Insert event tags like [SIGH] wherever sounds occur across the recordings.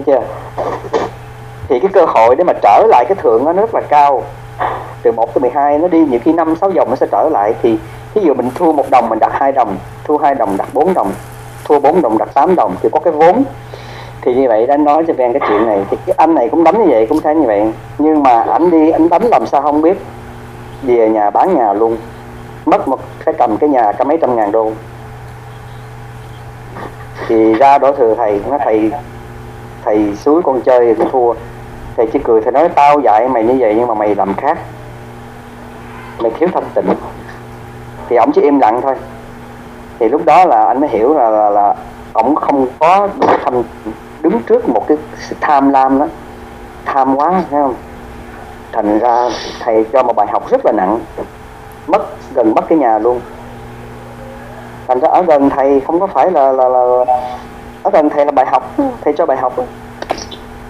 thấy chưa? Thì cái cơ hội để mà trở lại cái thượng nó rất là cao. Từ 1 tới 12 nó đi, nhiều khi năm, sáu dòng nó sẽ trở lại. Thì ví dụ mình thua một đồng, mình đặt hai đồng, thua hai đồng, đặt bốn đồng, thua bốn đồng, đặt 8 đồng thì có cái vốn. Thì như vậy đã nói cho Ben cái chuyện này. Thì cái anh này cũng đánh như vậy, cũng thấy như vậy. Nhưng mà anh đi, anh đánh làm sao không biết. Về nhà bán nhà luôn. Mất một cái cầm cái nhà cả mấy trăm ngàn đô. Thì ra đổ thừa thầy nó thầy thầy suối con chơi thì thua. Thầy chỉ cười thầy nói tao dạy mày như vậy nhưng mà mày làm khác. Mày thiếu thanh tịnh. Thì ổng chỉ im lặng thôi. Thì lúc đó là anh mới hiểu là là, là ổng không có đủ thanh đứng trước một cái tham lam đó tham quá thấy không? Thành ra thầy cho một bài học rất là nặng mất gần mất cái nhà luôn. Thành ra ở gần thầy không có phải là là, là ở gần thầy là bài học. Thầy cho bài học.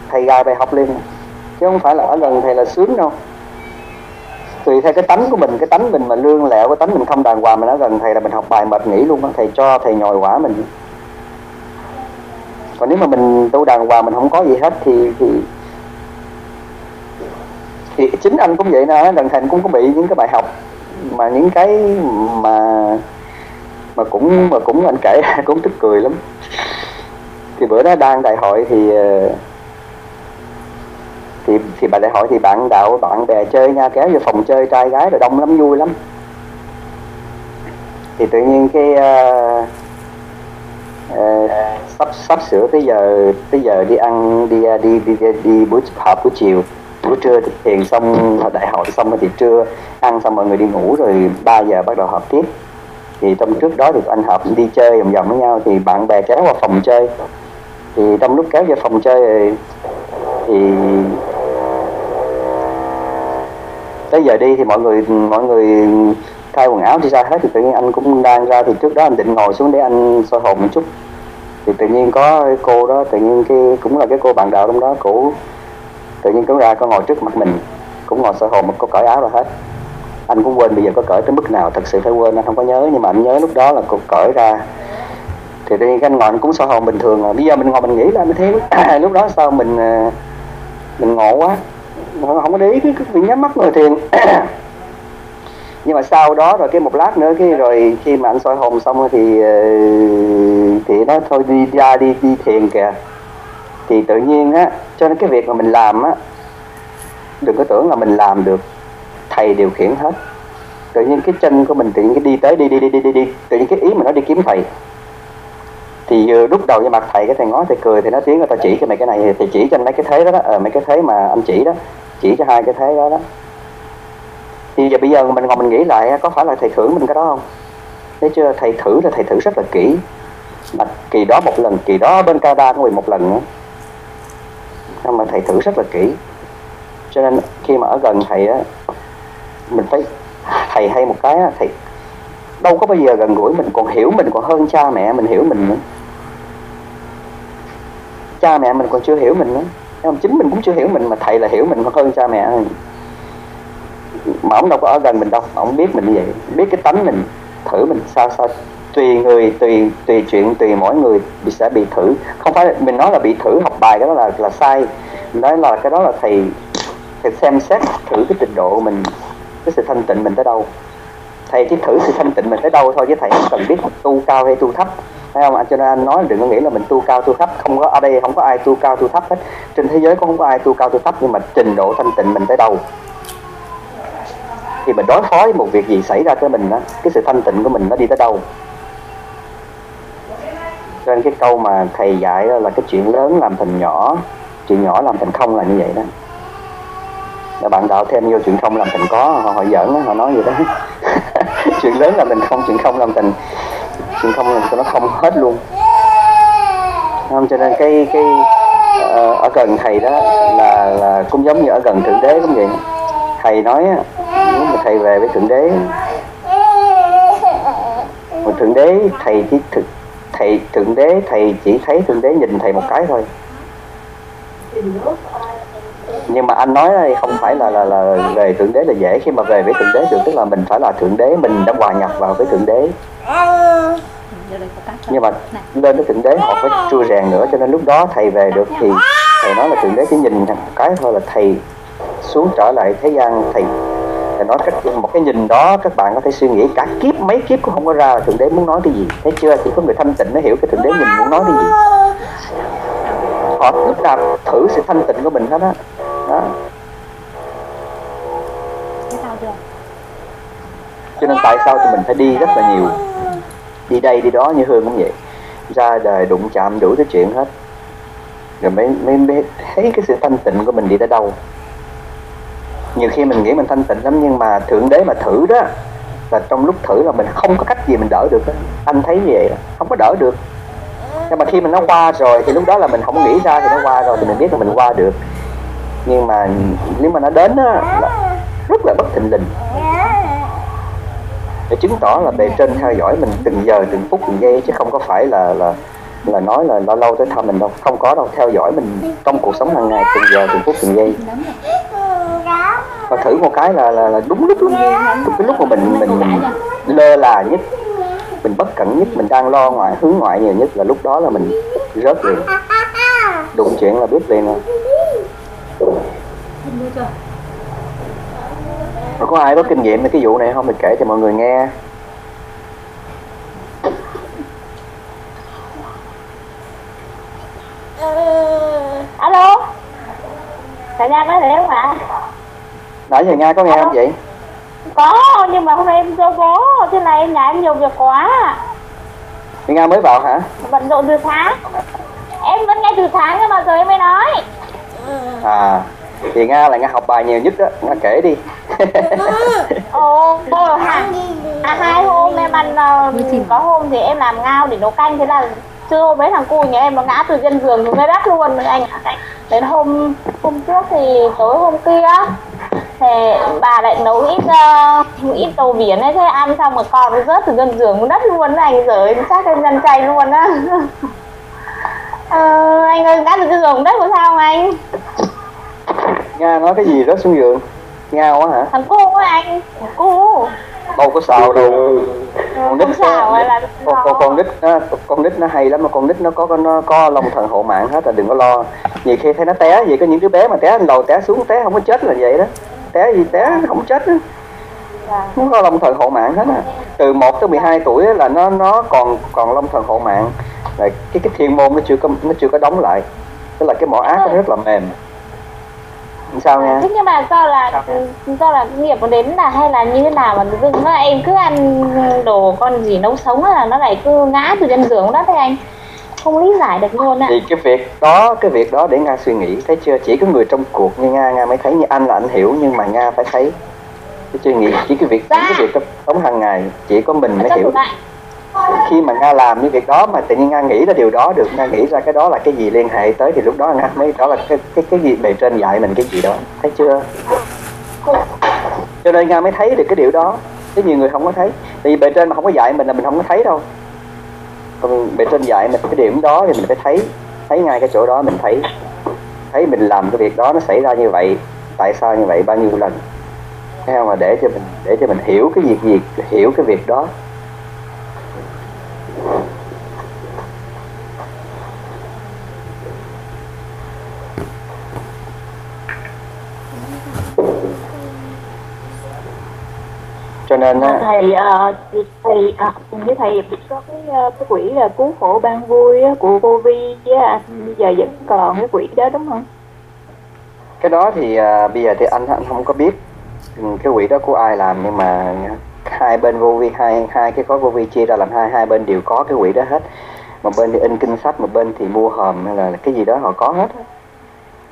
Thầy gài bài học liền. Chứ không phải là ở gần thầy là sướng đâu. Tùy theo cái tánh của mình cái tánh mình mà lương lẹo cái tánh mình không đàng hoàng mình ở gần thầy là mình học bài mệt nghỉ luôn đó thầy cho thầy nhồi quả mình. Còn nếu mà mình tu đàng hoàng mình không có gì hết thì thì thì chính anh cũng vậy nè. Gần thành cũng có bị những cái bài học mà những cái mà mà cũng mà cũng anh kể [LAUGHS] cũng tức cười lắm thì bữa đó đang đại hội thì ờ, thì thì bà đại hội thì bạn đạo bạn bè chơi nha kéo vô phòng chơi trai gái rồi đông lắm vui lắm. Thì tự nhiên cái uh, uh, sắp sắp sửa tới giờ tới giờ đi ăn đi đi đi đi, đi buổi họp buổi chiều buổi trưa thì hiện xong đại hội xong thì trưa ăn xong mọi người đi ngủ rồi 3 giờ bắt đầu họp tiếp. Thì trong trước đó thì anh họp đi chơi vòng vòng với nhau thì bạn bè kéo vào phòng chơi thì trong lúc kéo vào phòng chơi thì tới giờ đi thì mọi người mọi người thay quần áo đi ra hết. Thì tự nhiên anh cũng đang ra thì trước đó anh định ngồi xuống để anh soi hồn một chút. Thì tự nhiên có cô đó, tự nhiên cái, cũng là cái cô bạn đạo trong đó cũ tự nhiên cũng ra có ngồi trước mặt mình, cũng ngồi soi hồn một có cởi áo ra hết. Anh cũng quên bây giờ có cởi tới mức nào, thật sự phải quên, anh không có nhớ. Nhưng mà anh nhớ lúc đó là cô cởi ra thì đi cái anh ngồi anh cũng soi hồn bình thường. Rồi bây giờ mình ngồi mình nghĩ là mình thấy [COUGHS] lúc đó sao mình à, mình ngộ quá. Không có để ý cái, việc nhắm mắt ngồi thiền. [COUGHS] Nhưng mà sau đó rồi cái một lát nữa cái rồi khi mà anh soi hồn xong thì à, thì nó thôi đi ra đi đi thiền kìa. Thì tự nhiên á cho nên cái việc mà mình làm á đừng có tưởng là mình làm được thầy điều khiển hết. Tự nhiên cái chân của mình tự nhiên cái đi tới đi đi đi đi đi. Tự nhiên cái ý mà nó đi kiếm thầy thì vừa lúc đầu với mặt thầy cái thầy ngó thầy cười thì nó tiếng người ta chỉ cho mày cái này thì chỉ cho mấy cái thế đó đó ờ, mấy cái thế mà anh chỉ đó chỉ cho hai cái thế đó đó. Thì giờ bây giờ mình ngồi mình nghĩ lại có phải là thầy thưởng mình cái đó không? Thấy chưa? Thầy thử là thầy thử rất là kỹ. Mà kỳ đó một lần kỳ đó bên Canada cũng bị một lần nữa. Nhưng mà thầy thử rất là kỹ. Cho nên khi mà ở gần thầy á mình phải thầy hay một cái á, thầy đâu có bao giờ gần gũi mình, còn hiểu mình còn hơn cha mẹ mình hiểu mình nữa. Cha mẹ mình còn chưa hiểu mình nữa. Không? Chính mình cũng chưa hiểu mình mà thầy là hiểu mình còn hơn cha mẹ mà ông đâu có ở gần mình đâu ông biết mình như vậy. Biết cái tánh mình, thử mình sao sao tùy người, tùy tùy chuyện, tùy mỗi người bị sẽ bị thử. Không phải mình nói là bị thử học bài, cái đó là là sai. Mình nói là cái đó là thầy thầy xem xét thử cái trình độ của mình, cái sự thanh tịnh mình tới đâu thầy chỉ thử sự thanh tịnh mình tới đâu thôi chứ thầy không cần biết tu cao hay tu thấp. Thấy không cho nên anh nói đừng có nghĩ là mình tu cao tu thấp, không có ở đây không có ai tu cao tu thấp hết. Trên thế giới cũng không có ai tu cao tu thấp, nhưng mà trình độ thanh tịnh mình tới đâu? Thì mình đối phó với một việc gì xảy ra tới mình đó cái sự thanh tịnh của mình nó đi tới đâu? Cho nên cái câu mà thầy dạy là cái chuyện lớn làm thành nhỏ, chuyện nhỏ làm thành không là như vậy đó là bạn đạo thêm vô chuyện không làm thành có họ, họ giỡn đó, họ nói gì đó. [LAUGHS] Chuyện lớn làm thành không chuyện không làm thành chuyện không làm cho nó không hết luôn. Không cho nên cái cái ờ, ở gần thầy đó là là cũng giống như ở gần thượng đế cũng vậy. Thầy nói nếu mà thầy về với thượng đế mà thượng đế thầy chỉ thực thầy thượng đế thầy chỉ thấy thượng đế nhìn thầy một cái thôi nhưng mà anh nói đây không phải là là là về thượng đế là dễ. Khi mà về với thượng đế được, tức là mình phải là thượng đế, mình đã hòa nhập vào với thượng đế. Nhưng mà lên với thượng đế họ phải trui rèn nữa, cho nên lúc đó thầy về được thì thầy nói là thượng đế chỉ nhìn cái thôi là thầy xuống trở lại thế gian thầy. Thầy nói cách, một cái nhìn đó các bạn có thể suy nghĩ cả kiếp, mấy kiếp cũng không có ra là thượng đế muốn nói cái gì. Thấy chưa? Chỉ có người thanh tịnh mới hiểu cái thượng đế nhìn muốn nói cái gì. Họ lúc nào thử sự thanh tịnh của mình hết á cho nên tại sao thì mình phải đi rất là nhiều? Đi đây đi đó như hương cũng vậy? Ra đời đụng chạm đủ thứ chuyện hết. Rồi mới, mới, mới thấy cái sự thanh tịnh của mình đi tới đâu. Nhiều khi mình nghĩ mình thanh tịnh lắm nhưng mà thượng đế mà thử đó là trong lúc thử là mình không có cách gì mình đỡ được đó. anh thấy như vậy không có đỡ được. Nhưng mà khi mình nó qua rồi thì lúc đó là mình không nghĩ ra thì nó qua rồi thì mình biết là mình qua được nhưng mà nếu mà nó đến á là rất là bất thình lình. Để chứng tỏ là bề trên theo dõi mình từng giờ từng phút từng giây chứ không có phải là là là nói là lâu lâu tới thăm mình đâu. Không có đâu theo dõi mình trong cuộc sống hàng ngày từng giờ từng phút từng giây. Và thử một cái là là, là đúng lúc luôn. Cái lúc mà mình mình, mình lơ là nhất mình bất cẩn nhất mình đang lo ngoại hướng ngoại nhiều nhất là lúc đó là mình rớt liền. Đụng chuyện là biết liền rồi mà có ai có kinh nghiệm về cái vụ này không? Mình kể cho mọi người nghe. Alo? Cả nhà có thể không ạ? Nãy giờ nghe có nghe không vậy có nhưng mà hôm nay em chưa có thế này em nhà em nhiều việc quá. Thì nga mới vào hả? Bận rộn từ tháng. Em vẫn nghe từ tháng nhưng mà giờ em mới nói. À thì nga là nga học bài nhiều nhất đó. Nga kể đi. [LAUGHS] Ồ à, à, hai hôm em ăn uh, có hôm thì em làm ngao để nấu canh thế là chưa hôm mấy thằng cu nhà em nó ngã từ trên giường xuống dưới đất luôn. Anh đến hôm hôm trước thì tối hôm kia thì bà lại nấu ít uh, ít tàu biển ấy thế ăn xong mà con nó rớt từ trên giường xuống đất luôn anh. Rồi chắc em dân chay luôn á. [LAUGHS] Ờ, anh ơi ngã từ trên giường đất có sao không anh nga nói cái gì rớt xuống giường. Ngao á hả? Thằng cu á anh cu. Đâu có sao đâu. Con nít sao là con, con, con nít nó con nít nó hay lắm mà con nít nó có nó có long thần hộ mạng hết là đừng có lo. Nhiều khi thấy nó té gì có những đứa bé mà té lên lầu té xuống té không có chết là vậy đó. Té gì té không chết đó. nó có long thần hộ mạng hết á từ 1 tới 12 tuổi là nó nó còn còn long thần hộ mạng. Là cái cái thiên môn nó chưa có nó chưa có đóng lại. Tức là cái mỏ ác nó rất là mềm sao nha thế nhưng mà do là do là nghiệp nó đến là hay là như thế nào mà tự dưng nó em cứ ăn đồ con gì nấu sống là nó lại cứ ngã từ trên giường đó thế anh? Không lý giải được luôn ạ thì cái việc đó cái việc đó để nga suy nghĩ thấy chưa? Chỉ có người trong cuộc như nga nga mới thấy như anh là anh hiểu nhưng mà nga phải thấy. Cái suy nghĩ chỉ cái việc dạ. cái việc trong sống hàng ngày chỉ có mình mới hiểu khi mà nga làm những việc đó mà tự nhiên nga nghĩ ra điều đó được, nga nghĩ ra cái đó là cái gì liên hệ tới thì lúc đó nga mới đó là cái cái cái gì bề trên dạy mình cái gì đó. Thấy chưa? Cho nên nga mới thấy được cái điều đó. Chứ nhiều người không có thấy. Vì bề trên mà không có dạy mình là mình không có thấy đâu. Còn bề trên dạy mình cái điểm đó thì mình phải thấy. Thấy ngay cái chỗ đó mình thấy. Thấy mình làm cái việc đó nó xảy ra như vậy, tại sao như vậy, bao nhiêu lần. Theo mà để cho mình, để cho mình hiểu cái việc gì, hiểu cái việc đó. Cho nên á. Thầy uh, thầy à, với thầy có cái uh, cái quỹ là cứu khổ ban vui của cô Vi á bây giờ vẫn còn cái quỹ đó đúng không? Cái đó thì uh, bây giờ thì anh anh không có biết cái quỹ đó của ai làm nhưng mà hai bên vô vi hai hai cái gói vô vi chia ra làm hai hai bên đều có cái quỹ đó hết. Một bên thì in kinh sách một bên thì mua hòm hay là cái gì đó họ có hết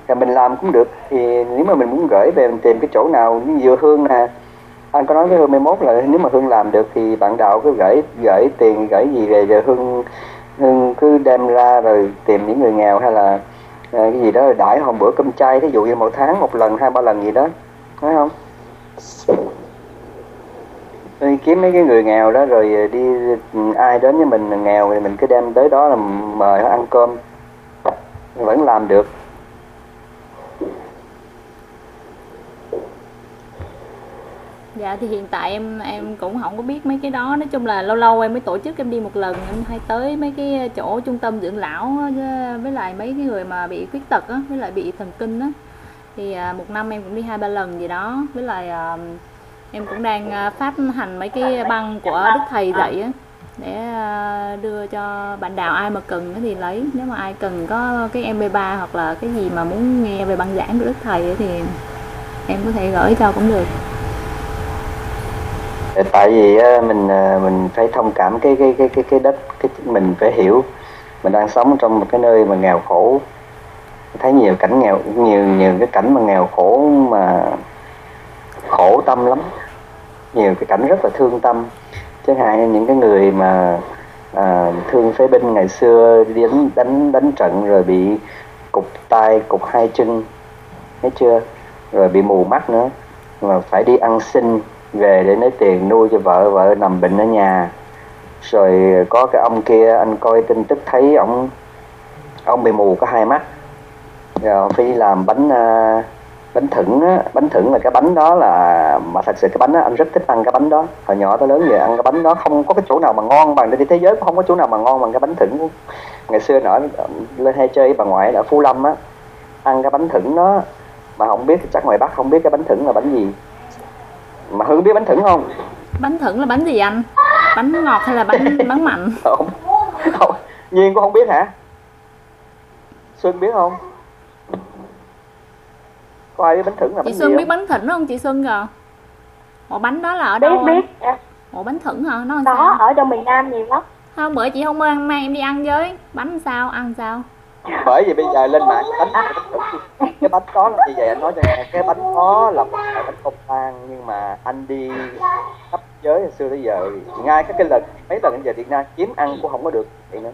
thì mình làm cũng được. Thì nếu mà mình muốn gửi về mình tìm cái chỗ nào như dừa hương nè anh có nói với hương 11 là nếu mà hương làm được thì bạn đạo cứ gửi gửi tiền gửi gì về rồi hương hương cứ đem ra rồi tìm những người nghèo hay là à, cái gì đó rồi đãi hôm bữa cơm chay thí dụ như một tháng một lần hai ba lần gì đó. Thấy không? Đi kiếm mấy cái người nghèo đó rồi đi ai đến với mình nghèo thì mình cứ đem tới đó là mời họ ăn cơm. Vẫn làm được. Dạ thì hiện tại em em cũng không có biết mấy cái đó. Nói chung là lâu lâu em mới tổ chức em đi một lần, em hay tới mấy cái ờ, chỗ trung tâm dưỡng lão ờ, với lại mấy cái người mà bị khuyết tật á, với lại bị thần kinh á. Thì ờ, một năm em cũng đi hai ba lần gì đó. Với lại em cũng đang phát hành mấy cái băng của đức thầy dạy á, để đưa cho bạn đào ai mà cần thì lấy. Nếu mà ai cần có cái mp3 hoặc là cái gì mà muốn nghe về băng giảng của đức thầy thì em có thể gửi cho cũng được tại vì mình à, mình phải thông cảm cái cái cái cái cái đất cái mình phải hiểu mình đang sống trong một cái nơi mà nghèo khổ. Thấy nhiều cảnh nghèo nhiều nhiều cái cảnh mà nghèo khổ mà khổ tâm lắm. Nhiều cái cảnh rất là thương tâm. Thứ hai những cái người mà à, thương phế binh ngày xưa đi đánh đánh đánh trận rồi bị cục tay cục hai chân thấy chưa? Rồi bị mù mắt nữa. Mà phải đi ăn xin về để lấy tiền nuôi cho vợ vợ nằm bệnh ở nhà. Rồi có cái ông kia anh coi tin tức thấy ông ông bị mù có hai mắt. Rồi phi làm bánh uh, bánh thửng á, bánh thửng là cái bánh đó là mà thật sự cái bánh đó anh rất thích ăn cái bánh đó. Hồi nhỏ tới lớn về ăn cái bánh đó không có cái chỗ nào mà ngon bằng trên thế giới cũng không có chỗ nào mà ngon bằng cái bánh thửng ngày xưa nọ lên hay chơi bà ngoại ở phú lâm á ăn cái bánh thửng đó mà không biết chắc ngoài bắc không biết cái bánh thửng là bánh gì mà hương biết bánh thửng không? Bánh thửng là bánh gì anh? Bánh ngọt hay là bánh [LAUGHS] bánh mặn? Không, không. Nhiên cũng không biết hả? Xuân biết không? Có ai biết bánh thửng là bánh chị xuân gì biết bánh thửng không chị xuân rồi ổ bánh đó là ở đâu biết biết. Dạ. ổ bánh thửng hả? Nó đó sao? ở trong miền nam nhiều lắm. Không bữa chị không mang mang em đi ăn với. Bánh sao? Ăn sao bởi vì bây giờ lên mạng bánh cái bánh đó là như vậy, anh nói cho nghe, cái bánh đó là một loại bánh không tan nhưng mà anh đi khắp giới hồi xưa tới giờ, ngay các cái lần, mấy lần anh về Việt Nam kiếm ăn cũng không có được vậy nữa.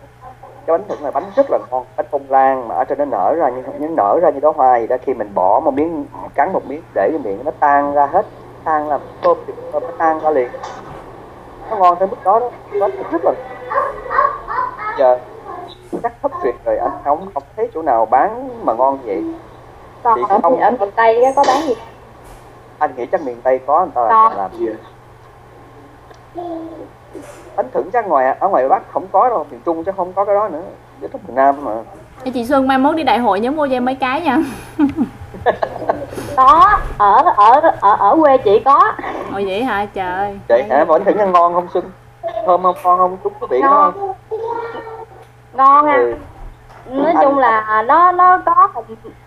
Cái bánh thịt là bánh rất là ngon, bánh bông lan mà ở trên nó nở ra như nó nở ra như đó hoa gì đó, khi mình bỏ một miếng, cắn một miếng để cái miệng nó tan ra hết, tan làm tôm thì nó tan ra liền. Nó ngon tới mức đó đó bánh rất là giờ chắc thất tuyệt rồi anh không không thấy chỗ nào bán mà ngon vậy. Còn thì không. ở miền tây có bán gì? Anh nghĩ chắc miền tây có người ta làm, làm gì? Bánh thưởng chắc ngoài ở ngoài bắc không có đâu miền trung chắc không có cái đó nữa. Chỉ có miền nam mà. Ê, chị Xuân mai mốt đi đại hội nhớ mua cho em mấy cái nha. [LAUGHS] Có ở ở ở ở quê chị có. Ôi vậy hả? Trời vậy hả? Bánh thưởng ăn ngon không xuân? Thơm không ngon không? Chúng có vị đó không ngon à ừ. nói chung là nó nó có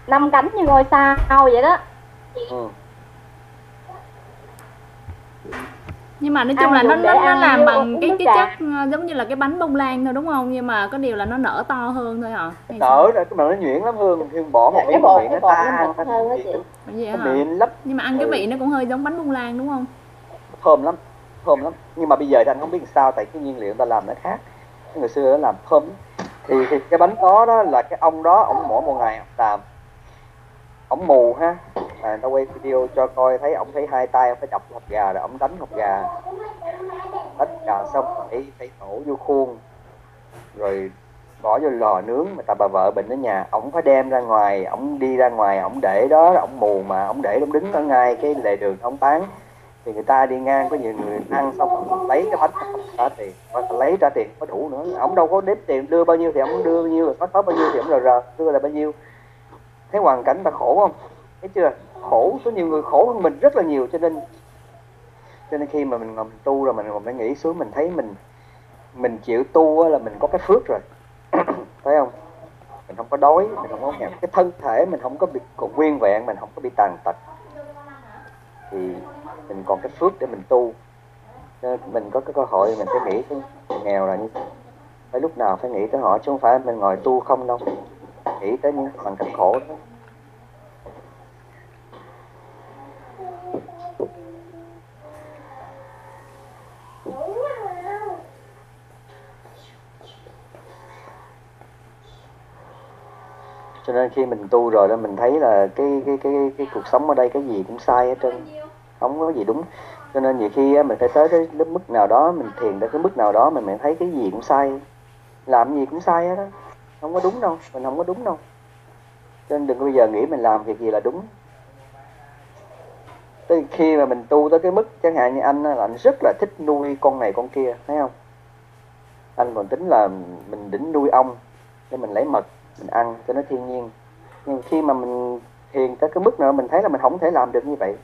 năm cánh như ngôi sao vậy đó. Ừ. nhưng mà nói chung ăn là nó nó, nó làm bằng cái cái chất ờ, giống như là cái bánh bông lan thôi đúng không? Nhưng mà có điều là nó nở to hơn thôi hả? Nở rồi cái mà nó nhuyễn lắm hương. Hương bỏ một miếng một miệng nó ta ăn hơn đó chị. Vậy hả? lấp nhưng mà ăn cái vị nó cũng hơi giống bánh bông lan đúng không? Thơm lắm thơm lắm. Nhưng mà bây giờ thì anh không biết sao tại cái nhiên liệu người ta làm nó khác. Người xưa nó làm thơm thì, thì cái bánh đó đó là cái ông đó ông mỗi một ngày làm. Ông mù ha. À, tao quay video cho coi thấy ông thấy hai tay ông phải đập hộp gà rồi ông đánh hộp gà. Đánh gà xong phải phải nổ vô khuôn. Rồi bỏ vô lò nướng mà tao bà vợ bệnh ở nhà. Ổng phải đem ra ngoài ổng đi ra ngoài ổng để đó ổng mù mà ổng để ổng đứng ở ngay cái lề đường ổng bán thì người ta đi ngang có nhiều người ăn xong lấy cái bánh trả tiền và lấy trả tiền có đủ nữa. Ông đâu có đếm tiền đưa bao nhiêu thì ông đưa bao nhiêu rồi có bao nhiêu thì ông rờ rờ, đưa là bao nhiêu. Thấy hoàn cảnh ta khổ không? Thấy chưa? Khổ, có nhiều người khổ hơn mình rất là nhiều, cho nên cho nên khi mà mình ngồi mình tu rồi mình ngồi mình nghĩ xuống mình thấy mình mình chịu tu là mình có cái phước rồi. [COUGHS] Thấy không? Mình không có đói, mình không có nghèo. Cái thân thể mình không có bị còn nguyên vẹn, mình không có bị tàn tật. Thì mình còn cái phước để mình tu. Nên mình có cái cơ hội mình phải nghĩ cái nghèo là như phải lúc nào phải nghĩ tới họ chứ không phải mình ngồi tu không đâu. Nghĩ tới những hoàn cảnh khổ đó. Cho nên khi mình tu rồi đó, mình thấy là cái cái cái cái cuộc sống ở đây cái gì cũng sai hết trơn không có gì đúng. Cho nên nhiều khi mình phải tới cái mức nào đó mình thiền tới cái mức nào đó mình mình thấy cái gì cũng sai. Làm gì cũng sai hết đó không có đúng đâu, mình không có đúng đâu. Cho nên đừng có bây giờ nghĩ mình làm việc gì là đúng. Tới khi mà mình tu tới cái mức, chẳng hạn như anh là anh rất là thích nuôi con này con kia, thấy không? Anh còn tính là mình đỉnh nuôi ong để mình lấy mật, mình ăn cho nó thiên nhiên. Nhưng khi mà mình thiền tới cái mức nữa mình thấy là mình không thể làm được như vậy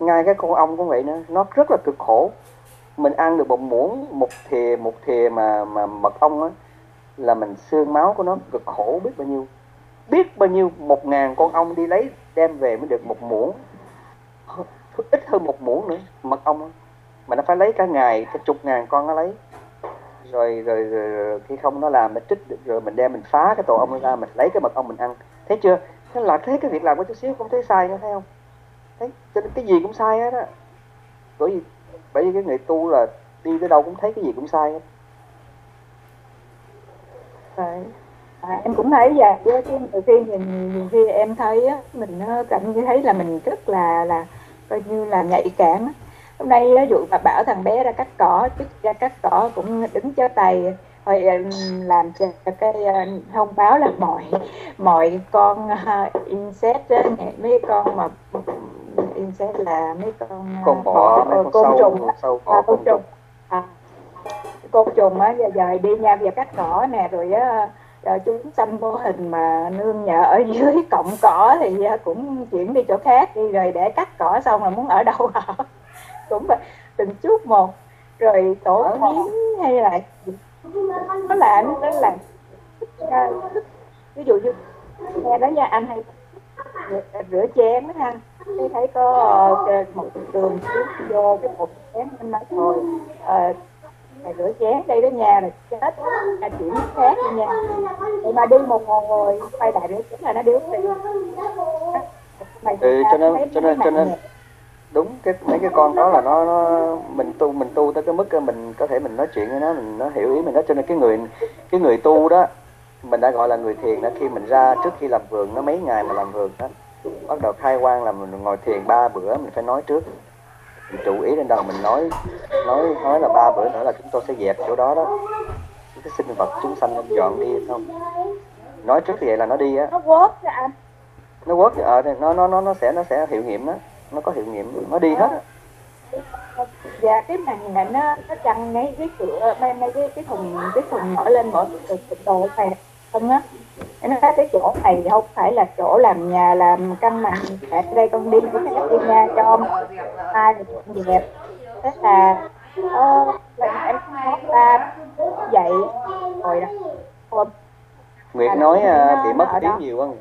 ngay cái con ong cũng vậy nữa. Nó rất là cực khổ. Mình ăn được một muỗng một thìa một thìa mà mà mật ong á là mình xương máu của nó cực khổ biết bao nhiêu. Biết bao nhiêu một ngàn con ong đi lấy đem về mới được một muỗng. Ít hơn một muỗng nữa mật ong mà nó phải lấy cả ngày cả chục ngàn con nó lấy. Rồi rồi, rồi, rồi khi không nó làm nó trích rồi mình đem mình phá cái tổ ong ra mình lấy cái mật ong mình ăn. Thấy chưa? Thế là thấy cái việc làm của chút xíu không thấy sai nữa thấy không? Thấy cho nên cái gì cũng sai hết á. Bởi vì bởi vì cái người tu là đi tới đâu cũng thấy cái gì cũng sai hết. À, em cũng thấy vậy. Chứ chứ nhiều khi nhìn nhiều khi em thấy á mình cảm như thấy là mình rất là là coi như là nhạy cảm á. hôm nay ví dụ mà bảo thằng bé ra cắt cỏ chứ ra cắt cỏ cũng đứng cho tay. Rồi ờ, làm cho cái ờ, thông báo là mọi mọi con uh, insect mấy con mà insect là mấy con ờ, con bọ mấy con côn trùng sâu à, côn trùng. à, côn trùng á giờ, giờ đi nha giờ cắt cỏ nè rồi á rồi chúng sanh vô hình mà nương nhờ ở dưới [LAUGHS] cọng cỏ thì à, cũng chuyển đi chỗ khác đi rồi để cắt cỏ xong là muốn ở đâu ở. [LAUGHS] Cũng phải từng chút một rồi tổ yếm hay là nó làm nó làm. À, ví dụ như nghe đó nha anh hay rửa, rửa chén đó ha tôi thấy có ờ, một đường xuống vô cái bột chén anh nói thôi ờ, mày rửa chén đây đó nha rồi chết là chuyển khác đi nha. Thì mà đi một hồi rồi quay lại rửa chén là nó điếu tiền Ừ, cho nên- cho nên- cho nên- đúng cái mấy cái con đó là nó, nó mình tu mình tu tới cái mức á, mình có thể mình nói chuyện với nó mình nó hiểu ý mình đó. Cho nên cái người cái người tu đó mình đã gọi là người thiền đó khi mình ra trước khi làm vườn nó mấy ngày mà làm vườn đó bắt đầu khai quang là mình ngồi thiền ba bữa mình phải nói trước. Mình chú ý đến đâu mình nói nói nói là ba bữa nữa là chúng tôi sẽ dẹp chỗ đó đó. Cái sinh vật chúng sanh nó dọn đi không? Nói trước thì vậy là nó đi á. Nó quớt ra anh. Nó quất ờ nó nó nó nó sẽ nó sẽ hiệu nghiệm đó nó có hiệu nghiệm nó đi hết. Á và cái màn này nó nó chặn ngay cái cửa mấy mấy cái cái thùng cái thùng mở lên mỗi cái cái đồ này không á nó nói cái chỗ này không phải là chỗ làm nhà làm căn mà ở đây con đi với cái đi nha cho hai là dọn dẹp thế là ờ, em nói ra vậy rồi đó Ôm. Nguyệt nói nó- à, bị mất tiếng nhiều không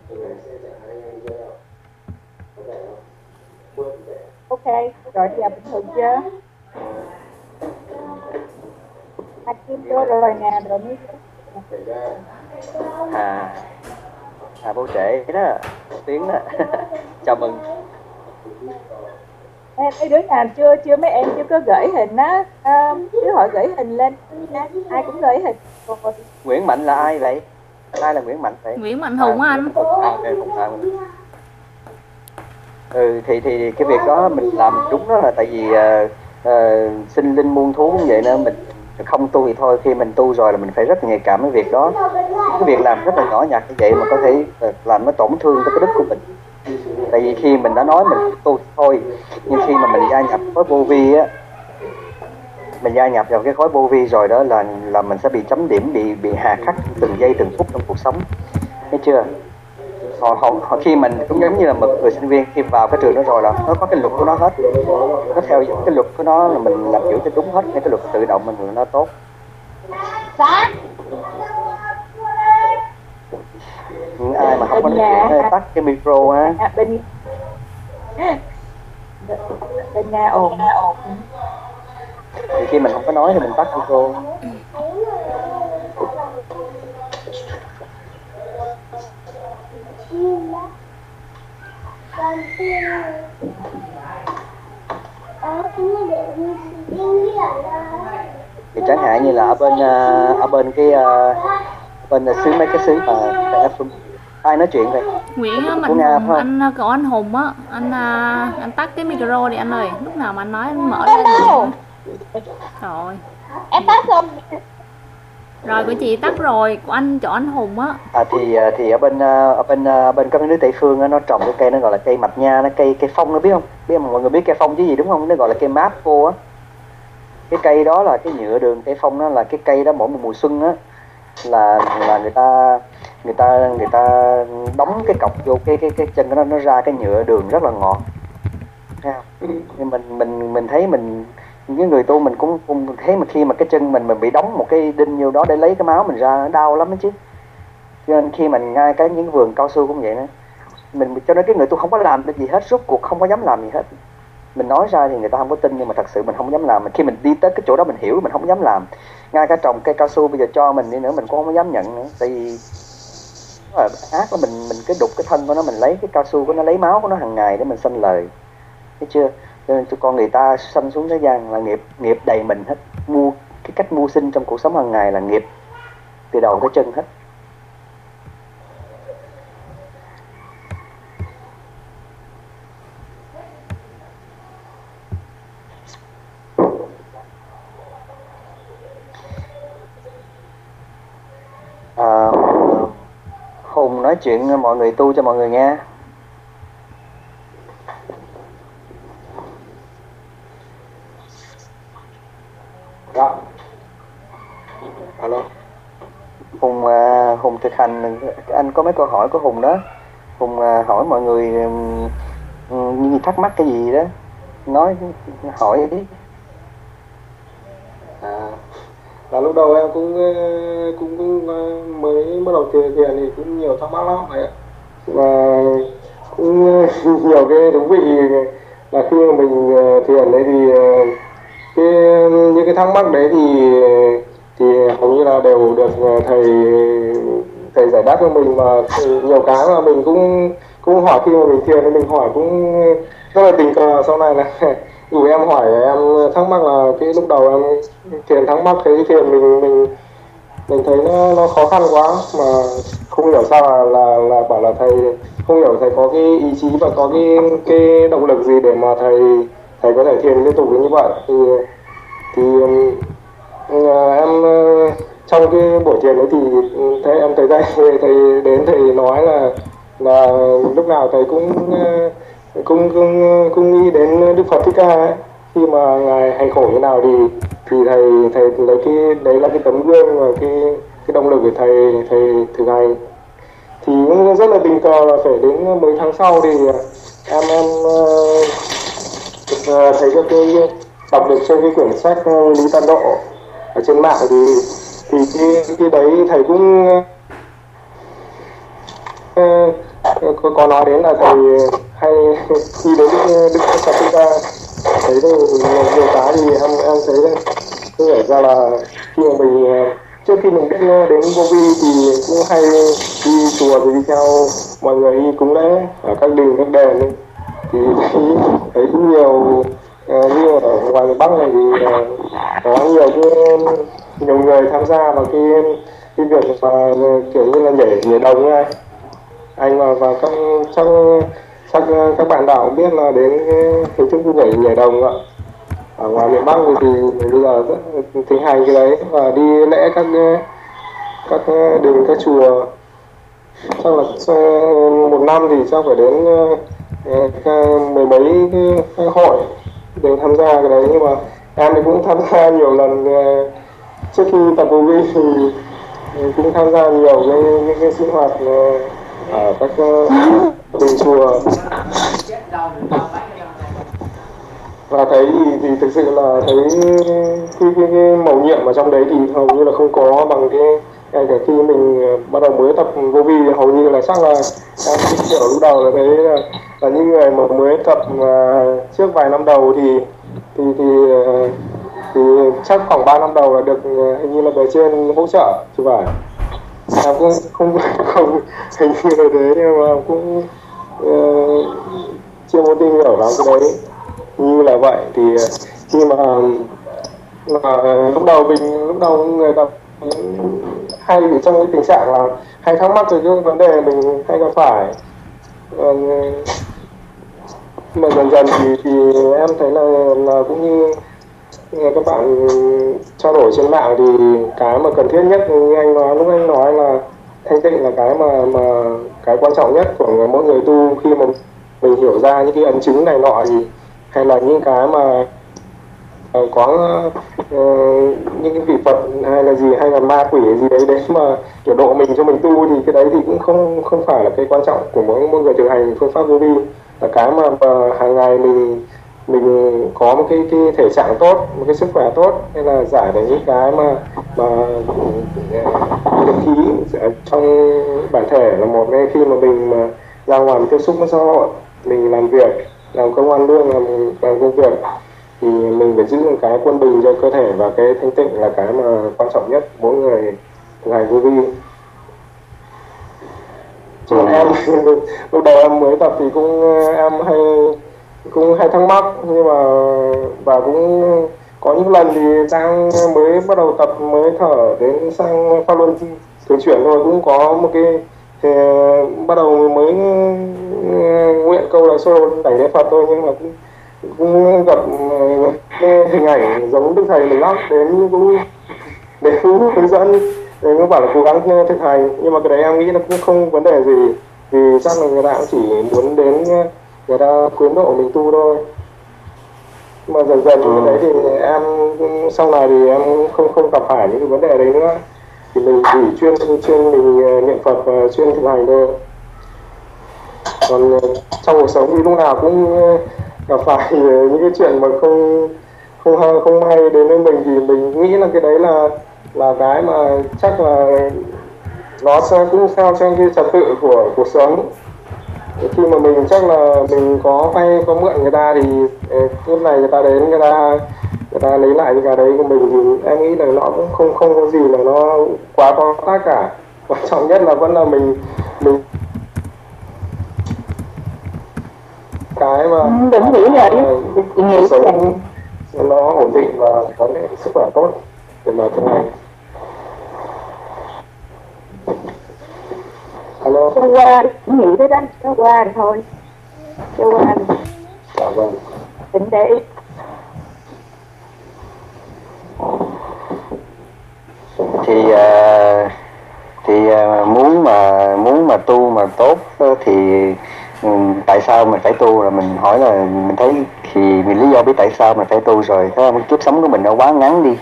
ok rồi giờ bình thường chưa? Kim vô rồi nè rồi mới à à vô trễ đó tiếng đó. [LAUGHS] Chào mừng. Ê, mấy đứa nào chưa chưa mấy em chưa có gửi hình á. À, chứ họ gửi hình lên. Ai cũng gửi hình. Nguyễn Mạnh là ai vậy? Ai là Nguyễn Mạnh vậy? Nguyễn Mạnh Hùng á anh. À, mình. ừ thì thì cái việc đó mình làm đúng đó là tại vì ờ, ờ, sinh linh muôn thú cũng vậy nữa mình không tu thì thôi, khi mình tu rồi là mình phải rất nhạy cảm với việc đó. Cái việc làm rất là nhỏ nhặt như vậy mà có thể ờ, làm nó tổn thương tới cái đức của mình. Tại vì khi mình đã nói mình tu thôi, nhưng khi mà mình gia nhập khối vô vi á, mình gia nhập vào cái khối vô vi rồi đó là là mình sẽ bị chấm điểm, bị bị hà khắc từng giây, từng phút trong cuộc sống. Thấy chưa? Họ, họ, họ khi mình cũng giống như là một người sinh viên khi vào cái trường đó rồi là nó có cái luật của nó hết. Nó theo cái luật của nó là mình làm giữ cho đúng hết cái luật tự động mình là nó tốt. Những ai mà không có nói chuyện tắt cái micro á. À, bên bên ồn ồn. Thì khi mình không có nói thì mình tắt micro thì chẳng hạn như là ở bên ờ, ở bên cái ờ, bên xứ mấy cái xứ mà tại F- ai nói chuyện vậy Nguyễn á, Nga Hùng anh à, có anh Hùng á anh anh tắt cái micro đi anh ơi lúc nào mà anh nói anh mở lên Hello. rồi Em tắt rồi rồi của chị tắt rồi của anh chỗ anh hùng á. À thì à, thì ở bên à, ở bên à, bên các nước tây phương á, nó trồng cái cây nó gọi là cây mạch nha nó cây cây phong nó biết không? Biết không? Mọi người biết cây phong chứ gì đúng không? Nó gọi là cây máp cô á. Cái cây đó là cái nhựa đường cây phong đó là cái cây đó mỗi một mùa xuân á. Là là người ta người ta người ta đóng cái cọc vô cái cái cái chân nó nó ra cái nhựa đường rất là ngọt. Thấy không? nhưng mình mình mình thấy mình với người tu mình cũng, cũng thấy mà khi mà cái chân mình mình bị đóng một cái đinh nhiêu đó để lấy cái máu mình ra đau lắm đó chứ. Cho nên khi mình ngay cái những vườn cao su cũng vậy nữa mình cho nên cái người tu không có làm được gì hết suốt cuộc không có dám làm gì hết. Mình nói ra thì người ta không có tin nhưng mà thật sự mình không dám làm. Mình khi mình đi tới cái chỗ đó mình hiểu mình không dám làm. Ngay cả trồng cây cao su bây giờ cho mình đi nữa mình cũng không dám nhận nữa. Tại vì là ác là mình mình cái đục cái thân của nó mình lấy cái cao su của nó lấy máu của nó hàng ngày để mình xin lời. Thấy chưa? Ờ, cho nên con người ta sanh xuống thế gian là nghiệp nghiệp đầy mình hết. Mua cái cách mua sinh trong cuộc sống hàng ngày là nghiệp từ đầu tới chân hết. À, Hùng nói chuyện mọi người tu cho mọi người nghe Dạ. Alo. Hùng Thành anh có mấy câu hỏi của Hùng đó. Hùng à, hỏi mọi người như thắc mắc cái gì đó. Nói hỏi đi. À, là lúc đầu em cũng cũng, cũng mới bắt đầu thiền hiện thì cũng nhiều thắc mắc lắm đấy. Và cũng [LAUGHS] nhiều cái thú vị là khi mình ờ, thiền đấy thì ờ, cái những cái thắc mắc đấy thì ờ, thì hầu như là đều được thầy thầy giải đáp cho mình mà nhiều cái mà mình cũng cũng hỏi khi mà mình thiền thì mình hỏi cũng rất là tình cờ. Sau này là [LAUGHS] dù em hỏi em thắc mắc là cái lúc đầu em thiền thắc mắc thấy thiền mình mình mình thấy nó nó khó khăn quá mà không hiểu sao là là, là bảo là thầy không hiểu thầy có cái ý chí và có cái cái động lực gì để mà thầy thầy có thể thiền liên tục như vậy. Thì thì à, em trong cái buổi thiền đấy thì ừ, thầy em thấy [LAUGHS] thầy thầy đến thầy nói là là lúc nào thầy cũng ờ, cũng cũng cũng nghĩ đến Đức Phật Thích Ca ấy. khi mà ngài hành khổ như nào thì thì thầy thầy lấy cái đấy là cái tấm gương và cái cái động lực của thầy thầy thực hành thì cũng rất là tình cờ là phải đến mấy tháng sau thì em em ờ, ờ, thấy cho cái, đọc được trên cái quyển sách Lý Tàn Độ ở trên mạng thì thì cái cái đấy thầy cũng uh, có, có nói đến là thầy hay [LAUGHS] đi đến Đức Đức Phật Thích Ca thấy thì nhiều, cái thì em em thấy tôi hiểu ra là khi mà mình ờ, trước khi mình biết đến vô vi thì cũng hay đi chùa thì đi theo mọi người đi cúng lễ ở các đình các đền ấy. thì thấy, [LAUGHS] thấy cũng nhiều như ở ngoài miền Bắc này thì có nhiều cái nhiều người tham gia vào cái cái việc mà kiểu như là nhảy nhảy đồng ấy. Anh và, và các chắc chắc các bạn đạo biết là đến cái hình thức nhảy nhảy đồng ạ. Ở ngoài miền Bắc thì, thì bây giờ rất thịnh hành cái đấy và đi lễ các các đường các chùa. Chắc là một năm thì chắc phải đến ờ, mười mấy cái, hội để tham gia cái đấy nhưng mà em thì cũng tham gia nhiều lần ờ, trước khi tập vô vi thì cũng tham gia nhiều cái những cái sinh hoạt ờ, ở các ờ, đền chùa. Và thấy thì, thì thực sự là thấy cái, cái, cái màu nhiệm ở trong đấy thì hầu như là không có bằng cái ngay cả khi mình ờ, bắt đầu mới tập vô vi thì hầu như là chắc là em cũng kiểu lúc đầu là thấy là, là những người mà mới tập mà trước vài năm đầu thì thì thì thì chắc khoảng 3 năm đầu là được ờ, hình như là về trên hỗ trợ chứ phải. Em cũng không không hình như là thế nhưng mà cũng uh, chưa muốn tìm hiểu lắm cái đấy. Như là vậy thì ờ, khi mà mà lúc đầu mình lúc đầu người ta hay bị trong cái tình trạng là hay thắc mắc về cái vấn đề mình hay gặp phải. Mà dần dần thì thì em thấy là là cũng như nghe các bạn trao đổi trên mạng thì cái mà cần thiết nhất như anh nói lúc anh nói là thanh tịnh là cái mà mà cái quan trọng nhất của mỗi người tu. Khi mà mình hiểu ra những cái ấn chứng này nọ thì hay là những cái mà uh, có uh, những cái vị phật hay là gì hay là ma quỷ gì đấy đấy mà kiểu độ mình cho mình tu thì cái đấy thì cũng không không phải là cái quan trọng của mỗi mỗi người thực hành phương pháp vô vi. Là cái mà, mà hàng ngày mình mình có một cái cái thể trạng tốt, một cái sức khỏe tốt hay là giải được những cái mà mà ờ, lực khí trong bản thể là một. Ngay khi mà mình mà ra ngoài tiếp xúc với xã hội, mình làm việc, làm công an lương, làm làm công việc, thì mình phải giữ một cái quân bình cho cơ thể và cái thanh tịnh là cái mà quan trọng nhất, mỗi người thực hành vô vi. Còn em, [LAUGHS] lúc đầu em mới tập thì cũng, em hay cũng hay thắc mắc, nhưng mà và cũng có những lần thì sang mới bắt đầu tập, mới thở đến sang pháp luân thường chuyển rồi cũng có một cái thì bắt đầu mới ờ, nguyện câu là solo đảnh lễ phật thôi, nhưng mà cũng cũng gặp cái hình ảnh giống đức thầy mình lắm đến cũng để cũng hướng dẫn để cũng bảo là cố gắng thực hành. Nhưng mà cái đấy em nghĩ là cũng không vấn đề gì. Vì chắc là người ta cũng chỉ muốn đến người ta quyến độ mình tu thôi. Mà dần dần ừ. cái đấy thì em sau này thì em không không gặp phải những cái vấn đề đấy nữa. Thì mình chỉ chuyên chuyên mình ờ, niệm phật và chuyên thực hành thôi. Còn ờ, trong cuộc sống thì lúc nào cũng ờ, gặp phải những cái chuyện mà không không không hay đến với mình thì mình nghĩ là cái đấy là là cái mà chắc là nó sẽ cũng theo trong cái trật tự của cuộc sống khi mà mình chắc là mình có vay có mượn người ta thì lúc này người ta đến người ta người ta lấy lại cái đấy của mình thì em nghĩ là nó cũng không không có gì là nó quá to tác cả. [LAUGHS] Quan trọng nhất là vẫn là mình mình cái mà ừ, đúng nghĩ vậy nghĩ sống nó ổn định và có thể sức khỏe tốt để mà thực hành alo. Cho qua nghĩ thế đó cho qua thôi. Cho qua dạ vâng. Tỉnh để thì uh, thì uh, muốn mà muốn mà tu mà tốt thì um, tại sao mình phải tu? Là mình hỏi là mình thấy thì mình lý do biết tại sao mình phải tu rồi. Thấy không kiếp sống của mình nó quá ngắn đi.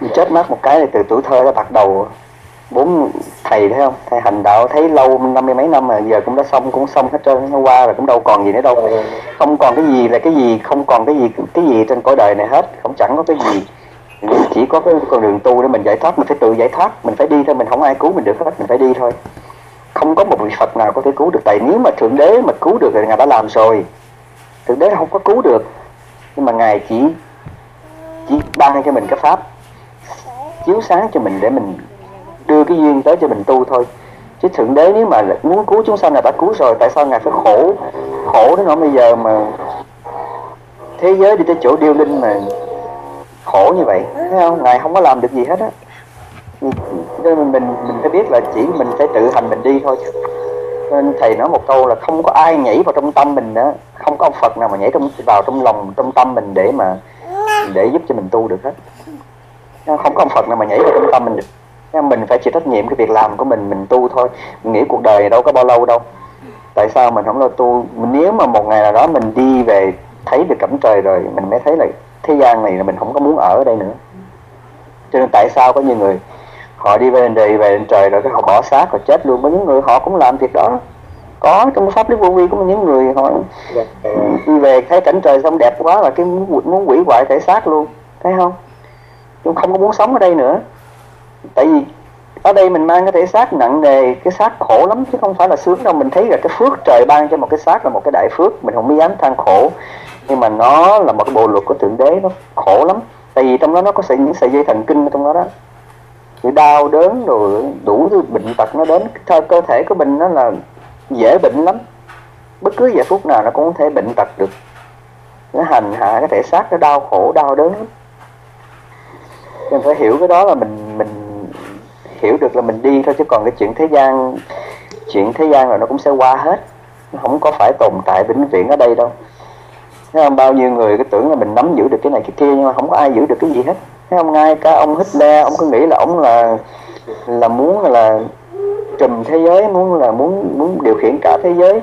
Mình chết mất một cái là từ tuổi thơ đã bắt đầu bốn thầy thấy không? Thầy hành đạo thấy lâu năm mươi mấy năm mà giờ cũng đã xong cũng xong hết trơn nó qua rồi cũng đâu còn gì nữa đâu. Không còn cái gì là cái gì không còn cái gì cái gì trên cõi đời này hết không chẳng có cái gì. Chỉ có cái con đường tu để mình giải thoát mình phải tự giải thoát mình phải đi thôi mình không ai cứu mình được hết mình phải đi thôi. Không có một vị Phật nào có thể cứu được tại nếu mà thượng đế mà cứu được thì ngài đã làm rồi. Thượng đế không có cứu được nhưng mà ngài chỉ chỉ ban cho mình cái pháp chiếu sáng cho mình để mình đưa cái duyên tới cho mình tu thôi. Chứ thượng đế nếu mà muốn cứu chúng sanh là đã cứu rồi, tại sao ngài phải khổ khổ đến nỗi bây giờ mà thế giới đi tới chỗ điêu linh mà khổ như vậy? Thấy không? Ngài không có làm được gì hết á. Nên mình mình mình phải biết là chỉ mình phải tự hành mình đi thôi. Nên thầy nói một câu là không có ai nhảy vào trong tâm mình đó không có ông Phật nào mà nhảy trong, vào trong lòng, trong tâm mình để mà để giúp cho mình tu được hết. Không có ông Phật nào mà nhảy vào trong tâm mình được mình phải chịu trách nhiệm cái việc làm của mình mình tu thôi. Mình nghĩ cuộc đời đâu có bao lâu đâu. Tại sao mình không lo tu? Nếu mà một ngày nào đó mình đi về thấy được cảnh trời rồi mình mới thấy là thế gian này là mình không có muốn ở đây nữa. Cho nên tại sao có nhiều người họ đi về lên đời về trời rồi cái họ bỏ xác họ chết luôn. Có những người họ cũng làm việc đó. Có trong pháp lý vô vi của những người họ đi về thấy cảnh trời xong đẹp quá là cái muốn, muốn quỷ hoại thể xác luôn. Thấy không? Chúng không có muốn sống ở đây nữa tại vì ở đây mình mang cái thể xác nặng nề cái xác khổ lắm chứ không phải là sướng đâu. Mình thấy là cái phước trời ban cho một cái xác là một cái đại phước. Mình không dám than khổ nhưng mà nó là một cái bộ luật của thượng đế nó khổ lắm. Tại vì trong đó nó có sợi những sợi dây thần kinh trong đó đó. Sự đau đớn rồi đủ thứ bệnh tật nó đến. Cơ, cơ thể của mình nó là dễ bệnh lắm. Bất cứ giờ phút nào nó cũng có thể bệnh tật được. Nó hành hạ cái thể xác nó đau khổ đau đớn lắm. Mình phải hiểu cái đó là mình mình hiểu được là mình đi thôi, chứ còn cái chuyện thế gian, chuyện thế gian rồi nó cũng sẽ qua hết. Nó không có phải tồn tại vĩnh viễn ở đây đâu. Thấy không? bao nhiêu người cứ tưởng là mình nắm giữ được cái này cái kia, nhưng mà không có ai giữ được cái gì hết. Thấy không? Ngay cả ông Hitler, ông cứ nghĩ là ông là là muốn là trùm thế giới, muốn là muốn muốn điều khiển cả thế giới.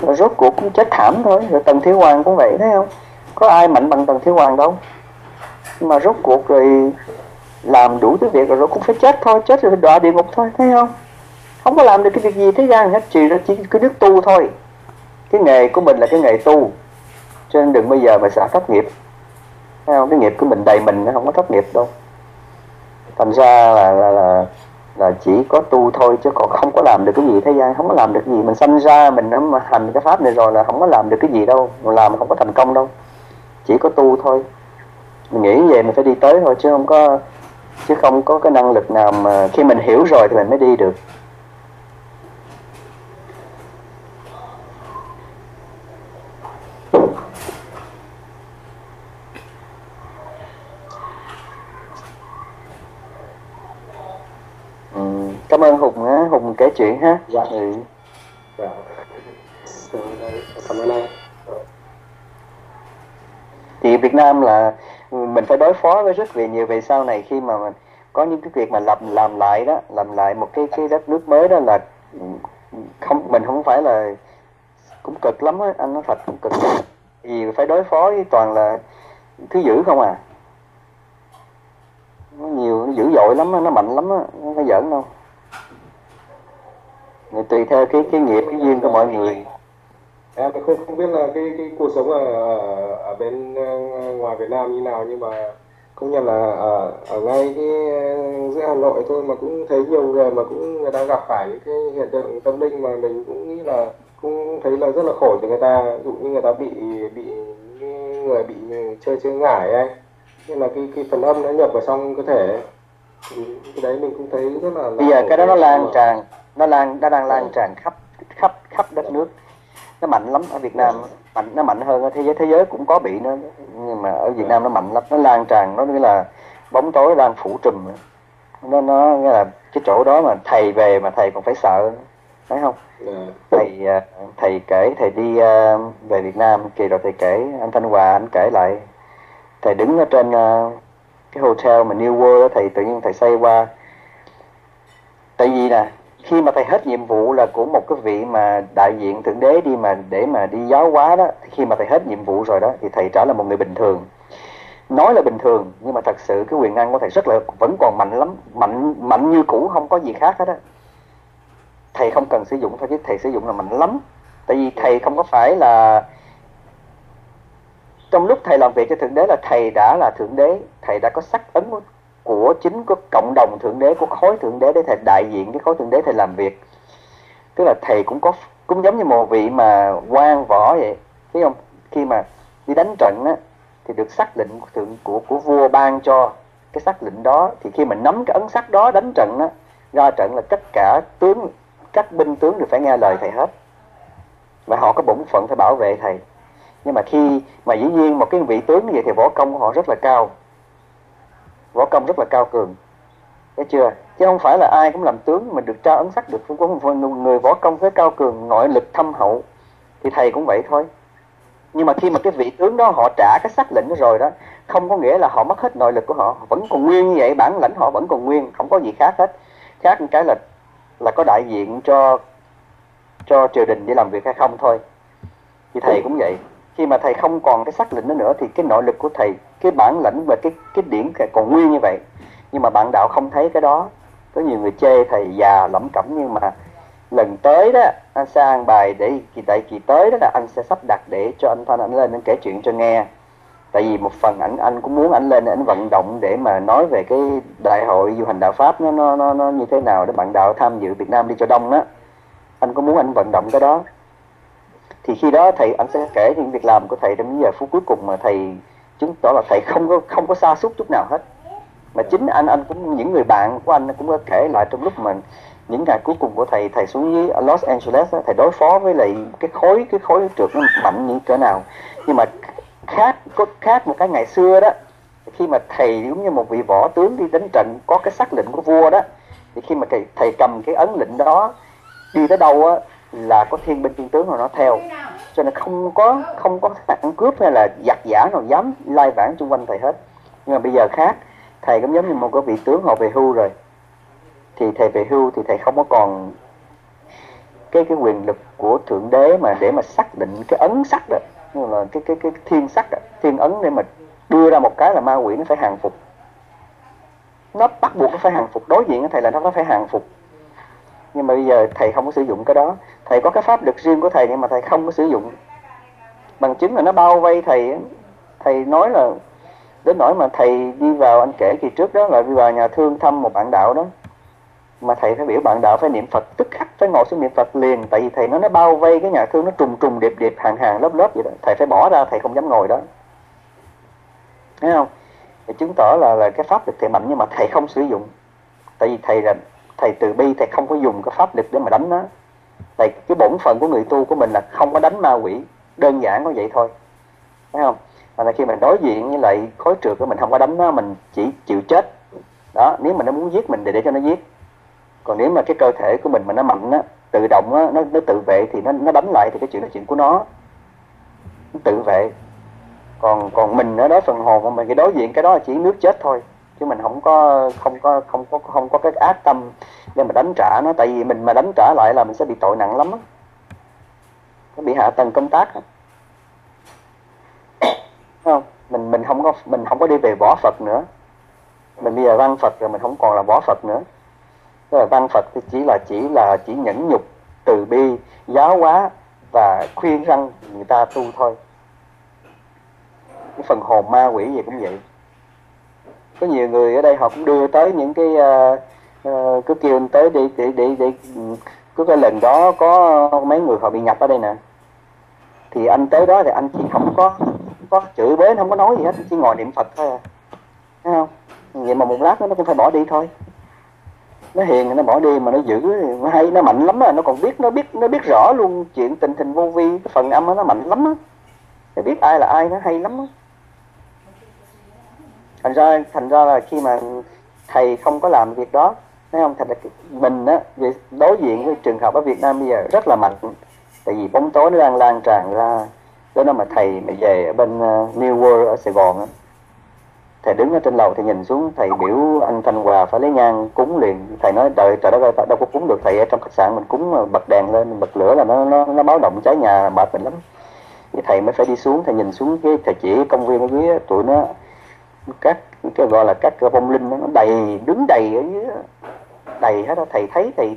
Rồi rốt cuộc cũng chết thảm thôi. Rồi tần thiếu hoàng cũng vậy, thấy không? Có ai mạnh bằng tần thiếu hoàng đâu. Nhưng mà rốt cuộc rồi làm đủ thứ việc rồi, cũng phải chết thôi chết rồi đọa địa ngục thôi thấy không? Không có làm được cái việc gì thế gian hết chỉ là chỉ cái nước tu thôi. Cái nghề của mình là cái nghề tu cho nên đừng bao giờ mà xả thất nghiệp. Thấy không? Cái nghiệp của mình đầy mình nó không có thất nghiệp đâu. Thành ra là là, là là chỉ có tu thôi chứ còn không có làm được cái gì. Thế gian không có làm được gì. Mình sanh ra mình đã mà hành cái pháp này rồi là không có làm được cái gì đâu. Mà làm không có thành công đâu. Chỉ có tu thôi. Mình nghĩ về mình phải đi tới thôi chứ không có chứ không có cái năng lực nào mà khi mình hiểu rồi thì mình mới đi được Ừ, cảm ơn Hùng á, Hùng kể chuyện ha. Dạ. Ừ. dạ cảm ơn anh Thì Việt Nam là mình phải đối phó với rất về nhiều về sau này khi mà mình có những cái việc mà làm làm lại đó, làm lại một cái cái đất nước mới đó là không mình không phải là cũng cực lắm á, anh nói thật cũng cực. lắm. Vì phải đối phó với toàn là thứ dữ không à. Nó nhiều nó dữ dội lắm nó mạnh lắm á, nó có giỡn đâu. người tùy theo cái cái nghiệp cái duyên của mọi người em không không biết là cái cái cuộc sống ở ở, bên ờ, ngoài Việt Nam như nào nhưng mà công nhận là ở ở ngay cái ờ, giữa Hà Nội thôi mà cũng thấy nhiều người mà cũng người ta gặp phải những cái hiện tượng tâm linh mà mình cũng nghĩ là cũng thấy là rất là khổ cho người ta. Ví dụ như người ta bị bị người bị chơi chơi ngải ấy. Nên là cái cái phần âm nó nhập vào trong cơ thể. Thì cái đấy mình cũng thấy rất là bây giờ cái đó nó lan tràn nó lan nó đang lan tràn khắp khắp khắp đất nước nó mạnh lắm ở Việt Nam mạnh nó mạnh hơn ở thế giới thế giới cũng có bị nó nhưng mà ở Việt Nam nó mạnh lắm nó lan tràn nó nghĩa là bóng tối đang phủ trùm nó nó nghĩa là cái chỗ đó mà thầy về mà thầy còn phải sợ thấy không? Dạ. thầy à, thầy kể thầy đi à, về Việt Nam kỳ rồi thầy kể anh Thanh Hòa anh kể lại. Thầy đứng ở trên à, cái hotel mà New World đó, thầy tự nhiên thầy xây qua. Tại vì nè khi mà thầy hết nhiệm vụ là của một cái vị mà đại diện thượng đế đi mà để mà đi giáo hóa đó thì khi mà thầy hết nhiệm vụ rồi đó, thì thầy trở là một người bình thường. Nói là bình thường, nhưng mà thật sự cái quyền năng của thầy rất là, vẫn còn mạnh lắm, mạnh mạnh như cũ, không có gì khác hết á. Thầy không cần sử dụng thôi, chứ thầy sử dụng là mạnh lắm. Tại vì thầy không có phải là, trong lúc thầy làm việc cho thượng đế là thầy đã là thượng đế, thầy đã có sắc ấn của của chính của cộng đồng thượng đế, của khối thượng đế để thầy đại diện cái khối thượng đế thầy làm việc. Tức là thầy cũng có cũng giống như một vị mà quan võ vậy. Thấy không? Khi mà đi đánh trận á, thì được xác lệnh của thượng, của của vua ban cho cái xác lệnh đó. Thì khi mình nắm cái ấn sắc đó đánh trận á, ra trận là tất cả tướng, các binh tướng đều phải nghe lời thầy hết. Và họ có bổn phận phải bảo vệ thầy. Nhưng mà khi mà dĩ nhiên một cái vị tướng như vậy thì võ công của họ rất là cao võ công rất là cao cường. Thấy chưa? Chứ không phải là ai cũng làm tướng mình được trao ấn sắc được có một người võ công với cao cường, nội lực thâm hậu, thì thầy cũng vậy thôi. Nhưng mà khi mà cái vị tướng đó họ trả cái sắc lệnh rồi đó, không có nghĩa là họ mất hết nội lực của họ vẫn còn nguyên như vậy, bản lãnh họ vẫn còn nguyên, không có gì khác hết. Khác một cái là là có đại diện cho cho triều đình để làm việc hay không thôi. Thì thầy cũng vậy khi mà thầy không còn cái xác định đó nữa thì cái nội lực của thầy cái bản lãnh và cái cái điển còn nguyên như vậy. Nhưng mà bạn đạo không thấy cái đó. Có nhiều người chê thầy già lẩm cẩm nhưng mà lần tới đó anh sẽ ăn bài để kỳ tại kỳ tới đó là anh sẽ sắp đặt để cho anh Thanh anh lên anh kể chuyện cho nghe. Tại vì một phần ảnh anh cũng muốn anh lên anh vận động để mà nói về cái đại hội du hành đạo pháp nó nó nó, nó như thế nào để bạn đạo tham dự Việt Nam đi cho đông đó. Anh có muốn anh vận động cái đó? Thì khi đó thầy anh sẽ kể những việc làm của thầy trong những giờ phút cuối cùng mà thầy chứng tỏ là thầy không có không có xa xúc chút nào hết. Mà chính anh anh cũng những người bạn của anh cũng có kể lại trong lúc mà những ngày cuối cùng của thầy thầy xuống dưới Los Angeles thầy đối phó với lại cái khối cái khối trượt nó mạnh như cỡ nào. Nhưng mà khác có khác một cái ngày xưa đó khi mà thầy giống như một vị võ tướng đi đánh trận có cái sắc lệnh của vua đó thì khi mà thầy, thầy cầm cái ấn lệnh đó đi tới đâu á là có thiên binh thiên tướng rồi nó theo cho nên không có không có ăn cướp hay là giặc giả nào dám lai vãng xung quanh thầy hết. Nhưng mà bây giờ khác thầy cũng giống như một cái vị tướng họ về hưu rồi. Thì thầy về hưu thì thầy không có còn cái cái quyền lực của thượng đế mà để mà xác định cái ấn sắc đó. Như là cái cái cái thiên sắc đó, thiên ấn để mà đưa ra một cái là ma quỷ nó phải hàng phục. Nó bắt buộc nó phải hàng phục đối diện với thầy là nó phải hàng phục nhưng mà bây giờ thầy không có sử dụng cái đó. Thầy có cái pháp lực riêng của thầy nhưng mà thầy không có sử dụng. Bằng chứng là nó bao vây thầy thầy nói là đến nỗi mà thầy đi vào, anh kể kỳ trước đó là đi vào nhà thương thăm một bạn đạo đó. Mà thầy phải biểu bạn đạo phải niệm Phật, tức khắc phải ngồi xuống niệm Phật liền. Tại vì thầy nó nó bao vây cái nhà thương, nó trùng trùng điệp điệp, hàng hàng, lớp lớp vậy đó. Thầy phải bỏ ra, thầy không dám ngồi đó. Thấy không? Thì chứng tỏ là là cái pháp lực thầy mạnh nhưng mà thầy không sử dụng. Tại vì thầy là thầy từ bi thầy không có dùng cái pháp lực để mà đánh nó. Tại cái bổn phận của người tu của mình là không có đánh ma quỷ đơn giản có vậy thôi. Thấy không? Mà là khi mình đối diện với lại khối trượt của mình không có đánh nó mình chỉ chịu chết. Đó nếu mà nó muốn giết mình thì để cho nó giết. Còn nếu mà cái cơ thể của mình mà nó mạnh á tự động á nó, nó tự vệ thì nó nó đánh lại thì cái chuyện là chuyện của nó. Nó tự vệ. Còn còn mình ở đó phần hồn của mình cái đối diện cái đó là chỉ nước chết thôi chứ mình không có không có không có không có cái ác tâm để mà đánh trả nó. Tại vì mình mà đánh trả lại là mình sẽ bị tội nặng lắm á. Nó bị hạ tầng công tác không? Mình mình không có, mình không có đi về bỏ Phật nữa. Mình bây giờ văn Phật rồi mình không còn là bỏ Phật nữa. Tức là văn Phật thì chỉ là chỉ là, chỉ nhẫn nhục, từ bi, giáo hóa và khuyên răng người ta tu thôi. Cái phần hồn ma quỷ gì cũng vậy có nhiều người ở đây họ cũng đưa tới những cái uh, uh, cứ kêu anh tới đi để để để cứ cái lần đó có mấy người họ bị nhập ở đây nè. Thì anh tới đó thì anh chỉ không có có chửi bới không có nói gì hết chỉ ngồi niệm phật thôi à. Thấy không? Vậy mà một lát nữa nó cũng phải bỏ đi thôi. Nó hiền nó bỏ đi mà nó giữ nó hay nó mạnh lắm à nó còn biết nó biết nó biết rõ luôn chuyện tình hình vô vi. Cái phần âm đó, nó mạnh lắm á. Nó biết ai là ai nó hay lắm á thành ra thành ra là khi mà thầy không có làm việc đó thấy không? Thành mình á đối diện với trường học ở Việt Nam bây giờ rất là mạnh. Tại vì bóng tối nó đang lan tràn ra đó nó mà thầy mà về ở bên ờ, New World ở Sài Gòn á. Thầy đứng ở trên lầu thì nhìn xuống thầy biểu anh Thanh Hòa phải lấy nhang cúng liền. Thầy nói đợi trời đất ơi đâu có cúng được thầy ở trong khách sạn mình cúng ờ, bật đèn lên bật lửa là nó nó, nó báo động cháy nhà mệt mình lắm. Thì thầy mới phải đi xuống thầy nhìn xuống cái thầy chỉ công viên ở dưới tụi nó các cái gọi là các vong linh nó đầy đứng đầy ở dưới đầy hết đó thầy thấy thì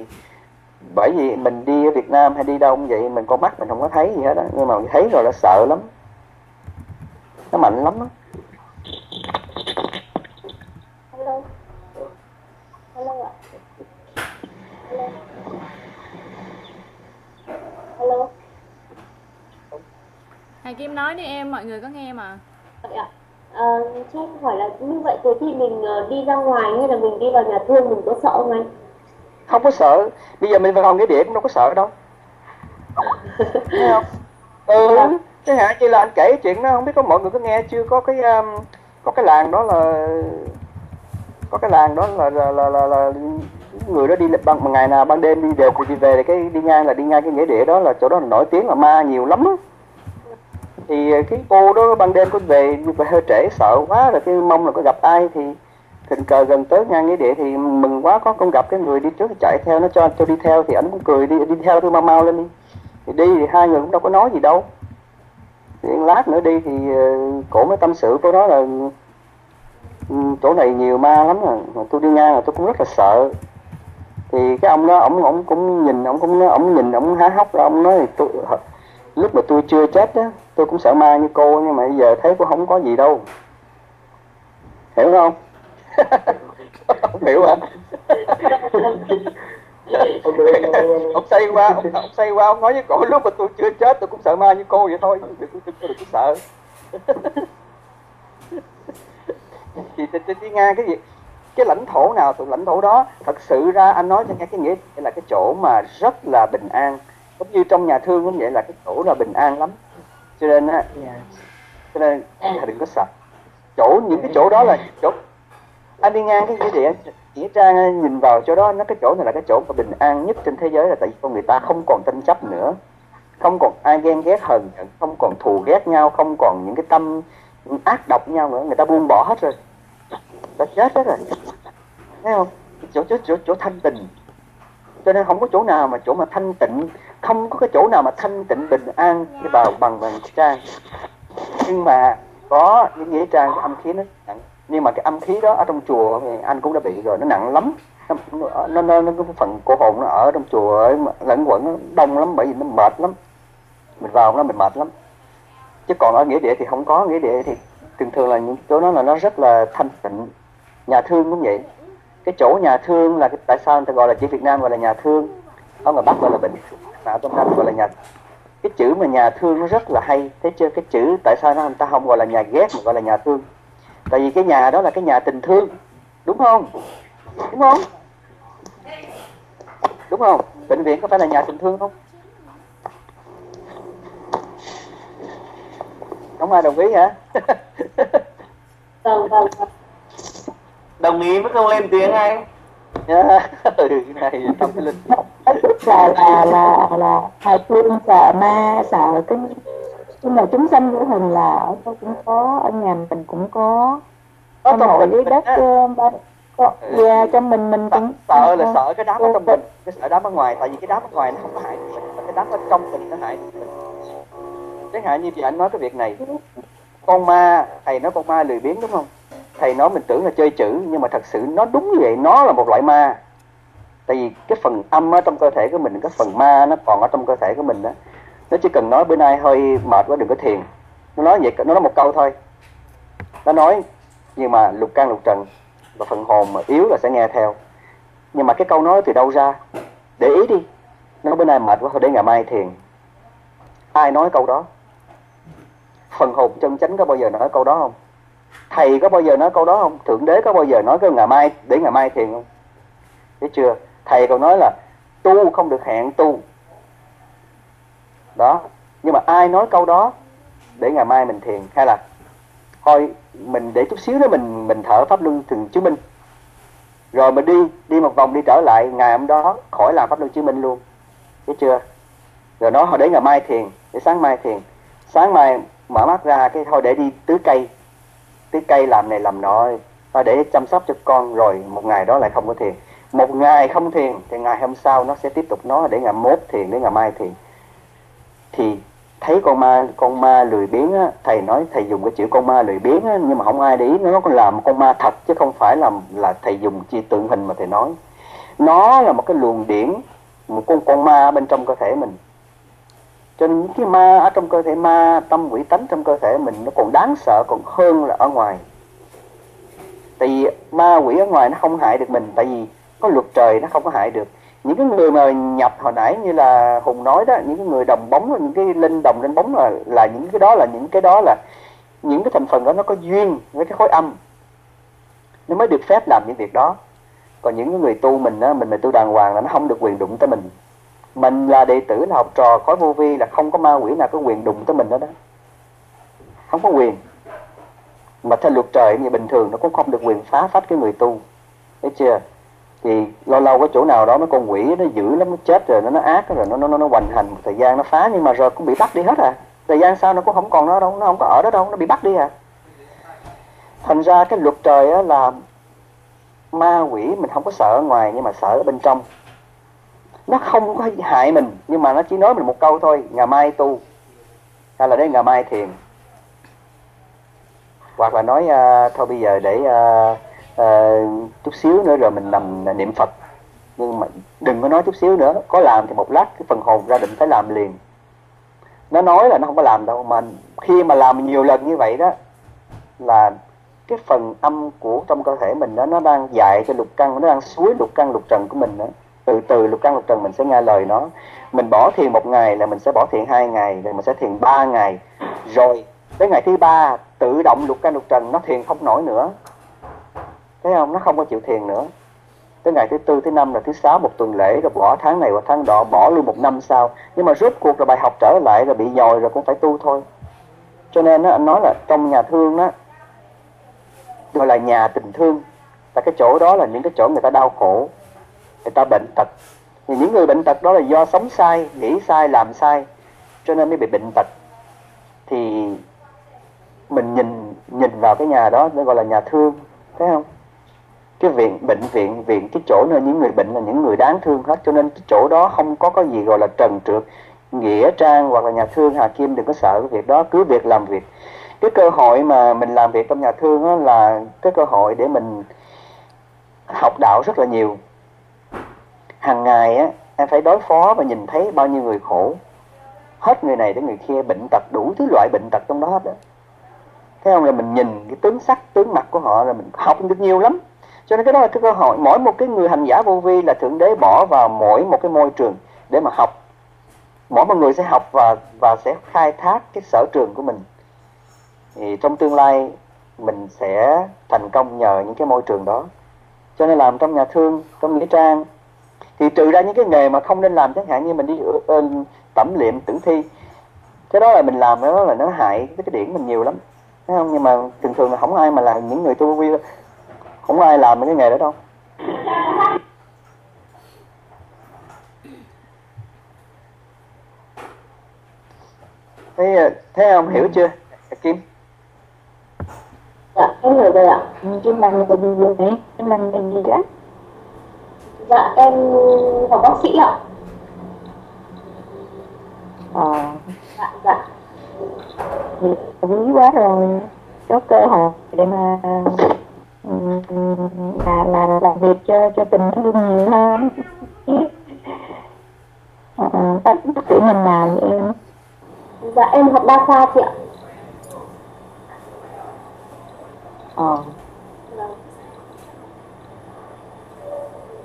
bởi vì mình đi ở Việt Nam hay đi đâu cũng vậy mình con mắt mình không có thấy gì hết đó nhưng mà mình thấy rồi nó sợ lắm nó mạnh lắm đó. Hello. Hello ạ. Hello. Hello. Hà Kim nói đi em, mọi người có nghe mà. Vậy ạ. À, cho em hỏi là như vậy thế thì mình ờ, đi ra ngoài hay là mình đi vào nhà thương mình có sợ không anh? không có sợ. Bây giờ mình vào cái địa cũng đâu có sợ đâu. Thấy không? [LAUGHS] Ừ. Cái hạn như là anh kể chuyện đó không biết có mọi người có nghe chưa? Có cái um, có cái làng đó là có cái làng đó là là là, là, là người đó đi bằng ngày nào ban đêm đi đều đi về thì cái đi ngang là đi ngang cái nghĩa địa đó là chỗ đó là nổi tiếng là ma nhiều lắm đó thì ờ, cái cô đó ban đêm có về về hơi trễ, sợ quá rồi cái mong là có gặp ai thì tình cờ gần tới ngang nghĩa địa thì mừng quá, có con gặp cái người đi trước chạy theo nó cho cho đi theo thì ảnh cũng cười đi đi theo tôi mau mau lên đi. Thì đi thì hai người cũng đâu có nói gì đâu. Thì lát nữa đi thì ờ, cổ mới tâm sự cô nói là ừ, chỗ này nhiều ma lắm rồi mà tôi đi ngang là tôi cũng rất là sợ. Thì cái ông đó, ông ông cũng nhìn, ông cũng ông nhìn, ông há hốc ra, ông nói thì tôi lúc mà tôi chưa chết á tôi cũng sợ ma như cô nhưng mà bây giờ thấy cô không có gì đâu. Hiểu không? Không hiểu hả? Ông say qua ông, ông say qua ông nói với cổ lúc mà tôi chưa chết tôi cũng sợ ma như cô vậy thôi. Tôi tôi đừng có sợ. Thì thì đi ngang cái gì? Cái lãnh thổ nào thuộc lãnh thổ đó? Thật sự ra anh nói cho nghe cái nghĩa là cái chỗ mà rất là bình an. Giống như trong nhà thương cũng vậy là cái chỗ là bình an lắm cho nên á cho nên đừng có sợ. Chỗ những cái chỗ đó là chỗ anh đi ngang cái nghĩa địa nghĩa trang nhìn vào chỗ đó nó cái chỗ này là cái chỗ mà bình an nhất trên thế giới là tại vì con người ta không còn tranh chấp nữa. Không còn ai ghen ghét hờn không còn thù ghét nhau không còn những cái tâm ác độc nhau nữa. Người ta buông bỏ hết rồi. Ta chết hết rồi. Thấy không? Chỗ chỗ chỗ chỗ thanh tịnh cho nên không có chỗ nào mà chỗ mà thanh tịnh không có cái chỗ nào mà thanh tịnh bình an như vào bằng bằng trang. Nhưng mà có những nghĩa trang cái âm khí nó nặng. Nhưng mà cái âm khí đó ở trong chùa thì anh cũng đã bị rồi nó nặng lắm. Nó nó, nó, nó cái phần cổ hồn nó ở trong chùa ấy, lẫn quẩn nó đông lắm bởi vì nó mệt lắm. Mình vào nó mình mệt lắm. Chứ còn ở nghĩa địa thì không có. Nghĩa địa thì thường thường là những chỗ đó là nó rất là thanh tịnh. Nhà thương cũng vậy cái chỗ nhà thương là cái, tại sao người ta gọi là chữ Việt Nam gọi là nhà thương? Ở ngoài Bắc gọi là bệnh mà ở trong Nam gọi là nhà cái chữ mà nhà thương nó rất là hay. Thấy chưa? Cái chữ tại sao nó người ta không gọi là nhà ghét mà gọi là nhà thương? Tại vì cái nhà đó là cái nhà tình thương. Đúng không? Đúng không? Đúng không? Bệnh viện có phải là nhà tình thương không? Không ai đồng ý hả? Vâng vâng vâng đồng ý với không lên tiếng anh. [LAUGHS] Ừ, cái này trong cái linh là là là là thầy thương sợ ma sợ cái nhưng mà chúng sanh của hình là ở đâu cũng có ở nhà mình cũng có. Hội mình dưới mình đất ờ, ba- có yeah, trong mình mình cũng sợ là sợ cái đám ở trong mình. Cái sợ đám ở ngoài tại vì cái đám ở ngoài nó không có hại mình mà cái đám ở trong mình nó hại mình. Chẳng hạn như chị anh nói cái việc này. Con ma thầy nói con ma lười biếng đúng không thầy nói mình tưởng là chơi chữ, nhưng mà thật sự nó đúng như vậy, nó là một loại ma. Tại vì cái phần âm ở trong cơ thể của mình, cái phần ma nó còn ở trong cơ thể của mình đó. Nó chỉ cần nói bữa nay hơi mệt quá, đừng có thiền. Nó nói vậy, nó nói một câu thôi. Nó nói, nhưng mà lục can lục trần và phần hồn mà yếu là sẽ nghe theo. Nhưng mà cái câu nói từ đâu ra? Để ý đi. Nó bữa nay mệt quá, thôi để ngày mai thiền. Ai nói câu đó? Phần hồn chân chánh có bao giờ nói câu đó không? Thầy có bao giờ nói câu đó không? Thượng đế có bao giờ nói cái ngày mai, để ngày mai thiền không? Thấy chưa? Thầy còn nói là tu không được hẹn tu. Đó. Nhưng mà ai nói câu đó, để ngày mai mình thiền? Hay là thôi mình để chút xíu nữa mình mình thở pháp luân thường chứng minh. Rồi mình đi đi một vòng đi trở lại, ngày hôm đó khỏi làm pháp luân chứng minh luôn. Thấy chưa? Rồi nói hồi để ngày mai thiền, để sáng mai thiền. Sáng mai mở mắt ra, cái thôi để đi tưới cây tưới cây làm này làm nọ. Và để chăm sóc cho con rồi một ngày đó lại không có thiền. Một ngày không thiền thì ngày hôm sau nó sẽ tiếp tục nó để ngày mốt thiền đến ngày mai thiền. Thì thấy con ma con ma lười biếng á, thầy nói thầy dùng cái chữ con ma lười biếng á, nhưng mà không ai để ý nó còn làm con ma thật chứ không phải là là thầy dùng chi tượng hình mà thầy nói. Nó là một cái luồng điển một con con ma bên trong cơ thể mình cho nên những cái ma ở trong cơ thể, ma tâm quỷ tánh trong cơ thể mình nó còn đáng sợ còn hơn là ở ngoài. Tại vì ma quỷ ở ngoài nó không hại được mình, tại vì có luật trời nó không có hại được. Những cái người mà nhập hồi nãy như là hùng nói đó, những cái người đồng bóng, những cái linh đồng lên bóng là là những cái đó, là những cái đó là những cái thành phần đó nó có duyên với cái khối âm. Nó mới được phép làm những việc đó. Còn những cái người tu mình á, mình mà tu đàng hoàng là nó không được quyền đụng tới mình mình là đệ tử là học trò khối vô vi là không có ma quỷ nào có quyền đụng tới mình đó đó không có quyền. Mà theo luật trời như bình thường nó cũng không được quyền phá phách cái người tu. Thấy chưa? Thì lâu lâu có chỗ nào đó mấy con quỷ nó dữ lắm nó chết rồi nó nó ác rồi nó nó nó, nó hoành hành một thời gian nó phá nhưng mà rồi cũng bị bắt đi hết à. Thời gian sau nó cũng không còn nó đâu nó không có ở đó đâu nó bị bắt đi à. Thành ra cái luật trời là ma quỷ mình không có sợ ở ngoài nhưng mà sợ ở bên trong nó không có hại mình nhưng mà nó chỉ nói mình một câu thôi ngày mai tu. Hay là đến ngày mai thiền. Hoặc là nói uh, thôi bây giờ để uh, uh, chút xíu nữa rồi mình nằm niệm Phật. Nhưng mà đừng có nói chút xíu nữa có làm thì một lát cái phần hồn ra định phải làm liền. Nó nói là nó không có làm đâu mà khi mà làm nhiều lần như vậy đó là cái phần âm của trong cơ thể mình đó nó đang dạy cho lục căn nó đang suối lục căn lục trần của mình đó từ từ lục căn lục trần mình sẽ nghe lời nó. Mình bỏ thiền một ngày là mình sẽ bỏ thiền hai ngày rồi mình sẽ thiền ba ngày. Rồi tới ngày thứ ba tự động lục căn lục trần nó thiền không nổi nữa. Thấy không? Nó không có chịu thiền nữa. Tới ngày thứ tư thứ năm là thứ sáu một tuần lễ rồi bỏ tháng này qua tháng đó bỏ luôn một năm sau. Nhưng mà rốt cuộc là bài học trở lại rồi bị nhồi rồi cũng phải tu thôi. Cho nên đó, anh nói là trong nhà thương đó gọi là nhà tình thương là cái chỗ đó là những cái chỗ người ta đau khổ người ta bệnh tật. Thì những người bệnh tật đó là do sống sai, nghĩ sai, làm sai, cho nên mới bị bệnh tật. Thì mình nhìn nhìn vào cái nhà đó, nó gọi là nhà thương, thấy không? Cái viện, bệnh viện viện cái chỗ nơi những người bệnh là những người đáng thương hết, cho nên cái chỗ đó không có cái gì gọi là trần trượt, nghĩa trang hoặc là nhà thương hà kim, đừng có sợ cái việc đó, cứ việc làm việc. Cái cơ hội mà mình làm việc trong nhà thương là cái cơ hội để mình học đạo rất là nhiều hàng ngày á, em phải đối phó và nhìn thấy bao nhiêu người khổ. Hết người này đến người kia, bệnh tật đủ thứ loại bệnh tật trong đó hết đó thấy không? Là mình nhìn cái tướng sắc, tướng mặt của họ là mình học được nhiều lắm. Cho nên cái đó là cái cơ hội mỗi một cái người hành giả vô vi là thượng đế bỏ vào mỗi một cái môi trường để mà học. Mỗi một người sẽ học và và sẽ khai thác cái sở trường của mình. Thì trong tương lai, mình sẽ thành công nhờ những cái môi trường đó. Cho nên làm trong nhà thương, trong nghĩa trang thì trừ ra những cái nghề mà không nên làm chẳng hạn như mình đi uh, tẩm liệm tử thi cái đó là mình làm đó là nó hại cái, cái điển mình nhiều lắm. Thấy không? Nhưng mà thường thường là không ai mà làm những người tu vi không ai làm cái nghề đó đâu. Thế ờ, thế không hiểu chưa kim? Dạ cái người đây ạ. Kim bằng đi gì đấy kim bằng là gì đó dạ em học bác sĩ ạ. Ờ. Dạ dạ. Quý quá rồi. Có cơ hội để mà là là làm việc cho cho tình thương nhiều hơn. Ờ, bác sĩ mình nào vậy em. Dạ em học đa khoa chị ạ. Ờ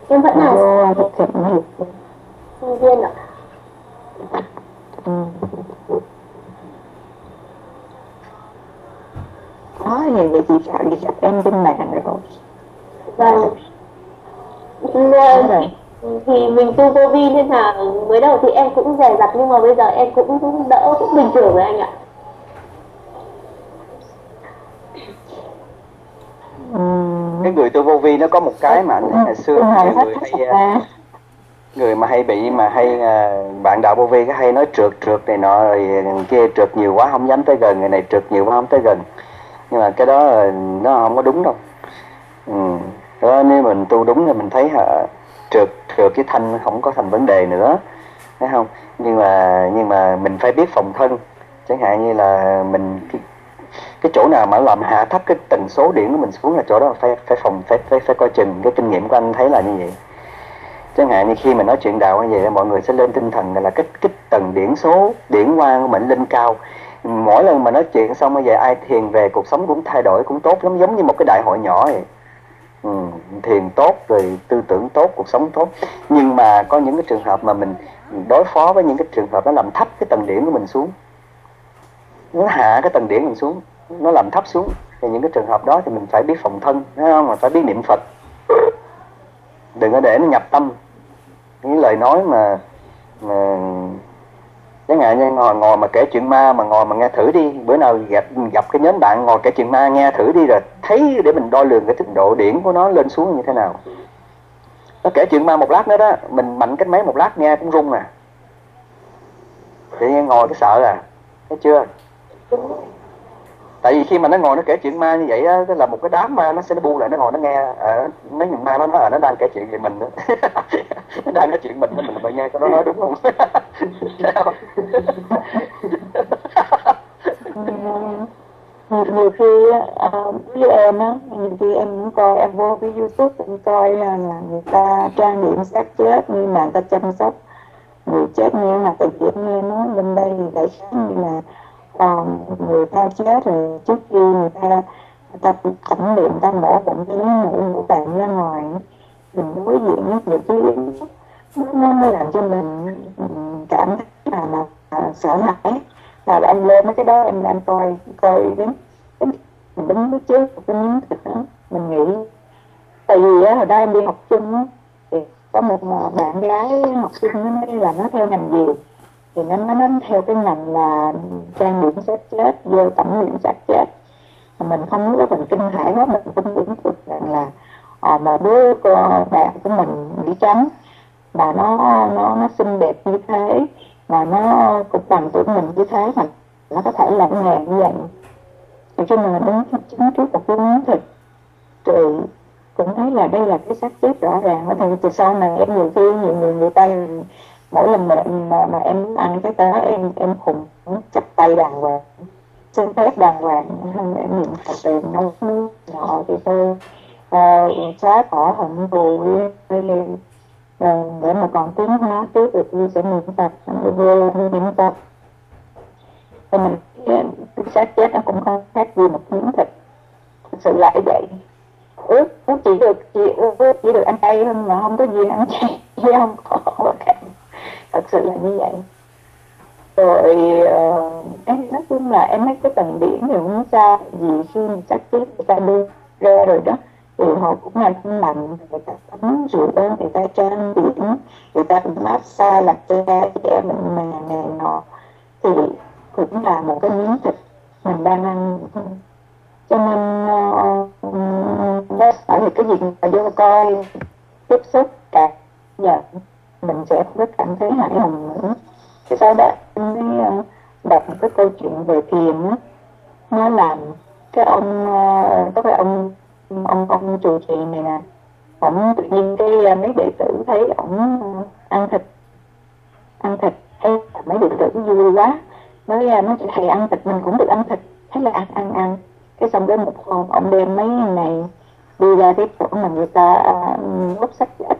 em vẫn là vô hiện nghiệp sinh viên ạ. Ừ. gì vậy chị sợ chị sợ em trên mạng rồi vâng. Nói Vâng, rồi. thì mình tu vô vi nên là mới đầu thì em cũng dè dặt nhưng mà bây giờ em cũng cũng đỡ cũng bình thường rồi anh ạ cái người tu vô vi nó có một cái mà anh thấy ngày xưa cái người hay ra. người mà hay bị mà hay à, bạn đạo vô vi cái hay nói trượt trượt này nọ rồi kia trượt nhiều quá không dám tới gần người này trượt nhiều quá không tới gần. Nhưng mà cái đó nó không có đúng đâu. Ừ. đó, nếu mình tu đúng thì mình thấy hả trượt trượt cái thanh không có thành vấn đề nữa thấy không? Nhưng mà nhưng mà mình phải biết phòng thân. Chẳng hạn như là mình cái, chỗ nào mà làm hạ thấp cái tần số điện của mình xuống là chỗ đó phải phải phòng phải phải phải coi chừng. Cái kinh nghiệm của anh thấy là như vậy. Chẳng hạn như khi mà nói chuyện đạo như vậy mọi người sẽ lên tinh thần là cái kích tầng điển số điển quang của mình lên cao. Mỗi lần mà nói chuyện xong bây giờ ai thiền về cuộc sống cũng thay đổi cũng tốt lắm giống như một cái đại hội nhỏ vậy. Ừ, thiền tốt rồi tư tưởng tốt cuộc sống tốt. Nhưng mà có những cái trường hợp mà mình đối phó với những cái trường hợp nó làm thấp cái tầng điển của mình xuống. Nó hạ cái tầng điển mình xuống nó làm thấp xuống. Thì những cái trường hợp đó thì mình phải biết phòng thân thấy không? Mà phải biết niệm phật. Đừng có để nó nhập tâm. Những lời nói mà mà chẳng hạn như ngồi ngồi mà kể chuyện ma, mà ngồi mà nghe thử đi. Bữa nào gặp gặp cái nhóm bạn ngồi kể chuyện ma, nghe thử đi rồi thấy để mình đo lường cái trình độ điển của nó lên xuống như thế nào. Nó kể chuyện ma một lát nữa đó, mình mạnh cái máy một lát nghe cũng rung à. Thì ngồi cái sợ à. Thấy chưa? Tại vì khi mà nó ngồi nó kể chuyện ma như vậy á là một cái đám ma nó sẽ nó bu lại nó ngồi nó nghe à, mấy người ma nó nói là nó đang kể chuyện về mình đó [LAUGHS] nó đang nói chuyện mình mình phải nghe cho nó nói đúng không? [LAUGHS] Nhiều, khi à, với em á nhiều khi em cũng coi em vô cái youtube em coi là, là người ta trang điểm xác chết như mà người ta chăm sóc người chết như mà tự nhiên nghe nói bên đây thì đại khái như là còn người ta chết rồi trước khi người ta người ta thẩm niệm, người ta mổ bụng cái ngũ ngũ tạng ra ngoài. Mình đối diện với những cái nó mới làm cho mình cảm thấy là, là, là sợ hãi. Là em lên mấy cái đó em em coi coi đến mình đứng trước một cái miếng thịt đó mình nghĩ. Tại vì á hồi đó em đi học chung á thì có một bạn gái học sinh nó là nó theo ngành gì? Thì nó nó nó theo cái ngành là trang điểm sát chết vô tẩm điểm sát chết. Mình không biết mình kinh hãi quá mình không tưởng tượng rằng là à, mà đứa con bạn của mình bị trắng mà nó nó nó xinh đẹp như thế mà nó cũng bằng tuổi mình như thế mà nó có thể lãng ngàn như vậy thì cho mình đứng chứng trước một cái miếng thịt. Chị cũng thấy là đây là cái xác chết rõ ràng. Thì từ sau này em nhiều khi nhiều người người ta mỗi lần mà mà, mà em ăn cái đó em em khùng chắp tay đàng hoàng. Xin phép đàng hoàng em niệm phật tiền nấu nước nọ thì thôi, uh, xóa bỏ hận thù với liền ờ, để mà còn tiến hóa tiếp được như sẽ niệm phật vừa niệm phật. Thì mình cái xác chết nó cũng không khác gì một miếng thịt. Thực sự là vậy. Ước ước chỉ được chỉ ước chỉ được ăn chay hơn mà không có gì ăn chay chứ [LAUGHS] không có thật sự là như vậy. Rồi uh, em nói chung là em mấy cái tầng biển thì không sao vì khi chắc chết người ta đưa ra rồi đó thì họ cũng là không mạnh người ta tắm rửa người ta trang điểm người ta cũng massage là cho trẻ mình mà này nọ. Thì cũng là một cái miếng thịt mình đang ăn. Cho nên ờ, đó uh, thì cái gì mà vô coi tiếp xúc cả giờ mình sẽ rất cảm thấy hài lòng nữa. Thế sau đó em mới ờ, đọc một cái câu chuyện về thiền nó làm cái ông ờ, có cái ông ông ông chủ trì này nè ông tự nhiên cái ờ, mấy đệ tử thấy ông ăn thịt ăn thịt hay mấy đệ tử vui quá nói nói thầy ăn thịt mình cũng được ăn thịt. Thế là ăn ăn ăn. Cái xong đến một hôm ông đem mấy này đi ra cái chỗ mình người ta uh, sách ít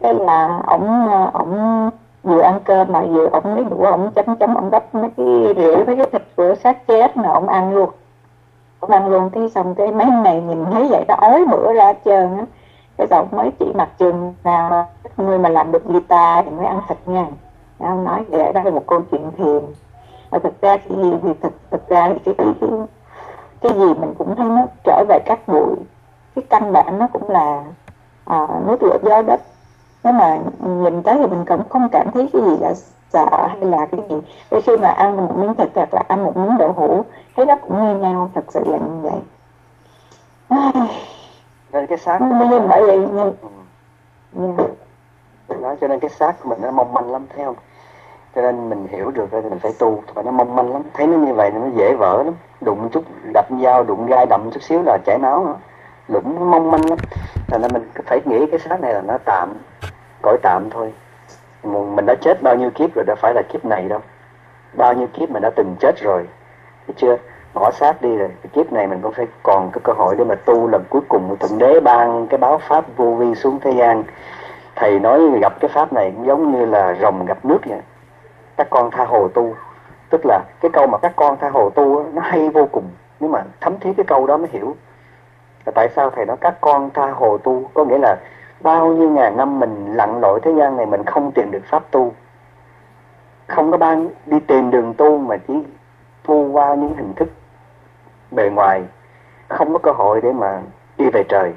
cái là ổng ổng vừa ăn cơm mà vừa ổng lấy đũa ổng chấm chấm ổng gấp mấy cái rễ mấy cái thịt của xác chết mà ổng ăn luôn. Ổng ăn luôn cái xong cái mấy này nhìn thấy vậy nó ói bữa ra trơn á. Cái giọng mới chỉ mặt chừng nào người mà làm được guitar thì mới ăn thịt nha. Ông nói vậy đó là một câu chuyện thiền. Mà thực ra thì, thì thực, thực ra thì cái, cái, cái gì mình cũng thấy nó trở về các bụi. Cái căn bản nó cũng là à, nước lửa gió đất nếu mà nhìn tới thì mình cũng không cảm thấy cái gì là sợ hay là cái gì. Đôi khi mà ăn một miếng thịt hoặc là ăn một miếng đậu hũ thấy nó cũng như nhau thật sự là như vậy. Nên cái xác như vậy vậy như, yeah. đó cho nên cái xác của mình nó mong manh lắm thấy không? Cho nên mình hiểu được rồi thì mình phải tu mà nó mong manh lắm. Thấy nó như vậy nó dễ vỡ lắm. Đụng chút đập dao đụng gai đậm chút xíu là chảy máu. Nữa lũng mong manh lắm. Thành ra mình phải nghĩ cái xác này là nó tạm cõi tạm thôi. Mình đã chết bao nhiêu kiếp rồi đã phải là kiếp này đâu. Bao nhiêu kiếp mình đã từng chết rồi. Thấy chưa? Bỏ xác đi rồi. Cái kiếp này mình cũng phải còn cái cơ hội để mà tu lần cuối cùng thượng đế, ban cái báo pháp vô vi xuống thế gian. Thầy nói gặp cái pháp này cũng giống như là rồng gặp nước vậy. Các con tha hồ tu. Tức là cái câu mà các con tha hồ tu nó hay vô cùng. Nếu mà thấm thía cái câu đó mới hiểu. Là tại sao thầy nói các con tha hồ tu? Có nghĩa là bao nhiêu ngàn năm mình lặn lội thế gian này mình không tìm được pháp tu. Không có ban đi tìm đường tu mà chỉ tu qua những hình thức bề ngoài. Không có cơ hội để mà đi về trời.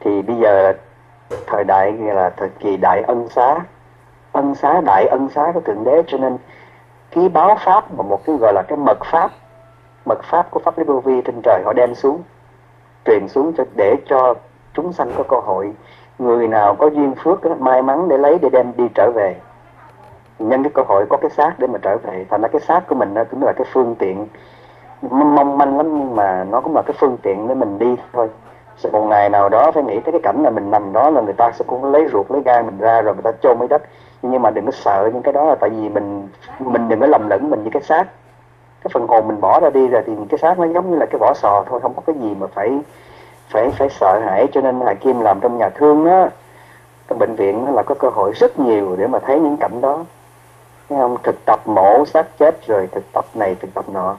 Thì bây giờ thời đại là thời kỳ đại ân xá. Ân xá, đại ân xá của thượng đế. Cho nên ký báo pháp mà một cái gọi là cái mật pháp mật pháp của pháp lý vô vi trên trời họ đem xuống, truyền xuống cho để cho chúng sanh có cơ hội. Người nào có duyên phước may mắn để lấy, để đem đi trở về. Nhân cái cơ hội có cái xác để mà trở về. Thành ra cái xác của mình nó cũng là cái phương tiện. Mong manh lắm nhưng mà nó cũng là cái phương tiện để mình đi thôi. Sẽ một ngày nào đó phải nghĩ tới cái cảnh là mình nằm đó là người ta sẽ cũng lấy ruột, lấy gan mình ra rồi người ta chôn mấy đất. Nhưng mà đừng có sợ những cái đó là tại vì mình mình đừng có lầm lẫn mình với cái xác. Cái phần hồn mình bỏ ra đi rồi thì cái xác nó giống như là cái vỏ sò thôi, không có cái gì mà phải phải phải sợ hãi cho nên Hà Kim làm trong nhà thương á trong bệnh viện nó là có cơ hội rất nhiều để mà thấy những cảnh đó. Thấy không? Thực tập mổ xác chết rồi thực tập này thực tập nọ.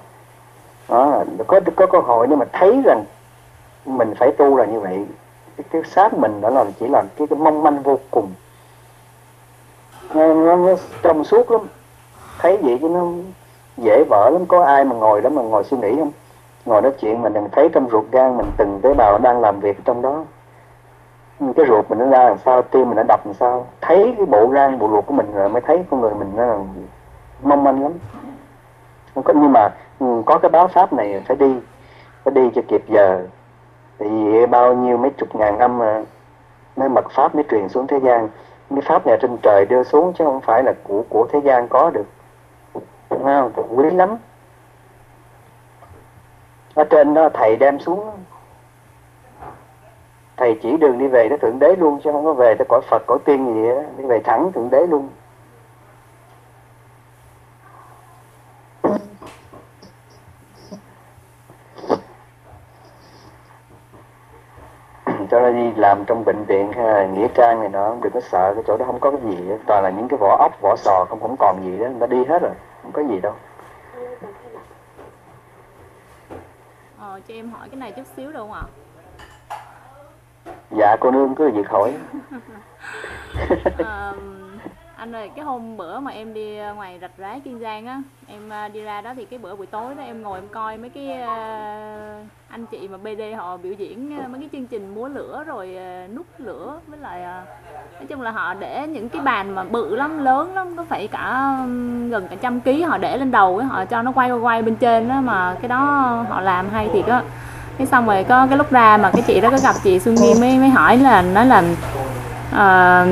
Đó có có cơ hội nhưng mà thấy rằng mình phải tu là như vậy. Cái, cái xác mình đó là chỉ là cái, cái mong manh vô cùng. Nó, nó, nó trong suốt lắm. Thấy vậy chứ nó dễ vỡ lắm. Có ai mà ngồi đó mà ngồi suy nghĩ không? Ngồi nói chuyện mình đừng thấy trong ruột gan mình từng tế bào đang làm việc trong đó. Cái ruột mình nó ra làm sao, tim mình nó đập làm sao? Thấy cái bộ gan, bộ ruột của mình rồi mới thấy con người mình nó mong manh lắm. Không có nhưng mà ừ, có cái báo pháp này phải đi. Phải đi cho kịp giờ. Vì bao nhiêu mấy chục ngàn năm mà mới mật pháp mới truyền xuống thế gian. Cái pháp này trên trời đưa xuống chứ không phải là của của thế gian có được. Đúng không? Quý lắm ở trên đó thầy đem xuống. Thầy chỉ đường đi về tới thượng đế luôn, chứ không có về tới cõi phật, cõi tiên gì đó đi về thẳng thượng đế luôn. [CLEARS THROAT] Cho nên đi làm trong bệnh viện hay là nghĩa trang này nó đừng có sợ, cái chỗ đó không có cái gì hết. toàn là những cái vỏ ốc, vỏ sò, không không còn gì đó người ta đi hết rồi, không có gì đâu. Ờ cho em hỏi cái này chút xíu được không ạ? Dạ cô nương cứ việc hỏi Ờ, anh ơi cái hôm bữa mà em đi ờ, ngoài rạch rái kiên giang á em ờ, đi ra đó thì cái bữa buổi tối đó em ngồi em coi mấy cái ờ, anh chị mà bd họ biểu diễn mấy cái chương trình múa lửa rồi ờ, nút lửa với lại nói chung là họ để những cái bàn mà bự lắm lớn lắm có phải cả gần cả trăm ký họ để lên đầu ấy, họ cho nó quay quay quay bên trên đó mà cái đó họ làm hay thiệt á. Cái xong rồi có cái lúc ra mà cái chị đó có gặp chị Xuân Nghiêm mới mới hỏi là nói là à,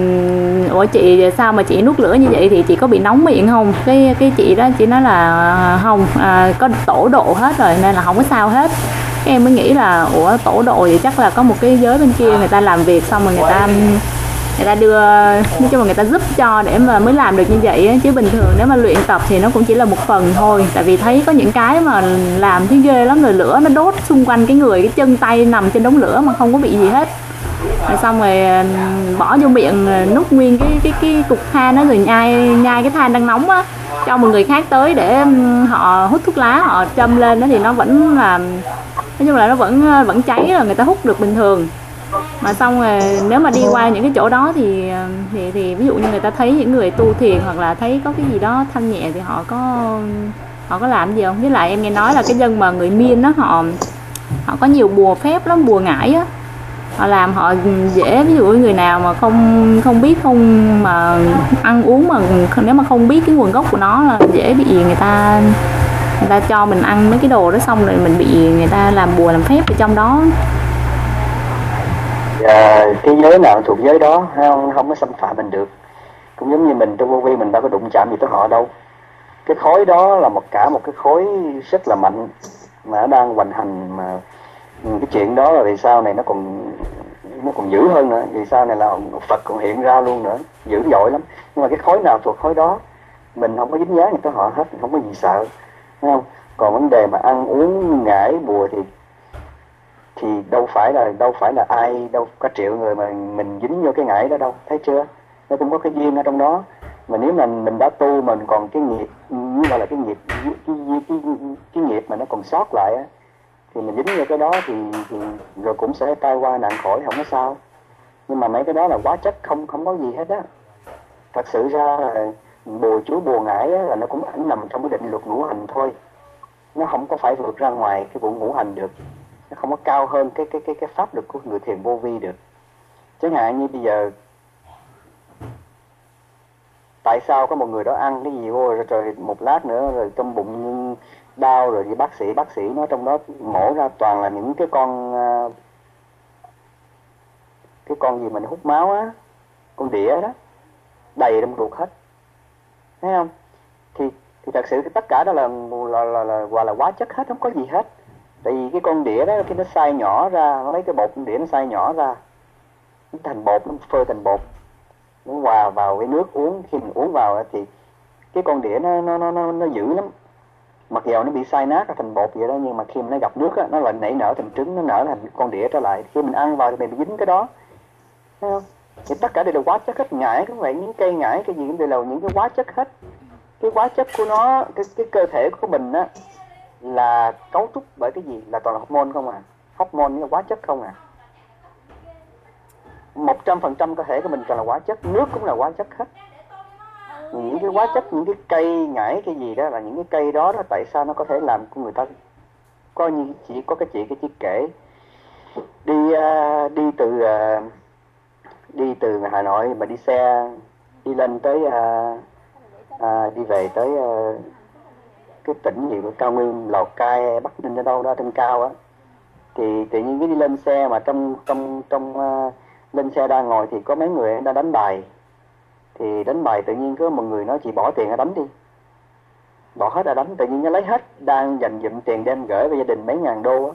ủa chị sao mà chị nuốt lửa như vậy thì chị có bị nóng miệng không? Cái cái chị đó chị nói là ờ, không à, có tổ độ hết rồi nên là không có sao hết. Cái em mới nghĩ là ủa tổ độ vậy chắc là có một cái giới bên kia người ta làm việc xong rồi người ta người ta đưa nói chung là người ta giúp cho để mà mới làm được như vậy á. chứ bình thường nếu mà luyện tập thì nó cũng chỉ là một phần thôi. Tại vì thấy có những cái mà làm thấy ghê lắm rồi lửa nó đốt xung quanh cái người cái chân tay nằm trên đống lửa mà không có bị gì hết rồi xong rồi ờ, bỏ vô miệng ờ, nút nguyên cái cái cái cục than đó rồi nhai nhai cái than đang nóng á, cho một người khác tới để họ hút thuốc lá họ châm lên đó thì nó vẫn là, nói chung là nó vẫn ờ, vẫn cháy rồi người ta hút được bình thường. Mà xong rồi nếu mà đi qua những cái chỗ đó thì thì thì ví dụ như người ta thấy những người tu thiền hoặc là thấy có cái gì đó thanh nhẹ thì họ có họ có làm gì không? Với lại em nghe nói là cái dân mà người miên đó họ họ có nhiều bùa phép lắm, bùa ngải á họ làm họ dễ, ví dụ như người nào mà không không biết, không mà ăn uống mà nếu mà không biết cái nguồn gốc của nó là dễ bị người ta người ta cho mình ăn mấy cái đồ đó xong rồi mình bị người ta làm bùa làm phép ở trong đó. Và cái giới nào thuộc giới đó không? Không có xâm phạm mình được. Cũng giống như mình, trong vô vi mình đâu có đụng chạm gì tới họ đâu. Cái khối đó là một cả một cái khối rất là mạnh mà đang hoành hành mà Ừ, cái chuyện đó là vì sao này nó còn nó còn dữ hơn nữa. Vì sao này là Phật còn hiện ra luôn nữa. Dữ dội lắm. Nhưng mà cái khối nào thuộc khối đó mình không có dính dáng gì tới họ hết không có gì sợ. Thấy không? Còn vấn đề mà ăn uống ngải bùa thì thì đâu phải là đâu phải là ai đâu có triệu người mà mình dính vô cái ngải đó đâu. Thấy chưa? Nó cũng có cái duyên ở trong đó. Mà nếu mà mình đã tu mình còn cái nghiệp như là cái nghiệp cái, cái, cái, cái nghiệp mà nó còn sót lại á thì mình dính vô cái đó thì, thì rồi cũng sẽ tai qua nạn khỏi không có sao. Nhưng mà mấy cái đó là quá chất không không có gì hết á. Thật sự ra là bùa chú bùa ngải á, là nó cũng ảnh nằm trong cái định luật ngũ hành thôi. Nó không có phải vượt ra ngoài cái vụ ngũ hành được. Nó không có cao hơn cái cái cái cái pháp lực của người thiền vô vi được. Chẳng hạn như bây giờ tại sao có một người đó ăn cái gì vô rồi, trời một lát nữa rồi trong bụng đau rồi đi bác sĩ bác sĩ nó trong đó mổ ra toàn là những cái con à, cái con gì mình hút máu á con đĩa đó đầy trong ruột hết. Thấy không? Thì thì thật sự tất cả đó là là là, là gọi là quá chất hết không có gì hết. Tại vì cái con đĩa đó khi nó sai nhỏ ra nó lấy cái bột con đĩa nó sai nhỏ ra nó thành bột nó phơi thành bột. Nó hòa vào với nước uống khi mình uống vào thì cái con đĩa nó nó nó nó, nó dữ lắm mặc dầu nó bị sai nát ra thành bột vậy đó nhưng mà khi mà nó gặp nước á, nó lại nảy nở thành trứng nó nở thành con đĩa trở lại. Khi mình ăn vào thì mình bị dính cái đó. Thấy không? Thì tất cả đều là hóa chất hết ngải cũng vậy những cây ngải cái gì cũng đều là những cái hóa chất hết. Cái hóa chất của nó cái cái cơ thể của mình á là cấu trúc bởi cái gì? Là toàn là hormone không à? Hormone là hóa chất không à? Một trăm phần trăm cơ thể của mình toàn là hóa chất nước cũng là hóa chất hết những cái hóa chất những cái cây ngải cái gì đó là những cái cây đó đó tại sao nó có thể làm của người ta coi như chỉ có cái chị cái chiếc kể. Đi uh, đi từ uh, đi từ Hà Nội mà đi xe đi lên tới uh, uh, đi về tới uh, cái tỉnh gì của cao nguyên lào cai bắc ninh ở đâu đó trên cao á. Thì tự nhiên cái đi lên xe mà trong trong trong uh, lên xe đang ngồi thì có mấy người đang đánh bài thì đánh bài tự nhiên có một người nói chị bỏ tiền ra đánh đi. Bỏ hết ra đánh, tự nhiên nó lấy hết, đang dành dụm tiền đem gửi về gia đình mấy ngàn đô á.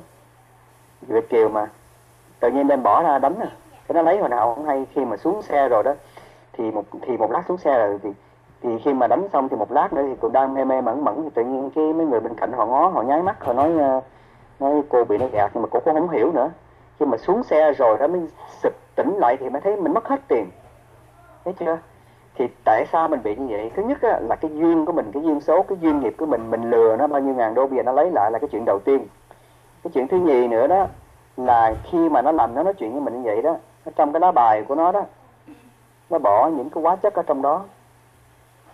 Việt kiều mà, tự nhiên đem bỏ ra đánh à. Cái nó lấy hồi nào cũng hay, khi mà xuống xe rồi đó, thì một thì một lát xuống xe rồi thì thì khi mà đánh xong thì một lát nữa thì cô đang mê mê mẩn mẩn, thì tự nhiên cái mấy người bên cạnh họ ngó, họ nháy mắt, họ nói ờ, nói cô bị nó gạt, nhưng mà cô cũng không hiểu nữa. Khi mà xuống xe rồi đó, mới sực tỉnh lại thì mới thấy mình mất hết tiền. Thấy chưa? Thì tại sao mình bị như vậy? Thứ nhất á, là cái duyên của mình cái duyên số cái duyên nghiệp của mình mình lừa nó bao nhiêu ngàn đô bây giờ nó lấy lại là cái chuyện đầu tiên. Cái chuyện thứ nhì nữa đó là khi mà nó làm nó nói chuyện với mình như vậy đó ở trong cái lá bài của nó đó nó bỏ những cái hóa chất ở trong đó.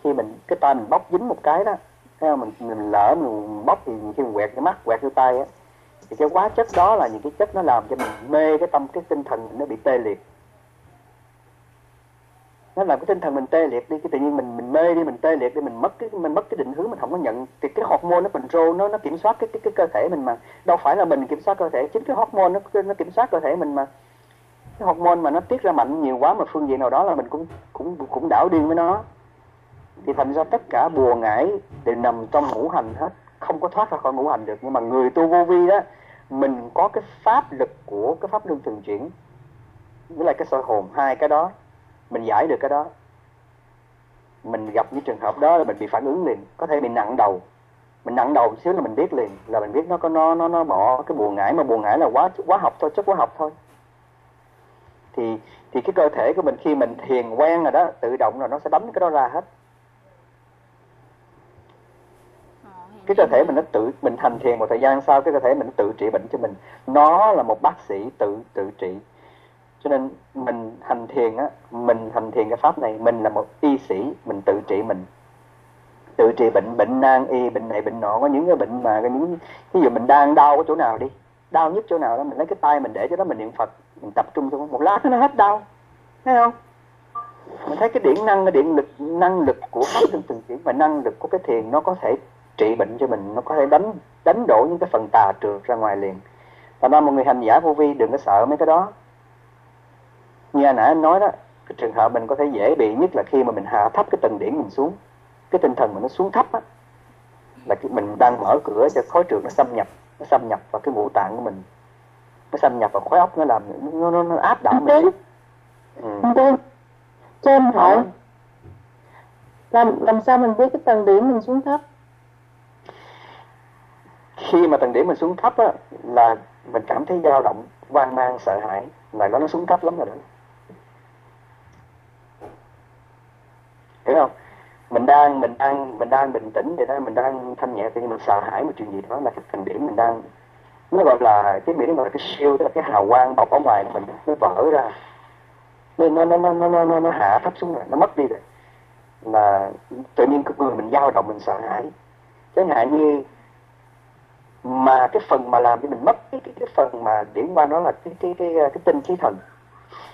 Khi mình cái tay mình bóc dính một cái đó thấy không? mình mình lỡ mình bóc thì khi mình quẹt cái mắt quẹt cái tay á thì cái hóa chất đó là những cái chất nó làm cho mình mê cái tâm cái tinh thần mình nó bị tê liệt nó làm cái tinh thần mình tê liệt đi, cái tự nhiên mình mình mê đi, mình tê liệt đi, mình mất cái, mình mất cái định hướng, mình không có nhận. Thì cái hormone nó control, nó nó kiểm soát cái cái cái cơ thể mình mà. Đâu phải là mình kiểm soát cơ thể, chính cái hormone nó nó kiểm soát cơ thể mình mà. Cái hormone mà nó tiết ra mạnh nhiều quá mà phương diện nào đó là mình cũng cũng cũng đảo điên với nó. Thì thành ra tất cả bùa ngải đều nằm trong ngũ hành hết. Không có thoát ra khỏi ngũ hành được. Nhưng mà người tu vô vi đó, mình có cái pháp lực của cái pháp luân thường chuyển. Với lại cái soi hồn, hai cái đó mình giải được cái đó. Mình gặp những trường hợp đó là mình bị phản ứng liền có thể bị nặng đầu. Mình nặng đầu xíu là mình biết liền là mình biết nó có nó nó nó bỏ cái buồn ngải mà buồn ngải là quá quá học thôi chất quá học thôi. Thì thì cái cơ thể của mình khi mình thiền quen rồi đó tự động là nó sẽ đánh cái đó ra hết. Ờ, cái cơ thể mình nó tự mình thành thiền một thời gian sau cái cơ thể mình nó tự trị bệnh cho mình. Nó là một bác sĩ tự tự trị cho nên mình hành thiền á, mình hành thiền cái pháp này, mình là một y sĩ, mình tự trị mình. Tự trị bệnh bệnh nan y, bệnh này, bệnh nọ, có những cái bệnh mà cái những ví dụ mình đang đau ở chỗ nào đi, đau nhất chỗ nào đó, mình lấy cái tay mình để cho đó, mình niệm phật, mình tập trung xuống. Một lát nó hết đau, thấy không? Mình thấy cái điện năng, cái điện lực, năng lực của pháp thân từng chuyển và năng lực của cái thiền nó có thể trị bệnh cho mình, nó có thể đánh đánh đổ những cái phần tà trượt ra ngoài liền. Thành ra một người hành giả vô vi, đừng có sợ mấy cái đó như anh nãy anh nói đó cái trường hợp mình có thể dễ bị nhất là khi mà mình hạ thấp cái tầng điển mình xuống. Cái tinh thần mình nó xuống thấp á là cái mình đang mở cửa cho khối trường nó xâm nhập nó xâm nhập vào cái ngũ tạng của mình. Nó xâm nhập vào khối óc nó làm nó nó, nó áp đảo mình. Ừ. Cho em hỏi làm làm sao mình biết cái tầng điểm mình xuống thấp? Khi mà tầng điểm mình xuống thấp á là mình cảm thấy dao động hoang mang sợ hãi là nó nó xuống thấp lắm rồi đó hiểu không? Mình đang mình đang mình đang bình tĩnh vậy đó mình đang thanh nhẹ thì mình sợ hãi một chuyện gì đó là cái thành điểm mình đang nó gọi là cái biển gọi là cái siêu tức là cái hào quang bọc ở ngoài của mình nó vỡ ra. Nên nó nó nó nó nó, nó, nó hạ thấp xuống rồi nó mất đi rồi. Là tự nhiên cái người mình dao động mình sợ hãi. Chẳng hạn như mà cái phần mà làm cho mình mất cái cái, cái phần mà điểm qua nó là cái cái cái cái tinh khí thần.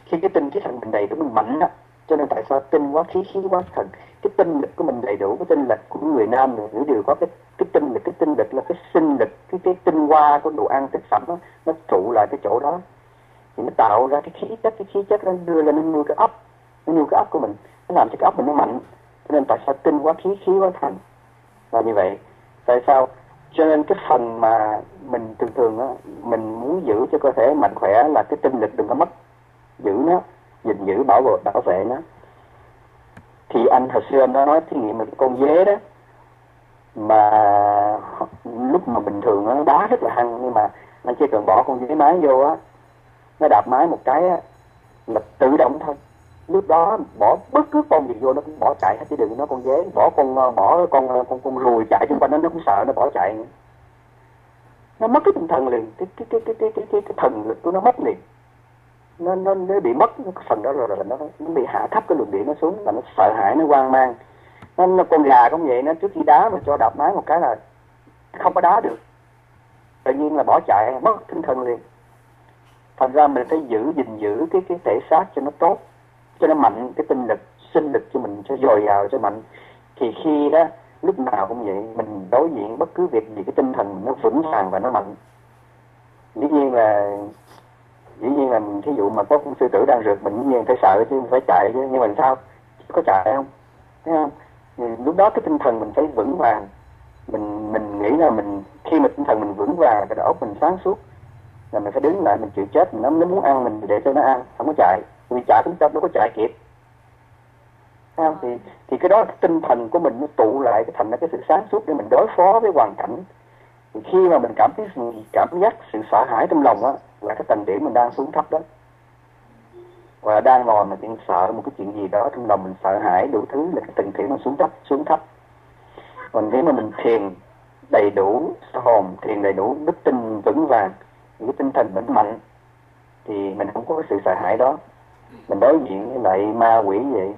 Khi cái tinh khí thần mình đầy đủ mình mạnh đó cho nên tại sao tinh quá khí khí quá thần? Cái tinh lực của mình đầy đủ cái tinh lực của người nam người nữ đều có cái cái tinh lực cái tinh lực là cái sinh lực cái cái tinh hoa của đồ ăn thực phẩm đó, nó trụ lại cái chỗ đó. Thì nó tạo ra cái khí chất cái khí chất nó đưa lên nó nuôi cái ốc nó nuôi cái ốc của mình nó làm cho cái ốc mình nó mạnh. Cho nên tại sao tinh quá khí khí quá thần? Là như vậy tại sao? Cho nên cái phần mà mình thường thường á mình muốn giữ cho cơ thể mạnh khỏe là cái tinh lực đừng có mất giữ nó gìn giữ bảo vệ bảo vệ nó. Thì anh hồi xưa anh đã nói thí nghiệm một con dế đó mà lúc mà bình thường nó đá rất là hăng nhưng mà anh chỉ cần bỏ con dế mái vô á nó đạp mái một cái á là tự động thôi. Lúc đó bỏ bất cứ con gì vô nó cũng bỏ chạy hết chứ đừng nói con dế bỏ con ờ, bỏ con ờ, con con ruồi chạy xung quanh nó nó cũng sợ nó bỏ chạy nó mất cái tinh thần liền cái cái cái cái cái cái, cái, cái thần lực của nó mất liền nó nó nó bị mất cái phần đó rồi là nó nó bị hạ thấp cái luồng điện nó xuống là nó sợ hãi nó hoang mang. Nó, nó con gà cũng vậy nó trước khi đá mà cho đạp máy một cái là không có đá được. Tự nhiên là bỏ chạy mất tinh thần liền. Thành ra mình phải giữ gìn giữ cái cái thể xác cho nó tốt cho nó mạnh cái tinh lực sinh lực cho mình cho dồi dào cho mạnh. Thì khi đó lúc nào cũng vậy mình đối diện bất cứ việc gì cái tinh thần mình nó vững vàng và nó mạnh. Dĩ nhiên là dĩ nhiên là thí dụ mà có con sư tử đang rượt mình dĩ nhiên phải sợ chứ phải chạy chứ. Nhưng mà sao? Có chạy không? Thấy không? Thì lúc đó cái tinh thần mình phải vững vàng. Mình mình nghĩ là mình, khi mà tinh thần mình vững vàng, cái đầu óc mình sáng suốt, là mình phải đứng lại, mình chịu chết nó nó muốn ăn mình để cho nó ăn, không có chạy. Vì chạy cũng đâu có chạy kịp. Thấy không? thì thì cái đó cái tinh thần của mình nó tụ lại, cái thành ra cái sự sáng suốt để mình đối phó với hoàn cảnh. Thì khi mà mình cảm thấy cảm giác sự sợ hãi trong lòng á là cái tầng điểm mình đang xuống thấp đó. Và đang ngồi mà chuyện sợ một cái chuyện gì đó trong lòng mình sợ hãi đủ thứ là cái tầng điểm nó xuống thấp xuống thấp. Còn nếu mà mình thiền đầy đủ hồn, thiền đầy đủ đức tin vững vàng, cái tinh thần vững mạnh, thì mình không có cái sự sợ hãi đó. Mình đối diện với lại ma quỷ vậy.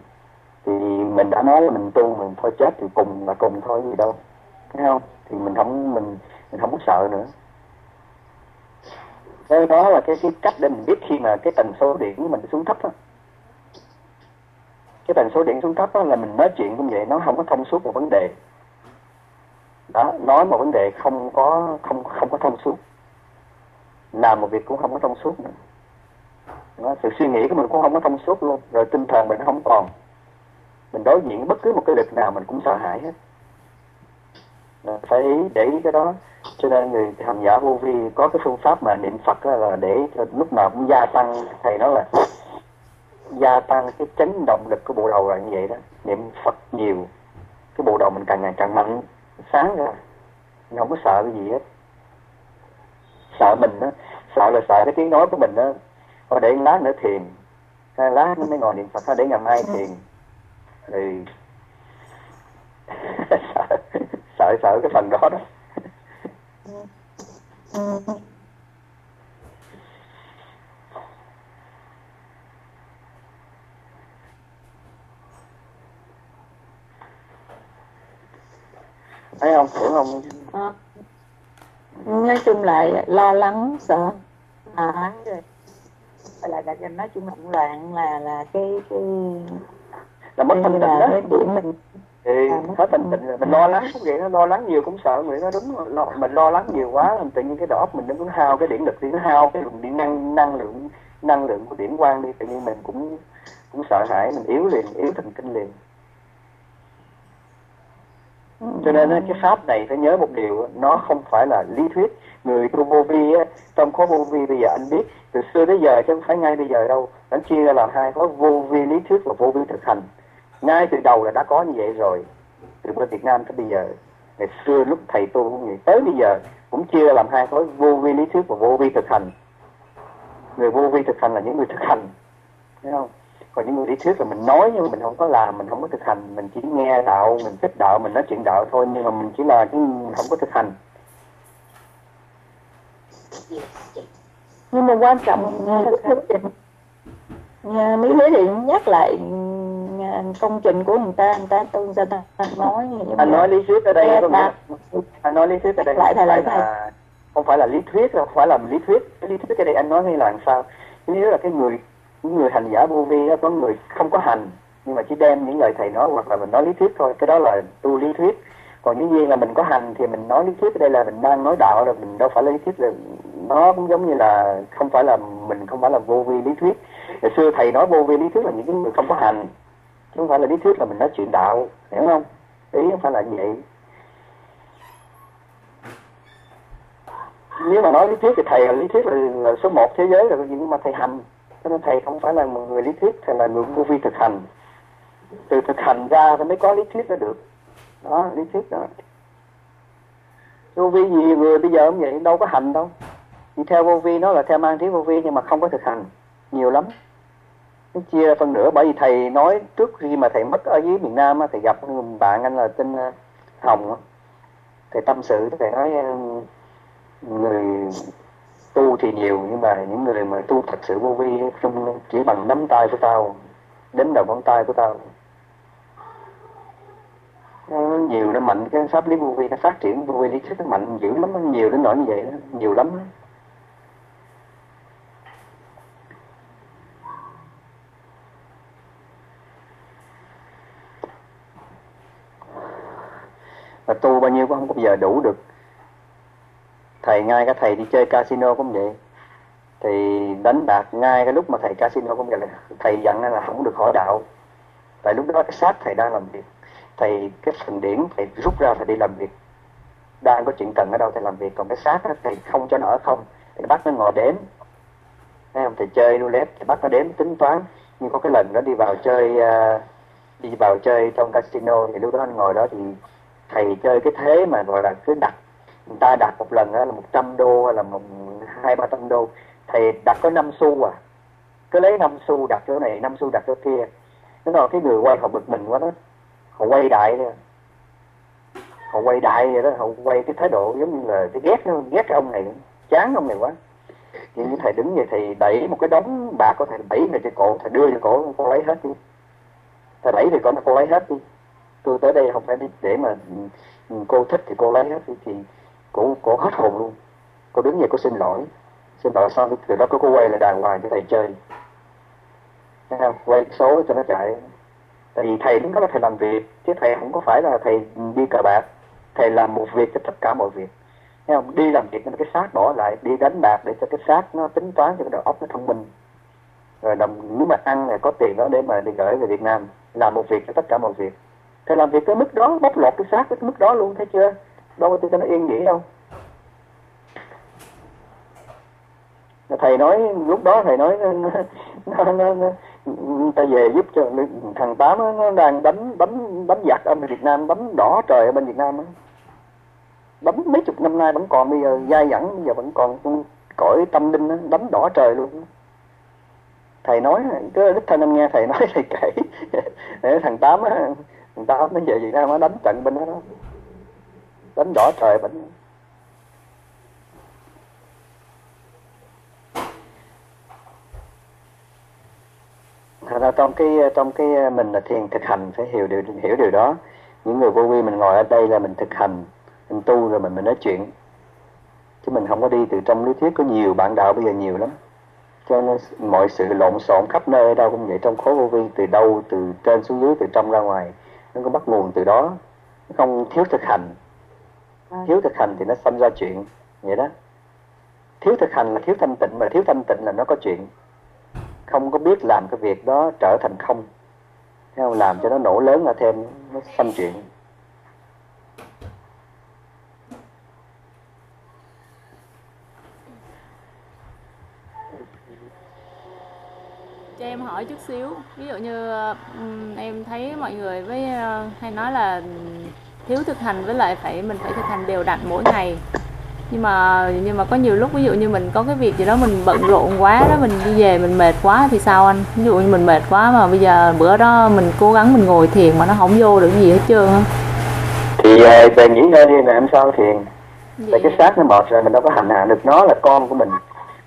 Thì mình đã nói là mình tu mình thôi chết thì cùng là cùng thôi gì đâu. Thấy không? Thì mình không, mình mình không có sợ nữa cái đó là cái, cái cách để mình biết khi mà cái tần số điện của mình xuống thấp đó. cái tần số điện xuống thấp đó là mình nói chuyện cũng vậy nó không có thông suốt một vấn đề. Đó nói một vấn đề không có không không có thông suốt. Làm một việc cũng không có thông suốt nữa. Đó, sự suy nghĩ của mình cũng không có thông suốt luôn. Rồi tinh thần mình không còn. Mình đối diện bất cứ một cái lực nào mình cũng sợ hãi hết. Ờ, phải để ý cái đó. Cho nên người hành giả vô vi có cái phương pháp mà niệm phật là để lúc nào cũng gia tăng, thầy nói là gia tăng cái chấn động lực của bộ đầu là như vậy đó. Niệm phật nhiều, cái bộ đầu mình càng ngày càng mạnh, sáng ra. Mình không có sợ cái gì hết. Sợ mình đó sợ là sợ cái tiếng nói của mình đó thôi để lát nữa thiền. Hay lát mới ngồi niệm phật thôi để ngày mai thiền. Thì [LAUGHS] sợ sợ cái phần đó đó. Thấy không? Hiểu không? À, nói chung là lo lắng sợ hãi rồi. Là, là, nói chung là loạn là là cái cái là mất thanh tịnh đó. cái điểm mình thì hết thanh tịnh rồi mình lo lắng cũng vậy nó lo lắng nhiều cũng sợ người nó đúng lo, mình lo lắng nhiều quá mình tự nhiên cái đầu óc mình nó cũng hao cái điện lực thì nó hao cái luồng điện năng năng lượng năng lượng của điểm quang đi tự nhiên mình cũng cũng sợ hãi mình yếu liền yếu thần kinh liền. Cho nên cái pháp này phải nhớ một điều nó không phải là lý thuyết. Người tu vô vi á, trong khối vô vi bây giờ anh biết từ xưa tới giờ chứ không phải ngay bây giờ đâu anh chia ra làm hai khối vô vi lý thuyết và vô vi thực hành ngay từ đầu là đã có như vậy rồi. Từ bên Việt Nam tới bây giờ, ngày xưa lúc thầy tu cũng vậy, tới bây giờ cũng chia làm hai khối, vô vi lý thuyết và vô vi thực hành. Người vô vi thực hành là những người thực hành, thấy không? Còn những người lý thuyết là mình nói nhưng mà mình không có làm, mình không có thực hành. Mình chỉ nghe đạo, mình thích đạo, mình nói chuyện đạo thôi, nhưng mà mình chỉ là cái không có thực hành. Nhưng mà quan trọng thực nhà Mỹ Lý thì nhắc lại công trình của người ta người ta tu người ta, nói anh nói lý thuyết ở đây có nghĩa anh nói lý thuyết ở đây lại thầy lại thầy. không phải là lý thuyết không phải là lý thuyết. Lý thuyết ở đây anh nói hay là làm sao? Nếu là cái người những người hành giả vô vi đó có người không có hành nhưng mà chỉ đem những lời thầy nói hoặc là mình nói lý thuyết thôi. Cái đó là tu lý thuyết. Còn những nhiên là mình có hành thì mình nói lý thuyết ở đây là mình đang nói đạo rồi mình đâu phải lý thuyết là nó cũng giống như là không phải là mình không phải là vô vi lý thuyết. Ngày xưa thầy nói vô vi lý thuyết là những cái người không có hành chứ không phải là lý thuyết là mình nói chuyện đạo hiểu không? Ý không phải là vậy. Nếu mà nói lý thuyết thì thầy là lý thuyết là, là số một thế giới rồi nhưng mà thầy hành. Cho nên thầy không phải là một người lý thuyết thầy là người vô vi thực hành. Từ thực hành ra thì mới có lý thuyết ra được. Đó lý thuyết đó. Vô vi nhiều người bây giờ cũng vậy đâu có hành đâu. Thì theo vô vi nó là theo mang tiếng vô vi nhưng mà không có thực hành. Nhiều lắm nó chia phân nửa, bởi vì thầy nói trước khi mà thầy mất ở dưới miền Nam thầy gặp bạn anh là tên ờ, Hồng thầy tâm sự, thầy nói ờ, người tu thì nhiều, nhưng mà những người mà tu thật sự vô vi chung chỉ bằng nắm tay của tao đến đầu ngón tay của tao nó nhiều nó mạnh, cái pháp lý vô vi nó phát triển, vô vi lý thuyết nó mạnh, dữ lắm, nó nhiều đến nỗi như vậy đó, nhiều lắm đó. mà tu bao nhiêu cũng không có bao giờ đủ được. Thầy ngay cái thầy đi chơi casino cũng vậy. Thì đánh bạc ngay cái lúc mà thầy casino cũng vậy là thầy dặn là không được hỏi đạo. Tại lúc đó cái sát thầy đang làm việc. Thầy cái phần điển thầy rút ra thầy đi làm việc. Đang có chuyện cần ở đâu thầy làm việc. Còn cái sát đó, thầy không cho nó ở không. Thầy bắt nó ngồi đếm. Thấy không? Thầy chơi roulette thầy bắt nó đếm tính toán. Nhưng có cái lần đó đi vào chơi uh, đi vào chơi trong casino thì lúc đó anh ngồi đó thì thầy chơi cái thế mà gọi là cứ đặt. Người ta đặt một lần đó là 100 đô hay là một, hai, ba trăm đô. Thầy đặt có 5 xu à. Cứ lấy 5 xu đặt chỗ này 5 xu đặt chỗ kia. Nó nói cái người quay họ bực mình quá đó. Họ quay đại thôi họ quay đại vậy đó. Họ quay cái thái độ giống như là cái ghét nó, ghét cái ông này. Chán ông này quá. Nhưng thầy đứng vậy thì đẩy một cái đống bạc có thể đẩy về cho cổ, thầy đưa cho cổ cô lấy hết đi. Thầy đẩy thì con cô lấy hết đi tôi tới đây không phải để mà ừ, cô thích thì cô lấy hết thì cô, cô hết hồn luôn. Cô đứng vậy cô xin lỗi xin lỗi xong từ đó cô, cô quay lại đàng hoàng cho thầy chơi. Quay số cho nó chạy. Tại vì thầy đứng đó là thầy làm việc chứ thầy không có phải là thầy đi cờ bạc. Thầy làm một việc cho tất cả mọi việc. Thấy không? đi làm việc cho cái xác bỏ lại đi đánh bạc để cho cái xác nó tính toán cho cái đầu óc nó thông minh. Rồi đồng nếu mà ăn là có tiền đó để mà đi gửi về Việt Nam làm một việc cho tất cả mọi việc thầy làm việc cái mức đó bóc lột cái xác cái mức đó luôn thấy chưa? Đâu có tôi cho nó yên nghỉ đâu thầy nói lúc đó thầy nói [LAUGHS] nó, nó, nó, nó, ta về giúp cho thằng tám nó đang đánh đánh đánh giặc ở Việt Nam đánh đỏ trời ở bên Việt Nam bấm đánh mấy chục năm nay vẫn còn bây giờ dai dẳng bây giờ vẫn còn cõi tâm linh đó, đánh đỏ trời luôn thầy nói cứ đích thân anh nghe thầy nói thầy kể. [LAUGHS] Để thằng tám á thằng tám nó về Việt Nam nó đánh trận bên đó, đó. Đánh đỏ trời bên đó. thật ra trong cái trong cái mình là thiền thực hành phải hiểu điều hiểu điều đó. Những người vô vi mình ngồi ở đây là mình thực hành mình tu rồi mình mình nói chuyện. Chứ mình không có đi từ trong lý thuyết có nhiều bạn đạo bây giờ nhiều lắm. Cho nên mọi sự lộn xộn khắp nơi ở đâu cũng vậy trong khối vô vi từ đâu từ trên xuống dưới từ trong ra ngoài nó có bắt nguồn từ đó. Nó không thiếu thực hành. Thiếu thực hành thì nó xâm ra chuyện. Vậy đó. Thiếu thực hành là thiếu thanh tịnh mà thiếu thanh tịnh là nó có chuyện. Không có biết làm cái việc đó trở thành không. Không? làm cho nó nổ lớn ra thêm nó xâm chuyện cho em hỏi chút xíu. Ví dụ như em thấy mọi người với uh, hay nói là thiếu thực hành với lại phải mình phải thực hành đều đặn mỗi ngày. Nhưng mà nhưng mà có nhiều lúc ví dụ như mình có cái việc gì đó mình bận rộn quá đó mình đi về mình mệt quá thì sao anh? Ví dụ như mình mệt quá mà bây giờ bữa đó mình cố gắng mình ngồi thiền mà nó không vô được gì hết trơn á. Thì uh, về nghỉ ngơi đi là em sao thiền? Tại cái xác nó mệt rồi mình đâu có hành hạ được nó là con của mình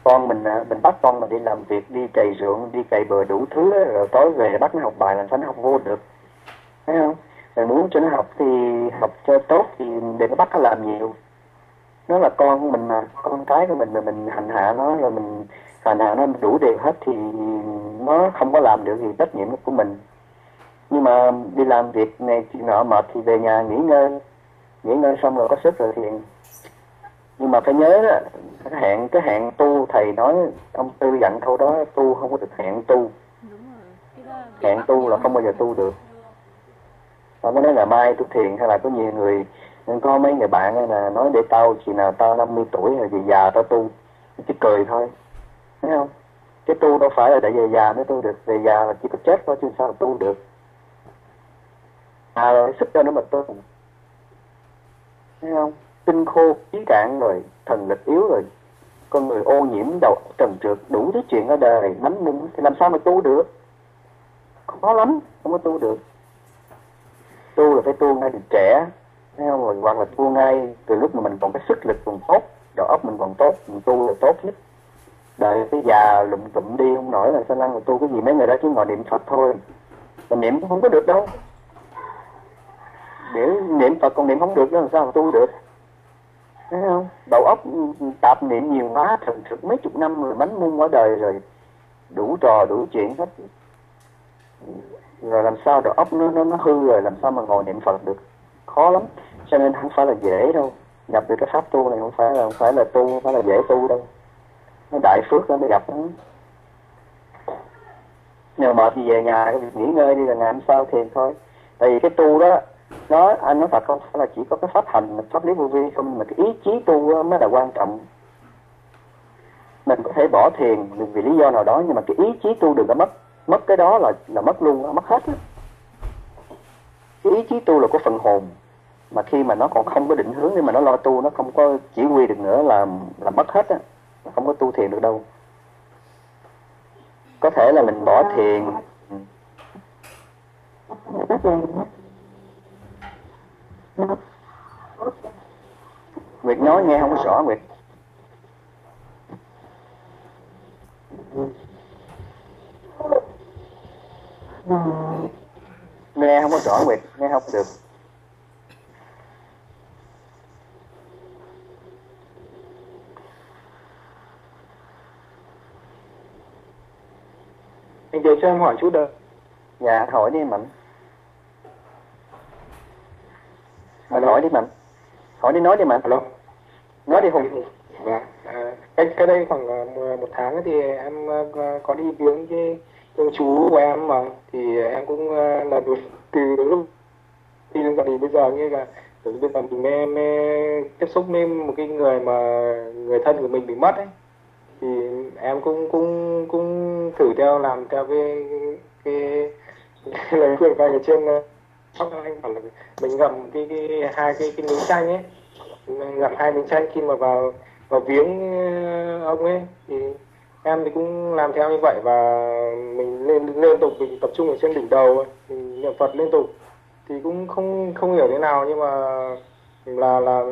con mình à, mình bắt con mà đi làm việc đi cày ruộng đi cày bừa đủ thứ rồi tối về bắt nó học bài làm sao nó học vô được. Thấy không? Rồi muốn cho nó học thì học cho tốt thì để nó bắt nó làm nhiều. Nó là con của mình mà con cái của mình mà mình hành hạ nó rồi mình hành hạ nó đủ điều hết thì nó không có làm được gì trách nhiệm của mình. Nhưng mà đi làm việc này chuyện nọ mệt thì về nhà nghỉ ngơi. Nghỉ ngơi xong rồi có sức rồi thì nhưng mà phải nhớ đó, cái hẹn cái hẹn tu, thầy nói ông tư dặn câu đó, tu không có được hẹn tu. Hẹn tu là không bao giờ tu được. Ông mới nói là mai tu thiền hay là có nhiều người có mấy người bạn là nói để tao khi nào tao 50 tuổi rồi về già tao tu. Chỉ cười thôi. Thấy không? Cái tu đâu phải là để về già mới tu được. Về già là chỉ có chết thôi chứ sao tu được. À rồi, sức cho nó mà tu. Thấy không? Tinh khô trí cạn rồi, thần lực yếu rồi. Con người ô nhiễm đầu trần trượt, đủ thứ chuyện ở đời nắm mung thì làm sao mà tu được? Khó lắm, không có tu được. Tu là phải tu ngay từ trẻ, thấy không? Hoặc là tu ngay từ lúc mà mình còn cái sức lực còn tốt, đầu óc mình còn tốt, mình tu là tốt nhất. Đời cái già lụm tụm đi không nổi là sao năng mà tu cái gì? Mấy người đó chỉ ngồi niệm phật thôi. Mà niệm cũng không có được đâu. Để niệm phật còn niệm không được nữa làm sao mà tu được? Thấy không? Đầu óc tạp niệm nhiều quá thần thực mấy chục năm rồi, bánh mung ở đời rồi. Đủ trò, đủ chuyện hết. Rồi làm sao đầu óc nó nó nó hư rồi, làm sao mà ngồi niệm phật được? Khó lắm. Cho nên không phải là dễ đâu. Nhập được cái pháp tu này không phải là, không phải là tu, không phải là dễ tu đâu. Nó đại phước nó mới gặp nó. Mà mệt thì về nhà nghỉ ngơi đi là ngày hôm sau thiền thôi. Tại vì cái tu đó nó anh nói Phật không? Phải là chỉ có cái pháp hành, pháp lý vô vi không? Mà cái ý chí tu mới là quan trọng. Mình có thể bỏ thiền vì lý do nào đó, nhưng mà cái ý chí tu đừng có mất. Mất cái đó là là mất luôn mất hết đó. cái ý chí tu là của phần hồn. Mà khi mà nó còn không có định hướng để mà nó lo tu, nó không có chỉ huy được nữa là là mất hết á. Nó không có tu thiền được đâu. Có thể là mình bỏ thiền. Ừ. Nguyệt nói nghe không có rõ Nguyệt. Nghe không có rõ Nguyệt nghe không được. Anh để cho em hỏi chút được dạ hỏi đi mạnh mình hỏi đi mạnh. Hỏi đi nói đi mạnh. Alo. Nói đi hùng. Vâng à, cách cái đây khoảng uh, một tháng thì em uh, có đi viếng cái ông chú của em mà thì em cũng là từ, từ lúc đi đến giờ thì bây giờ như là từ bây giờ mình mê tiếp xúc với một cái người mà người thân của mình bị mất ấy thì em cũng cũng cũng thử theo làm theo cái cái, cái lời khuyên của anh ở trên sóc anh bảo là mình ngậm cái cái, hai cái cái miếng chanh ấy. Mình ngậm hai miếng chanh, khi mà vào vào viếng ờ, ông ấy, thì em thì cũng làm theo như vậy và mình lên liên tục, mình tập trung ở trên đỉnh đầu mình niệm phật liên tục thì cũng không không hiểu thế nào nhưng mà là là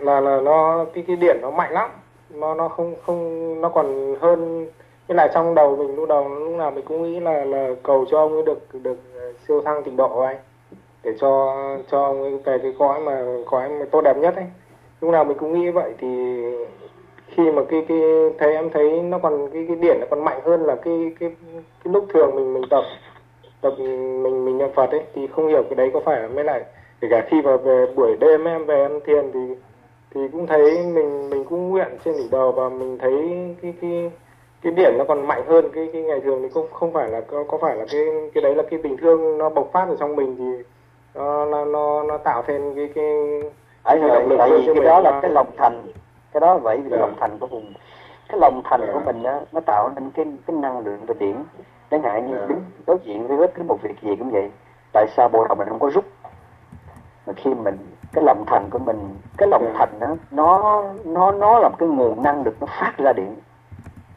là là nó, cái cái điện nó mạnh lắm. Nó nó không không, nó còn hơn như là trong đầu mình lúc đầu lúc nào mình cũng nghĩ là là cầu cho ông ấy được được siêu thăng trình độ anh, để cho cho ông ấy về cái cõi mà cõi mà tốt đẹp nhất ấy. Lúc nào mình cũng nghĩ vậy, thì khi mà cái cái, thấy, em thấy nó còn, cái cái điển nó còn mạnh hơn là cái cái cái lúc thường mình mình tập tập mình mình niệm phật ấy, thì không hiểu cái đấy có phải là mới lại. Kể cả khi vào về buổi đêm em, về em thiền thì thì cũng thấy mình mình cũng nguyện trên đỉnh đầu và mình thấy cái cái cái điểm nó còn mạnh hơn cái cái ngày thường thì không không phải là có, có phải là cái cái đấy là cái tình thương nó bộc phát ở trong mình thì nó nó nó, nó tạo thêm cái cái ấy cái rồi động lực tại vì cái mình đó là cái lòng thành cái đó vậy vì Dạ. lòng thành của hùng cái lòng thành Dạ. của mình á nó tạo nên cái cái năng lượng và điển chẳng hạn như Dạ. đứng đối diện với bất cứ một việc gì cũng vậy tại sao bộ đầu mình không có rút mà khi mình cái lòng thành của mình cái lòng Dạ. thành đó, nó nó nó là một cái nguồn năng lực nó phát ra điện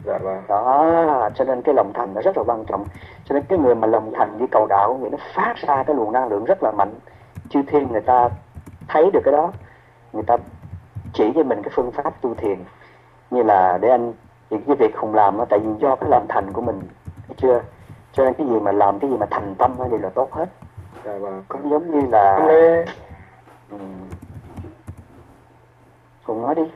dạ vâng. Đó cho nên cái lòng thành nó rất là quan trọng. Cho nên cái người mà lòng thành đi cầu đạo người nó phát ra cái luồng năng lượng rất là mạnh. Chư thiên người ta thấy được cái đó. Người ta chỉ cho mình cái phương pháp tu thiền. Như là để anh thì cái việc không làm đó tại vì do cái lòng thành của mình chưa? Cho nên cái gì mà làm cái gì mà thành tâm đều là tốt hết. Dạ vâng. Cũng giống như là ừ. Hùng nói đi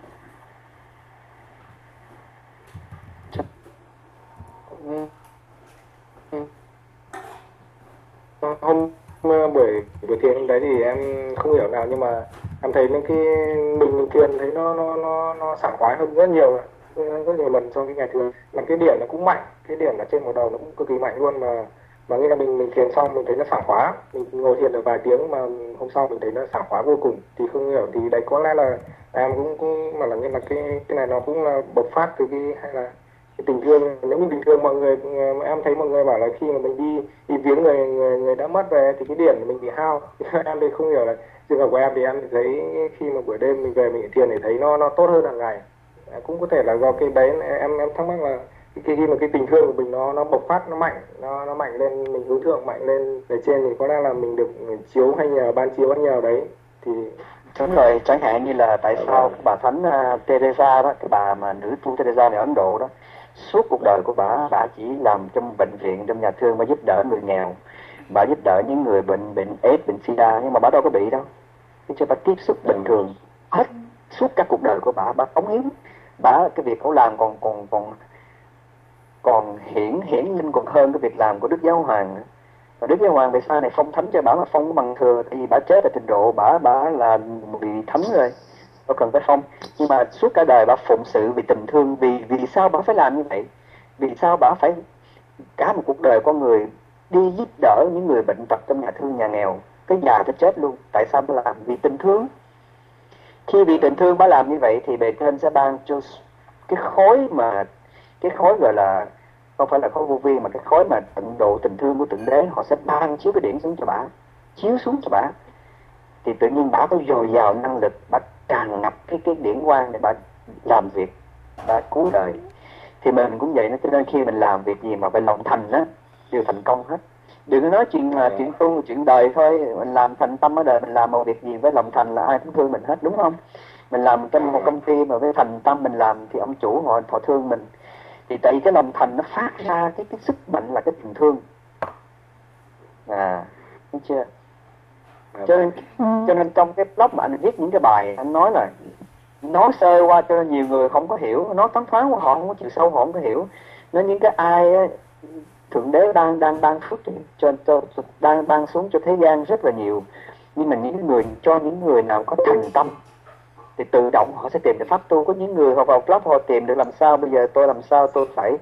hôm ờ, buổi buổi thiền hôm đấy thì em không hiểu nào, nhưng mà em thấy những cái mình mình thiền thấy nó nó nó nó sảng khoái hơn rất nhiều ờ, rất nhiều lần so với ngày thường. Mà cái điểm nó cũng mạnh, cái điểm ở trên một đầu nó cũng cực kỳ mạnh luôn mà mà nghĩa là mình mình thiền xong mình thấy nó sảng khoái. Mình ngồi thiền được vài tiếng mà hôm sau mình thấy nó sảng khoái vô cùng, thì không hiểu, thì đấy có lẽ là em cũng cũng mà là nghĩa là cái cái này nó cũng là bộc phát từ cái hay là tình thương nếu như bình thường mọi người em thấy mọi người bảo là khi mà mình đi đi viếng người người, người đã mất về thì cái điển mình bị hao. [LAUGHS] Em thì không hiểu là trường hợp của em thì em thấy khi mà buổi đêm mình về mình thiền thì thấy nó nó tốt hơn hàng ngày. Cũng có thể là do cái đấy em em thắc mắc là cái khi mà cái tình thương của mình nó nó bộc phát nó mạnh nó nó mạnh lên mình hướng thượng mạnh lên về trên thì có lẽ là mình được chiếu hay nhờ ban chiếu hay nhờ đấy. Thì Đúng rồi, chẳng hạn như là tại sao bà thánh uh, Teresa đó, cái bà mà nữ tu Teresa này ở Ấn Độ đó, suốt cuộc đời của bà, bà chỉ làm trong bệnh viện, trong nhà thương, bà giúp đỡ người nghèo, bà giúp đỡ những người bệnh bệnh AIDS, bệnh SIDA, nhưng mà bà đâu có bị đâu, thế cho bà tiếp xúc bình thường hết suốt các cuộc đời của bà, bà cống hiến, bà cái việc cậu làm còn còn còn còn hiển hiển linh còn hơn cái việc làm của Đức Giáo Hoàng. Và Đức Giáo Hoàng về sau này phong thánh cho bà mà phong bằng thừa thì bà chết ở trình độ bà bà là bị thánh rồi đâu cần phải phong nhưng mà suốt cả đời bà phụng sự vì tình thương, vì vì sao bà phải làm như vậy? Vì sao bà phải cả một cuộc đời con người đi giúp đỡ những người bệnh tật trong nhà thương nhà nghèo, cái nhà tới chết luôn? Tại sao bà làm? Vì tình thương. Khi vì tình thương bà làm như vậy thì bề trên sẽ ban cho cái khối mà, cái khối gọi là, không phải là khối vô vi, mà cái khối mà tận độ tình thương của thượng đế, họ sẽ ban chiếu cái điển xuống cho bà, chiếu xuống cho bà. Thì tự nhiên bà có dồi dào năng lực, bà tràn ngập cái cái điển quang để bà làm việc bà cứu đời. Thì mình cũng vậy đó cho nên khi mình làm việc gì mà phải lòng thành á đều thành công hết. Đừng có nói chuyện là chuyện tu chuyện đời thôi mình làm thành tâm ở đời mình làm một việc gì với lòng thành là ai cũng thương mình hết đúng không? Mình làm trong một công ty mà với thành tâm mình làm thì ông chủ họ họ thương mình. Thì tại vì cái lòng thành nó phát ra cái cái sức mạnh là cái tình thương. À thấy chưa cho nên cho nên trong cái blog mà anh viết những cái bài anh nói là nói sơ qua cho nhiều người không có hiểu nói thoáng thoáng qua họ không có chiều sâu họ không có hiểu. Nên những cái ai á, thượng đế đang đang ban phước cho, cho đang ban xuống cho thế gian rất là nhiều. Nhưng mà những người cho những người nào có thành tâm thì tự động họ sẽ tìm được pháp tu. Có những người họ vào club họ tìm được làm sao bây giờ tôi làm sao tôi phải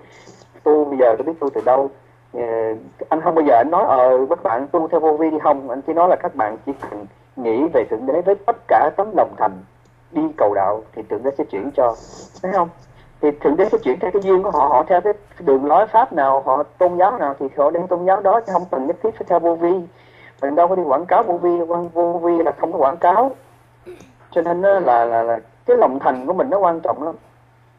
tu bây giờ tôi biết tu từ đâu Ờ, anh không bao giờ anh nói ờ các bạn tu theo vô vi đi. Không anh chỉ nói là các bạn chỉ cần nghĩ về thượng đế với tất cả tấm lòng thành đi cầu đạo thì thượng đế sẽ chuyển cho. Thấy không? Thì thượng đế sẽ chuyển theo cái duyên của họ họ theo cái đường lối pháp nào họ tôn giáo nào thì họ đem tôn giáo đó chứ không cần nhất thiết phải theo vô vi. Mình đâu có đi quảng cáo vô vi vô vi là không có quảng cáo. Cho nên là, là là là cái lòng thành của mình nó quan trọng lắm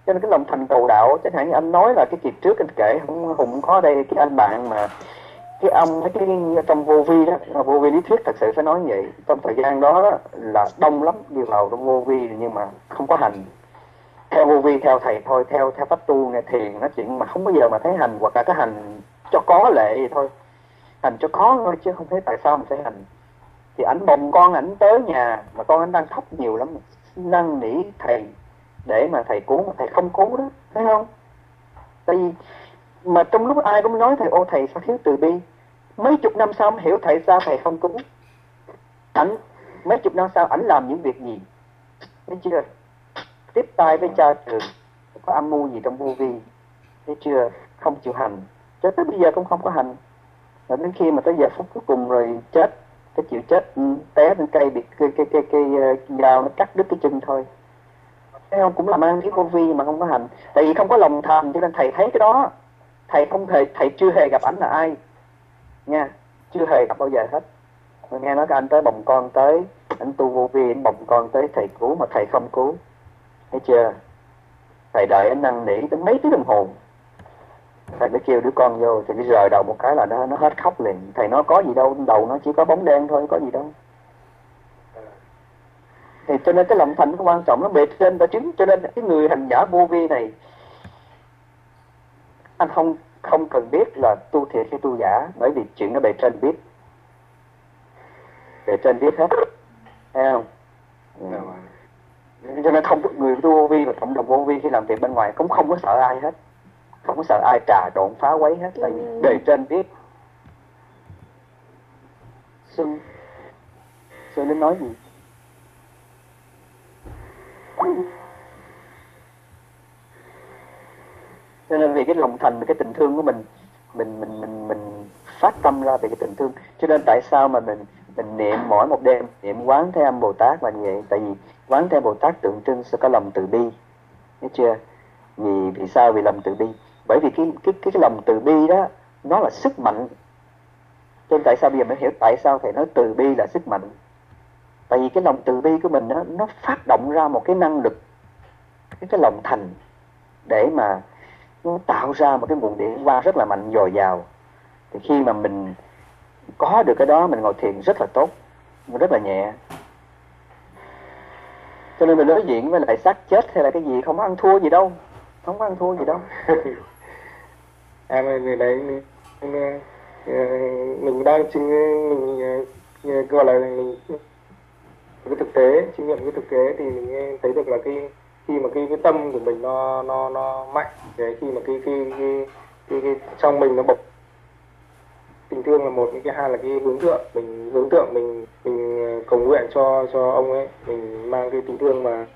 cho nên cái lòng thành cầu đạo chẳng hạn như anh nói là cái kỳ trước anh kể không hùng có đây cái anh bạn mà cái ông cái, cái trong vô vi đó vô vi lý thuyết thật sự phải nói như vậy. Trong thời gian đó, đó là đông lắm đi vào trong vô vi nhưng mà không có hành. Theo vô vi theo thầy thôi theo theo pháp tu nghe thiền nói chuyện mà không bao giờ mà thấy hành hoặc là cái hành cho có lệ gì thôi. Hành cho có thôi chứ không thấy tại sao mình phải hành. Thì ảnh bồng con ảnh tới nhà mà con ảnh đang khóc nhiều lắm. Năn nỉ thầy để mà thầy cứu mà thầy không cứu đó thấy không? Tại vì mà trong lúc ai cũng nói thầy ô thầy sao thiếu từ bi? Mấy chục năm sau hiểu thầy sao thầy không cứu. Ảnh mấy chục năm sau ảnh làm những việc gì? Thấy chưa? Tiếp tay với cha trường có âm mưu gì trong vô vi? Thấy chưa? Không chịu hành. Cho tới bây giờ cũng không có hành. Rồi đến khi mà tới giờ phút cuối cùng rồi chết cái chịu chết ừ, té lên cây bị cây cây cây, cây, cây dao nó cắt đứt cái chân thôi thấy không cũng làm ăn cái vô vi mà không có hành. Tại vì không có lòng thành cho nên thầy thấy cái đó. Thầy không hề thầy chưa hề gặp ảnh là ai. Nha, chưa hề gặp bao giờ hết. Mà nghe nói cái anh tới bồng con tới, anh tu vô vi, anh bồng con tới thầy cứu mà thầy không cứu. Thấy chưa? Thầy đợi anh năn nỉ tới mấy tiếng đồng hồ. Thầy mới kêu đứa con vô thì cái rời đầu một cái là nó nó hết khóc liền. Thầy nói có gì đâu, đầu nó chỉ có bóng đen thôi, có gì đâu thì cho nên cái lòng thành nó quan trọng nó bề trên và chứng. Cho nên cái người hành giả vô vi này anh không không cần biết là tu thiệt hay tu giả bởi vì chuyện nó bề trên biết. Bề trên biết hết. Thấy không? Ừ. cho nên không có người tu vô vi và cộng đồng vô vi khi làm việc bên ngoài cũng không có sợ ai hết. Không có sợ ai trà trộn phá quấy hết tại vì ừ. bề trên biết. Xuân xuân đến nói gì cho nên vì cái lòng thành cái tình thương của mình mình mình mình mình phát tâm ra về cái tình thương. Cho nên tại sao mà mình mình niệm mỗi một đêm niệm quán thế âm bồ tát là như vậy? Tại vì quán thế bồ tát tượng trưng sẽ có lòng từ bi. Thấy chưa? Vì vì sao? Vì lòng từ bi. Bởi vì cái cái cái, cái lòng từ bi đó nó là sức mạnh. Cho nên tại sao bây giờ mới hiểu tại sao thầy nói từ bi là sức mạnh? Tại vì cái lòng từ bi của mình đó, nó phát động ra một cái năng lực cái, cái lòng thành để mà nó tạo ra một cái nguồn điện qua rất là mạnh dồi dào. Thì khi mà mình có được cái đó mình ngồi thiền rất là tốt rất là nhẹ. Cho nên mình đối diện với lại xác chết hay là cái gì không có ăn thua gì đâu không có ăn thua gì đâu. [LAUGHS] Em người đấy mình, mình đang chính mình gọi là mình cái thực tế chứng nghiệm cái thực tế thì mình thấy được là cái khi mà cái cái tâm của mình nó nó nó mạnh cái khi mà cái cái cái, cái, cái trong mình nó bộc tình thương là một cái hai là cái hướng tượng mình hướng tượng mình mình ờ, cầu nguyện cho cho ông ấy mình mang cái tình thương mà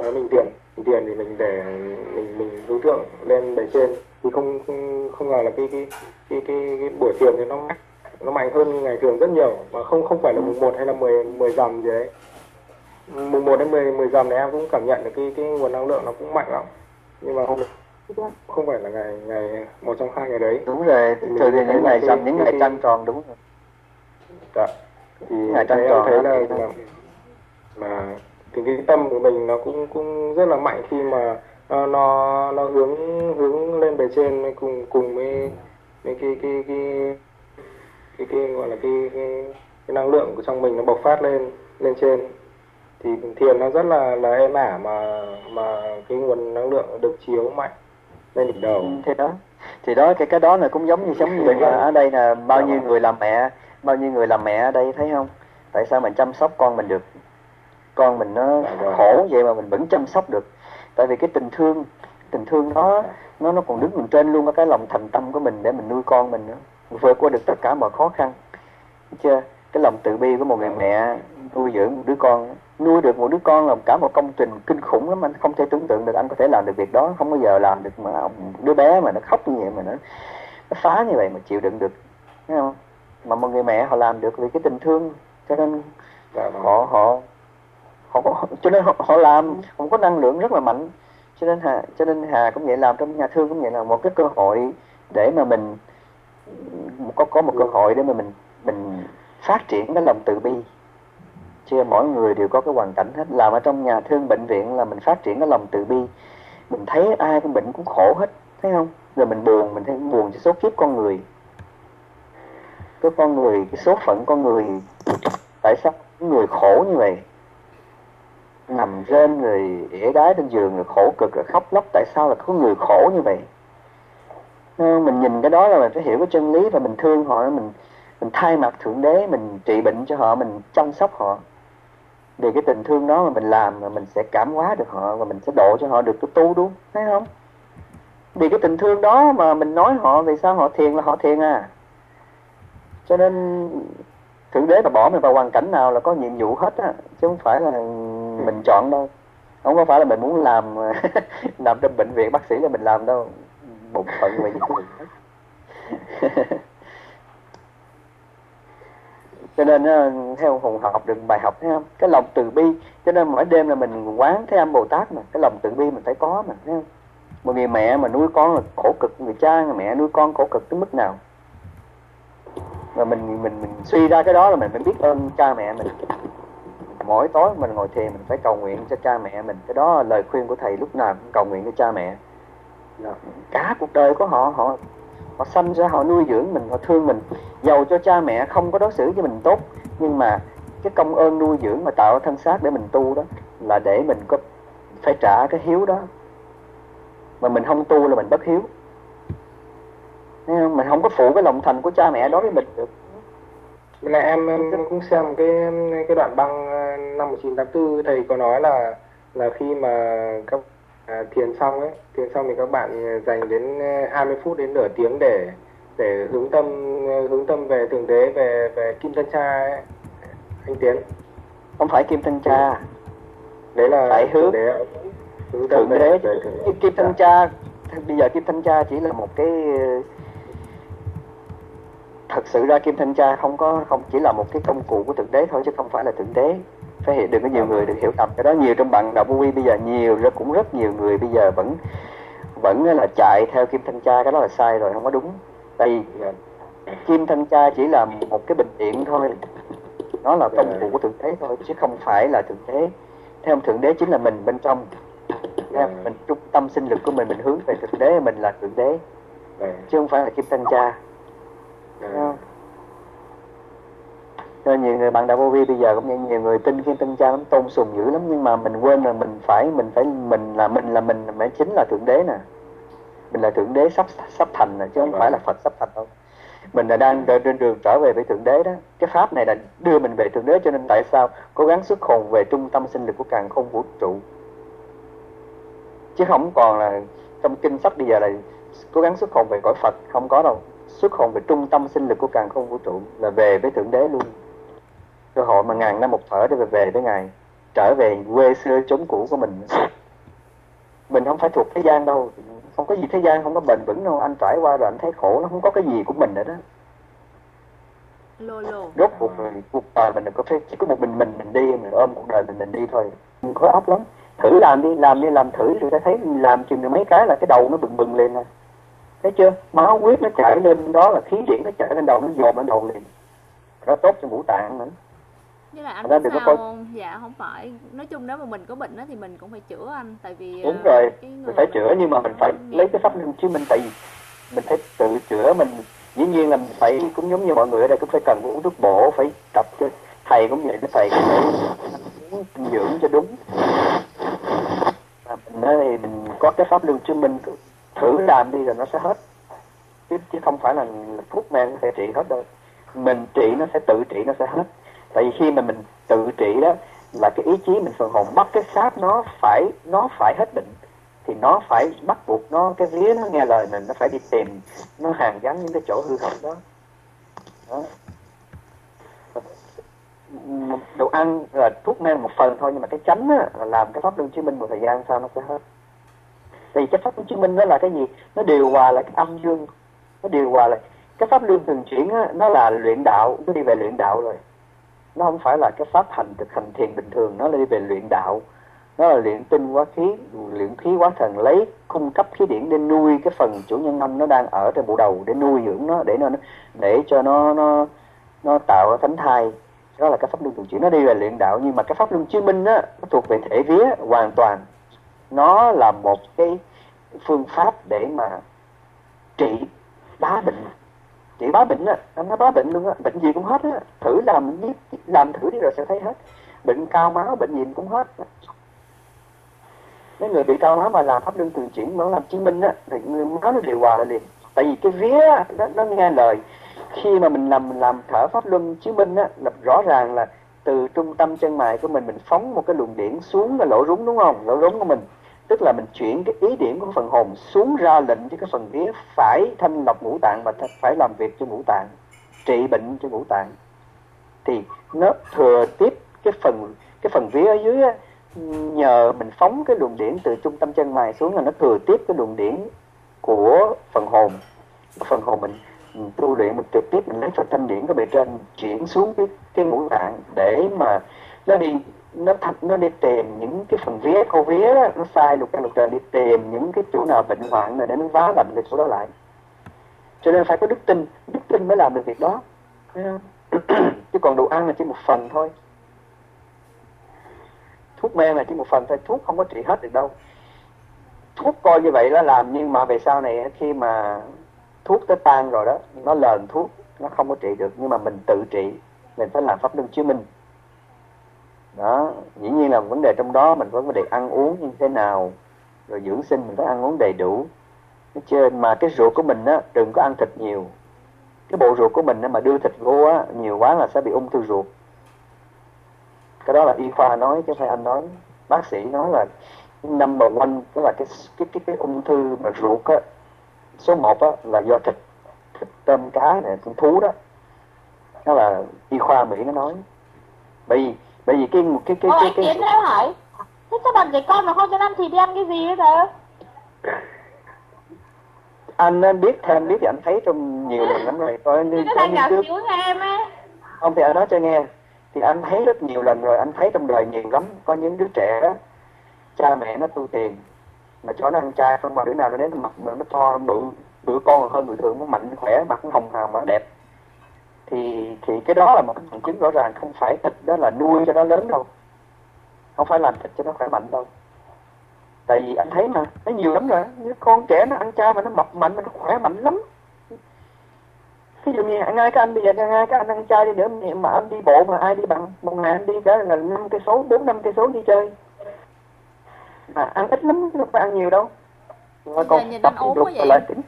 mình tiền mình tiền thì mình để mình mình hướng tượng lên bề trên. Thì không không, không ngờ là cái cái cái cái, cái buổi tiền thì nó mạnh nó mạnh hơn ngày thường rất nhiều mà không không phải là mùng 1 hay là 10 10 dặm gì đấy. Mùng 1 đến 10 10 dặm này em cũng cảm nhận được cái cái nguồn năng lượng nó cũng mạnh lắm. Nhưng mà không không phải là ngày ngày một trong hai ngày đấy. Đúng rồi trừ thấy những ngày rằm những ngày trăng tròn đúng rồi. Dạ. Thì Ngày trăng tròn thấy là, nó- là mà thì cái tâm của mình nó cũng cũng rất là mạnh khi mà ờ, nó nó hướng hướng lên bề trên cùng cùng với với cái cái cái cái, cái, gọi là cái, cái cái năng lượng của trong mình nó bộc phát lên lên trên. Thì thiền nó rất là là êm ả mà mà cái nguồn năng lượng được chiếu mạnh lên đỉnh đầu. Ừ, thì đó. Thì đó cái cái đó là cũng giống như giống như là ở đây là bao nhiêu người làm mẹ bao nhiêu người làm mẹ ở đây thấy không? Tại sao mình chăm sóc con mình được? Con mình nó Dạ khổ vậy mà mình vẫn chăm sóc được. Tại vì cái tình thương tình thương đó nó nó còn đứng mình trên luôn cái lòng thành tâm của mình để mình nuôi con mình nữa vượt qua được tất cả mọi khó khăn. Chưa cái lòng từ bi của một người mẹ nuôi dưỡng một đứa con nuôi được một đứa con là cả một công trình kinh khủng lắm anh. Không thể tưởng tượng được anh có thể làm được việc đó. Không bao giờ làm được mà đứa bé mà nó khóc như vậy mà nó nó phá như vậy mà chịu đựng được. Thấy không? Mà một người mẹ họ làm được vì cái tình thương cho nên dạ vâng. họ họ họ có- cho nên họ, họ làm họ có năng lượng rất là mạnh. Cho nên hà cho nên hà cũng vậy làm trong nhà thương cũng vậy là một cái cơ hội để mà mình có có một cơ hội để mà mình mình phát triển cái lòng từ bi. Chưa mỗi người đều có cái hoàn cảnh hết. Làm ở trong nhà thương bệnh viện là mình phát triển cái lòng từ bi. Mình thấy ai cũng bệnh cũng khổ hết, thấy không? Rồi mình buồn, mình thấy buồn cho số kiếp con người. Cái con người, cái số phận con người, tại sao người khổ như vậy? Nằm trên rồi ỉa đái trên giường rồi khổ cực rồi khóc lóc, tại sao là có người khổ như vậy? Mình nhìn cái đó là mình phải hiểu cái chân lý và mình thương họ, mình mình thay mặt thượng đế, mình trị bệnh cho họ, mình chăm sóc họ. Vì cái tình thương đó mà mình làm mà mình sẽ cảm hóa được họ và mình sẽ độ cho họ được cái tu đúng, thấy không? Vì cái tình thương đó mà mình nói họ, vì sao họ thiền là họ thiền à? Cho nên thượng đế mà bỏ mình vào hoàn cảnh nào là có nhiệm vụ hết á, chứ không phải là mình chọn đâu. Không có phải là mình muốn làm làm [LAUGHS] trong bệnh viện bác sĩ là mình làm đâu bổn phận mình [LAUGHS] cho nên ờ, theo hùng học được bài học, thấy không? Cái lòng từ bi, cho nên mỗi đêm là mình quán thế âm bồ tát mà, cái lòng từ bi mình phải có mà, thấy không? Một người mẹ mà nuôi con là khổ cực, người cha, người mẹ nuôi con khổ cực tới mức nào? Mà mình mình mình suy ra cái đó là mình phải biết ơn cha mẹ mình. Mỗi tối mình ngồi thiền, mình phải cầu nguyện cho cha mẹ mình. Cái đó là lời khuyên của thầy lúc nào cũng cầu nguyện cho cha mẹ cả cuộc đời của họ họ họ sanh ra họ nuôi dưỡng mình họ thương mình. Giàu cho cha mẹ không có đối xử với mình tốt. Nhưng mà cái công ơn nuôi dưỡng mà tạo thân xác để mình tu đó là để mình có phải trả cái hiếu đó. Mà mình không tu là mình bất hiếu. Thấy không? mình không có phụ cái lòng thành của cha mẹ đối với mình được. Lại em, em cũng xem cái cái đoạn băng ờ, năm 1984 thầy có nói là là khi mà các à, thiền xong ấy, thiền xong thì các bạn dành đến ờ, 20 phút đến nửa tiếng để để hướng tâm ờ, hướng tâm về thượng đế về về kim thân cha ấy. anh Tiến. Không phải kim thân cha. Đấy là Phải hướng- đế hướng tâm thượng về, đế. về thượng Kim- thân cha bây giờ kim thân cha chỉ là một cái thật sự ra kim thân cha không có không chỉ là một cái công cụ của thượng đế thôi chứ không phải là thượng đế phải hiểu đừng có nhiều người được hiểu lầm cái đó nhiều trong bạn đạo vô vi bây giờ nhiều rất cũng rất nhiều người bây giờ vẫn vẫn là chạy theo kim thanh cha cái đó là sai rồi không có đúng tại vì Dạ. kim thanh cha chỉ là một cái bình điện thôi nó là công cụ của thượng đế thôi chứ không phải là thượng đế theo thượng đế chính là mình bên trong Thấy không? mình trung tâm sinh lực của mình mình hướng về thượng đế mình là thượng đế Dạ. chứ không phải là kim thanh Dạ. Không? Nên nhiều người, bạn đạo vô vi bây giờ cũng như nhiều người tin khi tin cha lắm tôn sùng dữ lắm, nhưng mà mình quên là mình phải mình phải, mình là mình là mình phải chính là thượng đế nè. Mình là thượng đế sắp sắp thành nè chứ không phải là phật sắp thành đâu. Mình là đang trên trên đường trở về với thượng đế đó. Cái pháp này là đưa mình về thượng đế, cho nên tại sao cố gắng xuất hồn về trung tâm sinh lực của càng không vũ trụ? Chứ không còn là trong kinh sách bây giờ là cố gắng xuất hồn về cõi phật không có đâu. Xuất hồn về trung tâm sinh lực của càng không vũ trụ là về với thượng đế luôn cơ hội mà ngàn năm một thở để về về với ngài trở về quê xưa chốn cũ của mình. Mình không phải thuộc thế gian đâu không có gì thế gian không có bền vững đâu. Anh trải qua rồi anh thấy khổ nó không có cái gì của mình nữa đó. Rốt cuộc rồi cuộc đời mình có chỉ có một mình mình mình đi mình ôm cuộc đời mình mình đi thôi. Mình khó óc lắm. Thử làm đi làm đi làm thử rồi ta thấy làm chừng được mấy cái là cái đầu nó bừng bừng lên nè thấy chưa? Máu huyết nó chảy lên đó là khí điển nó chảy lên đầu nó dồn lên đầu liền. Nó tốt cho ngũ tạng nữa với lại anh có sao không? Dạ không phải. Nói chung nếu mà mình có bệnh đó thì mình cũng phải chữa anh tại vì đúng ờ, rồi cái mình phải chữa nhưng mà mình phải nghe- lấy cái pháp luân chứ mình tại vì mình phải tự chữa mình. Dĩ nhiên là mình phải cũng giống như mọi người ở đây cũng phải cần uống thuốc bổ phải tập cho thầy cũng vậy nó thầy cũng phải dưỡng cho đúng. Mà mình nói thì mình có cái pháp luân chứ mình thử làm đi rồi nó sẽ hết. Chứ chứ không phải là thuốc men có thể trị hết đâu. Mình trị nó sẽ tự trị nó sẽ hết tại vì khi mà mình tự trị đó là cái ý chí mình phần hồn bắt cái xác nó phải nó phải hết bệnh thì nó phải bắt buộc nó cái vía nó nghe lời mình nó phải đi tìm nó hàng gắn những cái chỗ hư hỏng đó, đó. đồ ăn là thuốc men một phần thôi nhưng mà cái chánh á, là làm cái pháp luân chứng minh một thời gian sau nó sẽ hết. Thì cái pháp luân chứng minh đó là cái gì? Nó điều hòa lại cái âm dương. Nó điều hòa lại. Cái pháp luân thường chuyển á, nó là luyện đạo nó đi về luyện đạo rồi nó không phải là cái pháp hành thực hành thiền bình thường, nó là đi về luyện đạo. Nó là luyện tinh hóa khí, luyện khí hóa thần, lấy cung cấp khí điển để nuôi cái phần chủ nhân âm nó đang ở trên bộ đầu, để nuôi dưỡng nó, để nó, để cho nó nó nó tạo thánh thai. Đó là cái pháp luân thường chuyển. Nó đi về luyện đạo, nhưng mà cái pháp luân chứng minh á, nó thuộc về thể vía hoàn toàn. Nó là một cái phương pháp để mà trị đá bệnh chị bá bệnh á anh nói bá bệnh luôn á. Bệnh gì cũng hết á. Thử làm làm thử đi rồi sẽ thấy hết. Bệnh cao máu bệnh gì cũng hết mấy người bị cao máu mà làm pháp luân thường chuyển mà làm chứng minh á thì người máu nó điều hòa lại liền. Tại vì cái vía á, nó, nó nghe lời. Khi mà mình làm mình làm thở pháp luân chứng minh á là rõ ràng là từ trung tâm chân mày của mình mình phóng một cái luồng điển xuống là lỗ rúng đúng không? Lỗ rúng của mình tức là mình chuyển cái ý điểm của phần hồn xuống ra lệnh cho cái phần vía phải thanh lọc ngũ tạng và phải làm việc cho ngũ tạng trị bệnh cho ngũ tạng. Thì nó thừa tiếp cái phần cái phần vía ở dưới á, nhờ mình phóng cái luồng điển từ trung tâm chân mày xuống là nó thừa tiếp cái luồng điển của phần hồn phần hồn mình, mình tu luyện mình trực tiếp mình lấy phần thanh điển của bề trên chuyển xuống cái cái ngũ tạng để mà nó đi nó thật nó đi tìm những cái phần vía câu vía đó, nó sai lục căn lục trời đi tìm những cái chỗ nào bệnh hoạn này để nó vá lành cái chỗ đó lại. Cho nên phải có đức tin đức tin mới làm được việc đó. Không? [CLEARS THROAT] chứ còn đồ ăn là chỉ một phần thôi. Thuốc men là chỉ một phần thôi thuốc không có trị hết được đâu. Thuốc coi như vậy nó làm nhưng mà về sau này khi mà thuốc nó tan rồi đó nó lờn thuốc nó không có trị được nhưng mà mình tự trị mình phải làm pháp luân chứng minh đó dĩ nhiên là vấn đề trong đó mình có vấn đề ăn uống như thế nào rồi dưỡng sinh mình phải ăn uống đầy đủ. Nói trên mà cái ruột của mình á đừng có ăn thịt nhiều. Cái bộ ruột của mình á, mà đưa thịt vô á nhiều quá là sẽ bị ung thư ruột. Cái đó là y khoa nói chứ không phải anh nói. Bác sĩ nói là number one tức là cái cái cái, cái ung thư mà ruột á số một á là do thịt thịt tôm cá này con thú đó. Đó là y khoa mỹ nó nói. Bởi vì bởi vì cái cái cái cái cái, Tiến em hỏi. Thế sao bạn cái con mà không cho ăn thịt đi ăn cái gì bây giờ? anh biết anh biết thì anh thấy trong nhiều lần lắm rồi. Coi như Cái nhỏ trước. nhà em ấy. Không thì anh nói cho nghe. Thì anh thấy rất nhiều lần rồi. Anh thấy trong đời nhiều lắm. Có những đứa trẻ đó, cha mẹ nó tu tiền mà cho nó ăn chay không mà đứa nào nó đến mặt mà nó to bự bự con hơn người thường. Nó mạnh khỏe mặt nó hồng hào mà đẹp thì thì cái đó là một bằng chứng rõ ràng không phải thịt đó là nuôi cho nó lớn đâu. Không phải làm thịt cho nó khỏe mạnh đâu. Tại vì anh thấy mà thấy nhiều lắm rồi những con trẻ nó ăn chay mà nó mập mạnh mà nó khỏe mạnh lắm. Ví dụ như ngay cái anh bây giờ ngay cái anh ăn chay đi nữa mà anh đi bộ mà ai đi bằng một ngày anh đi cả là năm cây số bốn năm cây số đi chơi. Mà ăn ít lắm chứ không phải ăn nhiều đâu. Mà anh ốm được tính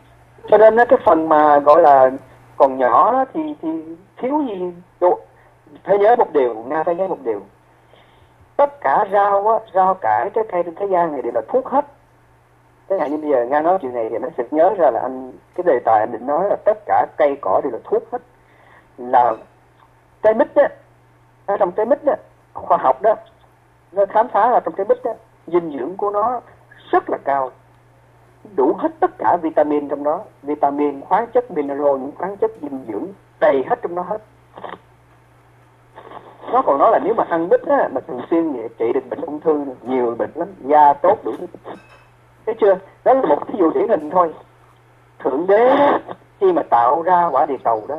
cho nên cái phần mà gọi là còn nhỏ đó thì thì thiếu gì độ phải nhớ một điều, nga phải nhớ một điều. Tất cả rau á, rau cải trái cây trên thế gian này đều là thuốc hết. Thế hạn như bây giờ Nga nói chuyện này thì nó sực nhớ ra là anh, cái đề tài anh định nói là tất cả cây cỏ đều là thuốc hết. Là trái mít á, ở trong trái mít á, khoa học đó, nó khám phá là trong trái mít á, dinh dưỡng của nó rất là cao đủ hết tất cả vitamin trong đó. Vitamin khoáng chất mineral những khoáng chất dinh dưỡng đầy hết trong đó hết. Nó còn nói là nếu mà ăn mít á, mà thường xuyên trị được bệnh ung thư nhiều bệnh lắm da tốt đủ. Thấy chưa? Đó là một ví dụ điển hình thôi. Thượng đế đó, khi mà tạo ra quả địa cầu đó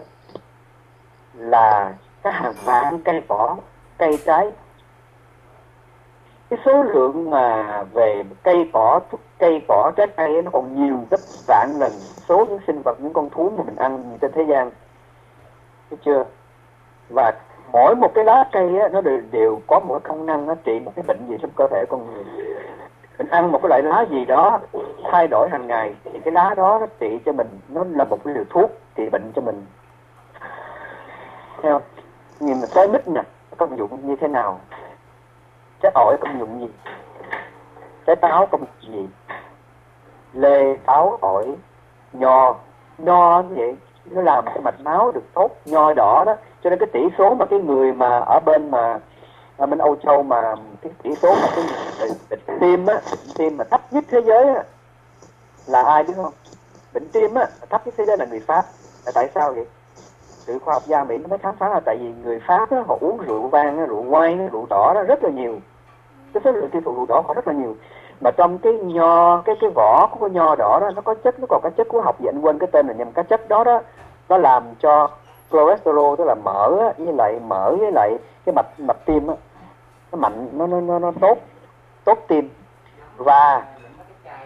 là cái hàng vạn cây cỏ cây trái cái số lượng mà về cây cỏ cây cỏ trái cây nó còn nhiều gấp vạn lần số những sinh vật những con thú mà mình ăn trên thế gian. Thấy chưa? Và mỗi một cái lá cây á, nó đều, đều có một cái công năng nó trị một cái bệnh gì trong cơ thể con người. Mình ăn một cái loại lá gì đó thay đổi hàng ngày thì cái lá đó nó trị cho mình nó là một cái liều thuốc trị bệnh cho mình. Theo nhìn mà trái mít nè công dụng như thế nào? Trái ổi công dụng gì? Trái táo công dụng gì? Lê táo ổi nho. Nho như vậy nó làm cái mạch máu được tốt nho đỏ đó. Cho nên cái tỷ số mà cái người mà ở bên mà ở bên Âu Châu mà cái tỷ số mà cái bệnh tim á tim mà thấp nhất thế giới á là ai biết không? Bệnh tim á thấp nhất thế giới là người Pháp. Là tại sao vậy? Sự khoa học gia Mỹ nó mới khám phá là tại vì người Pháp á, họ uống rượu vang rượu wine rượu đỏ đó rất là nhiều cái số lượng tiêu thụ rượu đỏ còn rất là nhiều. Mà trong cái nho cái cái vỏ của cái nho đỏ đó nó có chất nó còn cái chất của học gì anh quên cái tên là nhầm cái chất đó đó nó làm cho cholesterol tức là mỡ với lại mỡ với lại cái mạch mạch tim đó, nó mạnh nó nó nó nó tốt tốt tim. Và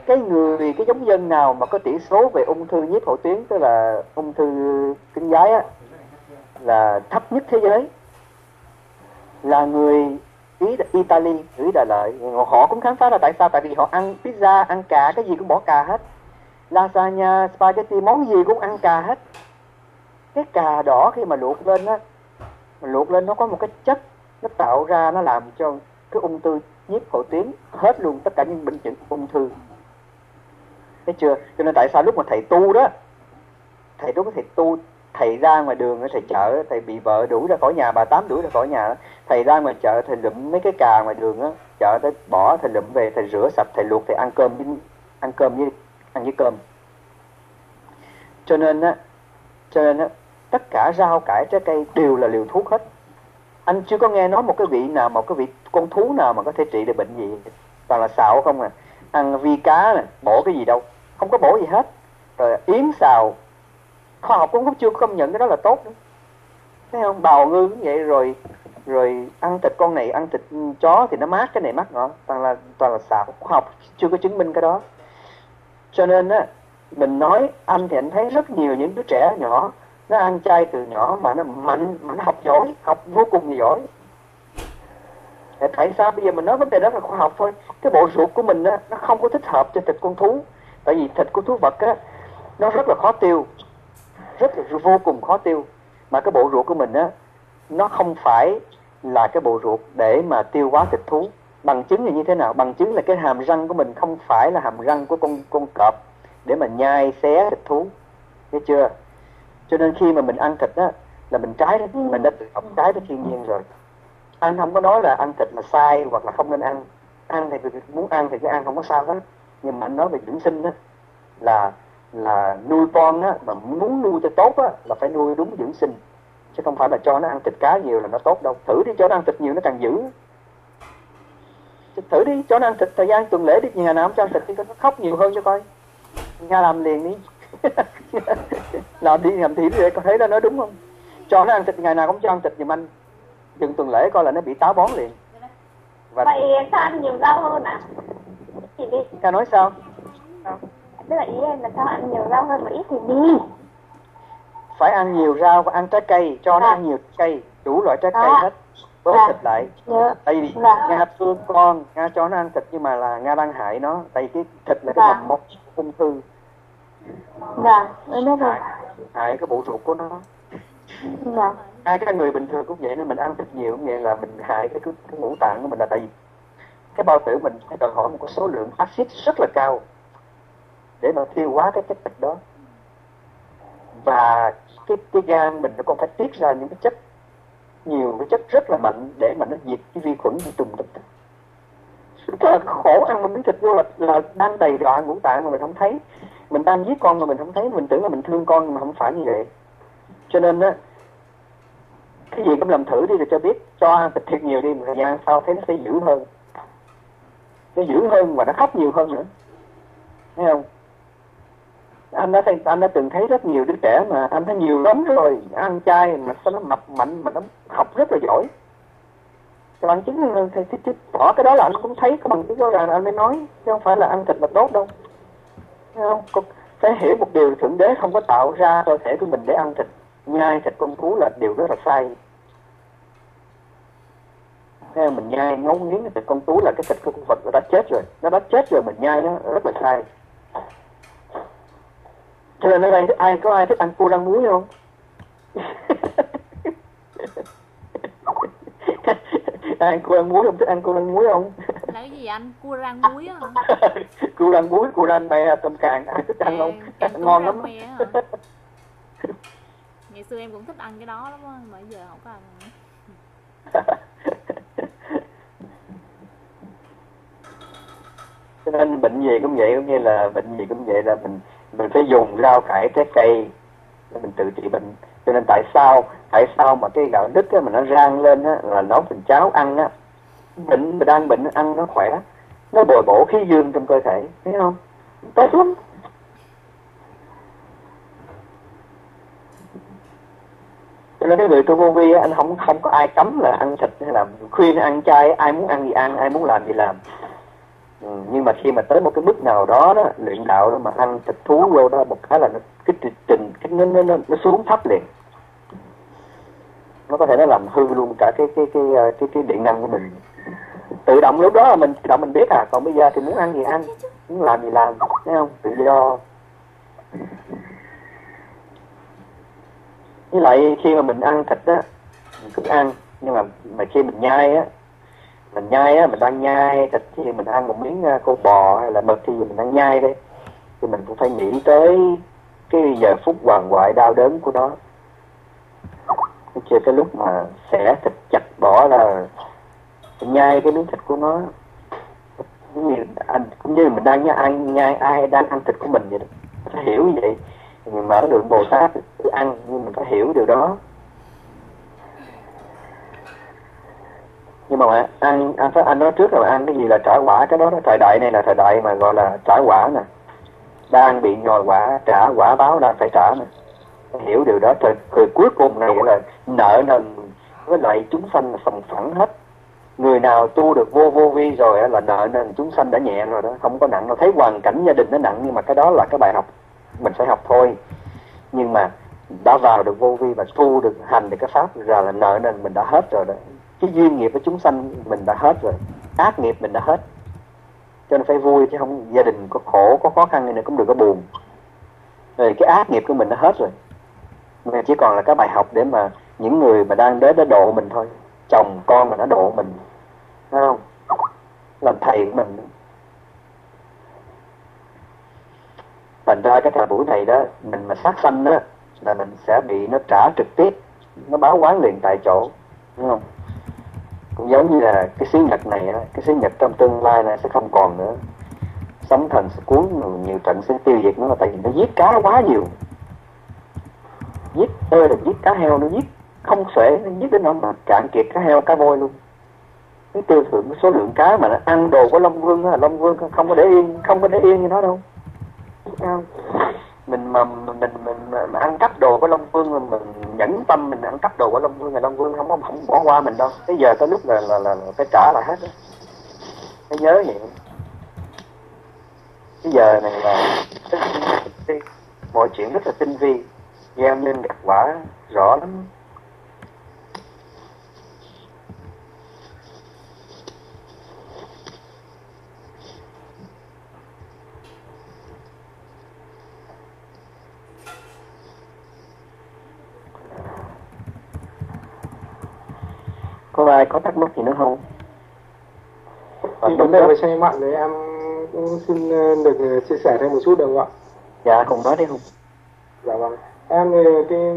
cái người cái giống dân nào mà có tỷ số về ung thư nhiếp hậu tuyến tức là ung thư kinh giái á là thấp nhất thế giới là người ý Italy, ý Đà Lợi. Họ cũng khám phá ra tại sao? Tại vì họ ăn pizza, ăn cà, cái gì cũng bỏ cà hết. Lasagna, spaghetti, món gì cũng ăn cà hết. Cái cà đỏ khi mà luộc lên á mà luộc lên nó có một cái chất, nó tạo ra, nó làm cho cái ung thư nhiếp hậu tuyến hết luôn, tất cả những bệnh chứng ung thư. Thấy chưa? Cho nên tại sao lúc mà thầy tu đó, thầy đúng thầy tu thầy ra ngoài đường thầy chợ thầy bị vợ đuổi ra khỏi nhà, bà tám đuổi ra khỏi nhà thầy ra ngoài chợ, thầy lụm mấy cái cà ngoài đường á chợ tới bỏ, thầy lụm về, thầy rửa sạch, thầy luộc, thầy ăn cơm với, ăn cơm với, ăn với cơm. Cho nên á, cho nên á, tất cả rau, cải, trái cây đều là liều thuốc hết. Anh chưa có nghe nói một cái vị nào, một cái vị con thú nào mà có thể trị được bệnh gì. Toàn là xạo không à. Ăn vi cá này bổ cái gì đâu, không có bổ gì hết. Rồi yến xào khoa học cũng chưa công nhận cái đó là tốt nữa. Thấy không? Bào ngư cũng vậy rồi rồi ăn thịt con này ăn thịt chó thì nó mát cái này mát ngọt. Toàn là toàn là xạo khoa học chưa có chứng minh cái đó. Cho nên á mình nói anh thì anh thấy rất nhiều những đứa trẻ nhỏ nó ăn chay từ nhỏ mà nó mạnh mà nó học giỏi học vô cùng giỏi. Tại sao bây giờ mình nói vấn đề đó là khoa học thôi? Cái bộ ruột của mình á, nó không có thích hợp cho thịt con thú. Tại vì thịt của thú vật á, nó rất là khó tiêu rất là vô cùng khó tiêu. Mà cái bộ ruột của mình á, nó không phải là cái bộ ruột để mà tiêu hóa thịt thú. Bằng chứng là như thế nào? Bằng chứng là cái hàm răng của mình không phải là hàm răng của con con cọp để mà nhai xé thịt thú. Thấy chưa? Cho nên khi mà mình ăn thịt á, là mình trái mình đã tự học trái với thiên nhiên rồi. Anh không có nói là ăn thịt là sai hoặc là không nên ăn. Ăn thì muốn ăn thì cứ ăn, không có sao hết. Nhưng mà anh nói về dưỡng sinh á, là là nuôi con á mà muốn nuôi cho tốt á là phải nuôi đúng dưỡng sinh. Chứ không phải là cho nó ăn thịt cá nhiều là nó tốt đâu. Thử đi cho nó ăn thịt nhiều nó càng dữ. Thử đi cho nó ăn thịt thời gian tuần lễ đi nhà nào không cho ăn thịt thì nó khóc nhiều hơn cho coi. Nhà làm liền đi. [LAUGHS] Làm đi làm thịt để có thấy là nó đúng không? Cho nó ăn thịt ngày nào cũng cho ăn thịt giùm anh. Dừng tuần lễ coi là nó bị táo bón liền. Và vậy sao ăn nhiều rau hơn ạ? À? thì đi. Ca nói sao tức là ý em là sao ăn nhiều rau hơn mà ít thì đi. Phải ăn nhiều rau và ăn trái cây cho à. nó ăn nhiều cây đủ loại trái cây à. hết. Bớt à. thịt lại. Dạ. tại vì dạ. nga thương con nga cho nó ăn thịt nhưng mà là nga đang hại nó. Tại cái thịt là cái mầm mốc ung thư. Dạ. Em biết rồi hại cái bộ ruột của nó. Dạ. Hai cái người bình thường cũng vậy nên mình ăn thịt nhiều cũng vậy là mình hại cái, cái, cái ngũ tạng của mình là tại vì cái bao tử mình đòi hỏi một cái số lượng axit rất là cao để mà tiêu hóa cái chất thịt đó. Và cái cái gan mình nó còn phải tiết ra những cái chất nhiều cái chất rất là mạnh để mà nó diệt cái vi khuẩn vi trùng trong thịt rất là khổ ăn ăn một miếng thịt vô là, là đang đầy đọa ngũ tạng mà mình không thấy. Mình đang giết con mà mình không thấy mình tưởng là mình thương con mà không phải như vậy. Cho nên á cái gì cũng làm thử đi rồi cho biết cho ăn thịt thiệt nhiều đi một thời gian sau thấy nó sẽ dữ hơn. Nó dữ hơn và nó khóc nhiều hơn nữa. Thấy không? Anh đã thấy, anh đã từng thấy rất nhiều đứa trẻ mà anh thấy nhiều lắm rồi. Ăn chay mà sao nó mập mạnh mà nó học rất là giỏi. Cho anh chứng thì, thì, thì, bỏ cái đó là anh cũng thấy cái bằng chứng đó là anh mới nói. Chứ không phải là ăn thịt là tốt đâu. Thấy không? Con phải hiểu một điều thượng đế không có tạo ra cơ thể của mình để ăn thịt. Nhai thịt con thú là điều rất là sai. Thế mình nhai ngấu nghiến thịt con thú là cái thịt của con vật nó đã chết rồi. Nó đã chết rồi mình nhai nó rất là sai nên ở đây ai có ai thích ăn cua rang muối không? [LAUGHS] Ai ăn cua rang muối không? Thích ăn cua rang muối không? Là cái gì anh cua rang muối á hả? [LAUGHS] Cua rang muối cua rang mè tôm càng. Ai thích ăn không? Càng- [LAUGHS] ngon lắm ngày xưa em cũng thích ăn cái đó lắm á mà giờ không có ăn. Nữa. cho nên bệnh gì cũng vậy cũng như là bệnh gì cũng vậy là mình mình phải dùng rau cải trái cây để mình tự trị bệnh. Cho nên tại sao tại sao mà cái gạo đứt á, mà nó rang lên á, là nấu thành cháo ăn á bệnh mà đang bệnh ăn nó khỏe nó bồi bổ khí dương trong cơ thể thấy không? Tốt lắm. Cho nên cái người tu vô vi á, anh không không có ai cấm là ăn thịt hay là khuyên ăn chay ai muốn ăn gì ăn ai muốn làm gì làm ừ, nhưng mà khi mà tới một cái mức nào đó đó luyện đạo đó mà ăn thịt thú vô đó một cái là nó cái trình trình cái nó, nó, nó, nó xuống thấp liền. Nó có thể nó làm hư luôn cả cái cái cái cái cái, cái điện năng của mình. Tự động lúc đó là mình tự động mình biết à còn bây giờ thì muốn ăn gì ăn muốn làm gì làm thấy không? Tự do. Với lại khi mà mình ăn thịt á mình cứ ăn nhưng mà mà khi mình nhai á mình nhai á, mình đang nhai, thịt thì mình ăn một miếng à, con bò hay là mực thì mình đang nhai đấy thì mình cũng phải nghĩ tới cái giờ phút hoàng hoại đau đớn của nó. Chưa cái lúc mà xẻ thịt chặt bỏ là nhai cái miếng thịt của nó. Cũng như anh, cũng như mình đang nhai ăn, nhai, ai đang ăn thịt của mình vậy đó. Phải hiểu như vậy. Mình mở đường bồ tát ăn, nhưng mình phải hiểu điều đó. Nhưng mà bạn, ăn ăn phải anh nói trước là ăn cái gì là trả quả cái đó, đó thời đại này là thời đại mà gọi là trả quả nè. Đang bị nhồi quả trả quả báo đang phải trả nè. Hiểu điều đó thời, thời cuối cùng này là nợ nần với lại chúng sanh sòng phẳng hết. Người nào tu được vô vô vi rồi là nợ nần chúng sanh đã nhẹ rồi đó không có nặng đâu. Thấy hoàn cảnh gia đình nó nặng nhưng mà cái đó là cái bài học. Mình phải học thôi. Nhưng mà đã vào được vô vi và tu được hành được cái pháp ra là nợ nần mình đã hết rồi đó cái duyên nghiệp với chúng sanh mình đã hết rồi. Ác nghiệp mình đã hết. Cho nên phải vui chứ không gia đình có khổ, có khó khăn này cũng đừng có buồn. Rồi cái ác nghiệp của mình đã hết rồi. Mà chỉ còn là cái bài học để mà những người mà đang đến đã độ mình thôi. Chồng, con mà đã độ mình. Thấy không? Làm thầy của mình. Thành ra cái thời buổi này đó, mình mà sát sanh đó, là mình sẽ bị nó trả trực tiếp. Nó báo quán liền tại chỗ. Đúng không? Cũng giống như là cái xứ Nhật này á, cái xứ Nhật trong tương lai này sẽ không còn nữa. Sóng thần sẽ cuốn nhiều trận sẽ tiêu diệt nó tại vì nó giết cá quá nhiều. Giết ơi là giết cá heo nó giết không xuể nó giết đến nó mà cạn kiệt cá heo cá voi luôn. Cái tiêu thụ cái số lượng cá mà nó ăn đồ của Long Vương á Long Vương không có để yên không có để yên như nó đâu. Không? Mình mà mình mình, mình, mà ăn cắp đồ của Long Vương mình, mình nhẫn tâm mình ăn cắp đồ của Long Vương là Long Vương không có không bỏ qua mình đâu. Bây giờ tới lúc là là là, là phải trả lại hết đó. phải nhớ vậy. Bây giờ này là mọi chuyện rất là tinh vi. Gieo nhân gặt quả rõ lắm. Ai có thắc mắc gì nữa không? Thì vấn đề về xe mặn thì em cũng xin ờ, được ờ, chia sẻ thêm một chút được không ạ? dạ cùng nói đi không Dạ vâng. Em thì cái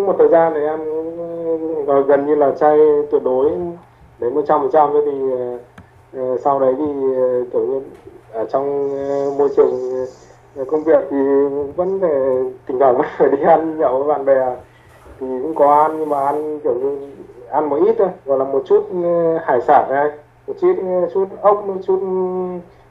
một thời gian thì em cũng gần như là chay tuyệt đối đến một trăm phần trăm. Thì ờ, Ờ, sau đấy thì ờ, kiểu ở trong ờ, môi trường ờ, công việc thì vẫn phải thỉnh thoảng [LAUGHS] phải đi ăn nhậu với bạn bè. Thì cũng có ăn nhưng mà ăn kiểu như ăn một ít thôi gọi là một chút ừ, hải sản này một chút ừ, chút ốc một chút ừ,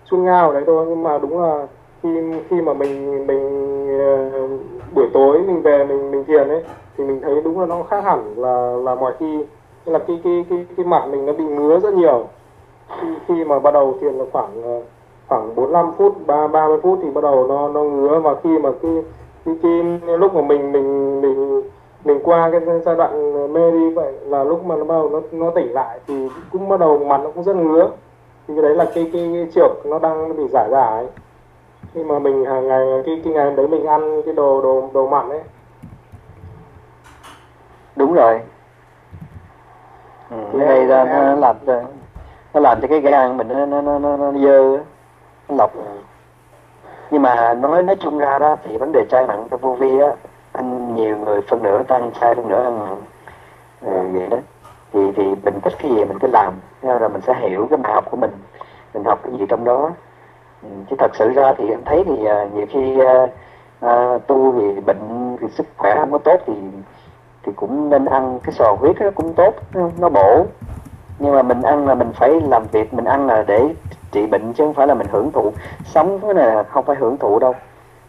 chút ngao đấy thôi. Nhưng mà đúng là khi khi mà mình mình ờ, buổi tối mình về mình mình thiền ấy thì mình thấy đúng là nó khác hẳn là là mọi khi. Là cái cái cái cái mặt mình nó bị ngứa rất nhiều. Khi, khi mà bắt đầu thiền là khoảng ờ, khoảng 45 phút ba 30 phút thì bắt đầu nó nó ngứa. Và khi mà cái cái, cái lúc mà mình mình mình mình qua cái giai đoạn mê đi vậy là lúc mà nó bắt đầu nó nó tỉnh lại thì cũng bắt đầu mặt nó cũng rất ngứa. Thì cái đấy là cái cái, cái trược nó đang bị giải giải khi mà mình hàng ngày cái cái ngày đấy mình ăn cái đồ đồ đồ mặn ấy. Đúng rồi. Ừ, cái này ra nó làm cho nó làm cho cái gan mình nó nó nó nó, nó dơ nó lọc. Nhưng mà nói nói chung ra đó thì vấn đề chay mặn cho vô vi á anh nhiều người phân nửa ta ăn sai phân nửa ăn ờ, mặn vậy đó. Thì thì mình thích cái gì mình cứ làm Thế rồi mình sẽ hiểu cái bài học của mình mình học cái gì trong đó. Ừ, chứ thật sự ra thì em thấy thì ờ, nhiều khi uh, uh, tu thì bệnh thì sức khỏe không có tốt thì thì cũng nên ăn cái sò huyết nó cũng tốt nó- nó bổ. Nhưng mà mình ăn là mình phải làm việc mình ăn là để trị bệnh chứ không phải là mình hưởng thụ. Sống cái này là không phải hưởng thụ đâu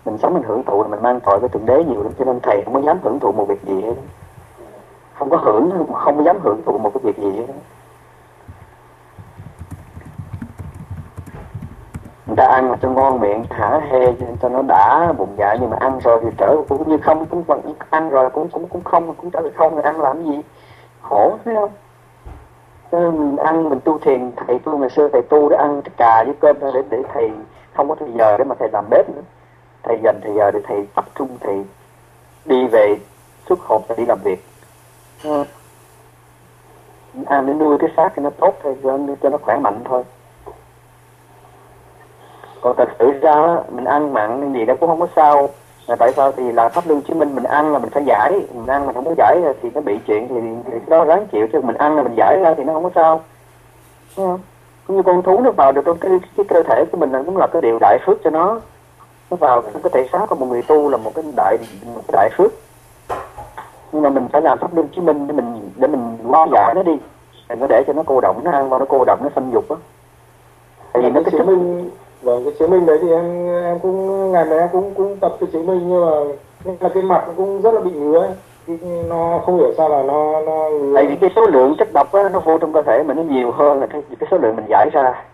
mình sống mình hưởng thụ là mình mang tội với thượng đế nhiều lắm, cho nên thầy không có dám hưởng thụ một việc gì hết. Không có hưởng, không có dám hưởng thụ một cái việc gì hết. Người ta ăn mà cho ngon miệng, thả hê cho nó đã bụng dạ nhưng mà ăn rồi thì trở cũng như không, cũng vẫn ăn rồi cũng cũng cũng không, cũng trở lại không, rồi ăn làm gì? Khổ thấy không? Cho nên mình ăn, mình tu thiền, thầy tôi ngày xưa thầy tu để ăn cà với cơm để để thầy không có thời giờ để mà thầy làm bếp nữa thầy dành thời giờ để thầy tập trung thầy đi về xuất hồn thầy đi làm việc. Ờ. ăn để nuôi cái xác cho nó tốt thôi cho, cho nó khỏe mạnh thôi. Còn thật sự ra mình ăn mặn gì đó cũng không có sao. Là tại sao? Thì là pháp luân chứng minh mình ăn là mình phải giải. Mình ăn mà không có giải thì nó bị chuyện thì, thì đó ráng chịu chứ mình ăn là mình giải ra thì nó không có sao. Cũng như con thú nó vào được trong cái, cái cơ thể của mình là cũng là cái điều đại phước cho nó nó vào trong cái thể xác của một người tu là một cái đại một cái đại phước nhưng mà mình phải làm pháp luân chứng minh để mình để mình hóa giải nó đi đừng có để cho nó cô động nó ăn vào nó cô động nó xâm dục á tại vì nó cái chứng minh vâng cái chứng minh đấy thì em em cũng ngày em cũng cũng tập cái chứng minh nhưng mà nhưng mà cái mặt nó cũng rất là bị ngứa ấy. Nó không hiểu sao là nó nó tại vì cái số lượng chất độc á, nó vô trong cơ thể mình nó nhiều hơn là cái, cái số lượng mình giải ra.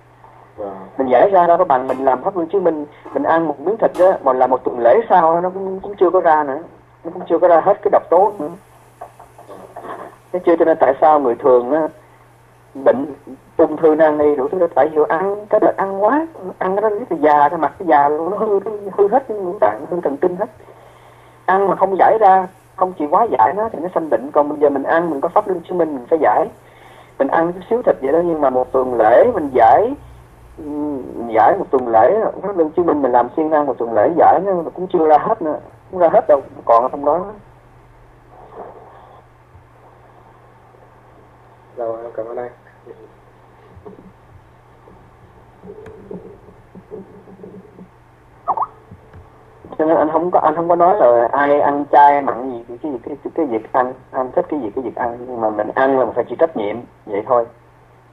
Vâng. mình giải ra đâu có bằng mình làm pháp luân chứng minh mình ăn một miếng thịt á mà làm một tuần lễ sau nó cũng, cũng chưa có ra nữa. Nó cũng chưa có ra hết cái độc tố nữa. Thế chưa cho nên tại sao người thường á bệnh ung thư nan y đủ thứ tại vì ăn cái đợt ăn quá ăn cái đó rất là già cái mặt cái già luôn nó hư hư hết những tạng hư thần kinh hết. Ăn mà không giải ra không chịu quá giải nó thì nó sanh bệnh. Còn bây giờ mình ăn mình có pháp luân chứng minh mình phải giải. Mình ăn chút xíu thịt vậy đó nhưng mà một tuần lễ mình giải giải một tuần lễ pháp luân chứng minh mình làm siêng năng một tuần lễ giải nó cũng chưa ra hết nữa. Không ra hết đâu còn ở trong đó rồi cảm ơn anh. Cho nên anh không có anh không có nói là ai ăn chay mặn gì cái cái cái, cái, cái việc ăn anh thích cái gì cái việc ăn. Nhưng mà mình ăn là mình phải chịu trách nhiệm vậy thôi.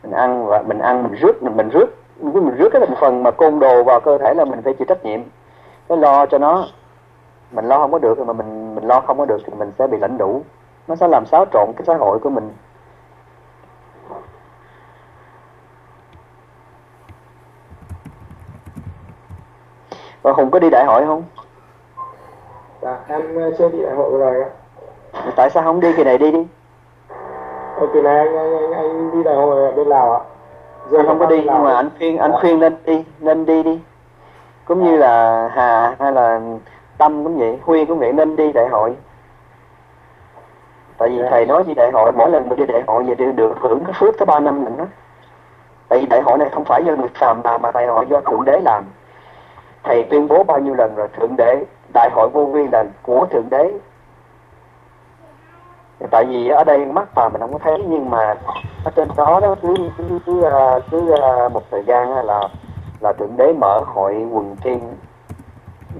Mình ăn và mình ăn mình rước mình mình rước mình, mình rước cái thành phần mà côn đồ vào cơ thể là mình phải chịu trách nhiệm. Cái lo cho nó. Mình lo không có được mà mình mình lo không có được thì mình sẽ bị lãnh đủ. Nó sẽ làm xáo trộn cái xã hội của mình. Và hùng có đi đại hội không? Dạ em ờ, chưa đi đại hội rồi ạ. Tại sao không đi? Kỳ này đi đi. Ok này anh, anh, anh, anh đi đại hội ở bên lào ạ Giờ anh không có đi. Nhưng mà anh khuyên anh khuyên nên đi nên đi đi. Cũng như là hà hay là tâm cũng vậy huy cũng vậy nên đi đại hội. Tại vì thầy nói đi đại hội mỗi lần mình đi đại hội vậy đều được hưởng cái phước tới ba năm mình đó. Tại vì đại hội này không phải do người phàm làm mà đại hội do thượng đế làm. Thầy tuyên bố bao nhiêu lần rồi thượng đế đại hội vô vi là của thượng đế tại vì ở đây mắt vào mình không có thấy nhưng mà ở trên đó đó cứ cứ cứ, à, cứ à, một thời gian là là thượng đế mở hội quần tiên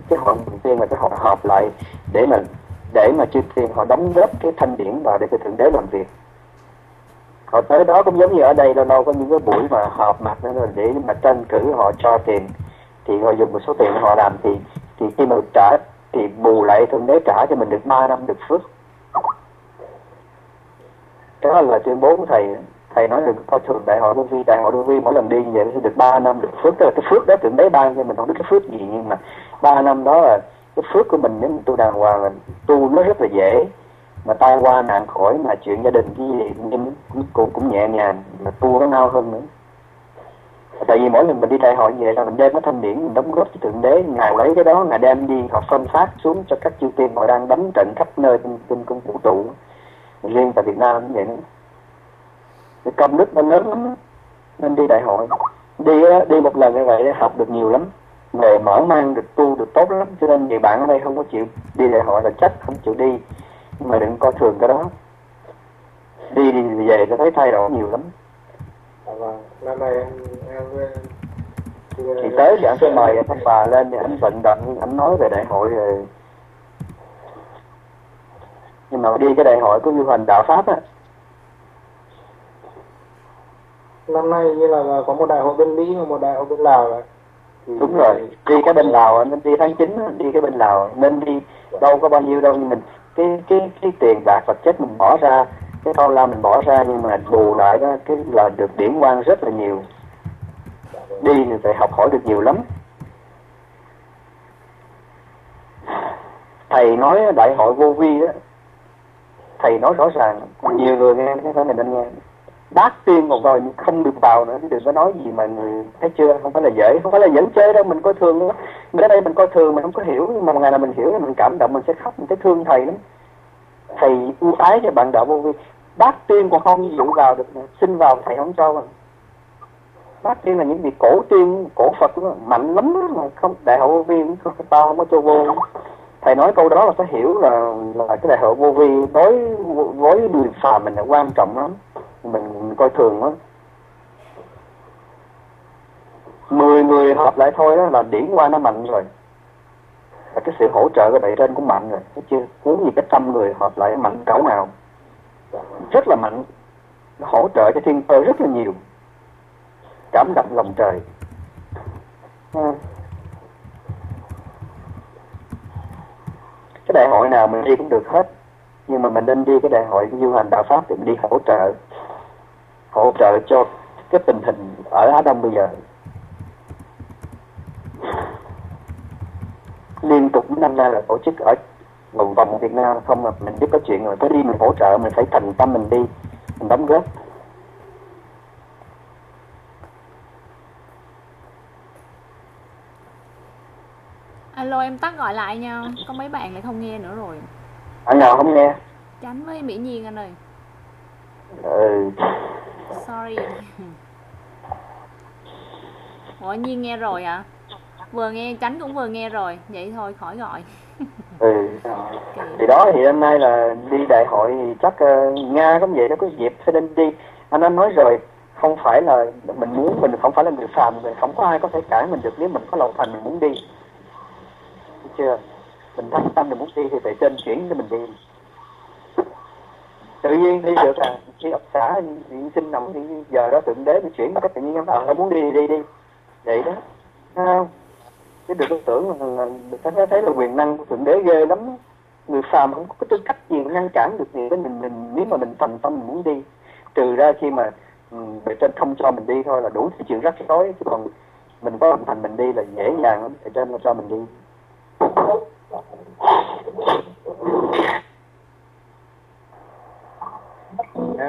cái hội quần tiên là cái hội họp lại để mà để mà chư thiên họ đóng góp cái thanh điển vào để cho thượng đế làm việc. Họ tới đó cũng giống như ở đây đâu đâu có những cái buổi mà họp mặt nữa rồi để mà tranh cử họ cho tiền thì họ dùng một số tiền họ làm thì thì khi mà trả thì bù lại thượng đế trả cho mình được 3 năm được phước đó là tuyên bố của thầy. Thầy nói được coi thường đại hội đương vi đại hội đương vi mỗi lần đi như vậy sẽ được 3 năm. Được phước tức là cái phước đó thượng đế ban cho mình không biết cái phước gì nhưng mà 3 năm đó là cái phước của mình nếu mình tu đàng hoàng là tu nó rất là dễ. Mà tai qua nạn khỏi mà chuyện gia đình cái gì cũng, cũng, cũng nhẹ nhàng mà tu nó mau hơn nữa. Tại vì mỗi lần mình đi đại hội như vậy là mình đem cái thanh điển mình đóng góp cho thượng đế ngài lấy cái đó ngài đem đi học phân phát xuống cho các chư tiên họ đang đánh trận khắp nơi trên, trên cung vũ trụ riêng tại Việt Nam cũng vậy nữa cái công đức nó lớn lắm nên đi đại hội. Đi đi một lần như vậy để học được nhiều lắm. Về mở mang được tu được tốt lắm. Cho nên nhiều bạn ở đây không có chịu đi đại hội là chắc không chịu đi. Nhưng mà đừng coi thường cái đó. Đi đi về nó thấy thay đổi nhiều lắm. Dạ vâng. Năm nay thì tới thì anh sẽ mời anh bà lên thì anh vận động anh nói về đại hội rồi nhưng mà đi cái đại hội của du hành đạo pháp á. Năm nay như là, có một đại hội bên Mỹ và một đại hội bên Lào là đúng rồi. Đi cái bên Lào nên đi tháng 9 đi cái bên Lào. Nên đi đâu có bao nhiêu đâu nhưng mình cái cái cái tiền bạc vật chất mình bỏ ra cái con lao mình bỏ ra nhưng mà bù lại đó cái là được điểm quan rất là nhiều. Đi thì phải học hỏi được nhiều lắm. Thầy nói đại hội vô vi đó thầy nói rõ ràng nhiều người nghe cái phải mình nên nghe. Bác tiên một rồi không được vào nữa đừng có nói gì mà người thấy chưa không phải là dễ không phải là dẫn chơi đâu mình coi thường nữa mình ở đây mình coi thường mình không có hiểu nhưng mà một ngày nào mình hiểu mình cảm động mình sẽ khóc mình sẽ thương thầy lắm. Thầy ưu ái cho bạn đạo vô vi. Bác tiên còn không dụ vào được xin vào thầy không cho mà bác tiên là những vị cổ tiên cổ phật đó, mạnh lắm đó, mà không đại hội vô vi không tao không có cho vô thầy nói câu đó là sẽ hiểu là là cái đại hội vô vi đối với người phàm mình là quan trọng lắm. Mình, mình coi thường lắm. Mười người hợp lại thôi đó là điển qua nó mạnh rồi. Và cái sự hỗ trợ của đại trên cũng mạnh rồi. Thấy chưa? Cuốn gì cái trăm người hợp lại mạnh cỡ nào. Rất là mạnh. Nó hỗ trợ cho thiên cơ rất là nhiều. Cảm động lòng trời. À. đại hội nào mình đi cũng được hết. Nhưng mà mình nên đi cái đại hội du hành đạo pháp thì mình đi hỗ trợ hỗ trợ cho cái tình hình ở Á Đông bây giờ. Liên tục năm nay là tổ chức ở vòng vòng Việt Nam, không mà mình biết có chuyện rồi, phải đi mình hỗ trợ, mình phải thành tâm mình đi, mình đóng góp. Alo em tắt gọi lại nha. Có mấy bạn lại không nghe nữa rồi. Anh nào không nghe? Chánh với mỹ nhiên anh ơi. Ừ. Sorry. Ủa nhiên nghe rồi à vừa nghe tránh cũng vừa nghe rồi. Vậy thôi khỏi gọi. Ừ. Thì đó thì hôm nay là đi đại hội thì chắc uh, nga cũng vậy đó có dịp phải nên đi. Anh anh nói rồi không phải là mình muốn mình không phải là người phàm rồi không có ai có thể cản mình được. Nếu mình có lòng thành mình muốn đi chưa? Mình thắc tâm mình muốn đi thì phải trên chuyển cho mình đi. Tự nhiên đi được à khi học xã điện sinh nằm thì giờ đó thượng đế mình chuyển cách tự nhiên. Em ờ muốn đi thì đi đi. Vậy đó. Thấy không? Chứ đừng tưởng là, thấy thấy là quyền năng của thượng đế ghê lắm người phàm không có tư cách gì ngăn cản được gì với mình mình. Nếu mà mình thành tâm mình muốn đi trừ ra khi mà ừ, bề trên không cho mình đi thôi là đủ cái chuyện rắc rối. Chứ còn mình có thành mình đi là dễ dàng lắm bề trên cho mình đi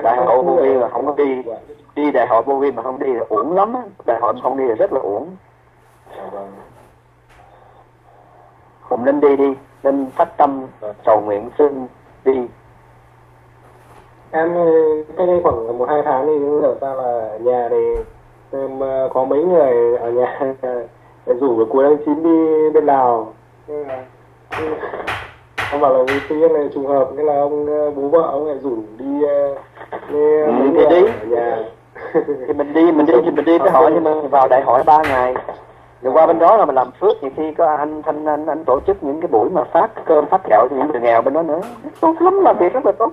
đại hội vô vi mà không có đi. Đi đại hội vô vi mà không đi là uổng lắm á. Đại hội không đi là rất là uổng. Cùng nên đi đi. Nên phát tâm cầu nguyện xin đi. Em ờ, cách đây khoảng một hai tháng thì hiểu ra là nhà thì em ờ, có mấy người ở nhà [LAUGHS] rủ cuối tháng chín đi bên lào ông bảo là vì tự nhiên này trùng hợp nghĩa là ông ờ, bố vợ ông lại rủ đi ờ, đi Ừ, thì đi. nhà. [LAUGHS] Thì mình đi mình đi thì mình đi. Với họ nhưng mà vào đại hội ba ngày. Rồi qua bên đó là mình làm phước nhiều khi có anh thanh anh anh tổ chức những cái buổi mà phát cơm phát gạo cho những người nghèo bên đó nữa. Tốt lắm làm việc rất là tốt.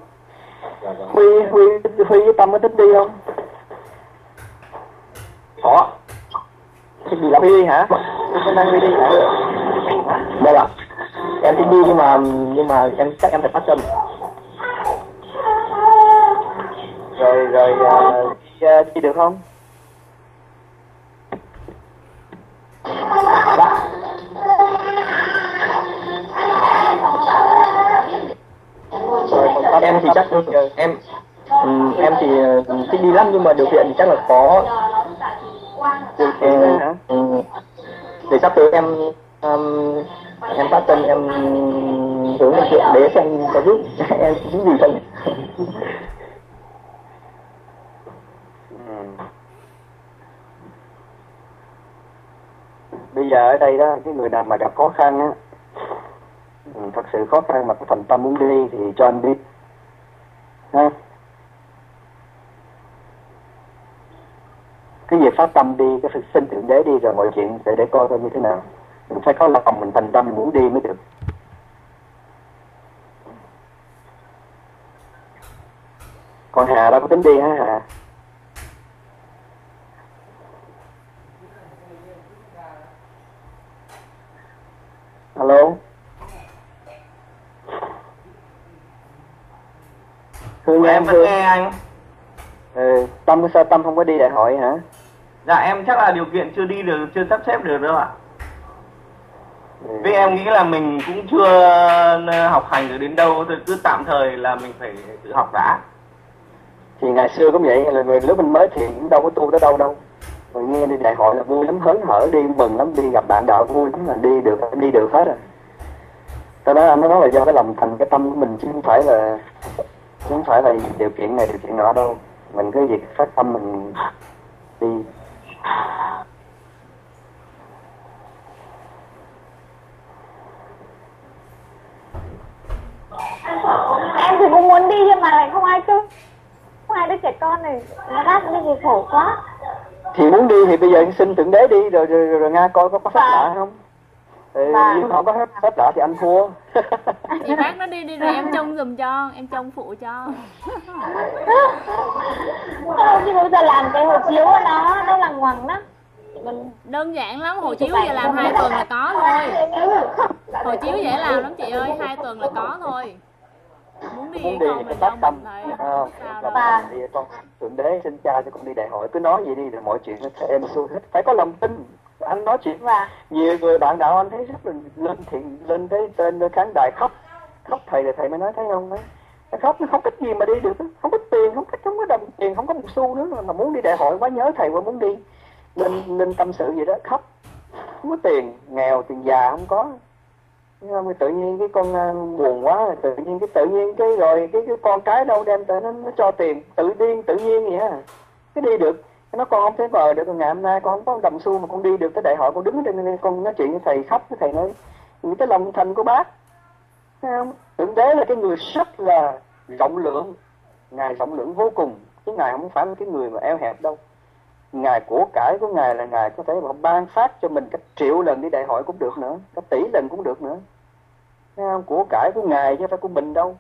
Dạ vâng. Huy huy huy tâm có thích đi không? Có thích đi là đi hả? Hôm đang đi đi. Hả Vâng ạ. Em thích đi nhưng mà nhưng mà em chắc em phải phát tâm. rồi rồi uh, đi, đi được không? Dạ. Rồi còn Em thì chắc em ừ, em thì ừ, thích đi lắm nhưng mà điều kiện thì chắc là có hả Ừ. để sắp tới em um, em phát tâm em hướng đến chuyện đế xem có giúp [LAUGHS] em giúp gì không. Ừ. Bây giờ ở đây đó cái người nào mà gặp khó khăn á ừ, thật sự khó khăn mà có thành tâm muốn đi thì cho anh biết. Ha cái việc phát tâm đi cái xin thượng đế đi rồi mọi chuyện sẽ để coi coi như thế nào. Mình phải có lòng mình thành tâm mình muốn đi mới được. Còn Hà đâu có tính đi hả Hà? Alo? Hương em Hương. nghe anh. Ừ, Tâm sao? Tâm không có đi đại hội hả dạ em chắc là điều kiện chưa đi được chưa sắp xếp được đâu ạ. Ừ. vì em nghĩ là mình cũng chưa ờ, học hành được đến đâu thôi cứ tạm thời là mình phải tự học đã. Thì ngày xưa cũng vậy là người lúc mình mới thì cũng đâu có tu tới đâu đâu. Rồi nghe đi đại hội là vui lắm hớn hở đi mừng lắm đi gặp bạn đạo vui lắm là đi được đi được hết rồi. Tao nói anh nói là do cái lòng thành cái tâm của mình chứ không phải là chứ không phải là điều kiện này điều kiện nọ đâu. Mình cứ việc phát tâm mình đi em thì cũng muốn đi nhưng mà lại không ai chơi không ai đứa trẻ con này. Nó đắt đi thì khổ quá. Thì muốn đi thì bây giờ xin thượng đế đi rồi rồi, rồi, rồi nga coi có có phép lạ không ừ, Vâng. nếu không có phép, phép lạ thì anh thua. [LAUGHS] Chị bác nó đi đi rồi em trông giùm cho em trông phụ cho. Không chứ bây giờ làm cái hộ chiếu của nó nó là ngoằng đó mình đơn giản lắm hộ chiếu giờ làm hai tuần là có thôi. Hộ chiếu dễ làm lắm chị ơi hai tuần là có thôi. Muốn đi muốn đi không thì là phát mình tâm à, gì con thượng đế xin cha cho con đi đại hội cứ nói vậy đi rồi mọi chuyện nó sẽ êm xuôi hết. Phải có lòng tin anh nói chuyện và nhiều người bạn đạo anh thấy rất là lên thiện lên tới tên khán đài khóc. Khóc thầy là thầy mới nói thấy không nó khóc nó không cách gì mà đi được không có tiền không có không có đồng tiền không có một xu nữa mà muốn đi đại hội quá nhớ thầy quá muốn đi. Nên nên tâm sự gì đó khóc. Không có tiền nghèo tiền già không có. Nhưng mà tự nhiên cái con à, buồn quá tự nhiên cái tự nhiên cái rồi cái, cái con cái đâu đem tới nó, nó cho tiền. Tự điên tự nhiên vậy á. Cái đi được nó con không thể vợ được ngày hôm nay con không có đồng xu mà con đi được tới đại hội con đứng trên con nói chuyện với thầy khóc với thầy nói những cái lòng thành của bác. Thấy không? Thượng đế là cái người rất là rộng lượng ngài rộng lượng vô cùng chứ ngài không phải là cái người mà eo hẹp đâu. Ngài của cải của ngài là ngài có thể mà ban phát cho mình cách triệu lần đi đại hội cũng được nữa cả tỷ lần cũng được nữa. Thấy không? của cải của ngài chứ phải của mình đâu.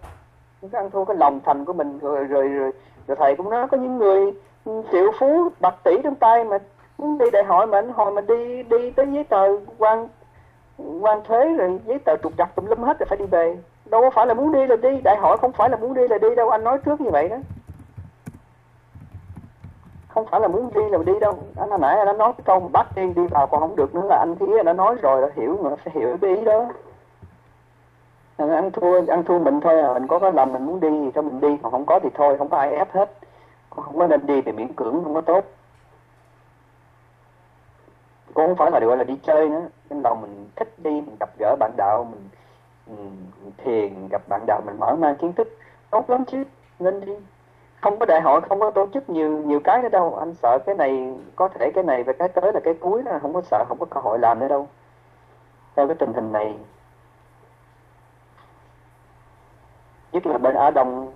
Cái ăn thua cái lòng thành của mình rồi rồi rồi, rồi thầy cũng nói có những người triệu phú, bạc tỷ trong tay mà muốn đi đại hội mà anh hồi mà đi đi tới giấy tờ quan quan thuế rồi giấy tờ trục trặc tùm lum hết rồi phải đi về. Đâu có phải là muốn đi là đi, đại hội không phải là muốn đi là đi đâu, anh nói trước như vậy đó. Không phải là muốn đi là đi đâu. Anh hồi nãy anh đã nói cái câu mà bắt tiên đi vào còn không được nữa là anh ý anh đã nói rồi là hiểu mà phải hiểu cái ý đó. Anh ăn thua ăn thua mình thôi à mình có cái lòng mình muốn đi thì cho mình đi còn không có thì thôi, không có ai ép hết không có nên đi thì miễn cưỡng không có tốt. Cũng không phải là gọi là đi chơi nữa. Cái lòng mình thích đi mình gặp gỡ bạn đạo mình, mình thiền gặp bạn đạo mình mở mang kiến thức. Tốt lắm chứ nên đi. Không có đại hội không có tổ chức nhiều nhiều cái nữa đâu. Anh sợ cái này có thể cái này và cái tới là cái cuối là không có sợ không có cơ hội làm nữa đâu. Theo cái tình hình này nhất là bên Á Đông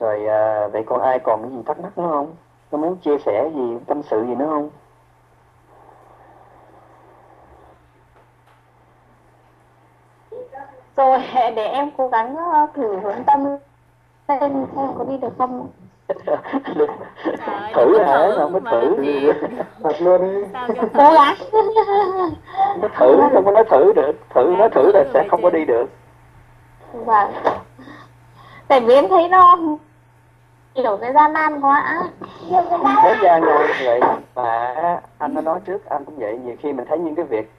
rồi à, vậy còn ai còn cái gì thắc mắc nữa không? Có muốn chia sẻ gì tâm sự gì nữa không? Rồi [LAUGHS] để em cố gắng ờ, thử hướng tâm lên xem có đi được không. [LAUGHS] Thử hả? Không có mà. thử. Làm [LAUGHS] gì? thật luôn đi. Cố gắng. Nó thử không có nói thử được. Thử nói thử là sẽ không có đi được. Vâng. Tại vì em thấy nó kiểu cái gian nan quá. Thế gian nan vậy mà anh đã nói trước, anh cũng vậy. Nhiều khi mình thấy những cái việc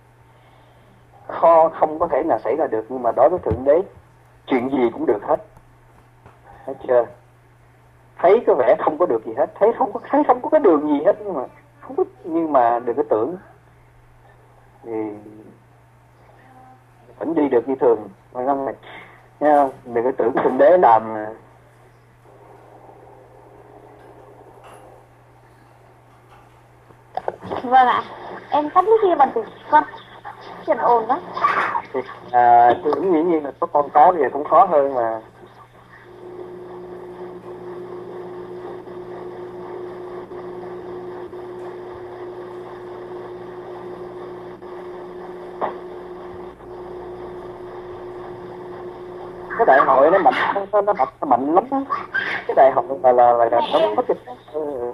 kho không có thể nào xảy ra được, nhưng mà đối với thượng đế, chuyện gì cũng được hết. Thấy chưa? Thấy có vẻ không có được gì hết. Thấy không có, thấy không có cái đường gì hết, nhưng mà không có, nhưng mà đừng có tưởng. Thì vẫn đi được như thường. Mà không? Này không? đừng có tưởng thượng đế làm vâng ạ. Em cắt lúc kia bằng từ con. Chuyện ồn lắm. Thì, à, tôi cũng nghĩ nhiên là có con có thì cũng khó hơn mà. Cái đại hội nó mạnh nó nó mạnh, nó mạnh lắm cái đại hội là là là, là nó có cái ừ.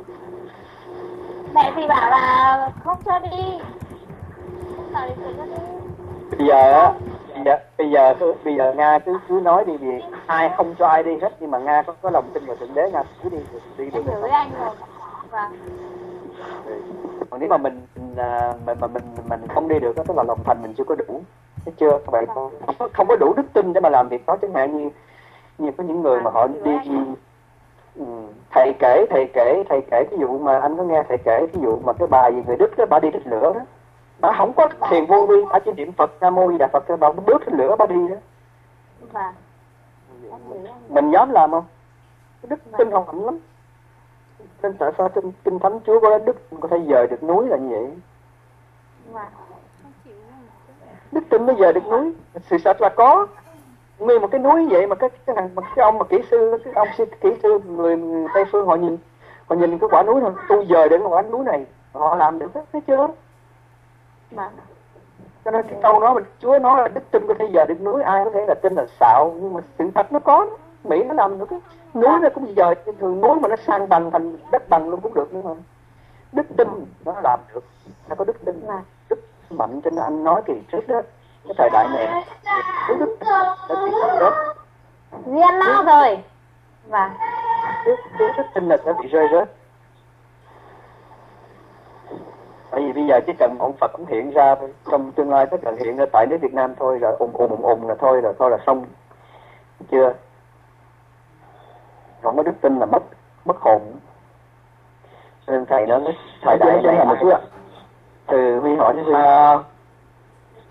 Mẹ thì bảo là không cho đi. Không bảo cho đi. Bây giờ á bây giờ bây giờ cứ- bây giờ nga cứ cứ nói đi vì ai không cho ai đi hết nhưng mà nga có có lòng tin vào thượng đế nga cứ đi đi đi được anh rồi. Vâng. Còn nếu mà mình à, mình mà mình mình không đi được đó, tức là lòng thành mình chưa có đủ. Thấy chưa? Các bạn không có, không có đủ đức tin để mà làm việc đó chẳng hạn như như có những người mà họ đi ừ, thầy kể thầy kể thầy kể. Ví dụ mà anh có nghe thầy kể ví dụ mà cái bà gì người đức đó bà đi thích lửa đó. Bà không có thiền vô vi bà chỉ niệm phật nam mô di đà phật bà bước thích lửa bà đi đó. Vâng. Mình dám làm không? Đức tin không mạnh lắm. Nên tại sao kinh, kinh thánh chúa có đức có thể dời được núi là như vậy? Vâng. Đức tin nó dời được núi. Sự thật là có nguyên một cái núi vậy mà cái cái thằng mà cái ông mà kỹ sư cái ông kỹ sư người, người tây phương họ nhìn họ nhìn cái quả núi thôi. Tôi dời đến quả núi này họ làm được hết chưa vâng. Cho nên cái câu nói mà chúa nói là đức tin có thể dời được núi ai có thể là tin là xạo. Nhưng mà sự thật nó có mỹ nó làm được cái núi nó cũng dời. Thường núi mà nó sang bằng thành đất bằng luôn cũng được nữa mà đức tin nó làm được nó có đức tin. Đức mạnh cho nên anh nói kỳ trước đó cái thời đại này. Cái đức tin nó bị rớt duyên lo rồi. Vâng cái, cái đức tin là sẽ bị rơi rớt. Tại vì bây giờ chỉ cần ông Phật ông hiện ra trong tương lai tất cả hiện ra tại nước Việt Nam thôi rồi ùng ùng ùng ùng là thôi là thôi là xong. Chưa? Không có đức tin là mất mất hồn. Cho nên thầy nói cái thời đại em hỏi một chút ạ. từ huy hỏi đến huy À,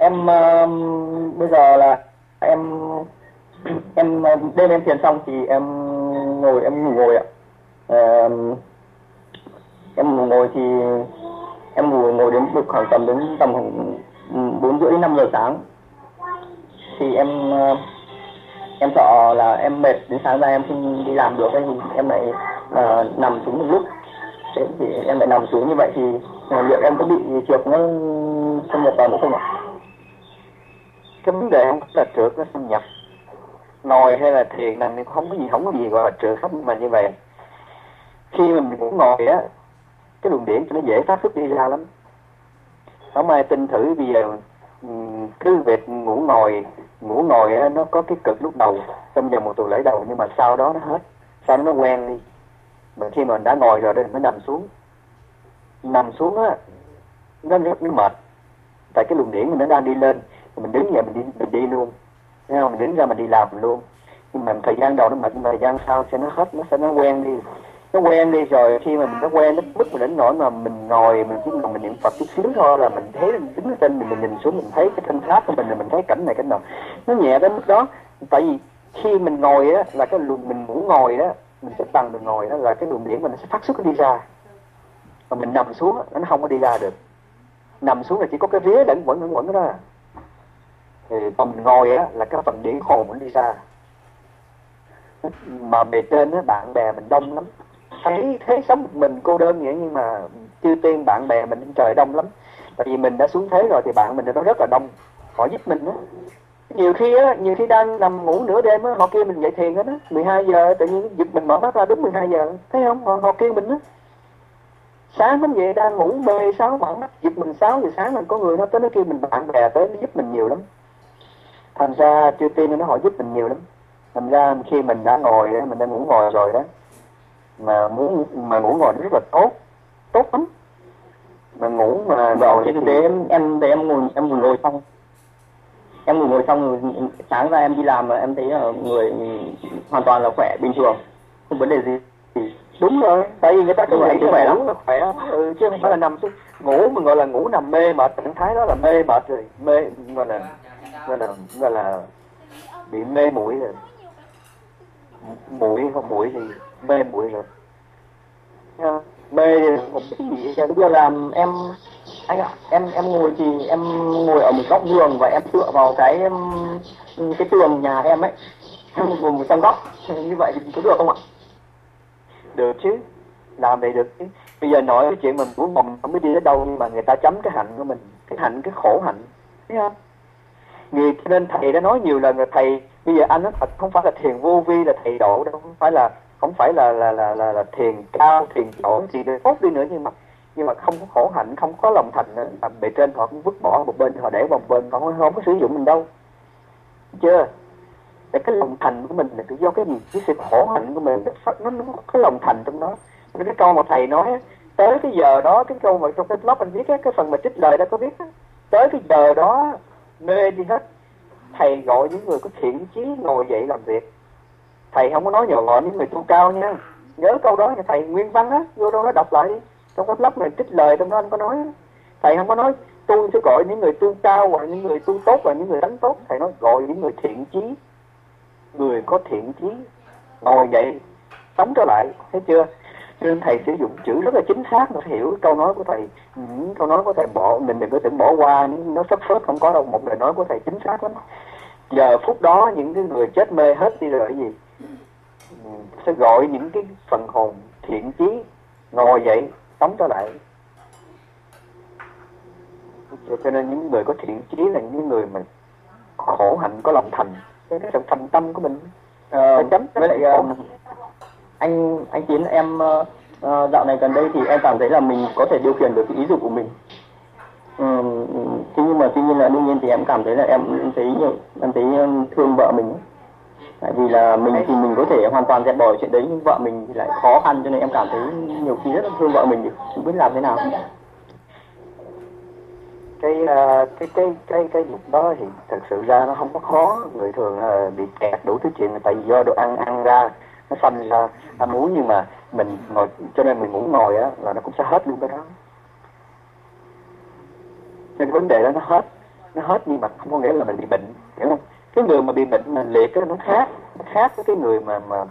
em um, bây giờ là em em um, đêm em thiền xong thì em ngồi em ngủ ngồi ạ. Ờ, em ngủ ngồi thì em ngủ ngồi đến được khoảng tầm đến tầm khoảng um, bốn rưỡi đến năm giờ sáng. Thì em um, em sợ là em mệt đến sáng ra em không đi làm được ấy, thì em lại uh, nằm xuống một lúc. Thế thì em lại nằm xuống như vậy thì ờ, liệu em có bị trượt nó xâm nhập vào nữa không ạ? Cái vấn đề không phải là trượt nó xâm nhập. Ngồi hay là thiền là không có gì không có gì gọi là trượt hết mà như vậy. Khi mà mình cũng ngồi á cái luồng điển cho nó dễ phát xuất đi ra lắm. Không ai tin thử bây giờ ừ, cứ việc ngủ ngồi ngủ ngồi á, nó có cái cực lúc đầu trong vòng một tuần lễ đầu nhưng mà sau đó nó hết sau đó nó quen đi. Mà khi mà mình đã ngồi rồi đó mình mới nằm xuống. Nằm xuống á nó rất nó mệt. Tại cái luồng điển mình nó đang đi lên mình đứng dậy mình đi mình đi luôn. Thấy không? mình đứng ra mình đi làm luôn. Nhưng mà thời gian đầu nó mệt thời gian sau sẽ nó hết nó sẽ nó quen đi. Nó quen đi rồi khi mà mình nó quen nó mức mình đến nỗi mà mình ngồi mình chỉ ngồi mình niệm phật chút xíu thôi là mình thấy mình đứng trên mình, mình nhìn xuống mình thấy cái thân pháp của mình là mình thấy cảnh này cảnh nọ. Nó nhẹ đến mức đó. Tại vì khi mình ngồi á là cái luồng mình ngủ ngồi đó mình xếp bằng mình ngồi đó là cái luồng điển mình sẽ phát xuất nó đi ra. Mà mình nằm xuống nó không có đi ra được. Nằm xuống là chỉ có cái vía lẫn quẩn lẫn quẩn đó thì phần ngồi á là cái phần điển khổ nó đi ra. Mà bề trên á bạn bè mình đông lắm. Thấy thế sống một mình cô đơn vậy nhưng mà chư tiên bạn bè mình trời đông lắm. Tại vì mình đã xuống thế rồi thì bạn mình nó rất là đông. Họ giúp mình á. Nhiều khi á nhiều khi đang nằm ngủ nửa đêm á họ kêu mình dậy thiền hết á. 12 giờ tự nhiên giật mình mở mắt ra đúng 12 giờ. Thấy không? Họ, họ kêu mình á. Sáng mình vậy đang ngủ mê sáu mở mắt giật mình 6 giờ sáng mình có người nó tới nó kêu mình bạn bè tới nó giúp mình nhiều lắm thành ra chư tiên nó họ giúp mình nhiều lắm. Thành ra khi mình đã ngồi mình đã ngủ ngồi rồi đó mà muốn mà ngủ ngồi rất là tốt tốt lắm. Mà ngủ mà ngồi thế để em em để em ngồi em ngồi ngồi xong. Em ngồi ngồi xong sáng ra em đi làm mà em thấy là người hoàn toàn là khỏe bình thường. Không vấn đề gì. Đúng rồi tại vì người ta cứ vậy khỏe lắm. là khỏe ừ, chứ không phải là nằm xuống. Ngủ mình gọi là ngủ nằm mê mệt trạng thái đó là mê mệt rồi mê gọi là gọi là gọi là bị mê mũi rồi. Mũi không mũi thì mê mũi rồi. Mê thì không biết gì bây giờ là em anh ạ, em em ngồi thì em ngồi ở một góc giường và em tựa vào cái cái tường nhà em ấy. Em ngồi một trong góc. Như vậy thì có được không ạ? Được chứ. Làm vậy được chứ. Bây giờ nói cái chuyện mình muốn mong không biết đi đến đâu, nhưng mà người ta chấm cái hạnh của mình, cái hạnh, cái khổ hạnh. Thấy không? Người nên thầy đã nói nhiều lần là thầy bây giờ anh nói thật không phải là thiền vô vi là thầy độ đâu không phải là không phải là là là là, là thiền cao thiền chỗ gì đó tốt đi nữa nhưng mà nhưng mà không có khổ hạnh không có lòng thành nữa. Là bề trên họ cũng vứt bỏ một bên họ để một bên họ không, không có sử dụng mình đâu. Chưa? Để cái lòng thành của mình là do cái gì? Cái sự khổ hạnh của mình nó nó có cái lòng thành trong đó. Cái câu mà thầy nói tới cái giờ đó cái câu mà trong cái blog anh viết cái, cái phần mà trích lời đã có viết tới cái giờ đó mê đi hết. Thầy gọi những người có thiện chí ngồi dậy làm việc. Thầy không có nói nhờ gọi những người tu cao nha. Nhớ câu đó nha, thầy. Nguyên văn á, vô đâu nó đọc lại đi. Trong cái lớp này trích lời, trong đó anh có nói thầy không có nói, tu sẽ gọi những người tu cao hoặc những người tu tốt và những người đánh tốt. Thầy nói, gọi những người thiện chí. Người có thiện chí, ngồi dậy, sống trở lại. Thấy chưa? Nên thầy sử dụng chữ rất là chính xác mà hiểu câu nói của thầy. Những câu nói của thầy bỏ mình đừng có tưởng bỏ qua nó sắp phớt không có đâu một lời nói của thầy chính xác lắm. Giờ phút đó những cái người chết mê hết đi rồi cái gì? Sẽ gọi những cái phần hồn thiện chí ngồi dậy sống trở lại. Cho nên những người có thiện chí là những người mà khổ hạnh có lòng thành. Cái sự thành tâm của mình. Ờ, chấm với lại anh anh tiến em uh, dạo này gần đây thì em cảm thấy là mình có thể điều khiển được cái ý dục của mình. Ừ, thế nhưng mà tuy nhiên là đương nhiên thì em cảm thấy là em thấy em thấy thương vợ mình. Tại vì là mình thì mình có thể hoàn toàn dẹp bỏ chuyện đấy nhưng vợ mình thì lại khó khăn cho nên em cảm thấy nhiều khi rất là thương vợ mình không biết làm thế nào. Cái ờ, cái cái cái cái dục đó thì thật sự ra nó không có khó. Người thường bị kẹt đủ thứ chuyện tại vì do đồ ăn ăn ra nó xanh ra ăn uống nhưng mà mình ngồi cho nên mình ngủ ngồi á là nó cũng sẽ hết luôn cái đó. Nên vấn đề đó nó hết nó hết nhưng mà không có nghĩa là mình bị bệnh hiểu không? Cái người mà bị bệnh mà liệt cái nó khác nó khác với cái người mà mà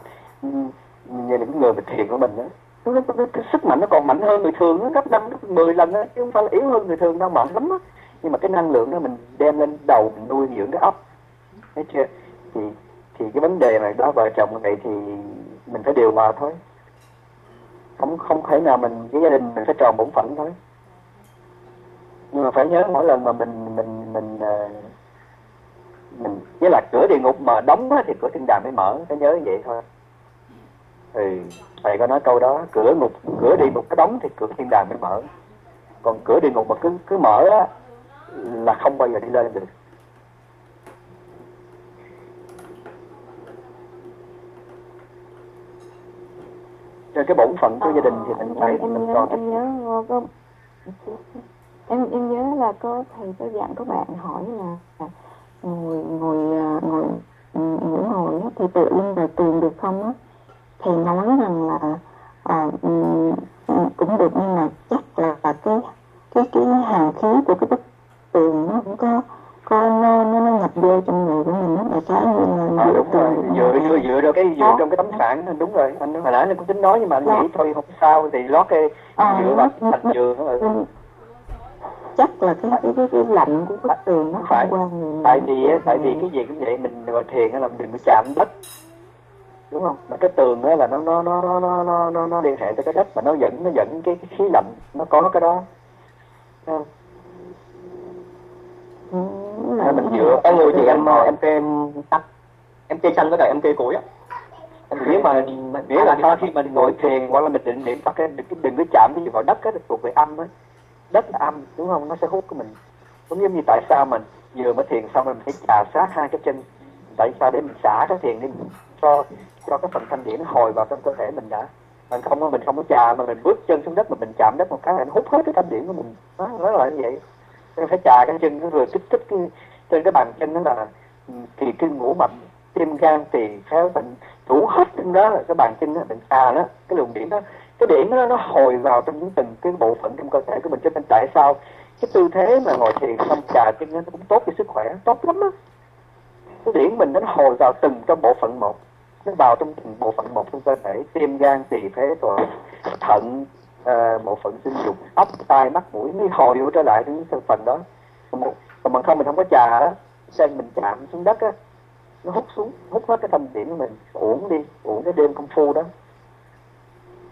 như là cái người mà thiền của mình đó nó, nó, nó, cái sức mạnh nó còn mạnh hơn người thường nó gấp năm gấp mười lần đó, chứ không phải là yếu hơn người thường đâu mạnh lắm á. Nhưng mà cái năng lượng đó mình đem lên đầu mình nuôi dưỡng cái óc. Thấy chưa? Thì thì cái vấn đề này đó, vợ chồng như vậy thì mình phải điều hòa thôi. Không không thể nào mình với gia đình mình phải tròn bổn phận thôi. Nhưng mà phải nhớ mỗi lần mà mình mình mình ờ, mình, với là cửa địa ngục mà đóng thì cửa thiên đàng mới mở, phải nhớ như vậy thôi. Thì thầy có nói câu đó, cửa ngục, cửa địa ngục có đóng thì cửa thiên đàng mới mở. Còn cửa địa ngục mà cứ cứ mở á là không bao giờ đi lên được. Cho cái bổn phận của gia đình thì mình phải em, mình nhớ, em nhớ có em em nhớ là có thầy có dặn có bạn hỏi là, là ngồi ngồi ngồi ngủ ngồi thì tự lưng vào tường được không á. Thì nói rằng là à, cũng được nhưng mà chắc là, là cái cái cái hàng khí của cái bức tường nó cũng có coi nó nó nó ngập vô trong người của mình nó là trái như là à, đúng rồi dựa dựa dựa cái dựa trong cái tấm phản đúng rồi. Anh hồi nãy anh cũng tính nói nhưng mà anh nghĩ thôi không sao thì lót cái À, dựa vào nó- thành nó- đó rồi Ừ. chắc là cái cái cái, cái lạnh của bức tường nó phải. qua người tại vì á, tại vì cái gì cũng vậy mình ngồi thiền là mình đừng có chạm đất. Đúng không? Mà cái tường á là nó nó nó nó nó nó nó, nó liên hệ tới cái đất mà nó dẫn nó dẫn cái, cái khí lạnh nó có cái đó. Không? Ừ, Nên mình dựa có người thì em em kê em tắt em kê chân với cả em kê cối á. Nếu mà nghĩa là sau khi mình ngồi thiền hoặc là mình định niệm Phật á, đừng, đừng có chạm cái gì vào đất á thuộc về âm á. Đất là âm đúng không? Nó sẽ hút của mình. Giống giống như tại sao mình vừa mới thiền xong rồi mình phải chà sát hai cái chân. Tại sao để mình xả cái thiền mình cho cho cái phần thanh điển hồi vào trong cơ thể mình đã. Mình không mình không có chà mà mình bước chân xuống đất mà mình chạm đất một cái là nó hút hết cái thanh điển của mình. Đó, nó là như vậy. Nên phải chà cái chân nó vừa kích thích cái trên cái bàn chân đó là ừ, kỳ kinh ngũ mạch tim gan tỳ khéo thận đủ hết trên đó là cái bàn chân đó bệnh à đó cái luồng điển đó. Cái điển đó nó hồi vào trong những từng cái bộ phận trong cơ thể của mình cho nên tại sao cái tư thế mà ngồi thiền xong trà chân nó cũng tốt cho sức khỏe tốt lắm á. Cái điển mình nó hồi vào từng trong bộ phận một nó vào trong từng bộ phận một trong cơ thể tim gan tỳ phế thận thận uh, bộ phận sinh dục ốc tai mắt mũi nó hồi vô trở lại những phần đó. Một- còn bằng không mình không có trà á sen mình chạm xuống đất á nó hút xuống hút hết cái tâm điểm của mình uổng đi uổng cái đêm công phu đó.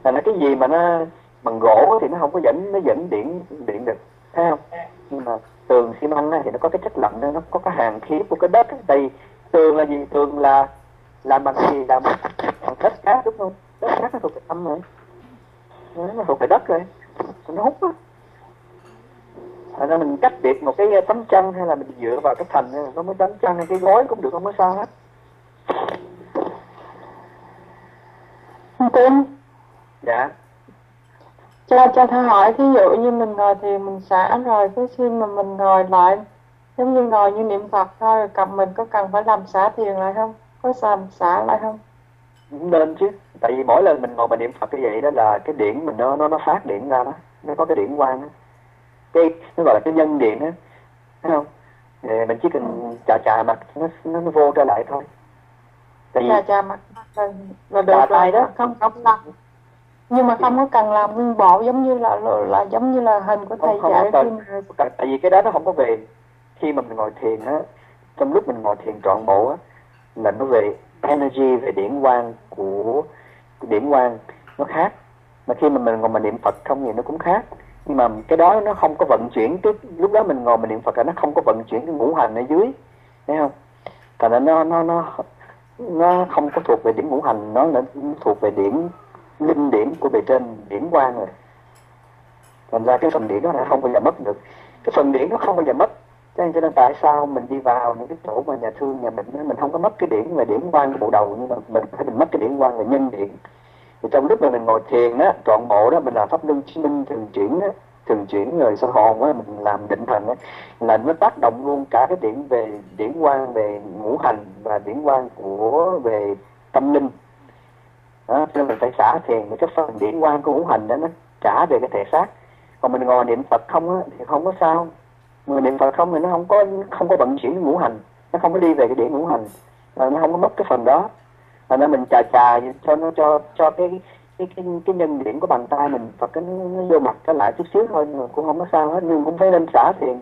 Là nó cái gì mà nó bằng gỗ thì nó không có dẫn nó dẫn điện điện được thấy không? Nhưng mà tường xi măng á thì nó có cái chất lạnh đó, nó có cái hàng khí của cái đất á. đây tường là gì? Tường là làm bằng gì? Làm bằng đất cát đúng không? Đất cát nó thuộc về âm rồi. Nó thuộc về đất rồi nó hút á. Ra mình cách biệt một cái tấm chăn hay là mình dựa vào cái thành hay là có mấy tấm chăn hay cái gối cũng được không có sao hết. Tin dạ. Cho cho thử hỏi thí dụ như mình ngồi thì mình xả rồi cái khi mà mình ngồi lại giống như ngồi như niệm Phật thôi cầm mình có cần phải làm xả thiền lại không? Có làm xả lại không? Nên chứ tại vì mỗi lần mình ngồi mình niệm phật như vậy đó là cái điển mình nó nó nó phát điện ra đó nó có cái điển quang đó. Cái nó gọi là cái nhân điện á thấy không? Thì mình chỉ cần chà chà mặt nó nó, nó vô trở lại thôi. Tại chà chà mặt là, là được tay đó. không không làm. Nhưng mà không có cần làm nguyên bộ giống như là là, là giống như là hình của thầy không không dạy có khi mà tại vì cái đó nó không có về. Khi mà mình ngồi thiền á trong lúc mình ngồi thiền trọn bộ á là nó về energy về điển quang của điển quang nó khác. Mà khi mà mình ngồi mình niệm Phật không thì nó cũng khác nhưng mà cái đó nó không có vận chuyển cái lúc đó mình ngồi mình niệm Phật là nó không có vận chuyển cái ngũ hành ở dưới thấy không? Thành ra nó nó nó nó không có thuộc về điển ngũ hành nó là thuộc về điển linh điển của bề trên điển quan rồi thành ra cái phần điển đó là không bao giờ mất được. Cái phần điển nó không bao giờ mất. Cho nên, cho nên tại sao mình đi vào những cái chỗ mà nhà thương nhà mình mình không có mất cái điển về điển quan của bộ đầu nhưng mà mình phải mình mất cái điển quan về nhân điển thì trong lúc mà mình ngồi thiền á, trọn bộ đó, mình làm pháp luân chứng minh thường chuyển á, thường chuyển rồi sơ hồn á mình làm định thần á, là nó tác động luôn cả cái điểm về điển quan về ngũ hành và điển quan của, về tâm linh. Đó nên mình phải xả thiền cái phần điển quan của ngũ hành đó, nó trả về cái thể xác. Còn mình ngồi niệm phật không á, thì không có sao. Người niệm phật không thì nó không có không có vận chuyển ngũ hành, nó không có đi về cái điển ngũ hành nó không có mất cái phần đó thành ra mình chà chà cho nó cho cho cái cái cái, cái nhân điển của bàn tay mình Phật cái nó, vô mặt cái lại chút xíu thôi nhưng mà cũng không có sao hết nhưng cũng phải nên xả thiền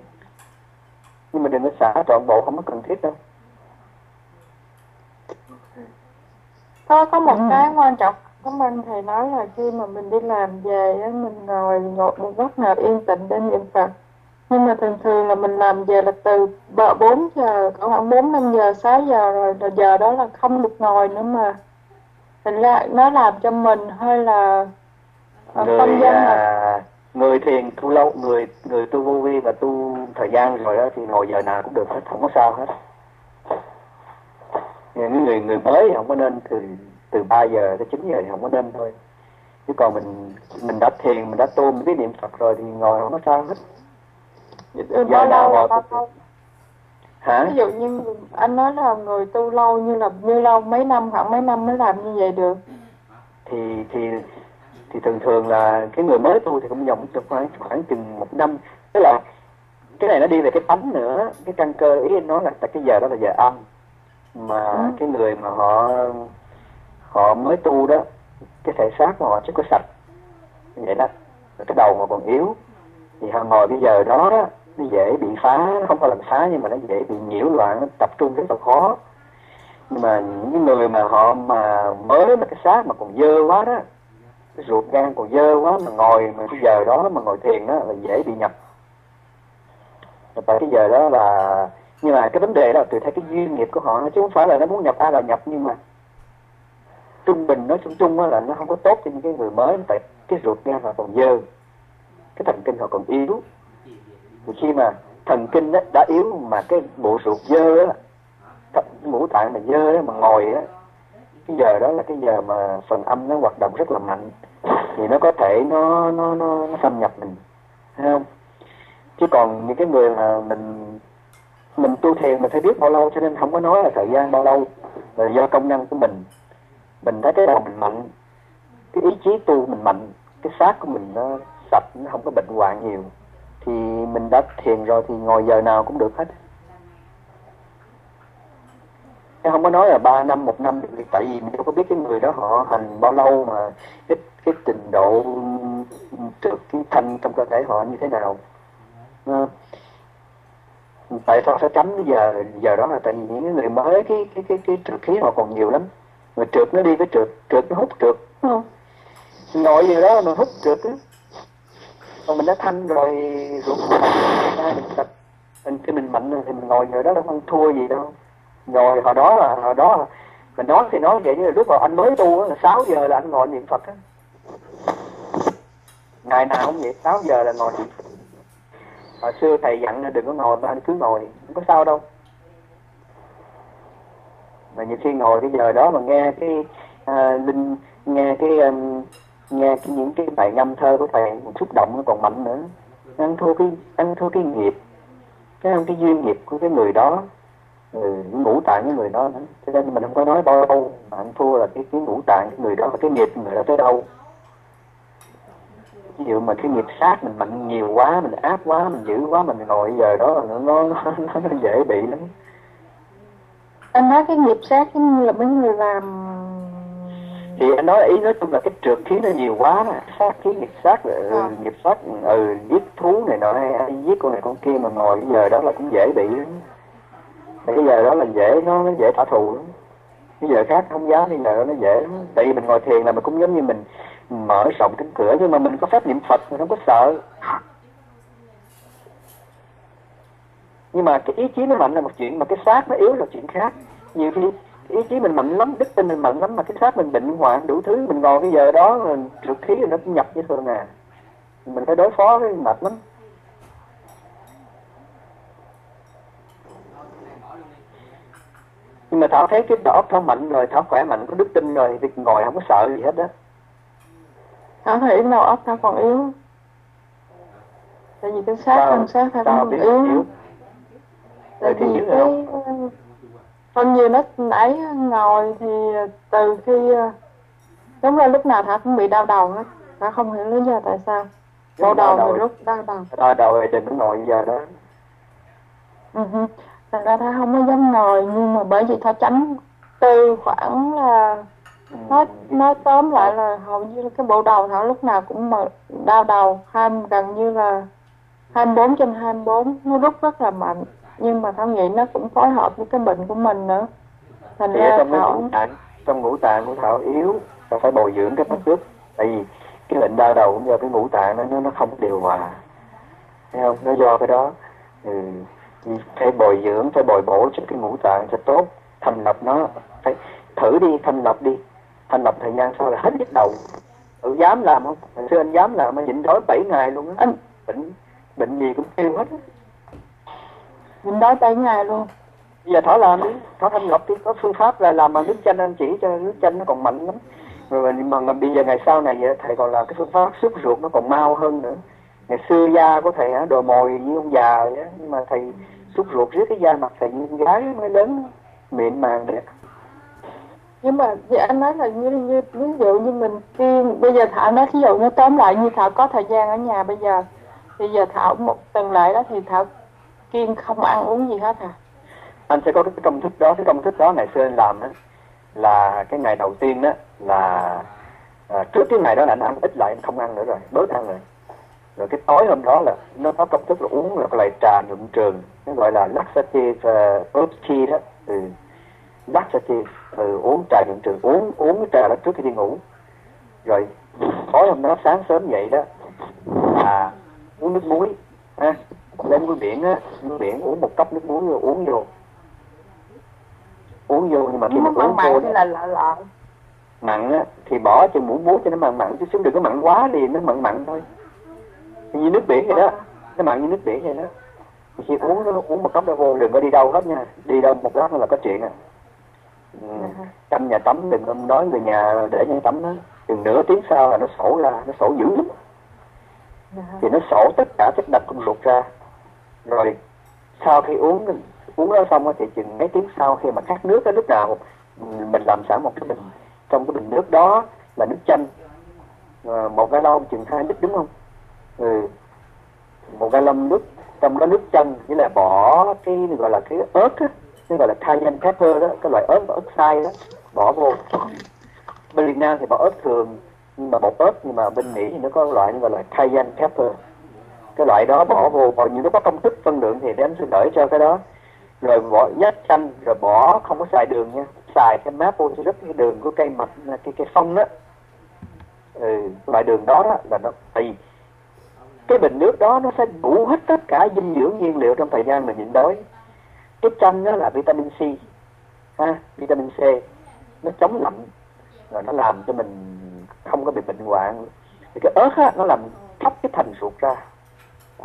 nhưng mà đừng có xả trọn bộ không có cần thiết đâu có có một Ừ. cái quan trọng cảm ơn thầy nói là khi mà mình đi làm về á, mình ngồi ngồi một góc nào yên tĩnh để niệm Phật nhưng mà thường thường là mình làm về là từ bờ 4 giờ khoảng 4 5 giờ 6 giờ rồi là giờ đó là không được ngồi nữa mà. Thành ra nó làm cho mình hơi là ờ, người không à, người thiền tu lâu người người tu vô vi và tu thời gian rồi đó thì ngồi giờ nào cũng được hết không có sao hết. Những người người mới thì không có nên từ từ 3 giờ tới 9 giờ thì không có nên thôi. Chứ còn mình mình đã thiền mình đã tu mình biết niệm Phật rồi thì ngồi không có sao hết ừ, giờ bao lâu là cũng lâu hả ví dụ như anh nói là người tu lâu như là như lâu mấy năm khoảng mấy năm mới làm như vậy được. Thì thì thì thường thường là cái người mới tu thì cũng được khoảng khoảng chừng một năm. Tức là cái này nó đi về cái tánh nữa. Cái căn cơ ý anh nói là tại cái giờ đó là giờ âm. Mà Ừ. cái người mà họ họ mới tu đó cái thể xác của họ chưa có sạch. Vậy đó. Cái đầu mà còn yếu. Thì họ ngồi cái giờ đó đó nó dễ bị phá, không phải là phá nhưng mà nó dễ bị nhiễu loạn, nó tập trung rất là khó. Nhưng mà những người mà họ mà mới mà cái xác mà còn dơ quá đó, cái ruột gan còn dơ quá, mà ngồi mà cái giờ đó mà ngồi thiền đó là dễ bị nhập. Và tại cái giờ đó là, nhưng mà cái vấn đề đó là tùy theo cái duyên nghiệp của họ, chứ không phải là nó muốn nhập ai là nhập, nhưng mà trung bình nói chung chung là nó không có tốt cho những cái người mới, tại cái ruột gan họ còn dơ, cái thần kinh họ còn yếu thì khi mà thần kinh đó đã yếu mà cái bộ ruột dơ á cái ngũ tạng mà dơ đó mà ngồi á cái giờ đó là cái giờ mà phần âm nó hoạt động rất là mạnh. Thì nó có thể nó nó nó, nó xâm nhập mình thấy không? Chứ còn những cái người mà mình mình tu thiền mình phải biết bao lâu cho nên không có nói là thời gian bao lâu là do công năng của mình. Mình thấy cái đầu mình mạnh cái ý chí tu mình mạnh cái xác của mình nó sạch nó không có bệnh hoạn nhiều thì mình đã thiền rồi thì ngồi giờ nào cũng được hết. Em không có nói là ba năm một năm được tại vì mình đâu có biết cái người đó họ hành bao lâu mà cái cái trình độ trước cái thanh trong cơ thể họ như thế nào. Ờ. tại sao phải tránh giờ giờ đó là tại vì những người mới cái cái cái cái trượt khí họ còn nhiều lắm. Người trượt nó đi với trượt trượt nó hút trượt. Không ngồi gì đó mà hút trượt á còn mình đã thanh rồi ruột ra mình sạch mình khi mình mạnh rồi thì mình ngồi rồi đó nó không thua gì đâu. Ngồi hồi đó là hồi đó là mình nói thì nói vậy như là lúc mà anh mới tu á, là 6 giờ là anh ngồi niệm Phật á. Ngày nào cũng vậy 6 giờ là ngồi niệm Phật. Hồi xưa thầy dặn là đừng có ngồi mà anh cứ ngồi không có sao đâu. Mà nhiều khi ngồi cái giờ đó mà nghe cái uh, linh nghe cái um, nghe những cái bài ngâm thơ của thầy xúc động nó còn mạnh nữa. Ăn thua cái ăn thua cái nghiệp cái ăn cái duyên nghiệp của cái người đó. Ừ, ngủ ngũ tạng cái người đó nữa. Cho nên mình không có nói bao lâu mà ăn thua là cái cái ngũ tạng cái người đó và cái nghiệp người đó tới đâu. Ví dụ mà cái nghiệp sát mình mạnh nhiều quá mình áp quá mình dữ quá mình ngồi giờ đó nó nó, nó, nó dễ bị lắm. Anh nói cái nghiệp sát chính là mấy người làm thì anh nói ý nói chung là cái trượt khí nó nhiều quá mà sát khí nghiệp sát ừ, nghiệp sát ừ, giết thú này nọ hay giết con này con kia mà ngồi cái giờ đó là cũng dễ bị lắm. Tại cái giờ đó là dễ nó nó dễ trả thù lắm. Cái giờ khác không dám cái giờ nó dễ lắm. Tại vì mình ngồi thiền là mình cũng giống như mình mở rộng cánh cửa nhưng mà mình có phép niệm phật mình không có sợ. Nhưng mà cái ý chí nó mạnh là một chuyện mà cái xác nó yếu là chuyện khác. Nhiều khi ý chí mình mạnh lắm đức tin mình mạnh lắm mà cái xác mình bệnh hoạn đủ thứ mình ngồi cái giờ đó mình trượt khí nó cũng nhập như thường à. Mình phải đối phó với mệt lắm. Nhưng mà thảo thấy cái óc thảo mạnh rồi thảo khỏe mạnh có đức tin rồi thì ngồi không có sợ gì hết đó. Thảo thấy đầu óc Thảo còn yếu. Tại vì cái xác thân xác Thảo còn yếu. Tại vì cái Phần nhiều nó nãy ngồi thì từ khi Đúng ra lúc nào Thảo cũng bị đau đầu hết. Thảo không hiểu lý do tại sao. Đau đầu đầu thì lúc đau đầu. Đau đầu đừng có ngồi giờ đó. Ừ. Thành ra Thảo không có dám ngồi Nhưng mà bởi vì Thảo tránh từ khoảng là Ừ. nói nói tóm lại là hầu như là cái bộ đầu thảo lúc nào cũng mà đau đầu hai gần như là 24 trên 24 nó rút rất là mạnh nhưng mà thảo nghĩ nó cũng phối hợp với cái bệnh của mình nữa. Thành thì ở ra trong thảo ngũ tạng trong ngũ tạng của thảo yếu thảo phải bồi dưỡng cái mắt trước tại vì cái bệnh đau đầu cũng do cái ngũ tạng nó nó không điều hòa. Thấy không? Nó do cái đó. Ừ. phải bồi dưỡng phải bồi bổ cho cái ngũ tạng cho tốt. Thành lập nó. Phải thử đi thành lập đi. Thành lập thời gian sau là hết nhức đầu. Tự dám làm không? Hồi xưa anh dám làm mà nhịn đói 7 ngày luôn á. Anh bệnh bệnh gì cũng kêu hết mình đói tay ngày luôn. Bây giờ thỏ làm đi thỏ thanh lọc đi có phương pháp là làm bằng nước chanh anh chỉ cho nước chanh nó còn mạnh lắm. Rồi mà, mà bây giờ ngày sau này vậy, thầy còn làm cái phương pháp xúc ruột nó còn mau hơn nữa. Ngày xưa da của thầy á đồ mồi như ông già vậy á nhưng mà thầy xúc ruột riết cái da mặt thầy như con gái mới lớn mịn màng đẹp. Nhưng mà thì anh nói là như, như ví dụ như mình tiên bây giờ thảo nói ví dụ như tóm lại như thảo có thời gian ở nhà bây giờ thì giờ thảo một tuần lại đó thì thảo kiêng không ăn uống gì hết à? Anh sẽ có cái công thức đó cái công thức đó ngày xưa anh làm đó là cái ngày đầu tiên đó là à, trước cái ngày đó là anh ăn ít lại anh không ăn nữa rồi bớt ăn rồi. Rồi cái tối hôm đó là nó có công thức là uống một loại trà nhuận trường nó gọi là laxative à, uh, herb tea đó. Ừ. laxative ừ, uống trà nhuận trường uống uống cái trà đó trước khi đi ngủ. Rồi tối hôm đó sáng sớm dậy đó là uống nước muối ha lên muối biển á muối biển uống một cốc nước muối rồi uống vô. Uống vô nhưng mà khi mà uống mặn vô thì là lợ lợ. mặn á thì bỏ cho muỗng muối cho nó mặn mặn chứ xíu đừng có mặn quá thì nó mặn mặn thôi. Như nước biển vậy đó nó mặn như nước biển vậy đó. Khi uống nó uống một cốc đó vô đừng có đi đâu hết nha. Đi đâu một lát là có chuyện à. Ừ. trong nhà tắm đừng có nói người nhà để nhà tắm đó. Chừng nửa tiếng sau là nó sổ ra nó sổ dữ lắm. Thì nó sổ tất cả chất độc trong ruột ra rồi sau khi uống uống đó xong thì chừng mấy tiếng sau khi mà khát nước đó lúc nào mình làm sẵn một cái bình. Trong cái bình nước đó là nước chanh. À, một cái lon chừng hai lít đúng không? Ừ. một cái lon nước trong đó nước chanh với là bỏ cái gọi là cái ớt á cái gọi là cayenne pepper đó cái loại ớt ớt xay đó bỏ vô. Bên Việt Nam thì bỏ ớt thường nhưng mà bột ớt nhưng mà bên Mỹ thì nó có loại gọi là cayenne pepper cái loại đó bỏ vô còn như nó có công thức phân lượng thì để anh xin lỗi cho cái đó. Rồi bỏ nhát chanh rồi bỏ không có xài đường nha. Xài cái maple syrup cái đường của cây mật cái cây phong đó. Ừ, loại đường đó, đó là nó thì cái bình nước đó nó sẽ đủ hết tất cả dinh dưỡng nhiên liệu trong thời gian mình nhịn đói. Cái chanh đó là vitamin C ha vitamin C. Nó chống lạnh rồi nó làm cho mình không có bị bệnh hoạn. Thì cái ớt á, nó làm thấp cái thành ruột ra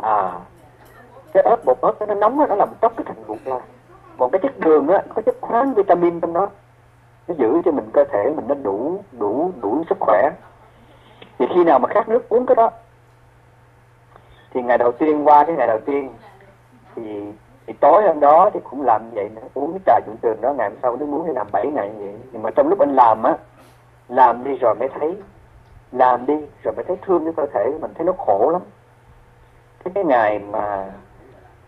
à. Cái ớt bột ớt nó nóng nó làm tróc cái thành ruột ra còn cái chất đường á, có chất khoáng vitamin trong đó. Nó giữ cho mình cơ thể mình nó đủ đủ đủ sức khỏe. Thì khi nào mà khát nước uống cái đó, thì ngày đầu tiên qua cái ngày đầu tiên, thì thì tối hôm đó thì cũng làm vậy nữa, uống cái trà chuẩn trường đó, ngày hôm sau nước muốn thì làm 7 ngày vậy. Nhưng mà trong lúc anh làm á, làm đi rồi mới thấy, làm đi rồi mới thấy thương cái cơ thể của mình, thấy nó khổ lắm cái cái ngày mà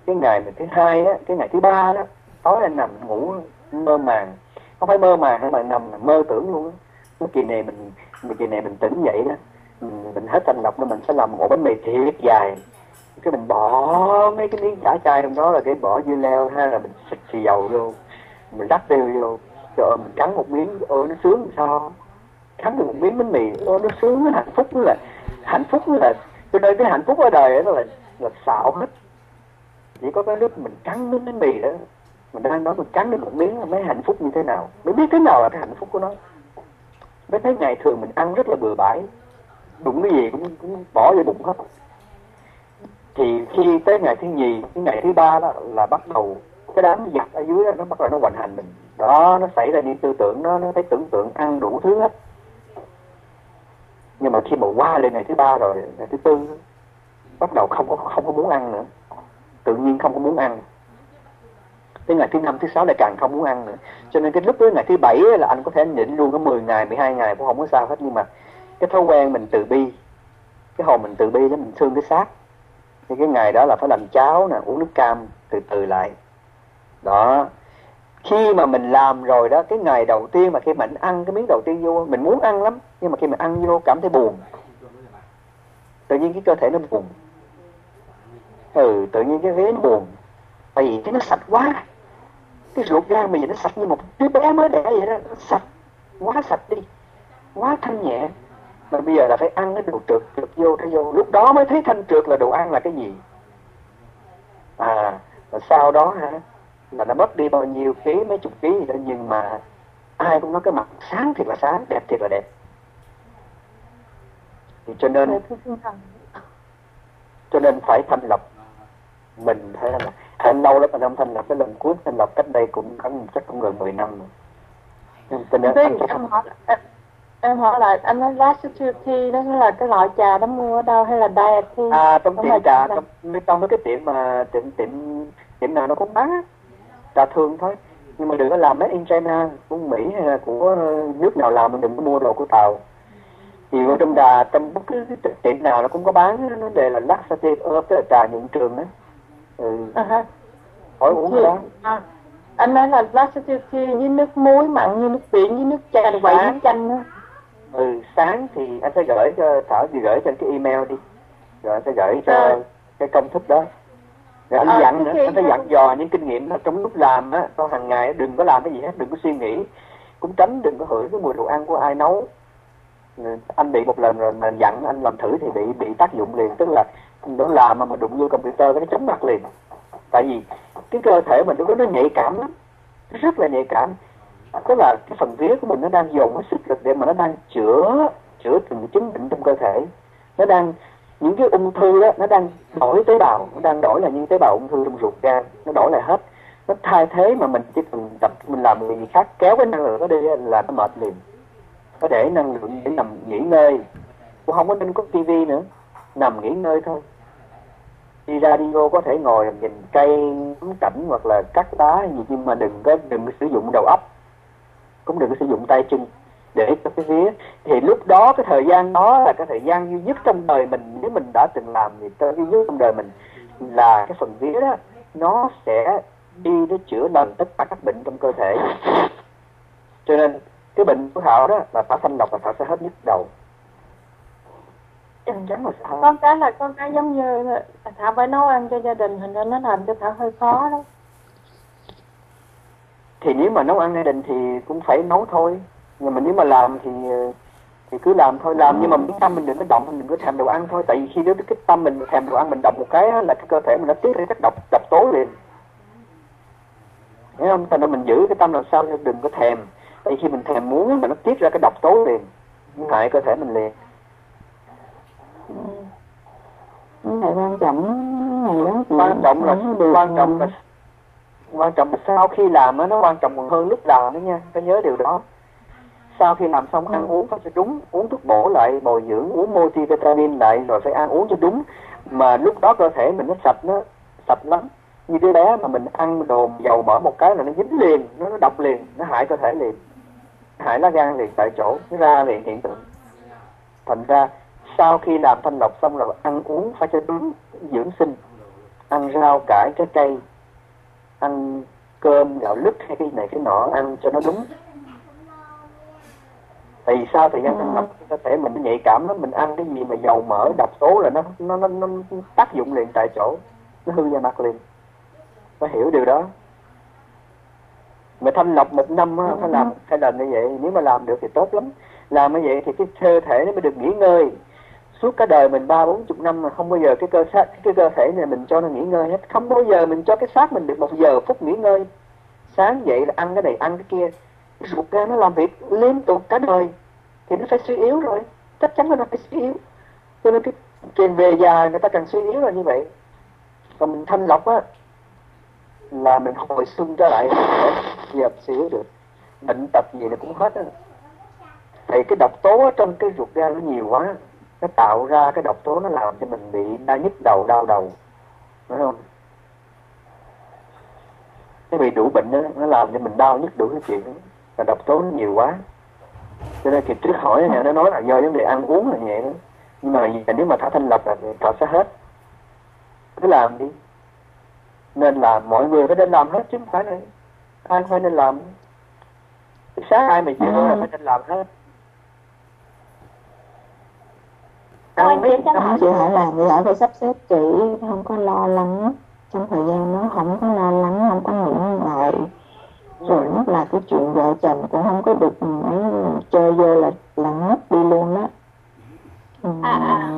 cái ngày mà thứ hai á cái ngày thứ ba đó tối anh nằm ngủ mơ màng. Không phải mơ màng mà nằm mơ tưởng luôn á. Cái kỳ này mình mình kỳ này mình tỉnh dậy đó mình, mình hết thanh lọc nó mình sẽ làm một bánh mì thiệt dài. Cái mình bỏ mấy cái miếng chả chai trong đó là cái bỏ dưa leo hay là mình xịt xì dầu vô. Mình rắc tiêu vô. Rồi mình cắn một miếng ôi nó sướng làm sao? Cắn được một miếng bánh mì ôi nó sướng nó hạnh phúc nó là hạnh phúc nó là cái nơi cái hạnh phúc ở đời đó là là xạo hết. Chỉ có cái lúc mình trắng miếng bánh mì đó mình đang nói mình trắng được một miếng là mới hạnh phúc như thế nào? Mới biết thế nào là cái hạnh phúc của nó. Mới thấy ngày thường mình ăn rất là bừa bãi đụng cái gì cũng, cũng bỏ vô bụng hết. Thì khi tới ngày thứ nhì cái ngày thứ ba đó là bắt đầu cái đám giặc ở dưới đó, nó bắt đầu nó hoành hành mình. Đó nó xảy ra những tư tưởng nó nó thấy tưởng tượng ăn đủ thứ hết. Nhưng mà khi mà qua lên ngày thứ ba rồi ngày thứ tư bắt đầu không có không có muốn ăn nữa. Tự nhiên không có muốn ăn. Tới ngày thứ năm, thứ sáu lại càng không muốn ăn nữa. Cho nên cái lúc tới ngày thứ bảy là anh có thể nhịn luôn có 10 ngày 12 ngày cũng không có sao hết. Nhưng mà cái thói quen mình từ bi, cái hồn mình từ bi đó, mình thương cái xác. Thì cái ngày đó là phải làm cháo nè, uống nước cam từ từ lại. Đó. Khi mà mình làm rồi đó, cái ngày đầu tiên mà khi mình ăn cái miếng đầu tiên vô, mình muốn ăn lắm, nhưng mà khi mình ăn vô cảm thấy buồn. Tự nhiên cái cơ thể nó buồn ừ tự nhiên cái ghế nó buồn. Tại vì cái nó sạch quá. Cái ruột gan mình nó sạch như một đứa bé mới đẻ vậy đó. Sạch. Quá sạch đi. Quá thanh nhẹ. Mà bây giờ là phải ăn cái đồ trượt trượt vô trượt vô. Lúc đó mới thấy thanh trượt là đồ ăn là cái gì? À và sau đó ha là nó mất đi bao nhiêu ký mấy chục ký gì đó. Nhưng mà ai cũng nói cái mặt sáng thiệt là sáng đẹp thiệt là đẹp. Thì cho nên cho nên phải thanh lọc mình phải là anh lâu lắm anh không thanh lọc cái lần cuối thanh lọc cách đây cũng chắc cũng gần 10 năm rồi. Cho nên anh em hỏi em, em hỏi lại anh nói Recipe Tea đó là cái loại trà đó mua ở đâu hay là diet tea à trong tiệm trà trong trong cái tiệm mà tiệm tiệm tiệm nào nó cũng bán trà thường thôi. Nhưng mà đừng có làm made in China của Mỹ hay là của nước nào làm mình đừng có mua đồ của tàu. Thì trong đà trong bất cứ tiệm nào nó cũng có bán nó đề là laxative herb tức là trà nhuận trường đấy ừ. uh-huh. hỏi uống đó. à, anh nói là laxative với nước muối mặn như nước biển với nước chanh quậy với chanh đó ừ sáng thì anh sẽ gửi cho thảo thì gửi trên cái email đi. Rồi anh sẽ gửi cho À. cái công thức đó. Rồi anh À, dặn nữa anh phải mà- dặn dò những kinh nghiệm đó trong lúc làm á trong hàng ngày đừng có làm cái gì hết đừng có suy nghĩ. Cũng tránh đừng có hửi cái mùi đồ ăn của ai nấu. Ừ, anh bị một lần rồi mà dặn anh làm thử thì bị bị tác dụng liền tức là nó làm mà mà đụng vô computer cái nó chóng mặt liền. Tại vì cái cơ thể mình lúc đó nó nhạy cảm lắm. Nó rất là nhạy cảm. Tức là cái phần vía của mình nó đang dồn cái sức lực để mà nó đang chữa chữa từng chứng bệnh trong cơ thể. Nó đang, những cái ung thư đó nó đang đổi tế bào. Nó đang đổi là những tế bào ung thư trong ruột gan. Nó đổi lại hết. Nó thay thế mà mình chỉ cần tập, mình làm người gì khác, kéo cái năng lượng đó đi là nó mệt liền. Nó để năng lượng để nằm nghỉ ngơi. Cũng không có nên có tivi nữa. Nằm nghỉ ngơi thôi đi ra đi vô có thể ngồi nhìn cây, ngắm cảnh hoặc là cắt đá hay gì, nhưng mà đừng có đừng có sử dụng đầu óc. Cũng đừng có sử dụng tay chân để cho cái vía. Thì lúc đó cái thời gian đó là cái thời gian duy nhất trong đời mình. Nếu mình đã từng làm thì cái duy nhất trong đời mình là cái phần vía đó, nó sẽ đi để chữa lành tất cả các bệnh trong cơ thể. Cho nên cái bệnh của thảo đó là thảo thanh lọc và thảo sẽ hết nhức đầu con cái là con cái giống như là thảo phải nấu ăn cho gia đình thành ra nó làm cho thảo hơi khó đó. Thì nếu mà nấu ăn gia đình thì cũng phải nấu thôi. Nhưng mà nếu mà làm thì thì cứ làm thôi. Làm nhưng mà cái tâm mình đừng có động mình đừng có thèm đồ ăn thôi. Tại vì khi đó cái tâm mình thèm đồ ăn mình động một cái là cái cơ thể mình nó tiết ra các độc độc tố liền. Hiểu không? Thành ra mình giữ cái tâm làm sao cho đừng có thèm. Tại vì khi mình thèm muốn mà nó tiết ra cái độc tố liền. Hại cơ thể mình liền này quan trọng ngày đó quan trọng là quan trọng là quan trọng là sau khi làm nó quan trọng còn hơn lúc làm đó nha phải nhớ điều đó. Sau khi làm xong ăn uống phải cho đúng uống thuốc bổ lại bồi dưỡng uống multivitamin lại rồi phải ăn uống cho đúng. Mà lúc đó cơ thể mình nó sạch nó sạch lắm. Như đứa bé mà mình ăn đồ dầu mỡ một cái là nó dính liền nó, nó độc liền nó hại cơ thể liền. Hại lá gan liền tại chỗ nó ra liền hiện tượng. Thành ra sau khi làm thanh lọc xong rồi ăn uống phải cho đúng dưỡng sinh. Ăn rau cải trái cây. Ăn cơm gạo lứt hay cái này cái nọ ăn cho nó đúng. Tại vì sao thời gian thanh lọc cơ thể mình nhạy cảm lắm. Mình ăn cái gì mà dầu mỡ độc tố là nó nó nó, nó tác dụng liền tại chỗ. Nó hư da mặt liền. Phải hiểu điều đó. Mà thanh lọc một năm á, phải làm phải làm như vậy. Nếu mà làm được thì tốt lắm. Làm như vậy thì cái cơ thể nó mới được nghỉ ngơi suốt cả đời mình ba bốn chục năm mà không bao giờ cái cơ xác cái cơ thể này mình cho nó nghỉ ngơi hết. Không bao giờ mình cho cái xác mình được một giờ phút nghỉ ngơi. Sáng dậy là ăn cái này, ăn cái kia. Ruột gan nó làm việc liên tục cả đời. Thì nó phải suy yếu rồi. Chắc chắn là nó phải suy yếu. Cho nên cái truyền về già người ta càng suy yếu là như vậy. Còn mình thanh lọc á, là mình hồi xuân trở lại dập suy yếu được. Bệnh tật gì nó cũng hết á. Thì cái độc tố trong cái ruột gan nó nhiều quá nó tạo ra cái độc tố nó làm cho mình bị đau nhức đầu đau đầu. Phải không? Cái bị đủ bệnh đó, nó làm cho mình đau nhức đủ cái chuyện đó. là độc tố nó nhiều quá. Cho nên kịp trước hỏi nhà nó nói là do vấn đề ăn uống là nhẹ đó. Nhưng mà nếu mà thả thanh lọc là thọ sẽ hết. Cứ làm đi. Nên là mọi người phải nên làm hết chứ không phải là ai phải nên làm. Sáng ai mà chịu là phải nên làm hết. Anh biết chắc không chị hỏi làm thì phải sắp xếp kỹ không có lo lắng. Trong thời gian đó không có lo lắng không có nghĩ ngợi. Rồi nhất là cái chuyện vợ chồng cũng không có được ấy chơi vô là là ngất đi luôn đó ừ, À, à.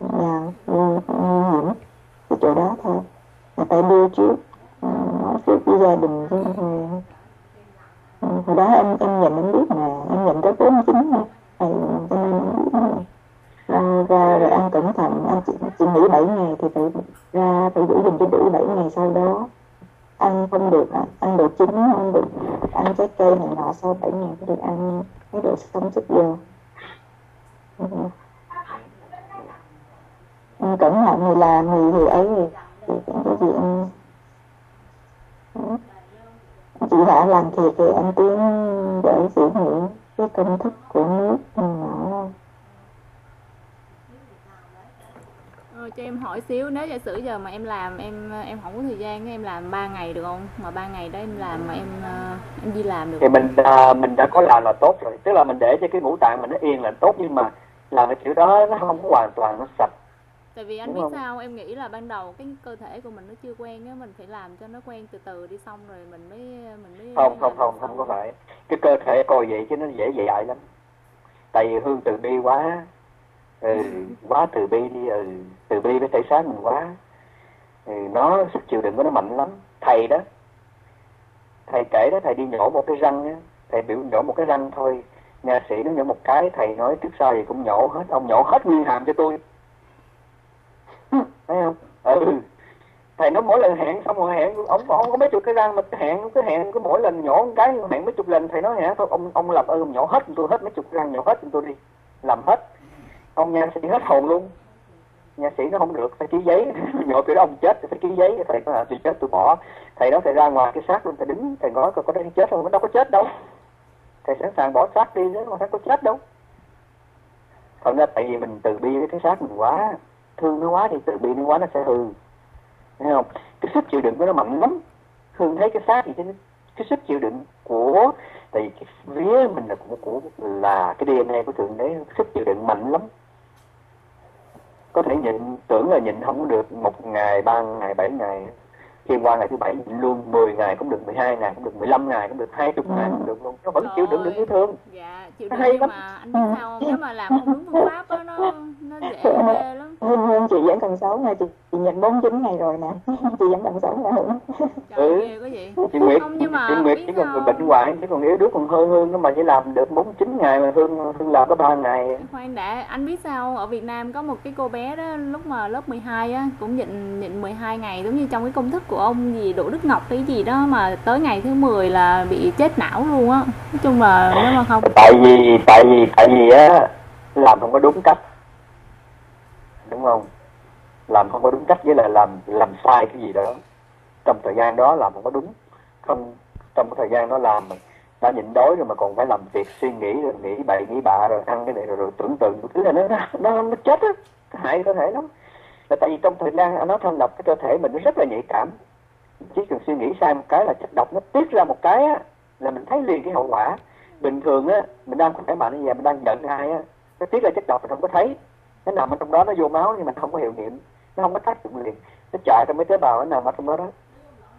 dạ, nguy hiểm cái chỗ đó thôi. Là phải đưa trước. Ừ, nói trước với gia đình chứ thôi ừ, hồi đó em em nhìn em biết mà em nhìn tới bốn chín mà ừ, cho nên em biết mà ra, ra rồi ăn cẩn thận. Anh chị chị nghỉ 7 ngày thì phải ra phải giữ gìn cho đủ 7 ngày sau đó. Ăn không được ăn, ăn đồ chín không được. Ăn trái cây này nọ sau 7 ngày thì được ăn cái đồ sống sức vô ừ. Ăn cẩn thận người làm người thì ấy thì, thì có gì ăn. Ừ. Chị đã làm thiệt thì anh tiến để giữ nghiệm cái công thức của nước này nọ Cho em hỏi xíu. Nếu giả sử giờ mà em làm em em không có thời gian em làm 3 ngày được không? Mà ba ngày đó em làm mà em ờ, em đi làm được thì mình à, mình đã có làm là tốt rồi. Tức là mình để cho cái ngũ tạng mình nó yên là tốt nhưng mà làm cái kiểu đó nó không có hoàn toàn nó sạch. Tại vì anh Đúng biết không? sao em nghĩ là ban đầu cái cơ thể của mình nó chưa quen á mình phải làm cho nó quen từ từ đi xong rồi mình mới mình mới không không không không có phải. Cái cơ thể coi vậy chứ nó dễ dại lắm. Tại vì hương từ bi quá ừ, quá từ bi đi ừ, từ bi với thể xác mình quá. Ừ, nó sức chịu đựng của nó mạnh lắm. Thầy đó thầy kể đó thầy đi nhổ một cái răng á thầy biểu nhổ một cái răng thôi. Nhà sĩ nó nhổ một cái thầy nói trước sau thì cũng nhổ hết ông nhổ hết nguyên hàm cho tôi. Thấy không? Ừ. Thầy nói mỗi lần hẹn xong rồi hẹn ông ông có mấy chục cái răng mà hẹn cứ hẹn cứ mỗi lần nhổ một cái hẹn mấy chục lần thầy nói hả thôi ông ông làm ơn nhổ hết cho tôi hết mấy chục răng nhổ hết cho tôi đi. Làm hết ông nha sĩ hết hồn luôn. Nha sĩ nó không được phải ký giấy. [LAUGHS] Nhỏ kiểu đó ông chết phải ký giấy. Thầy có là tôi chết tôi bỏ. Thầy đó thầy ra ngoài cái xác luôn. Thầy đứng thầy nói coi có đang chết không. Nó đâu có chết đâu. Thầy sẵn sàng bỏ xác đi chứ không có chết đâu. Thật ra tại vì mình từ bi với cái xác mình quá. Thương nó quá thì từ bi nó quá nó sẽ hư. Thấy không? Cái sức chịu đựng của nó mạnh lắm. Thường thấy cái xác thì cái, cái sức chịu đựng của tại vì cái vía mình là của, của là cái DNA của thượng đế. Sức chịu đựng mạnh lắm có thể nhịn tưởng là nhịn không được một ngày ba ngày bảy ngày. Khi qua ngày thứ bảy nhịn luôn 10 ngày cũng được 12 ngày cũng được 15 ngày cũng được 20 ngày cũng được luôn. Nó vẫn chịu đựng được như thương dạ chịu đựng mà anh biết sao không? Nếu mà làm không đúng phương pháp á nó nó dễ ghê lắm [LAUGHS] chị vẫn còn 6 ngày chị, chị nhận 49 ngày rồi nè. [LAUGHS] Chị vẫn còn 6 ngày nữa. [LAUGHS] Trời Ừ. chị Nguyệt Không, nhưng mà chị Nguyệt chỉ còn người bệnh hoạn chứ còn yếu đuối còn hơn hơn nó mà chỉ làm được 49 ngày mà Hương Hương làm có 3 ngày. Khoan đã anh biết sao ở Việt Nam có một cái cô bé đó lúc mà lớp 12 á cũng nhịn nhịn 12 ngày giống như trong cái công thức của ông gì Đỗ Đức Ngọc cái gì đó mà tới ngày thứ 10 là bị chết não luôn á. Nói chung là nếu mà không tại vì tại vì tại vì á làm không có đúng cách đúng không? Làm không có đúng cách với lại làm làm sai cái gì đó trong thời gian đó làm không có đúng. Không trong cái thời gian đó làm mà đã nhịn đói rồi mà còn phải làm việc suy nghĩ rồi nghĩ bậy nghĩ bạ rồi ăn cái này rồi, rồi tưởng tượng thứ là nó nó nó chết á. Hại cơ thể lắm. Là tại vì trong thời gian nó thanh lọc cái cơ thể mình nó rất là nhạy cảm. Chỉ cần suy nghĩ sai một cái là chất độc nó tiết ra một cái á là mình thấy liền cái hậu quả. Bình thường á mình đang khỏe mạnh như vậy mình đang giận ai á nó tiết ra chất độc mình không có thấy nó nằm ở trong đó nó vô máu nhưng mà không có hiệu nghiệm, nó không có tác dụng liền. Nó chạy trong mấy tế bào nó nằm ở trong đó đó.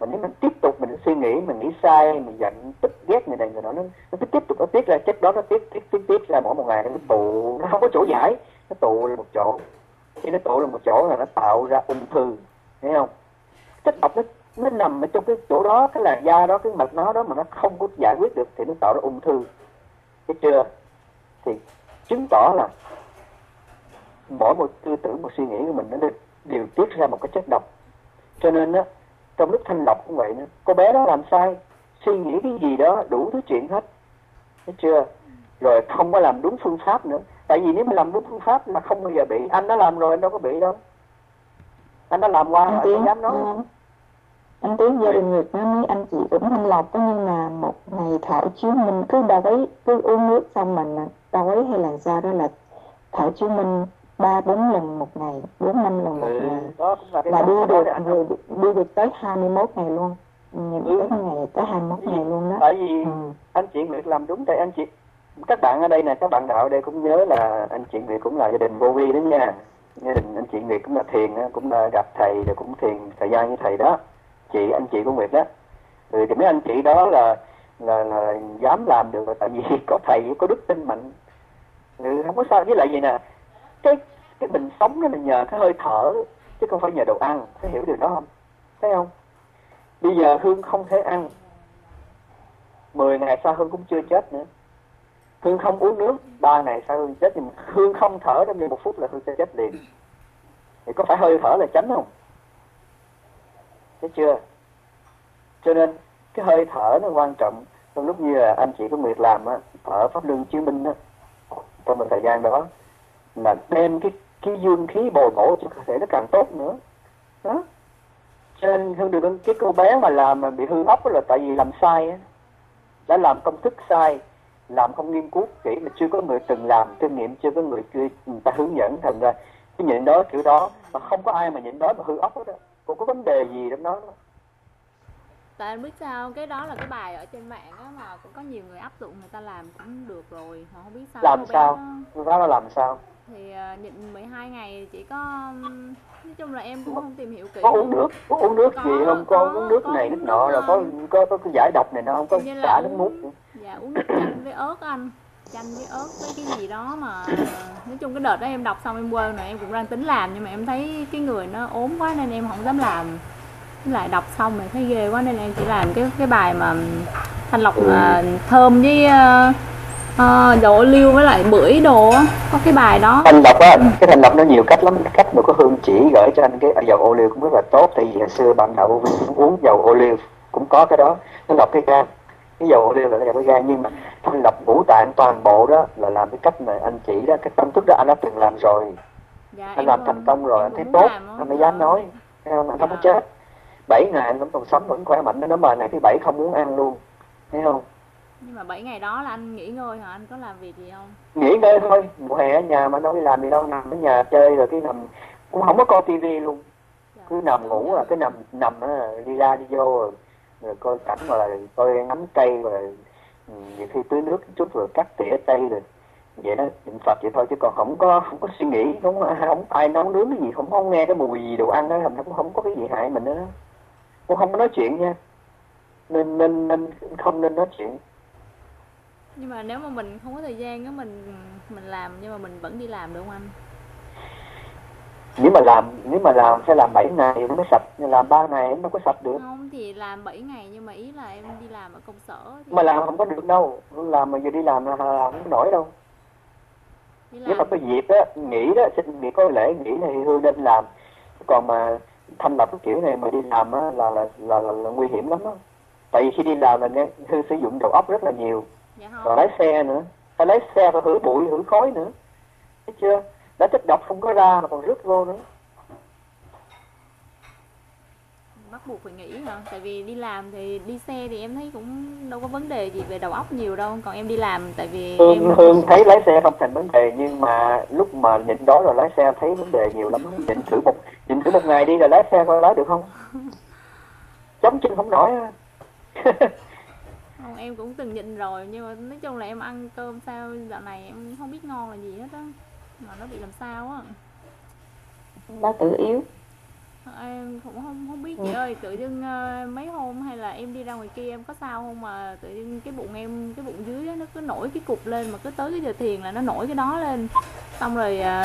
Mà nếu mình tiếp tục mình suy nghĩ, mình nghĩ sai, mình giận, tức ghét người này người đó nó nó cứ tiếp tục nó tiết ra chất đó nó tiết tiết tiết tiết ra mỗi một ngày. Nó tụ nó không có chỗ giải. Nó tụ lên một chỗ. Khi nó tụ lên một chỗ là nó tạo ra ung thư, thấy không? Chất độc nó nó nằm ở trong cái chỗ đó, cái làn da đó, cái mạch máu đó mà nó không có giải quyết được thì nó tạo ra ung thư. Thấy chưa? Thì chứng tỏ là mỗi một tư tưởng một suy nghĩ của mình nó được điều tiết ra một cái chất độc. Cho nên á trong lúc thanh lọc cũng vậy nữa. Cô bé đó làm sai suy nghĩ cái gì đó đủ thứ chuyện hết. Thấy chưa? Rồi không có làm đúng phương pháp nữa. Tại vì nếu mà làm đúng phương pháp mà không bao giờ bị anh đã làm rồi anh đâu có bị đâu. Anh đã làm qua anh rồi tiến anh dám nói. ờ, anh tiến gia đình Nguyệt nói mấy anh chị cũng thanh lọc có nhưng mà một ngày thở chiếu minh cứ đói cứ uống nước xong mình đói hay là sao đó là thở chiếu minh ba bốn lần một ngày bốn năm lần một ngày. là đi được người đi được tới 21 ngày luôn. Nhìn Ừ. tới ngày tới 21 ngày luôn đó. Tại vì ừ. anh chị Nguyệt làm đúng tại anh chị. Các bạn ở đây nè các bạn đạo ở đây cũng nhớ là anh chị Nguyệt cũng là gia đình vô vi đó nha. Gia đình anh chị Nguyệt cũng là thiền cũng là gặp thầy rồi cũng thiền thời gian như thầy đó. Chị anh chị của Nguyệt đó. Ừ, thì mấy anh chị đó là là, là dám làm được tại vì có thầy có đức tin mạnh. Ừ, không có sao. Với lại gì nè cái cái mình sống nó là nhờ cái hơi thở, chứ không phải nhờ đồ ăn. Phải hiểu điều đó không? Thấy không? Bây giờ hương không thể ăn. 10 ngày sau Hương cũng chưa chết nữa. Hương không uống nước 3 ngày sau Hương chết. Thì Hương không thở trong vòng một phút là Hương sẽ chết liền. Thì có phải hơi thở là tránh không? Thấy chưa? Cho nên, cái hơi thở nó quan trọng. Trong lúc như là anh chị có Nguyệt làm á, ở pháp luân chứng minh á, trong một thời gian đó là đem cái cái dương khí bồi bổ cho cơ thể nó càng tốt nữa. Đó. Cho nên hương được cái cô bé mà làm mà bị hư ốc đó là tại vì làm sai á. Đã làm công thức sai làm không nghiên cứu kỹ mà chưa có người từng làm kinh nghiệm chưa có người, người ta hướng dẫn. Thành ra cái nhịn đó kiểu đó mà không có ai mà nhịn đói mà hư ốc hết á cô có vấn đề gì trong đó tại anh biết sao cái đó là cái bài ở trên mạng á mà cũng có nhiều người áp dụng người ta làm cũng được rồi. Mà không biết sao làm sao? đó- đó là làm sao thì ờ, nhịn 12 ngày chỉ có nói chung là em cũng không tìm hiểu kỹ. Có uống nước có uống nước Có, gì không có, có, uống nước có này nước nọ rồi có có có cái giải độc này nó không có xả nước mút dạ uống nước chanh với ớt anh. Chanh với ớt với cái gì đó mà nói chung cái đợt đó em đọc xong em quên rồi em cũng đang tính làm nhưng mà em thấy cái người nó ốm quá nên em không dám làm. Lại đọc xong rồi thấy ghê quá nên em chỉ làm cái cái bài mà thanh lọc ờ, thơm với ờ, ờ, dầu ô liu với lại bưởi đồ á có cái bài đó. Thanh lọc á cái thanh lọc nó nhiều cách lắm cách mà có hương chỉ gửi cho anh cái dầu ô liu cũng rất là tốt tại vì hồi xưa ban đầu uống dầu ô liu cũng có cái đó. Nó lọc cái gan cái dầu ô liu là nó lọc cái gan nhưng mà thanh lọc ngũ tạng toàn bộ đó là làm cái cách mà anh chỉ đó cái công thức đó anh đã từng làm rồi. Dạ, anh làm thành công rồi anh thấy tốt anh mới dám nói. Không? anh không có Dạ. chết. Bảy ngày anh vẫn còn sống vẫn khỏe mạnh nó mà ngày thứ bảy không muốn ăn luôn. Thấy không nhưng mà 7 ngày đó là anh nghỉ ngơi hả? Anh có làm việc gì không? Nghỉ ngơi thôi. Mùa hè ở nhà mà đâu đi làm gì đâu. Nằm ở nhà chơi rồi cái nằm cũng không có coi tivi luôn. Dạ. cứ nằm ngủ là cứ nằm nằm đi ra đi vô rồi, rồi coi cảnh rồi coi ngắm cây rồi ừ, nhiều khi tưới nước chút rồi cắt tỉa cây rồi. Vậy đó niệm phật vậy thôi chứ còn không có không có suy nghĩ không không ai nấu nướng cái gì không không nghe cái mùi gì đồ ăn đó không cũng không có cái gì hại mình nữa. Đó cũng không có nói chuyện nha. Nên nên nên không nên nói chuyện nhưng mà nếu mà mình không có thời gian á mình mình làm nhưng mà mình vẫn đi làm được không anh? Nếu mà làm nếu mà làm sẽ làm 7 ngày nó mới sạch. Nhưng làm 3 ngày nó có sạch được. Không thì làm 7 ngày nhưng mà ý là em đi làm ở công sở thì mà làm không có được đâu. Làm mà giờ đi làm là làm không nổi đâu. Nếu mà có dịp á nghỉ đó xin nghỉ có lễ nghỉ thì hương nên làm. Còn mà thanh lập cái kiểu này mà đi làm á là là, là, là, là nguy hiểm lắm đó tại vì khi đi làm là hương sử dụng đầu óc rất là nhiều dạ còn lái xe nữa. Phải lái xe phải hửi bụi hửi khói nữa. Thấy chưa? Đã chất độc không có ra mà còn rước vô nữa. Bắt buộc phải nghỉ hả? Tại vì đi làm thì đi xe thì em thấy cũng đâu có vấn đề gì về đầu óc nhiều đâu. Còn em đi làm tại vì Hương, em Hương thấy lái xe không thành vấn đề nhưng mà lúc mà nhịn đói rồi lái xe thấy vấn đề nhiều lắm. Nhịn thử một nhịn thử một ngày đi rồi lái xe coi lái được không? [LAUGHS] Chống chân không nổi [LAUGHS] em cũng từng nhịn rồi nhưng mà nói chung là em ăn cơm sao dạo này em không biết ngon là gì hết á mà nó bị làm sao á. Nó tự yếu. Em cũng không không biết chị ơi tự dưng ờ, mấy hôm hay là em đi ra ngoài kia em có sao không mà tự dưng cái bụng em cái bụng dưới á, nó cứ nổi cái cục lên mà cứ tới cái giờ thiền là nó nổi cái đó lên. Xong rồi ờ,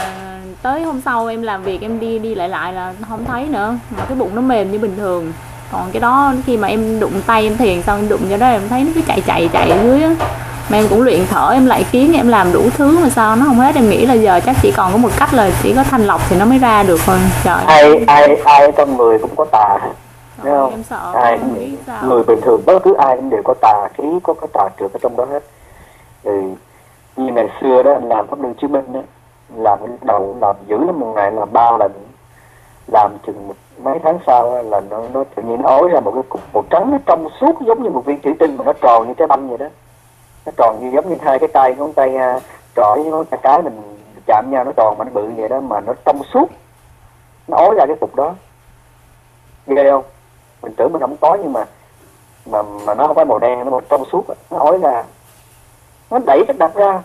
tới hôm sau em làm việc em đi đi lại lại là không thấy nữa mà cái bụng nó mềm như bình thường còn cái đó khi mà em đụng tay em thiền xong em đụng cho đó em thấy nó cứ chạy chạy chạy dưới á. Mà em cũng luyện thở em lại kiến em làm đủ thứ mà sao nó không hết. Em nghĩ là giờ chắc chỉ còn có một cách là chỉ có thanh lọc thì nó mới ra được thôi. Trời. Ai ai ai trong người cũng có tà Trời, không? em sợ ai biết sao. người bình thường bất cứ ai cũng đều có tà khí có cái tà trượt ở trong đó hết. Ừ. như ngày xưa đó anh làm pháp luân chứng minh đó làm đầu làm dữ lắm một ngày làm ba lần làm chừng một, mấy tháng sau là nó nó tự nhiên nó ối ra một cái cục màu trắng nó trong suốt giống như một viên thủy tinh mà nó tròn như trái banh vậy đó. Nó tròn như giống như hai cái tay ngón tay à, trỏ với ngón tay cái mình chạm nhau nó tròn mà nó bự vậy đó mà nó trong suốt. Nó ối ra cái cục đó. Ghê không? Mình tưởng mình không có nhưng mà mà mà nó không phải màu đen nó màu trong suốt nó ối ra. Nó đẩy cái đặt ra.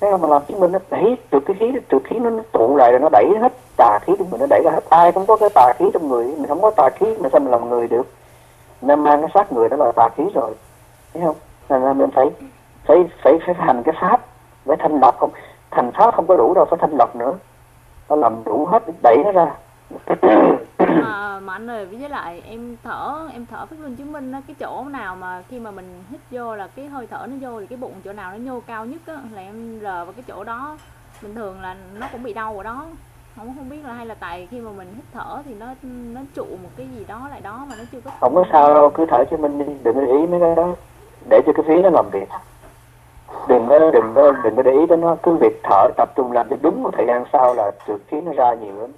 Thấy không? Mà làm chứng minh nó đẩy trượt cái khí trượt khí nó, nó tụ lại rồi nó đẩy hết tà khí trong mình nó đẩy ra hết. Ai cũng có cái tà khí trong người mình không có tà khí mà sao mình làm người được? Nên mang cái xác người đó là tà khí rồi. Thấy không? Nên là mình phải phải phải phải hành cái pháp. Phải thanh lọc không thành pháp không có đủ đâu phải thanh lọc nữa. Nó làm đủ hết đẩy nó ra. Mà, [COUGHS] mà anh ơi với lại em thở em thở phát luân chứng minh cái chỗ nào mà khi mà mình hít vô là cái hơi thở nó vô thì cái bụng chỗ nào nó nhô cao nhất á là em rờ vào cái chỗ đó. Bình thường là nó cũng bị đau ở đó không không biết là hay là tại khi mà mình hít thở thì nó nó trụ một cái gì đó lại đó mà nó chưa có không có sao đâu cứ thở cho mình đi đừng để ý mấy cái đó. Để cho cái phí nó làm việc. Đừng có đừng có đừng có để ý đến nó. Cứ việc thở tập trung làm cho đúng một thời gian sau là trượt khí nó ra nhiều lắm.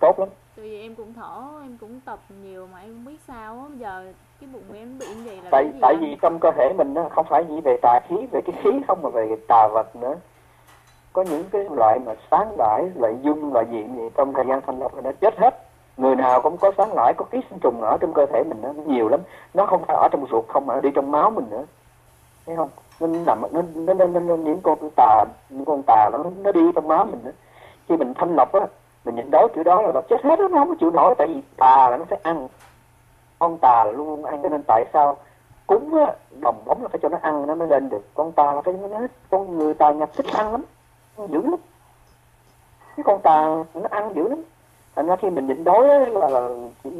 Tốt lắm. Tại vì em cũng thở em cũng tập nhiều mà em không biết sao á. Giờ cái bụng em bị như vậy là tại tại vì trong cơ thể mình nó không phải chỉ về tà khí về cái khí không mà về tà vật nữa có những cái loại mà sáng lãi loại dung loại gì gì trong thời gian thanh lọc là nó chết hết. Người nào cũng có sáng lãi có ký sinh trùng ở trong cơ thể mình nó nhiều lắm. Nó không phải ở trong ruột không mà đi trong máu mình nữa. Thấy không? Nó nằm nó nó nó, nó, nó những con tà những con tà nó nó đi trong máu mình nữa khi mình thanh lọc á mình nhịn đói kiểu đó là nó chết hết đó, nó không có chịu nổi tại vì tà là nó phải ăn. Con tà là luôn luôn ăn cho nên tại sao cúng á đồng bóng là phải cho nó ăn nó mới lên được. Con tà là phải nó hết con người tà nhập thích ăn lắm dữ lắm. Cái con tà nó ăn dữ lắm. Thành ra khi mình nhịn đói á, là, là chỉ,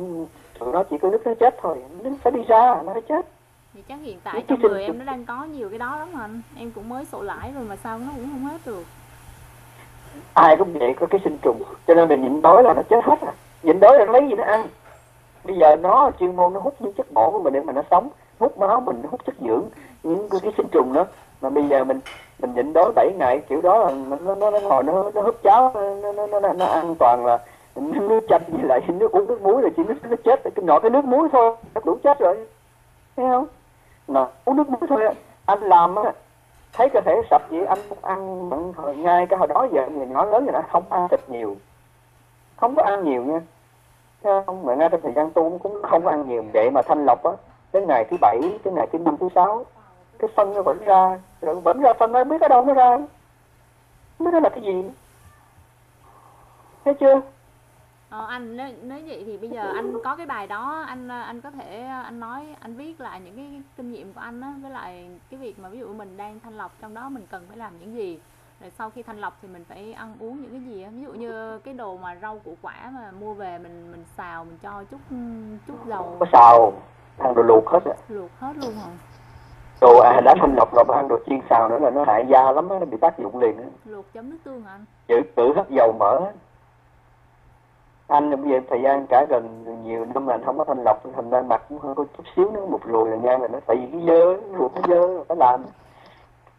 tụi nó chỉ có nước nó chết thôi. Nó phải đi ra nó phải chết. Thì chắc hiện tại trong người em nó đang có nhiều cái đó lắm anh. Em cũng mới sổ lãi rồi mà sao nó cũng không hết được. Ai cũng vậy có cái sinh trùng. Cho nên mình nhịn đói là nó chết hết à. Nhịn đói là nó lấy gì nó ăn. Bây giờ nó chuyên môn nó hút những chất bổ của mình để mà nó sống. Hút máu mình nó hút chất dưỡng những cái sinh trùng đó mà bây giờ mình mình nhịn đói 7 ngày kiểu đó là nó nó nó ngồi nó nó húp cháo nó nó nó, nó, nó ăn toàn là nước chanh với lại [LAUGHS] nước uống nước muối rồi chỉ nước nó chết cái nhỏ cái nước muối thôi nó đủ chết rồi. Thấy không? Nè uống nước muối thôi anh làm á thấy cơ thể sạch vậy anh không ăn mặn hồi ngay cái hồi đó giờ người nhỏ lớn rồi đó không ăn thịt nhiều. Không có ăn nhiều nha. Thấy không? Mà ngay trong thời gian tu cũng không có ăn nhiều. Vậy mà thanh lọc á đến ngày thứ bảy tới ngày thứ năm thứ sáu cái phân nó vẫn ra rồi vẫn ra phân nó biết ở đâu nó ra? Biết nó là cái gì? Thấy chưa? Ờ, anh nếu, nếu vậy thì bây giờ anh có cái bài đó anh anh có thể anh nói anh viết lại những cái kinh nghiệm của anh á với lại cái việc mà ví dụ mình đang thanh lọc trong đó mình cần phải làm những gì. Rồi sau khi thanh lọc thì mình phải ăn uống những cái gì ví dụ như cái đồ mà rau củ quả mà mua về mình mình xào mình cho chút chút dầu. Xào ăn đồ luộc hết á. Luộc hết luôn hả đồ à, đã thanh lọc rồi ăn đồ chiên xào nữa là nó hại da lắm á nó bị tác dụng liền á. Luộc chấm nước tương hả anh? Chữ tự hết dầu mỡ. Anh bây giờ thời gian cả gần nhiều năm mà anh không có thanh lọc thành ra mặt cũng hơi có chút xíu nữa một rồi là nha là nó tại vì cái dơ ruột nó dơ phải làm.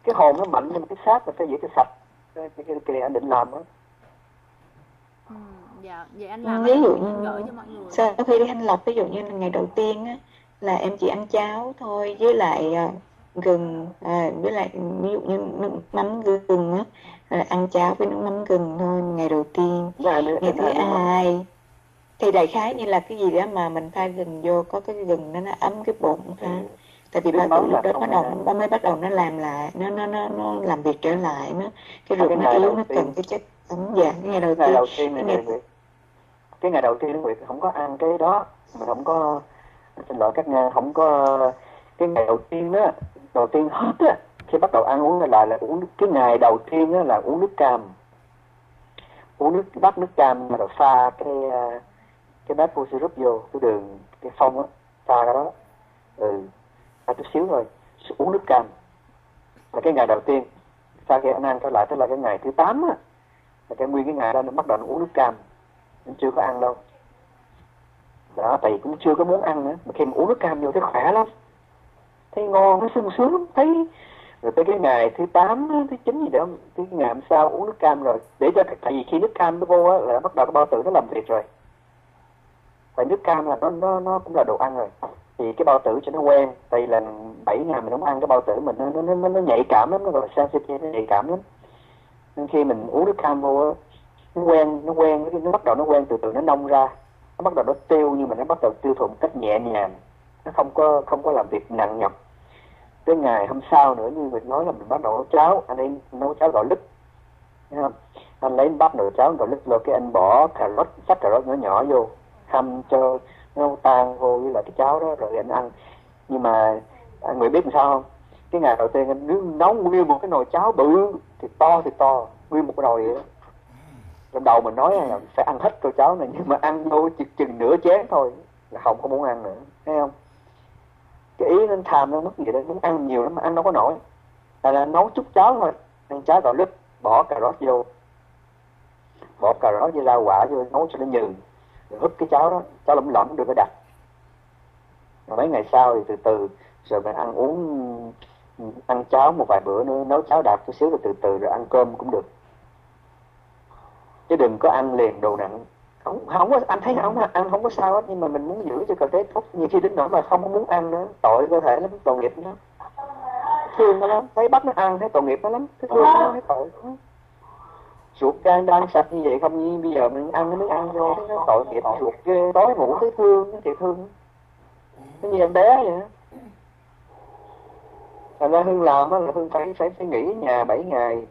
Cái hồn nó mạnh nhưng cái xác là phải giữ cho sạch. Cái, cái, cái, cái này anh định làm á. Ừ, dạ vậy anh làm ví dụ như gửi cho mọi người. sau khi đi thanh lọc ví dụ như là ngày đầu tiên á là em chỉ ăn cháo thôi với lại uh, gừng à, với lại ví dụ như nước mắm gừng á là ăn cháo với nước mắm gừng thôi ngày đầu tiên. Ngày thứ hai thì đại khái như là cái gì đó mà mình pha gừng vô có cái gừng nó nó ấm cái bụng ha. Ừ. tại vì bao tử lúc đó bắt đầu nó mới bắt đầu nó làm lại nó nó nó nó làm việc trở lại nó cái ruột nó yếu nó cần cái chất ấm dạ cái ngày đầu tiên, ngày đầu tiên này, ngày... cái ngày đầu tiên Nguyệt không có ăn cái đó mà không có xin lỗi các nhà không có cái ngày đầu tiên đó đầu tiên hết á, khi bắt đầu ăn uống lại là uống cái ngày đầu tiên á là uống nước cam. Uống nước bắt nước cam mà rồi pha cái à, cái bát maple syrup vô, cái đường, cái phong á, pha cái đó. Ừ pha chút xíu rồi uống nước cam. Là cái ngày đầu tiên. Sau khi anh ăn trở lại, tức là cái ngày thứ 8 á, là cái nguyên cái ngày đó nó bắt đầu nó uống nước cam. Nó chưa có ăn đâu. Đó, tại vì cũng chưa có muốn ăn nữa. Mà khi mà uống nước cam vô thấy khỏe lắm thấy ngon thấy sung sướng thấy rồi tới cái ngày thứ 8, thứ 9 gì đó cái ngày hôm sau uống nước cam rồi. Để cho tại vì khi nước cam nó vô á, là bắt đầu cái bao tử nó làm việc rồi. Và nước cam là nó nó nó cũng là đồ ăn rồi. Thì cái bao tử cho nó quen tại là 7 ngày mình không ăn cái bao tử mình nó nó nó, nó nhạy cảm lắm nó gọi là sensitive nó nhạy cảm lắm. Nên khi mình uống nước cam vô á, nó quen nó quen nó bắt đầu nó quen từ từ nó nông ra. Nó bắt đầu nó tiêu nhưng mà nó bắt đầu tiêu thụ một cách nhẹ nhàng. Nó không có không có làm việc nặng nhọc cái ngày hôm sau nữa như mình nói là mình bắt đầu nấu cháo. Anh ấy nấu cháo gạo lứt. Không? anh lấy bát nồi cháo gạo lứt rồi cái anh bỏ cà rốt sắc cà rốt nhỏ nhỏ vô hâm cho nó tan vô với lại cái cháo đó rồi anh ăn. Nhưng mà anh người biết làm sao không? Cái ngày đầu tiên anh nướng nấu nguyên một cái nồi cháo bự thì to thì to nguyên một cái nồi vậy đó. Trong đầu mình nói là phải ăn hết tô cháo này nhưng mà ăn vô chừng, chừng nửa chén thôi là không có muốn ăn nữa. Thấy không? Cái ý nó tham nó mất gì đó muốn ăn nhiều lắm mà ăn đâu có nổi. Là, là nấu chút cháo thôi ăn cháo gạo lứt bỏ cà rốt vô. Bỏ cà rốt với rau quả vô nấu cho nó nhừ. Rồi húp cái cháo đó cháo lỏng lỏng được có đặt. Rồi mấy ngày sau thì từ từ rồi mình ăn uống ăn cháo một vài bữa nữa nấu cháo đạt chút xíu rồi từ từ rồi ăn cơm cũng được. Chứ đừng có ăn liền đồ nặng không không có, anh thấy không, ăn không có sao hết, nhưng mà mình muốn giữ cho cơ thể tốt. Nhiều khi đến nỗi mà không có muốn ăn nữa, tội cơ thể nó tội nghiệp nó thương nó lắm, thấy bắt nó ăn, thấy tội nghiệp nó lắm, thấy thương nó thấy tội ruột gan đang sạch như vậy không, như bây giờ mình ăn nó mới ăn vô nó tội nghiệp chuột ghê, tối ngủ thấy thương thì thương. Nó như em bé vậy đó. Thành ra hương làm á là hương phải phải phải nghỉ nhà 7 ngày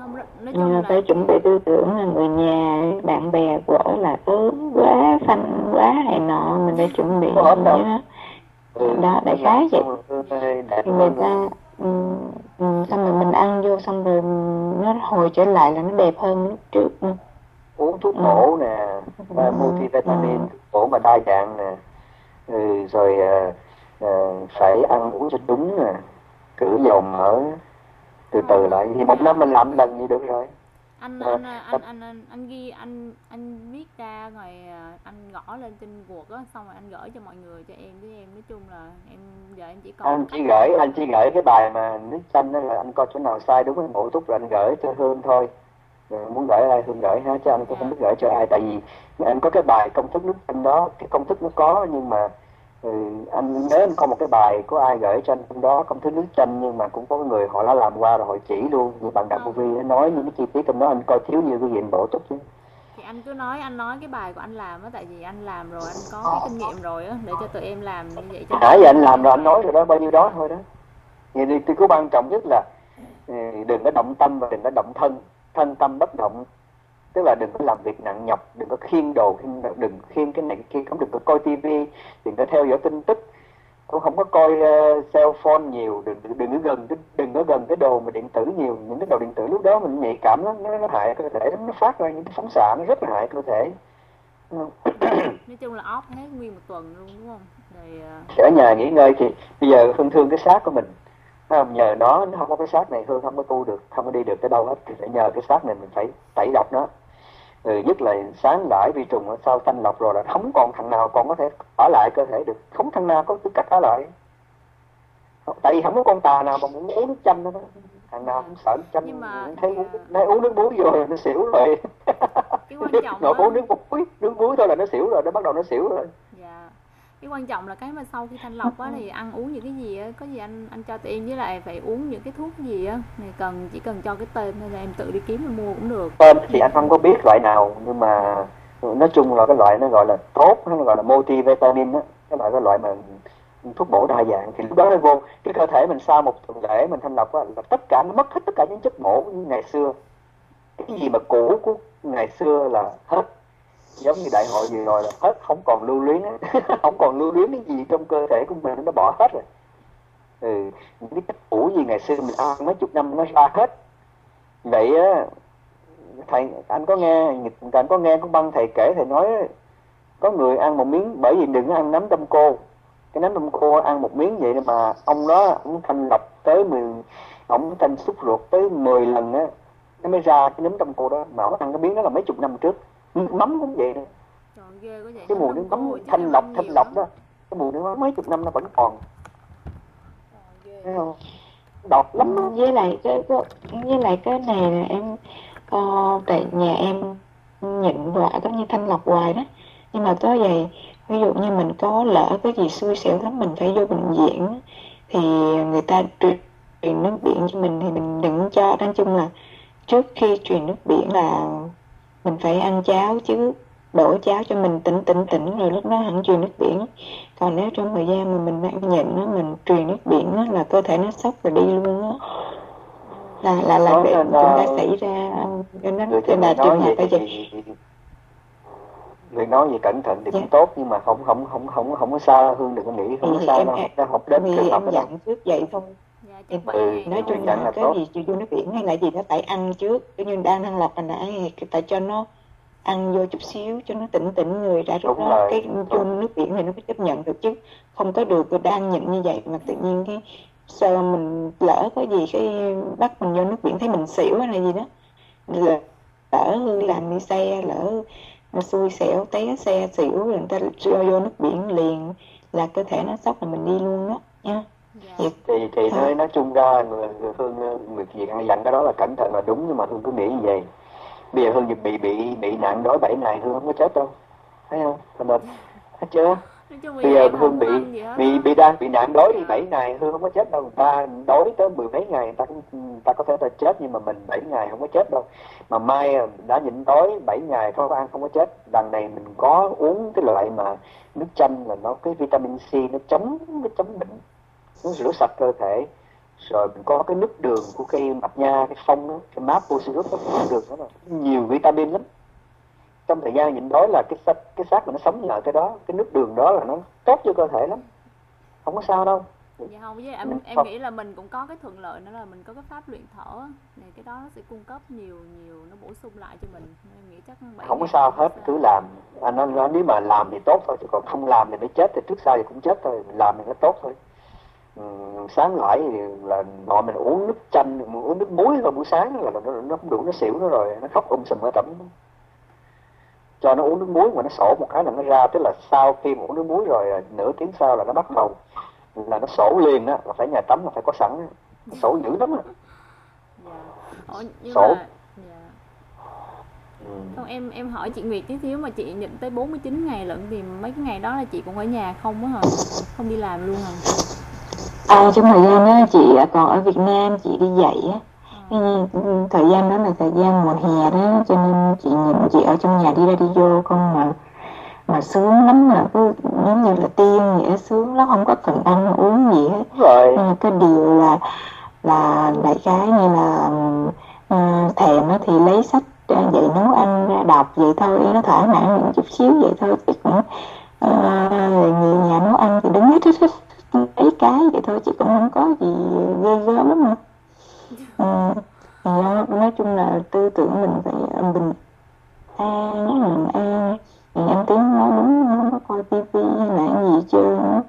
không nói Ừ, chung là phải chuẩn bị tư tưởng là người nhà bạn bè của là ốm quá phanh quá này nọ mình phải chuẩn bị đó ừ, đó đại khái vậy người ta ừ, ừ, xong rồi mình ăn vô xong rồi nó hồi trở lại là nó đẹp hơn lúc trước ừ. uống thuốc Ừ. bổ nè và multivitamin Ừ. bổ mà đa dạng nè ừ, rồi à, à, phải ăn uống cho đúng nè cử dầu mỡ từ từ lại thì một năm mình làm lần như được rồi. Anh Ờ, anh anh anh anh, anh ghi anh anh viết ra rồi à, anh gõ lên trên cuộc á xong rồi anh gửi cho mọi người cho em với em. Nói chung là em giờ em chỉ còn anh chỉ gửi anh chỉ gửi cái bài mà nước chanh đó là anh coi chỗ nào sai đúng cái bổ túc rồi anh gửi cho hương thôi. Rồi muốn gửi ai hương gửi ha chứ anh cũng không biết gửi cho ai tại vì anh có cái bài công thức nước chanh đó cái công thức nó có nhưng mà ừ, anh nhớ anh có một cái bài của ai gửi cho anh trong đó công thức nước chanh nhưng mà cũng có người họ đã làm qua rồi họ chỉ luôn như bạn đặng Ờ. vi nó nói những cái chi tiết trong đó anh coi thiếu nhiều cái gì anh bổ túc chứ. Thì anh cứ nói anh nói cái bài của anh làm á tại vì anh làm rồi anh có cái kinh nghiệm rồi á để cho tụi em làm như vậy cho nãy giờ anh làm rồi anh nói rồi đó bao nhiêu đó thôi đó. Vậy thì tôi có quan trọng nhất là ừ, đừng có động tâm và đừng có động thân. Thân tâm bất động tức là đừng có làm việc nặng nhọc đừng có khiêng đồ khiêng, đừng khiêng cái này cái kia không đừng có coi tivi đừng có theo dõi tin tức. Cũng không có coi uh, cell phone nhiều đừng đừng, có gần cái đừng có gần cái đồ mà điện tử nhiều. Những cái đồ điện tử lúc đó mình nhạy cảm lắm nó, nó hại cơ thể nó phát ra những cái phóng xạ nó rất là hại cơ thể. [COUGHS] Nói chung là off hết nguyên một tuần luôn đúng không? Rồi à, ở nhà nghỉ ngơi thì bây giờ hương thương cái xác của mình. Không? nhờ nó nó không có cái xác này hương không có tu được không có đi được tới đâu hết. Thì phải nhờ cái xác này mình phải tẩy độc nó ừ, nhất là sáng lại vi trùng sau thanh lọc rồi là không còn thằng nào còn có thể ở lại cơ thể được. Không thằng nào có tư cách ở lại. Tại vì không có con tà nào mà muốn uống nước chanh đó thằng nào cũng sợ nước chanh Nhưng mà- thấy uống thấy uống nước muối vô rồi nó xỉu rồi. Cái quan trọng [LAUGHS] uống nước muối nước muối thôi là nó xỉu rồi nó bắt đầu nó xỉu rồi cái quan trọng là cái mà sau khi thanh lọc á thì ăn uống những cái gì á có gì anh anh cho tụi em với lại phải uống những cái thuốc gì á. Này cần chỉ cần cho cái tên thôi là em tự đi kiếm mà mua cũng được. Tên thì anh không có biết loại nào nhưng mà nói chung là cái loại nó gọi là tốt nó gọi là multivitamin đó cái loại cái loại mà thuốc bổ đa dạng thì lúc đó nó vô. Cái cơ thể mình sau một tuần lễ mình thanh lọc á, là tất cả nó mất hết tất cả những chất bổ như ngày xưa. Cái gì mà cũ của ngày xưa là hết giống như đại hội vừa rồi là hết, không còn lưu luyến á. [LAUGHS] không còn lưu luyến cái gì trong cơ thể của mình, nó bỏ hết rồi. Ừ những cái cũ gì ngày xưa mình ăn mấy chục năm nó ra hết. Vậy á, thầy, anh có nghe anh có nghe con băng thầy kể, thầy nói có người ăn một miếng, bởi vì đừng ăn nấm đông cô cái nấm đông cô ăn một miếng vậy mà ông đó ông thanh lọc tới 10 ông thanh xúc ruột tới 10 lần á, nó mới ra cái nấm đông cô đó. Mà ông ăn cái miếng đó là mấy chục năm trước mắm cũng vậy vậy. Cái mùi nước mắm thanh lọc thanh lọc đó. Cái mùi nước mắm mấy chục năm nó vẫn còn. Độc lắm đó. với lại cái cái- với lại cái này là em ờ, tại nhà em nhịn hoài giống như thanh lọc hoài đó. Nhưng mà có vậy ví dụ như mình có lỡ cái gì xui xẻo lắm mình phải vô bệnh viện thì người ta truyền nước biển cho mình thì mình đừng cho. Nói chung là trước khi truyền nước biển là mình phải ăn cháo chứ đổ cháo cho mình tỉnh tỉnh tỉnh rồi lúc đó hẳn truyền nước biển. Còn nếu trong thời gian mà mình đang nhịn nó mình truyền nước biển á, là cơ thể nó sốc rồi đi luôn á. Là là là cũng là- đã xảy ra cho nó cho là trường hợp bây giờ người nói gì cẩn thận thì Dạ. cũng tốt nhưng mà không không không không không có sao hương đừng có nghĩ không có em đâu. học đến thì em đó. dặn trước vậy thôi chắc ừ, vậy nói chung là là cái tốt. gì chưa vô nước biển hay là gì nó phải ăn trước cứ như đang ăn lọc hồi nãy thì phải cho nó ăn vô chút xíu cho nó tỉnh tỉnh người ra lúc đó rồi. cái vô nước biển thì nó mới chấp nhận được chứ không có được tôi đang nhịn như vậy mà tự nhiên cái sao mình lỡ có gì cái bắt mình vô nước biển thấy mình xỉu hay là gì đó lỡ, lỡ làm đi xe lỡ xui xẻo té xe xỉu rồi người ta cho vô nước biển liền là cơ thể nó sốc là mình đi luôn đó nha dạ. Thiệt. thì thì Dạ. nói nói chung ra người, người hương người gì ăn dặn cái đó là cẩn thận là đúng nhưng mà hương cứ nghĩ như vậy. Bây giờ hương bị bị bị nạn đói 7 ngày hương không có chết đâu. Thấy không? Cho nên thấy chưa? Bây giờ hương bị bị bị đang bị nạn đói đi bảy ngày hương không có chết đâu. Người ta đói tới mười mấy ngày người ta cũng người ta có thể là chết nhưng mà mình bảy ngày không có chết đâu. Mà mai đã nhịn đói bảy ngày không có ăn không có chết. Lần này mình có uống cái loại mà nước chanh là nó cái vitamin C nó chống nó chống bệnh nó rửa sạch cơ thể rồi mình có cái nước đường của cây mạch nha cái phong đó, cái maple syrup nó có đường đó là nhiều vitamin lắm. Trong thời gian nhịn đói là cái xác cái xác mà nó sống nhờ cái đó cái nước đường đó là nó tốt cho cơ thể lắm. Không có sao đâu. Dạ không với em em nghĩ là mình cũng có cái thuận lợi nữa là mình có cái pháp luyện thở. Này cái đó nó sẽ cung cấp nhiều nhiều nó bổ sung lại cho mình. Em nghĩ chắc không có sao hết cứ làm. Anh nói, nói nếu mà làm thì tốt thôi chứ còn không làm thì nó chết thì trước sau thì cũng chết thôi. Làm thì nó tốt thôi sáng lại thì là nọ mình uống nước chanh uống nước muối vào buổi sáng là nó nó không đủ nó xỉu nó rồi nó khóc um sùm ở trỏng cho nó uống nước muối mà nó sổ một cái là nó ra tức là sau khi uống nước muối rồi nửa tiếng sau là nó bắt đầu là nó sổ liền á là phải nhà tắm là phải có sẵn nó sổ dữ lắm á dạ. sổ mà, dạ. ừ. Không, em em hỏi chị Nguyệt tí xíu mà chị nhịn tới 49 ngày lận thì mấy cái ngày đó là chị cũng ở nhà không á hả? Không đi làm luôn hả? À, trong thời gian đó chị còn ở Việt Nam chị đi dạy á. Ừ, thời gian đó là thời gian mùa hè đó cho nên chị nhìn chị ở trong nhà đi ra đi vô không mà mà sướng lắm mà. Cứ giống như là tiên nghĩa sướng lắm không có cần ăn uống gì hết. Rồi. Nhưng cái điều là là đại khái như là uh, thèm nó thì lấy sách uh, dạy nấu ăn ra đọc vậy thôi nó thỏa mãn những chút xíu vậy thôi chứ cũng uh, người nhà nấu ăn thì đứng hết hết hết mấy cái vậy thôi chứ cũng không có gì ghê gớm lắm mà à, nó, nói chung là tư tưởng mình phải bình an bình an thì em tiếng nói đúng nó coi tivi là gì chưa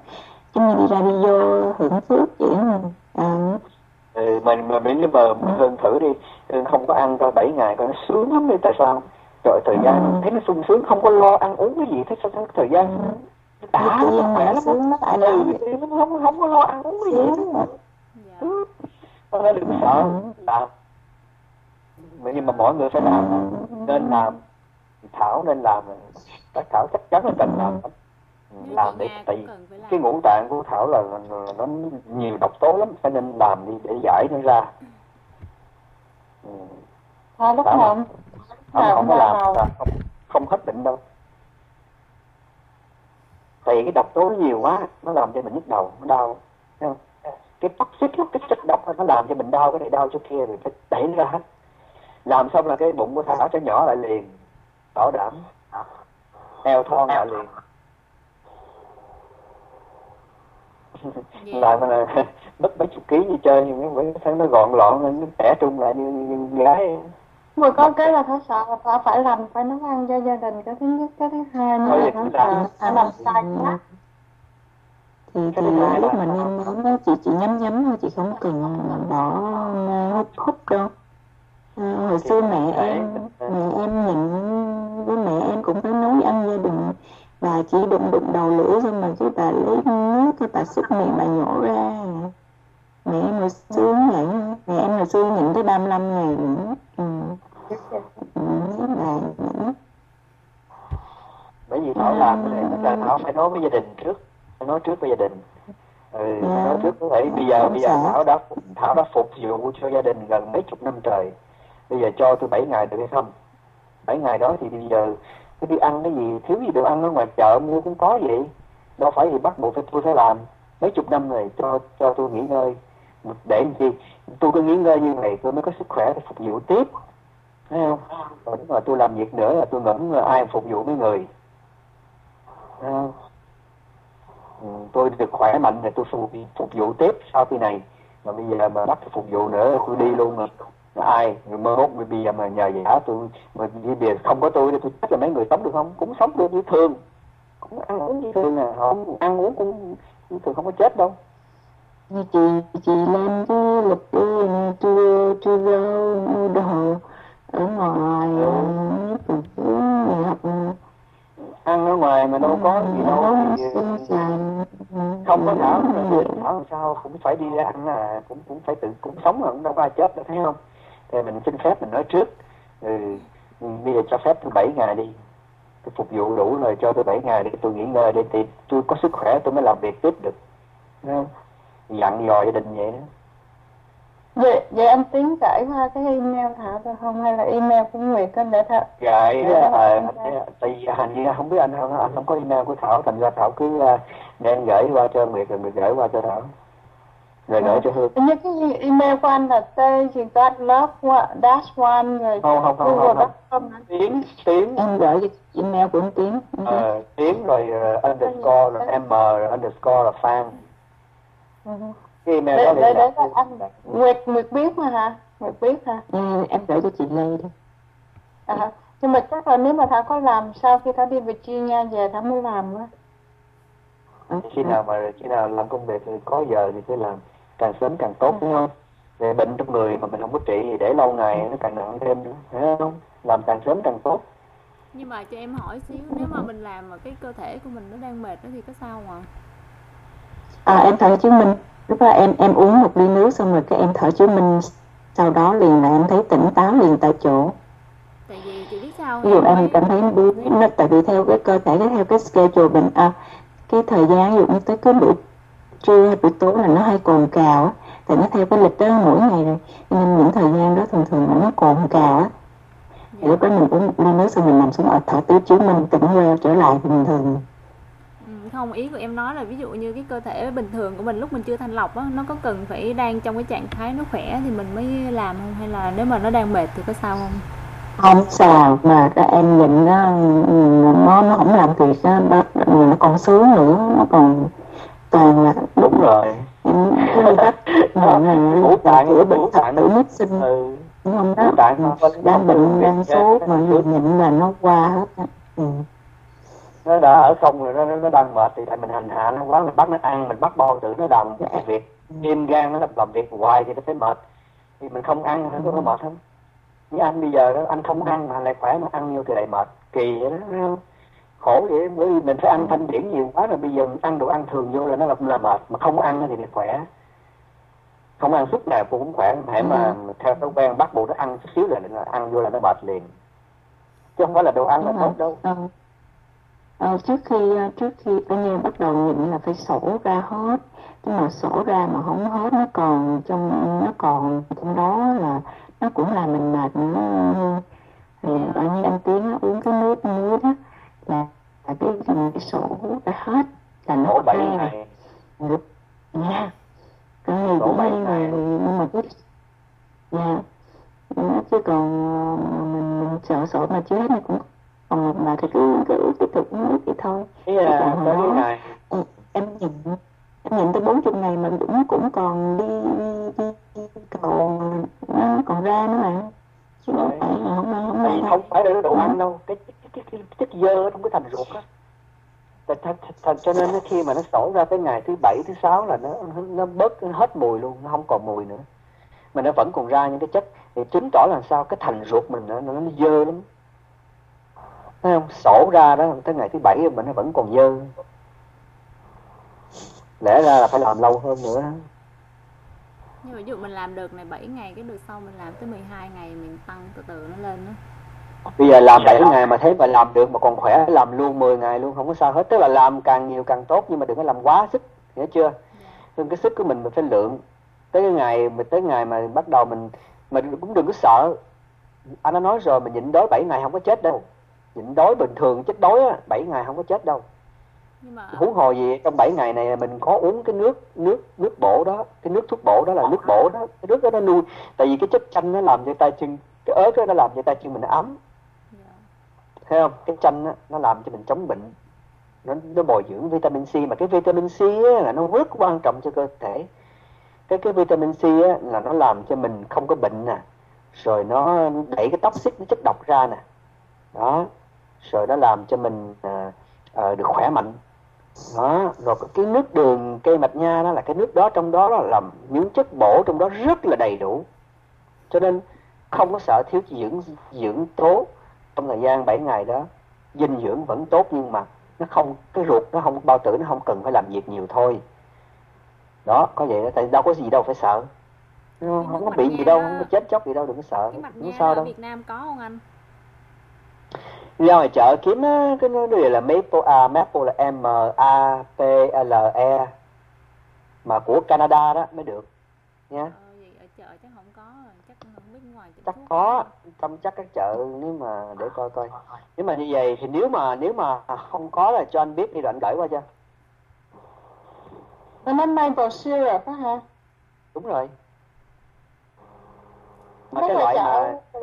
giống như đi ra đi vô hưởng phước vậy đó à. ừ, mình mà nếu mà hơn thử đi không có ăn coi 7 ngày coi nó sướng lắm đi tại sao trời thời gian ừ. thấy nó sung sướng không có lo ăn uống cái gì thế sao thời gian ừ. Đã nó khỏe lắm sướng nó tại ừ, không không có lo ăn uống gì hết. Ừ. Con nói đừng sợ. Làm nhưng mà mọi người phải làm nên làm thảo nên làm. Các thảo chắc chắn là cần làm. Làm để tại cái ngũ tạng của thảo là, là nó nhiều độc tố lắm phải nên làm đi để giải nó ra. Ừ. à, lúc không không, không có làm không, không hết bệnh đâu tại cái độc tố nhiều quá nó làm cho mình nhức đầu nó đau. Thấy không? Cái toxic cái chất độc nó làm cho mình đau cái này đau chỗ kia rồi phải đẩy nó ra hết. Làm xong là cái bụng của thảo sẽ nhỏ lại liền bảo đảm eo thon lại liền. Làm là [LAUGHS] mất mấy chục ký như chơi nhưng mấy thấy nó gọn lọn nó trẻ trung lại như, như gái mà có cái là thảo sợ là phải làm phải nấu ăn cho gia đình cái thứ nhất cái thứ hai nữa là thảo sợ phải làm sai quá. Thì thì lúc mà nêm món đó chị chị nhắm nhắm thôi chị không cần bỏ hút hút đâu. À, hồi xưa mẹ em mẹ em nhìn với mẹ em cũng phải nấu ăn gia đình. Và chỉ đụng đụng đầu lửa thôi mà cái bà lấy nước cái bà xúc miệng bà nhổ ra mẹ em hồi xưa vậy mẹ em hồi xưa nhịn tới 35 ngày nữa. Ừ. ừ, là bởi vì thảo làm cái này là thảo phải nói với gia đình trước nói trước với gia đình. Ừ, yeah. Dạ. nói trước có thể bây giờ bây giờ thảo đã thảo đã phục vụ cho gia đình gần mấy chục năm trời. Bây giờ cho tôi 7 ngày được hay không? 7 ngày đó thì bây giờ tôi đi ăn cái gì thiếu gì đồ ăn ở ngoài chợ mua cũng có vậy. Đâu phải thì bắt buộc phải tôi phải làm. Mấy chục năm rồi cho cho tôi nghỉ ngơi để làm chi? Tôi có nghỉ ngơi như vậy tôi mới có sức khỏe để phục vụ tiếp. Thấy không? Còn nếu mà tôi làm việc nữa là tôi ngẫm ai phục vụ mấy người. Thấy không? Ừ, tôi được khỏe mạnh thì tôi phục, phục vụ tiếp sau khi này. Mà bây giờ mà bắt phục vụ nữa tôi đi luôn rồi. Ai? Người mơ hốt bây giờ mà nhờ giả tôi mà bây giờ không có tôi thì tôi chắc là mấy người sống được không? Cũng sống được như thường. Cũng ăn uống như thường à. Không ăn uống cũng như thường không có chết đâu chị chị lên cái lịch trưa trưa rau đồ. Ở ngoài ừ. học ăn ở ngoài mà đâu có gì đâu. Thì không có thảo thảo làm sao cũng phải đi ra ăn à cũng cũng phải tự cũng sống mà cũng đâu có ai chết đâu thấy không? Thì mình xin phép mình nói trước. Ừ, bây giờ cho phép tôi bảy ngày đi. Tôi phục vụ đủ rồi cho tôi 7 ngày để tôi nghỉ ngơi để thì tôi có sức khỏe tôi mới làm việc tiếp được dặn dò gia đình vậy đó. Vậy vậy anh tính gửi qua cái email thảo được không? Hay là email của nguyệt có để thảo gửi Dạ, à, tại vì hình như không biết anh không anh không có email của thảo thành ra thảo cứ nên gửi qua cho nguyệt rồi nguyệt gửi qua cho thảo. Rồi gửi cho hương. Hình như cái email của anh là t chị got love dash one rồi không không không không, không. hả? tiếng tiếng em gửi email của anh Tiến. Ờ, tiếng rồi uh, underscore rồi m rồi underscore là fan Ừ. Để, đó để, liên lạc anh Nguyệt Nguyệt biết mà hả? Nguyệt biết hả? Ừ, em gửi cho chị Lê đi. À, nhưng mà chắc là nếu mà thảo có làm sau khi thảo đi Virginia về thảo mới làm á. Khi nào mà khi nào làm công việc thì có giờ thì cứ làm. Càng sớm càng tốt đúng không? Về bệnh trong người mà mình không có trị thì để lâu ngày nó càng nặng thêm nữa phải không? Làm càng sớm càng tốt. Nhưng mà cho em hỏi xíu nếu mà mình làm mà cái cơ thể của mình nó đang mệt đó thì có sao không ạ à em thở chứng minh. Lúc đó em em uống một ly nước xong rồi cái em thở chứng minh. Sau đó liền là em thấy tỉnh táo liền tại chỗ. Tại vì chị biết sao ví dụ em cảm thấy đuối nó tại vì theo cái cơ thể cái theo cái schedule bệnh à, cái thời gian ví dụ như tới cái buổi trưa hay buổi tối là nó hay cồn cào á. Tại nó theo cái lịch đó mỗi ngày rồi. Nên những thời gian đó thường thường là nó cồn cào á. Thì lúc đó mình uống một ly nước xong mình nằm xuống ở thở tứ chiếu mình tỉnh queo trở lại bình thường không? Ý của em nói là ví dụ như cái cơ thể bình thường của mình lúc mình chưa thanh lọc á nó có cần phải đang trong cái trạng thái nó khỏe thì mình mới làm không? Hay là nếu mà nó đang mệt thì có sao không? Không sao mà các em nhìn nó nó nó không làm việc á nó, nó còn sướng nữa nó còn toàn là đúng rồi. cái cách ngũ tạng chữa bệnh tạng tử nhất sinh. ừ. đúng không đó? đang bệnh đang sốt mà nhịn là nó qua hết á. ừ. Nó đã ở không rồi nó nó, đang mệt thì tại mình hành hạ nó quá mình bắt nó ăn mình bắt bao tử nó làm cái việc tim gan nó làm, làm việc hoài thì nó phải mệt. Thì mình không ăn nó có mệt. không? Như anh bây giờ đó anh không ăn mà lại khỏe mà ăn nhiều thì lại mệt. Kỳ vậy đó khổ vậy bởi vì mình phải ăn thanh điển nhiều quá rồi bây giờ mình ăn đồ ăn thường vô là nó là, mệt mà không ăn thì lại khỏe. Không ăn suốt nào cũng khỏe hãy mà theo thói quen bắt buộc nó ăn chút xíu là là ăn vô là nó mệt liền. Chứ không phải là đồ ăn là tốt đâu Ờ. Ờ, trước khi trước khi coi như bắt đầu nhịn là phải sổ ra hết. Nhưng mà sổ ra mà không hết nó còn trong nó còn trong đó là nó cũng làm mình mệt nữa thì ở như anh tiến á, uống cái nước muối đó là, là cái cái sổ ra hết là nó ra. ngày. Được nha. Cái này cũng mà ngày. nhưng mà cái nha Nó chứ còn ờ, mình, mình sợ sổ mà chưa hết nó cũng còn mà thì cứ cứ tiếp tục nước vậy thôi. Ý là tới nó- ngày Ừ, em nhìn em nhìn tới 40 ngày mà cũng cũng còn đi đi, đi, đi cầu nó còn ra nữa mà. Chứ không phải là không không vì đâu. không phải là đồ ăn đâu. Cái cái cái chất dơ trong cái thành ruột á. Cho nên nó khi mà nó sổ ra tới ngày thứ bảy thứ sáu là nó nó bớt hết mùi luôn nó không còn mùi nữa. Mà nó vẫn còn ra những cái chất. Thì chứng tỏ là sao? Cái thành ruột mình nó nó, nó dơ lắm thấy không sổ ra đó tới ngày thứ bảy mà nó vẫn còn dơ. Lẽ ra là phải làm lâu hơn nữa. Nhưng ví dụ mình làm đợt này 7 ngày cái đợt sau mình làm tới 12 ngày mình tăng từ từ nó lên đó. Bây giờ làm 7 ngày mà thấy mà làm được mà còn khỏe làm luôn 10 ngày luôn không có sao hết. Tức là làm càng nhiều càng tốt nhưng mà đừng có làm quá sức hiểu chưa? Nên cái sức của mình mình phải lượng. Tới cái ngày mình tới ngày mà bắt đầu mình mình cũng đừng có sợ. Anh đã nói rồi mình nhịn đói 7 ngày không có chết đâu nhịn đói bình thường chết đói á 7 ngày không có chết đâu. Nhưng mà huống hồ gì trong 7 ngày này mình có uống cái nước nước nước bổ đó cái nước thuốc bổ đó là nước bổ đó cái nước đó nó nuôi. Tại vì cái chất chanh nó làm cho tay chân cái ớt đó nó làm cho tay chân mình ấm. Thấy không? Cái chanh nó làm cho mình chống bệnh. Nó nó bồi dưỡng vitamin C mà cái vitamin C á, là nó rất quan trọng cho cơ thể. Cái cái vitamin C á, là nó làm cho mình không có bệnh nè. Rồi nó đẩy cái toxic nó chất độc ra nè. Đó rồi nó làm cho mình à, à, được khỏe mạnh. Đó rồi cái nước đường cây mạch nha đó là cái nước đó trong đó là làm những chất bổ trong đó rất là đầy đủ. Cho nên không có sợ thiếu dưỡng dưỡng tố. Trong thời gian 7 ngày đó dinh dưỡng vẫn tốt nhưng mà nó không cái ruột nó không bao tử nó không cần phải làm việc nhiều thôi. Đó có vậy đó tại đâu có gì đâu phải sợ. Không, không có bị gì đâu không có chết chóc gì đâu đừng có sợ cái mạch không nha sao ở đâu. Việt Nam có không anh ra ngoài chợ kiếm á, cái nó đều là maple à maple là M A P L E mà của Canada đó mới được nha ờ, vậy ở chợ chắc không có rồi, chắc không biết ngoài chắc có trong chắc các chợ nếu mà để coi coi nếu mà như vậy thì nếu mà nếu mà không có là cho anh biết đi anh gửi qua cho Nó nói maple syrup á hả? đúng rồi mà Nó cái loại chợ. mà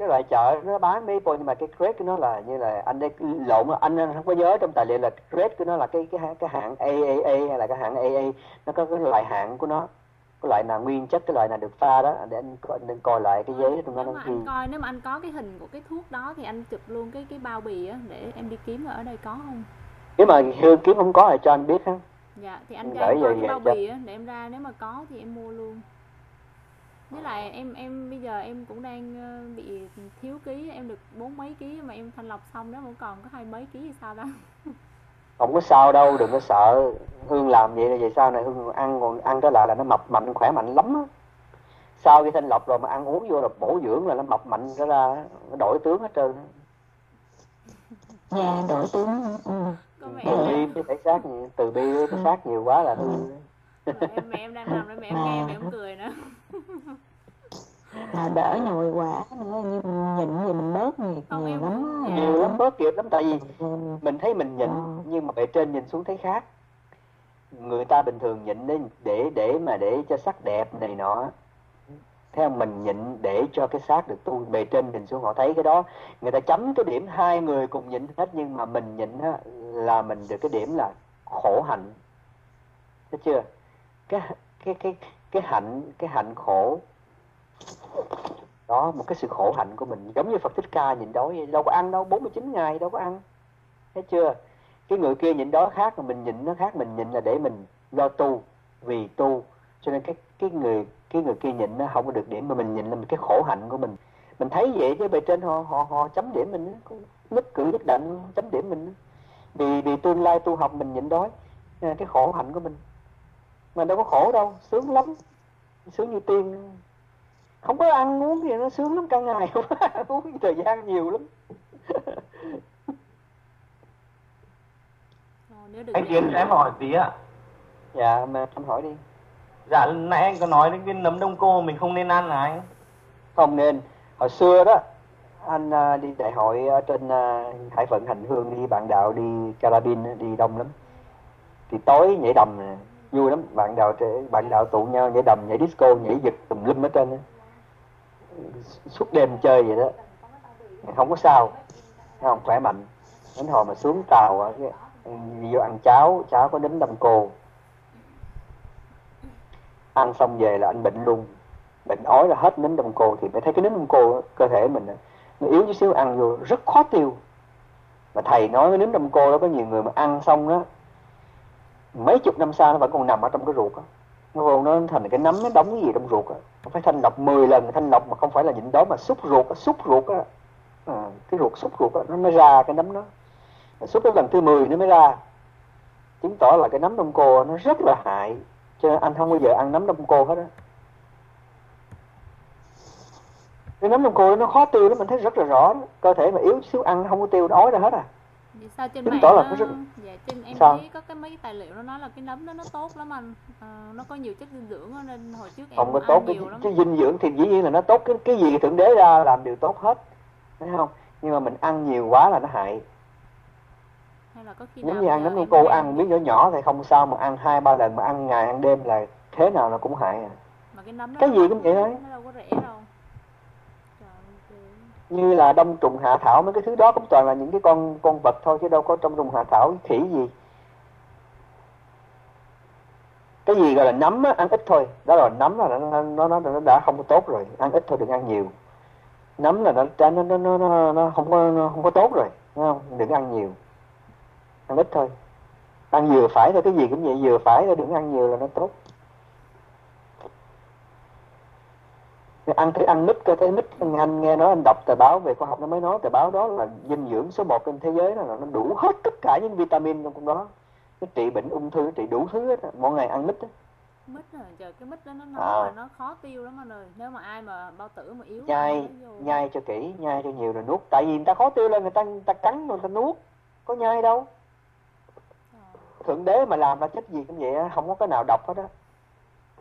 cái loại chợ nó bán maple nhưng mà cái grade của nó là như là anh đây lộn anh không có nhớ trong tài liệu là grade của nó là cái cái cái hãng AAA hay là cái hãng AA nó có cái loại hãng của nó cái loại nào nguyên chất cái loại nào được pha đó. Để anh coi, nên coi lại cái giấy trong đó nó mà ghi. anh coi nếu mà anh có cái hình của cái thuốc đó thì anh chụp luôn cái cái bao bì á để em đi kiếm ở đây có không? Nếu mà hương kiếm không có thì cho anh biết ha. Dạ thì anh cho em coi cái bao bì á để em ra nếu mà có thì em mua luôn với lại em em bây giờ em cũng đang ờ, bị thiếu ký em được bốn mấy ký mà em thanh lọc xong đó vẫn còn có hai mấy ký thì sao đó [LAUGHS] không có sao đâu đừng có sợ. Hương làm vậy là vậy sau này hương ăn còn ăn trở lại là nó mập mạnh khỏe mạnh lắm á. Sau khi thanh lọc rồi mà ăn uống vô là bổ dưỡng là nó mập mạnh trở ra nó đổi tướng hết trơn á. Dạ đổi tướng ừ. từ bi cái thể xác nhiều từ bi cái thể xác nhiều quá là hư mẹ em đang nằm đó mẹ em nghe mẹ em cười nữa là đỡ nhồi quả nữa như mình nhịn thì mình bớt nhiều, Không, nhiều em lắm nhiều lắm bớt kịp lắm tại vì mình thấy mình nhịn Ờ. nhưng mà bề trên nhìn xuống thấy khác. Người ta bình thường nhịn để để để mà để cho sắc đẹp này nọ. Theo mình nhịn để cho cái xác được tu bề trên nhìn xuống họ thấy cái đó. Người ta chấm cái điểm hai người cùng nhịn hết nhưng mà mình nhịn á, là mình được cái điểm là khổ hạnh. Thấy chưa? Cái cái cái cái hạnh cái hạnh khổ. Đó một cái sự khổ hạnh của mình. Giống như Phật Thích Ca nhịn đói đâu có ăn đâu 49 ngày đâu có ăn. Thấy chưa? Cái người kia nhịn đói khác mà mình nhịn nó khác mình nhịn là để mình lo tu vì tu. Cho nên cái cái người cái người kia nhịn nó không có được điểm mà mình nhịn là cái khổ hạnh của mình. Mình thấy vậy chứ bề trên họ họ họ chấm điểm mình á, nhất cử nhất định chấm điểm mình vì vì tương lai tu học mình nhịn đói à, cái khổ hạnh của mình mà đâu có khổ đâu sướng lắm. Sướng như tiên. Không có ăn uống thì nó sướng lắm cả ngày [LAUGHS] không có uống thời gian nhiều lắm. Được anh Tiến em hỏi tí ạ. Dạ mà anh hỏi đi. Dạ nãy anh có nói đến cái nấm đông cô mình không nên ăn là anh? Không nên. Hồi xưa đó anh à, đi đại hội ở trên à, hải phận hành hương đi bạn đạo đi carabin đi đông lắm. Thì tối nhảy đầm nè vui lắm. Bạn đạo trẻ- bạn đạo tụ nhau nhảy đầm nhảy disco nhảy giật tùm lum hết trơn á. Suốt đêm chơi vậy đó. Không có sao. Không? Khỏe mạnh. Đến hồi mà xuống tàu vô ăn cháo cháo có nấm đông cô. Ăn xong về là anh bệnh luôn. Bệnh ói là hết nấm đông cô thì mới thấy cái nấm đông cô cơ thể mình nó yếu chút xíu ăn vô rất khó tiêu. Mà thầy nói cái nấm đông cô đó có nhiều người mà ăn xong đó mấy chục năm sau nó vẫn còn nằm ở trong cái ruột á. Nó vô nó thành cái nấm nó đóng cái gì trong ruột á. Nó phải thanh lọc 10 lần thanh lọc mà không phải là nhịn đói mà xúc ruột đó, xúc ruột á. À, cái ruột xúc ruột á nó mới ra cái nấm đó. Xúc đến lần thứ 10 nó mới ra. Chứng tỏ là cái nấm đông cô nó rất là hại. Cho nên anh không bao giờ ăn nấm đông cô hết á. Cái nấm đông cô nó khó tiêu lắm mình thấy rất là rõ đó. cơ thể mà yếu xíu ăn không có tiêu nó ói ra hết à. Vậy sao trên mạng tỏ là nó, rất- dạ trên em Sao? thấy có cái mấy cái tài liệu nó nói là cái nấm đó nó tốt lắm anh. Ờ, nó có nhiều chất dinh dưỡng nên hồi trước em không có ăn tốt cái, nhiều lắm cái dinh dưỡng thì dĩ nhiên là nó tốt cái cái gì thượng đế ra làm đều tốt hết thấy không? Nhưng mà mình ăn nhiều quá là nó hại. Hay là có khi giống như ăn nấm em cô ăn miếng nhỏ nhỏ thì không sao mà ăn hai ba lần mà ăn ngày ăn đêm là thế nào nó cũng hại à. Mà cái nấm cái gì cũng vậy thôi. nó đâu có rẻ đâu như là đông trùng hạ thảo mấy cái thứ đó cũng toàn là những cái con con vật thôi chứ đâu có trong trùng hạ thảo khỉ gì. Cái gì gọi là nấm á, ăn ít thôi. Đó là nấm là nó nó nó, nó, đã không có tốt rồi. Ăn ít thôi đừng ăn nhiều. Nấm là nó nó nó nó nó, nó không có nó không có tốt rồi đúng không? Đừng ăn nhiều. Ăn ít thôi. Ăn vừa phải thôi cái gì cũng vậy vừa phải thôi đừng ăn nhiều là nó tốt. Ăn thử ăn mít coi thấy mít anh nghe nói anh đọc tờ báo về khoa học nó mới nói tờ báo đó là dinh dưỡng số 1 trên thế giới đó là nó đủ hết tất cả những vitamin trong đó. Nó trị bệnh ung thư trị đủ thứ hết á. mỗi ngày ăn mít á. Mít rồi trời cái mít đó nó nóng À. nó khó tiêu lắm anh ơi. Nếu mà ai mà bao tử mà yếu nhai nhai cho kỹ nhai cho nhiều rồi nuốt. Tại vì người ta khó tiêu lên người ta người ta cắn rồi người ta nuốt. Có nhai đâu. Thượng đế mà làm ra chất gì cũng vậy không có cái nào độc hết á.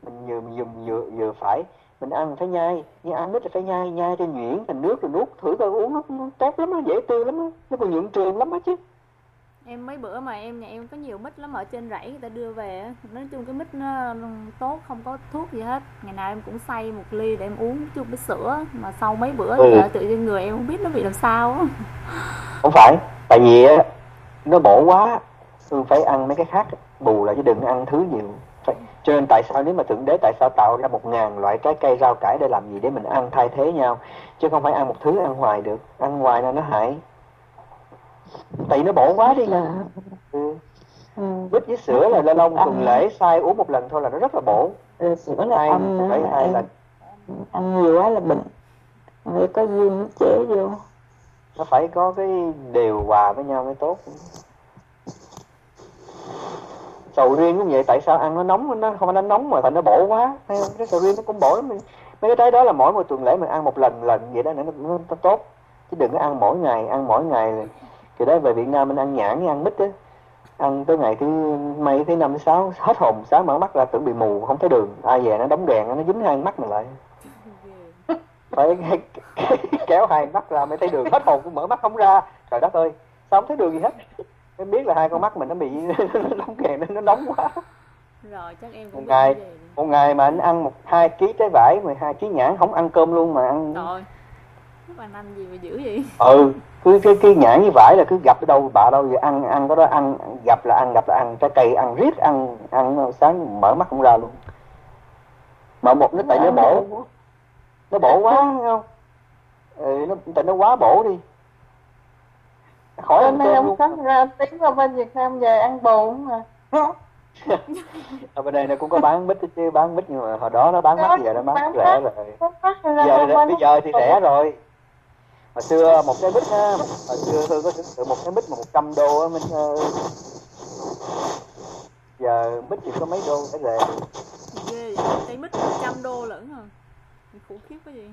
Mình vừa vừa vừa vừa phải mình ăn phải nhai nhưng ăn ít là phải nhai nhai cho nhuyễn thành nước rồi nuốt thử coi uống nó, nó tốt lắm nó dễ tiêu lắm á. Nó còn nhuận trường lắm á chứ. Em mấy bữa mà em nhà em có nhiều mít lắm ở trên rẫy người ta đưa về nói chung cái mít nó tốt không có thuốc gì hết. Ngày nào em cũng xay một ly để em uống chung với sữa mà sau mấy bữa Ừ. trời, tự nhiên người em không biết nó bị làm sao á. [LAUGHS] Không phải tại vì nó bổ quá Hương phải ăn mấy cái khác bù lại chứ đừng ăn thứ nhiều. Cho nên tại sao nếu mà thượng đế tại sao tạo ra một ngàn loại trái cây rau cải để làm gì để mình ăn thay thế nhau? Chứ không phải ăn một thứ ăn hoài được. Ăn hoài là nó hại. Tại nó bổ quá đi nè ừ. ừ. mít với sữa là lâu một tuần lễ sai uống một lần thôi là nó rất là bổ. Rồi sữa là hai âm phải là hai lần. ăn nhiều quá là bệnh. Phải có duyên nó chế vô. Nó phải có cái điều hòa với nhau mới tốt sầu riêng cũng vậy tại sao ăn nó nóng nó không phải nó nóng mà thành nó bổ quá thấy không? Cái sầu riêng nó cũng bổ lắm mấy cái trái đó là mỗi một tuần lễ mình ăn một lần lần vậy đó nó, nó, nó tốt. Chứ đừng có ăn mỗi ngày ăn mỗi ngày là thì đó về Việt Nam mình ăn nhãn ăn mít á. Ăn tới ngày thứ mấy thứ năm thứ sáu hết hồn sáng mở mắt ra tưởng bị mù không thấy đường. Ai về nó đóng đèn nó dính hai mắt mình lại. [LAUGHS] Phải [LAUGHS] kéo hai mắt ra mới thấy đường hết hồn cũng mở mắt không ra. Trời đất ơi sao không thấy đường gì hết mới biết là hai con mắt mình nó bị [LAUGHS] nó đóng đèn nên nó nóng quá. Rồi chắc em một cũng bị ngày như một ngày mà anh ăn một hai ký trái vải 12 ký nhãn không ăn cơm luôn mà ăn. Rồi bạn ăn gì mà dữ vậy? Ừ cứ cái cái nhãn với vải là cứ gặp ở đâu bạ đâu vậy ăn ăn có đó ăn gặp là ăn gặp là ăn trái cây ăn riết ăn ăn sáng mở mắt không ra luôn. Mà một nó tại nó bổ nó bổ quá thấy không? Ừ, nó tại nó quá bổ đi khỏi Bên ăn đây cơm ông luôn. Cấm ra tiếng qua bên Việt Nam về ăn bồ mà. [LAUGHS] Ở bên đây nó cũng có bán mít chứ bán mít nhưng mà hồi đó nó bán mắc giờ nó bán rẻ rồi. giờ bây giờ thì rẻ rồi. Hồi xưa một cái mít á hồi xưa tôi có tưởng tượng một cái mít mà 100 đô á mình ờ, giờ mít chỉ có mấy đô cái rẻ. Ghê vậy cây mít 100 đô lẫn à khủng khiếp cái gì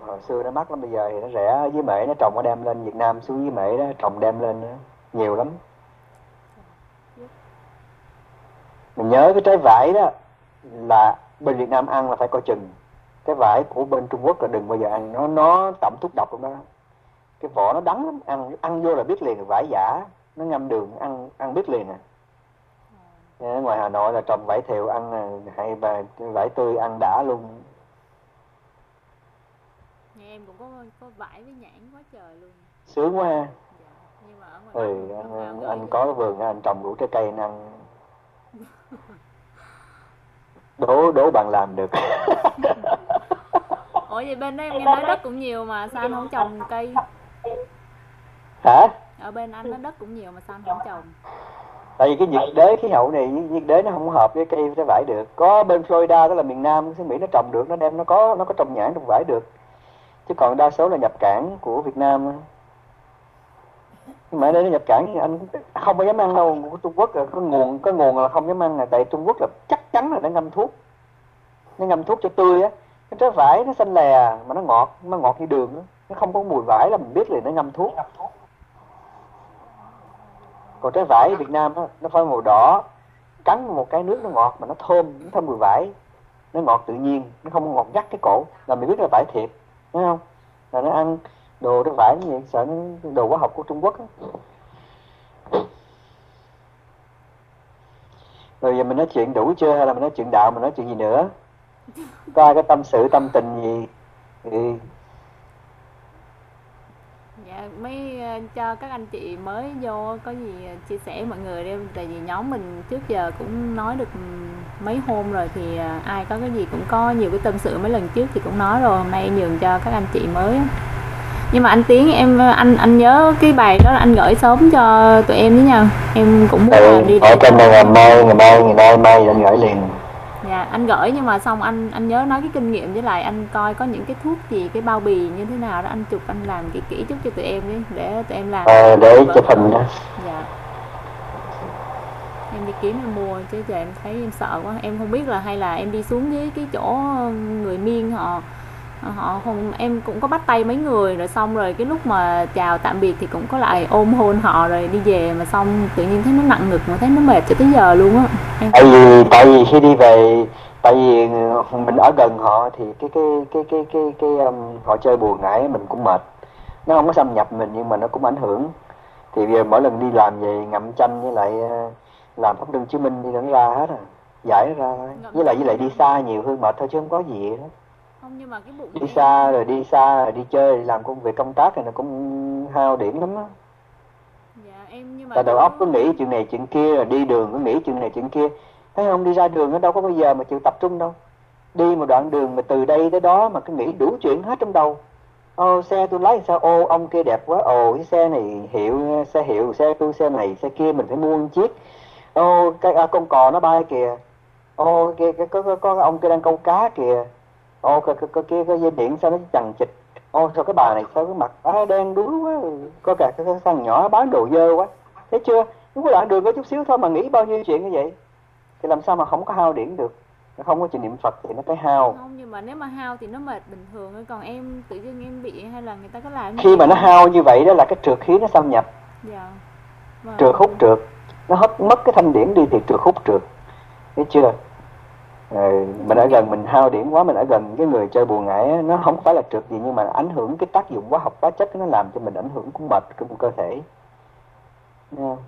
hồi xưa nó mắc lắm, bây giờ thì nó rẻ. Với mễ nó trồng, nó đem lên Việt Nam xuống với mễ đó, trồng đem lên đó. nhiều lắm. Mình nhớ cái trái vải đó là bên Việt Nam ăn là phải coi chừng. Cái vải của bên Trung Quốc là đừng bao giờ ăn. Nó nó tẩm thuốc độc luôn đó. Cái vỏ nó đắng lắm. Ăn ăn vô là biết liền vải giả. Nó ngâm đường, ăn ăn biết liền à. Ờ, ngoài Hà Nội là trồng vải thiều ăn à, hay và vải tươi ăn đã luôn em cũng có có vải với nhãn quá trời luôn. Sướng quá ha. Nhưng mà ở ngoài ừ anh, anh, có cái vườn anh trồng đủ trái cây anh ăn. Đố đố bạn làm được. [LAUGHS] Ủa vậy bên đó em nghe nói đất cũng nhiều mà sao anh không trồng cây? Hả? Ở bên anh nó đất cũng nhiều mà sao anh không trồng? Tại vì cái nhiệt đới khí hậu này nhiệt đới nó không hợp với cây trái vải được. Có bên Florida đó là miền Nam xứ Mỹ nó trồng được nó đem nó có nó có trồng nhãn trồng vải được chứ còn đa số là nhập cảng của Việt Nam nhưng mà ở đây nó nhập cảng thì anh không có dám ăn đâu của Trung Quốc là có nguồn có nguồn là không dám ăn là tại Trung Quốc là chắc chắn là nó ngâm thuốc. Nó ngâm thuốc cho tươi á. Cái trái vải nó xanh lè mà nó ngọt nó ngọt như đường đó. nó không có mùi vải là mình biết là nó ngâm thuốc. Còn trái vải Việt Nam đó, nó phải màu đỏ cắn một cái nước nó ngọt mà nó thơm nó thơm mùi vải. Nó ngọt tự nhiên nó không ngọt gắt cái cổ. Là mình biết là vải thiệt thấy không? Là nó ăn đồ nó vải như vậy sợ nó đồ hóa học của Trung Quốc á. rồi giờ mình nói chuyện đủ chưa? Hay là mình nói chuyện đạo, mình nói chuyện gì nữa? Có ai có tâm sự, tâm tình gì? Thì dạ mấy ờ, cho các anh chị mới vô có gì ờ, chia sẻ mọi người đi. Tại vì nhóm mình trước giờ cũng nói được mấy hôm rồi thì ờ, ai có cái gì cũng có nhiều cái tâm sự. Mấy lần trước thì cũng nói rồi hôm nay nhường cho các anh chị mới nhưng mà anh tiến em anh anh nhớ cái bài đó là anh gửi sớm cho tụi em với nha em cũng muốn ừ. đi ở trên đây ngày mai ngày mai ngày mai mai anh gửi liền anh gửi nhưng mà xong anh anh nhớ nói cái kinh nghiệm với lại anh coi có những cái thuốc gì cái bao bì như thế nào đó anh chụp anh làm kỹ kỹ chút cho tụi em đi để tụi em làm. Ờ, để chụp hình đó dạ. Em đi kiếm em mua chứ giờ em thấy em sợ quá. Em không biết là hay là em đi xuống dưới cái chỗ người miên họ họ không em cũng có bắt tay mấy người rồi xong rồi cái lúc mà chào tạm biệt thì cũng có lại ôm hôn họ rồi đi về mà xong tự nhiên thấy nó nặng ngực mà thấy nó mệt cho tới giờ luôn á. Em tại vì tại vì khi đi về tại vì mình ở gần họ thì cái cái cái cái cái cái um, họ chơi buồn ngãi mình cũng mệt. Nó không có xâm nhập mình nhưng mà nó cũng ảnh hưởng. Thì bây giờ mỗi lần đi làm về ngậm chanh với lại uh, làm pháp luân chứng minh đi nó ra hết à giải ra thôi. Với lại với lại đi xa nhiều hơn mệt thôi chứ không có gì hết không nhưng mà cái bụng đi xa rồi đi xa rồi đi chơi làm công việc công tác này nó cũng hao điểm lắm á. Dạ em nhưng mà tại đầu óc cứ nghĩ chuyện này chuyện kia rồi đi đường cứ nghĩ chuyện này chuyện kia. Thấy không đi ra đường nó đâu có bao giờ mà chịu tập trung đâu. Đi một đoạn đường mà từ đây tới đó mà cứ nghĩ đủ chuyện hết trong đầu. Ô xe tôi lái sao? Ô ông kia đẹp quá. Ồ cái xe này hiệu xe hiệu xe tôi xe này xe kia mình phải mua một chiếc. Ô cái à, con cò nó bay kìa. Ô kia cái có, có, có ông kia đang câu cá kìa ô cái, cái, cái kia cái dây điện sao nó chằng chịch ô sao cái bà này sao cái mặt à, đen đuối quá. Có cả cái, cái thằng nhỏ bán đồ dơ quá. Thấy chưa? Đúng đoạn đường có chút xíu thôi mà nghĩ bao nhiêu chuyện như vậy. Thì làm sao mà không có hao điển được? Không có chuyện niệm phật thì nó phải hao. Không nhưng mà nếu mà hao thì nó mệt bình thường còn em tự dưng em bị hay là người ta có làm khi mà nó hao như vậy đó là cái trượt khí nó xâm nhập. Dạ. Vâng. trượt hút trượt. Nó hấp mất cái thanh điển đi thì trượt hút trượt. Thấy chưa rồi mình ở gần mình hao điểm quá mình ở gần cái người chơi buồn ngải nó không phải là trượt gì nhưng mà ảnh hưởng cái tác dụng hóa học hóa chất nó làm cho mình ảnh hưởng cũng mệt trong cơ thể. Yeah.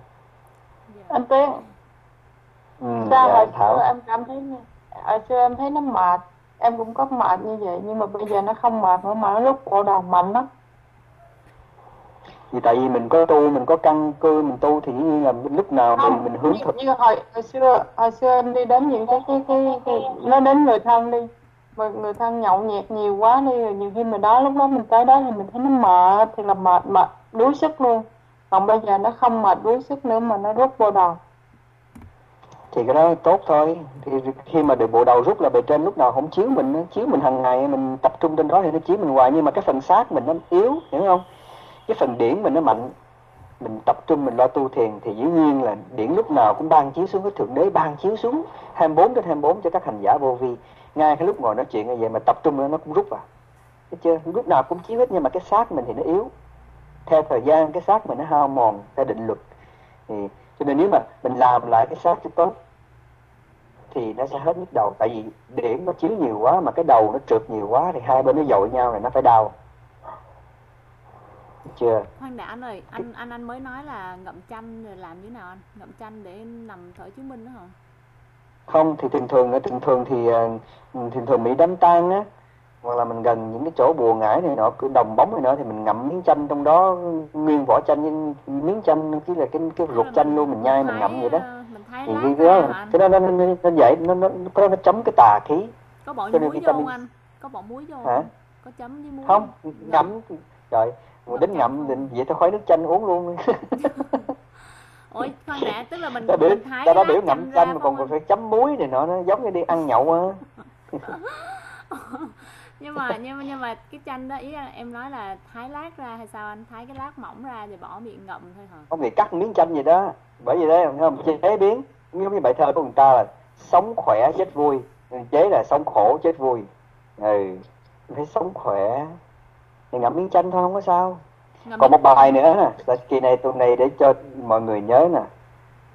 anh Tiến. Ừ, sao dạ, hồi Thảo. xưa em cảm thấy hồi xưa em thấy nó mệt. Em cũng có mệt như vậy nhưng mà bây giờ nó không mệt nữa mà nó lúc cổ đầu mạnh lắm vì tại vì mình có tu mình có căn cơ mình tu thì dĩ nhiên là lúc nào mình mình hướng như, thực. như hồi hồi xưa hồi xưa em đi đến những cái cái cái, cái nó đến người thân đi. Mà người thân nhậu nhẹt nhiều quá đi rồi nhiều khi mình đó lúc đó mình tới đó thì mình thấy nó mệt thì là mệt mệt đuối sức luôn. Còn bây giờ nó không mệt đuối sức nữa mà nó rút vô đầu. Thì cái đó tốt thôi. Thì khi mà được bộ đầu rút là bề trên lúc nào không chiếu mình nó chiếu mình hàng ngày mình tập trung trên đó thì nó chiếu mình hoài. Nhưng mà cái phần xác mình nó yếu hiểu không cái phần điển mình nó mạnh. Mình tập trung, mình lo tu thiền thì dĩ nhiên là điển lúc nào cũng ban chiếu xuống, cái thượng đế ban chiếu xuống 24 đến 24 cho các hành giả vô vi. Ngay cái lúc ngồi nói chuyện như vậy mà tập trung nó cũng rút vào. Thấy chưa? Lúc nào cũng chiếu hết, nhưng mà cái xác mình thì nó yếu. Theo thời gian, cái xác mình nó hao mòn, theo định luật. Thì, cho nên nếu mà mình làm lại cái xác cho tốt, thì nó sẽ hết nhức đầu. Tại vì điểm nó chiếu nhiều quá mà cái đầu nó trượt nhiều quá thì hai bên nó dội nhau thì nó phải đau chưa. Khoan đã anh ơi anh anh anh mới nói là ngậm chanh rồi làm như nào anh? Ngậm chanh để nằm thở chứng minh đó hả? Không thì thường thường ở thường thường thì ờ, thường thường bị đám tang á hoặc là mình gần những cái chỗ bùa ngải này nọ cứ đồng bóng này nọ thì mình ngậm miếng chanh trong đó nguyên vỏ chanh với miếng chanh chỉ là cái cái ruột chanh luôn mình nhai mình ngậm vậy đó. ờ, thì cái đó cái đó nó nó nó, nó vậy nó nó nó, nó chấm cái tà khí. Có bỏ muối vô vitamin- không anh? Có bỏ muối vô Hả? không? Có chấm với muối không? ngậm. Trời một đến ngậm định vậy thôi khói nước chanh uống luôn. Ôi khoan đã tức là mình ta biểu mình thái ta đã biểu ngậm chanh mà còn không phải chấm muối này nọ nó giống như đi ăn nhậu á. [LAUGHS] Nhưng mà nhưng mà nhưng mà cái chanh đó ý là em nói là thái lát ra hay sao anh? Thái cái lát mỏng ra rồi bỏ miệng ngậm thôi hả? Không thì cắt miếng chanh vậy đó. Bởi vì đấy không? Chế biến giống như bài thơ của người ta là sống khỏe chết vui. Chế là sống khổ chết vui. Ừ phải sống khỏe thì ngậm miếng chanh thôi không có sao. Ngậm còn một bài nữa nè. Là kỳ này tuần này để cho mọi người nhớ nè.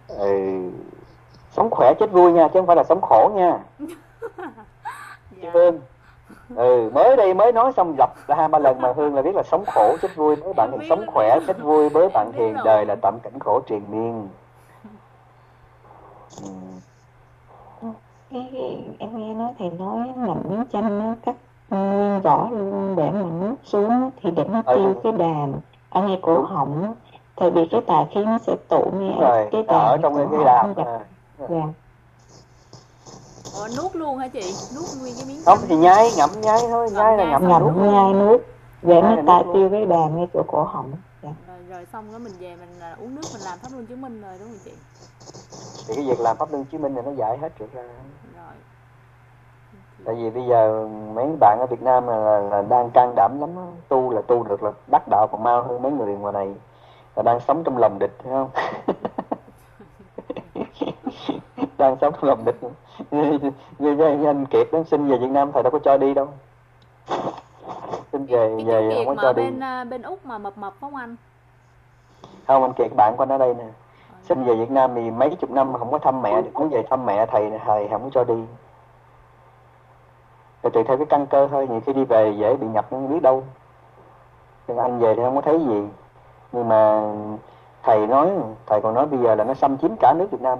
Ừ, sống khỏe chết vui nha chứ không phải là sống khổ nha. [LAUGHS] Dạ. Hương. Ừ mới đây mới nói xong lặp ra hai ba lần mà Hương là biết là sống khổ chết vui với bạn thì sống khỏe chết vui với bạn hiền đời là tạm cảnh khổ triền miên. Ừ. cái, em nghe nói thầy nói ngậm miếng chanh nó cắt nguyên vỏ luôn để mà nuốt xuống thì để nó Ừ. tiêu cái đàm. Ở ngay cổ họng tại vì cái tà khí nó sẽ tụ ngay ở rồi cái ở đàm trong cái đàm. gặp. À. dạ. Ủa, nuốt luôn hả chị? Nuốt nguyên cái miếng không thì nhai ngậm nhai thôi nhai là ngậm là nuốt ngậm nhai nuốt. để nó ta tiêu cái đàm ngay chỗ cổ họng. Dạ. rồi, rồi xong đó mình về mình à, uống nước mình làm pháp luân chứng minh rồi đúng không chị? Thì cái việc làm pháp luân chứng minh này nó giải hết được ra rồi tại vì bây giờ mấy bạn ở Việt Nam là, là, là đang can đảm lắm á. tu là tu được là đắc đạo còn mau hơn mấy người ngoài này. Là đang sống trong lòng địch thấy không? [LAUGHS] Đang sống trong lòng địch. Như, như, anh Kiệt đó xin về Việt Nam thầy đâu có cho đi đâu. Xin về cái về không có cho đi. bên à, bên úc mà mập mập không anh? Không anh Kiệt bạn anh ở đây nè. Xin về Việt Nam thì mấy chục năm mà không có thăm mẹ được muốn về thăm mẹ thầy thầy không có cho đi thì tùy theo cái căn cơ thôi, nhiều khi đi về dễ bị nhập không biết đâu. Nhưng anh về thì không có thấy gì. Nhưng mà thầy nói, thầy còn nói bây giờ là nó xâm chiếm cả nước Việt Nam.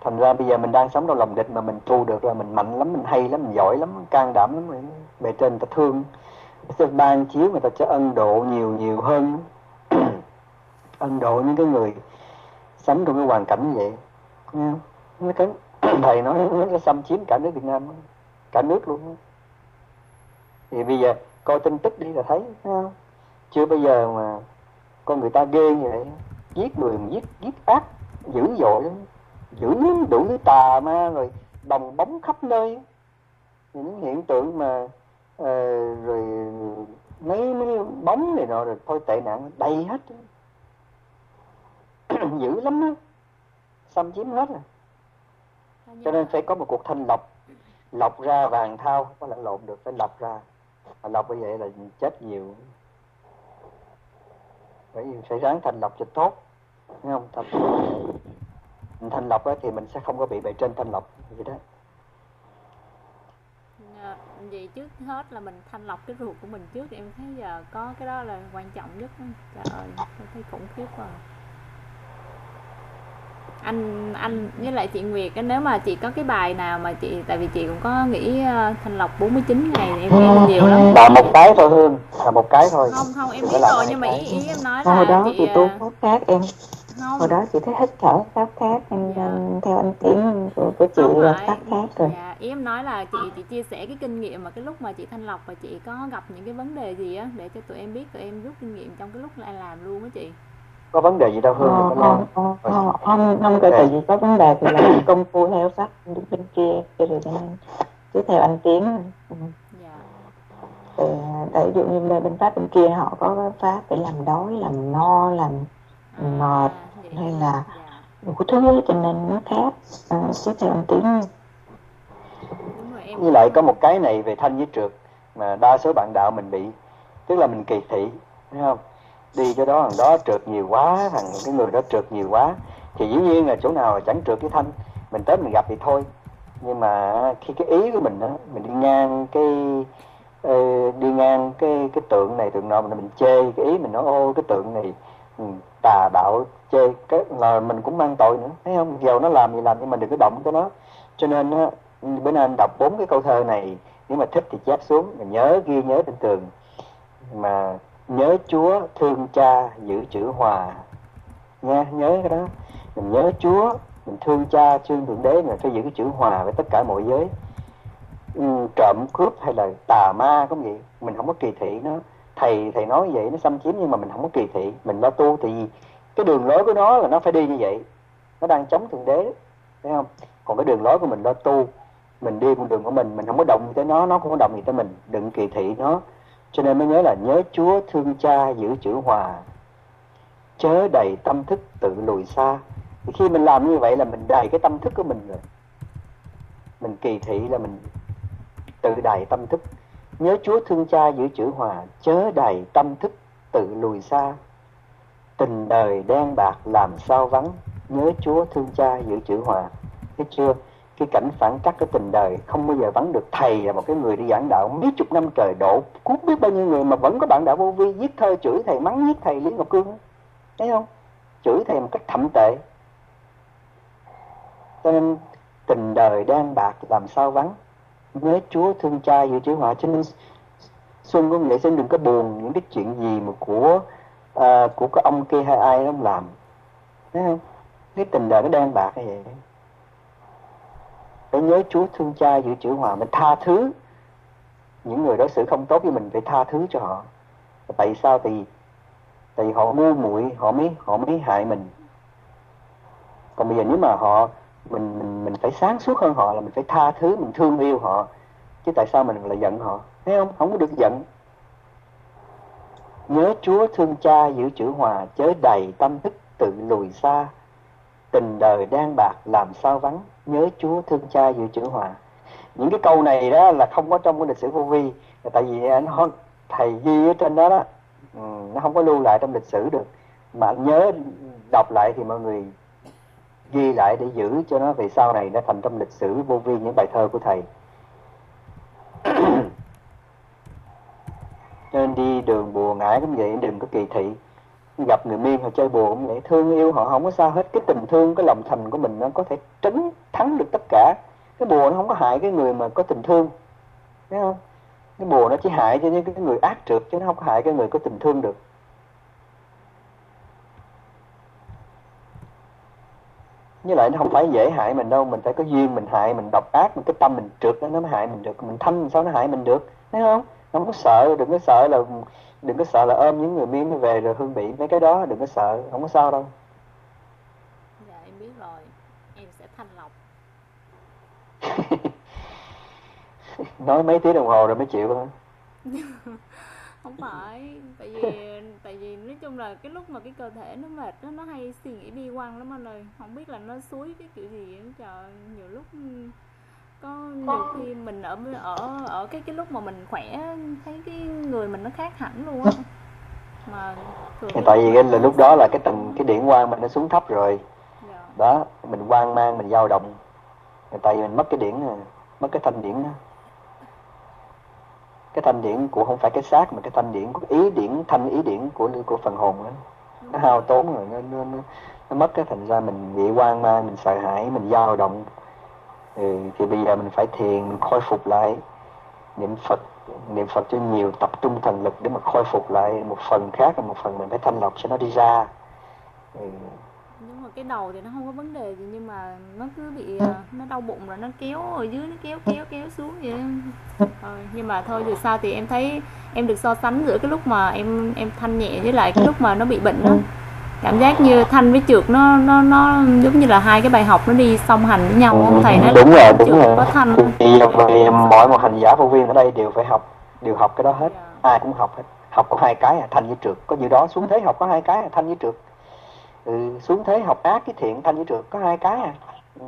Thành ra bây giờ mình đang sống trong lòng địch mà mình tu được là mình mạnh lắm, mình hay lắm, mình giỏi lắm, can đảm lắm. Bề trên người ta thương. Sẽ ban chiếu người ta cho ân độ nhiều nhiều hơn. [CLEARS THROAT] Ân độ những cái người sống trong cái hoàn cảnh như vậy. Nó cái thầy nói nó xâm chiếm cả nước Việt Nam cả nước luôn. Thì bây giờ coi tin tức đi là thấy không? chưa bây giờ mà con người ta ghê như vậy giết người giết giết ác dữ dội lắm. Dữ lắm đủ thứ tà ma rồi đồng bóng khắp nơi. Những hiện tượng mà uh, rồi mấy mấy bóng này nọ rồi thôi tệ nạn đầy hết. [CLEARS THROAT] Dữ lắm á. Xâm chiếm hết rồi cho nên phải có một cuộc thanh lọc. Lọc ra vàng thao có lẫn lộn được phải lọc ra. Mà lọc như vậy là chết nhiều. Phải phải ráng thanh lọc cho tốt thấy không? Thanh, thanh lọc thì mình sẽ không có bị bề trên thanh lọc vậy đó. À, vậy trước hết là mình thanh lọc cái ruột của mình trước. Em thấy giờ có cái đó là quan trọng nhất trời ơi tôi thấy khủng khiếp rồi anh anh với lại chị Nguyệt nếu mà chị có cái bài nào mà chị tại vì chị cũng có nghĩ uh, thanh lọc 49 ngày em nghe nhiều lắm là một cái thôi Hương là một cái thôi không không em biết rồi nhưng mà ý ý em nói là hồi đó chị chị tu pháp khác em không. hồi đó chị thấy hít thở pháp khác em dạ. theo anh tiến của, của chị là pháp khác rồi dạ. ý em nói là chị chị chia sẻ cái kinh nghiệm mà cái lúc mà chị thanh lọc và chị có gặp những cái vấn đề gì á để cho tụi em biết tụi em rút kinh nghiệm trong cái lúc là làm luôn á chị có vấn đề gì đâu Hương không, không, không, không, không, không có tại vì có vấn đề thì là [LAUGHS] công phu theo sách đứng bên kia cho rồi cứ theo anh tiến. Dạ. Thì, tại ví dụ như bên pháp bên kia họ có pháp phải làm đói làm no làm mệt à, hay là đủ thứ cho nên nó khác. À, chứ theo anh tiến. Với lại có một cái này về thanh với trượt mà đa số bạn đạo mình bị tức là mình kỳ thị thấy không đi cái đó, thằng đó trượt nhiều quá, thằng cái người đó trượt nhiều quá. Thì dĩ nhiên là chỗ nào chẳng trượt cái thanh, mình tới mình gặp thì thôi. Nhưng mà khi cái ý của mình đó mình đi ngang cái ờ, đi ngang cái cái tượng này, tượng nọ, mình mình chê cái ý mình nói, ô, cái tượng này ừ, tà đạo chê. Cái là mình cũng mang tội nữa. Thấy không? Giàu nó làm gì làm, nhưng mà đừng có động tới nó. Cho nên á, bữa nay anh đọc bốn cái câu thơ này, nếu mà thích thì chép xuống mà nhớ ghi nhớ trên tường. Mà nhớ Chúa thương cha giữ chữ hòa. Nha nhớ cái đó. Mình nhớ Chúa mình thương cha thương thượng đế mình phải giữ cái chữ hòa với tất cả mọi giới. Ừ, trộm cướp hay là tà ma có gì mình không có kỳ thị nó. Thầy thầy nói vậy nó xâm chiếm nhưng mà mình không có kỳ thị. Mình lo tu thì cái đường lối của nó là nó phải đi như vậy. Nó đang chống thượng đế thấy không? Còn cái đường lối của mình lo tu mình đi con đường của mình mình không có động gì tới nó nó không có động gì tới mình. Đừng kỳ thị nó cho nên mới nhớ là nhớ Chúa thương cha giữ chữ hòa. Chớ đầy tâm thức tự lùi xa. Thì khi mình làm như vậy là mình đầy cái tâm thức của mình rồi. Mình kỳ thị là mình tự đầy tâm thức. Nhớ Chúa thương cha giữ chữ hòa. Chớ đầy tâm thức tự lùi xa. Tình đời đen bạc làm sao vắng. Nhớ Chúa thương cha giữ chữ hòa. Thấy chưa? Cái cảnh phản trắc cái tình đời không bao giờ vắng được. Thầy là một cái người đi giảng đạo mấy chục năm trời độ. Cứu biết bao nhiêu người mà vẫn có bạn đạo vô vi giết thơ chửi thầy mắng giết thầy lý ngọc cương. Thấy không? Chửi thầy một cách thậm tệ. Cho nên tình đời đang bạc làm sao vắng? Nhớ chúa thương cha giữ chữ hòa. Cho nên xuân của nghệ sinh đừng có buồn những cái chuyện gì mà của uh, của cái ông kia hay ai đó làm. Thấy không? Cái tình đời nó đang bạc như vậy phải nhớ Chúa thương cha, giữ chữ hòa, mình tha thứ. Những người đối xử không tốt với mình phải tha thứ cho họ. Tại sao? Thì tại vì họ ngu muội, họ mới họ mới hại mình. Còn bây giờ nếu mà họ, mình mình mình phải sáng suốt hơn họ là mình phải tha thứ, mình thương yêu họ. Chứ tại sao mình lại giận họ? Thấy không? Không có được giận. Nhớ Chúa thương cha, giữ chữ hòa, chớ đầy tâm thức tự lùi xa. Tình đời đang bạc, làm sao vắng? Nhớ chúa, thương cha dự chữ hòa. Những cái câu này đó là không có trong cái lịch sử vô vi tại vì nó thầy ghi ở trên đó đó ừ, nó không có lưu lại trong lịch sử được. Mà nhớ đọc lại thì mọi người ghi lại để giữ cho nó về sau này nó thành trong lịch sử vô vi những bài thơ của thầy. [CLEARS THROAT] Nên đi đường bùa ngải cũng vậy, đừng có kỳ thị gặp người miên họ chơi bùa cũng vậy. Thương yêu họ không có sao hết. Cái tình thương, cái lòng thành của mình nó có thể trấn thắng được tất cả. Cái bùa nó không có hại cái người mà có tình thương. Thấy không? Cái bùa nó chỉ hại cho những cái người ác trượt, chứ nó không có hại cái người có tình thương được. Với lại nó không phải dễ hại mình đâu. Mình phải có duyên, mình hại, mình độc ác mình cái tâm mình trượt nó mới hại mình được. Mình thanh, sao nó hại mình được? Thấy không? Không có sợ, đừng có sợ là đừng có sợ là ôm những người miếng về rồi hương bị mấy cái đó đừng có sợ không có sao đâu. Dạ em biết rồi. Em sẽ thanh lọc. [LAUGHS] Nói mấy tiếng đồng hồ rồi mới chịu không [LAUGHS] không phải tại vì tại vì nói chung là cái lúc mà cái cơ thể nó mệt đó, nó hay suy nghĩ bi quan lắm anh ơi. Không biết là nó suối cái kiểu gì đó trời nhiều lúc có nhiều khi mình ở ở ở cái cái lúc mà mình khỏe thấy cái người mình nó khác hẳn luôn á. Mà tại vì cái là lúc đó là cái tầng cái điển quang mình nó xuống thấp rồi. Dạ. đó mình quan mang mình dao động. Tại vì mình mất cái điển mất cái thanh điển đó. Cái thanh điển của không phải cái xác mà cái thanh điển của ý điển thanh ý điển của của phần hồn đó. Nó hao tốn rồi nó, nó, nó, nó mất cái thành ra mình bị quan mang mình sợ hãi mình dao động ừ, thì bây giờ mình phải thiền mình khôi phục lại niệm phật niệm phật cho nhiều tập trung thần lực để mà khôi phục lại một phần khác một phần mình phải thanh lọc cho nó đi ra. Ừ cái đầu thì nó không có vấn đề gì nhưng mà nó cứ bị ờ, nó đau bụng rồi nó kéo ở dưới nó kéo kéo kéo xuống vậy. Ờ, nhưng mà thôi dù sao thì em thấy em được so sánh giữa cái lúc mà em em thanh nhẹ với lại cái lúc mà nó bị bệnh đó cảm giác như thanh với trượt nó nó nó giống như là hai cái bài học nó đi song hành với nhau không thầy? Nói đúng rồi đúng rồi. có thanh. Thì mỗi một hành giả vô viên ở đây đều phải học đều học cái đó hết. Yeah. ai cũng học hết. Học có hai cái à thanh với trượt có gì đó xuống thế học có hai cái à thanh với trượt ừ, xuống thế học ác cái thiện thanh với trượt có hai cái à. Ừ.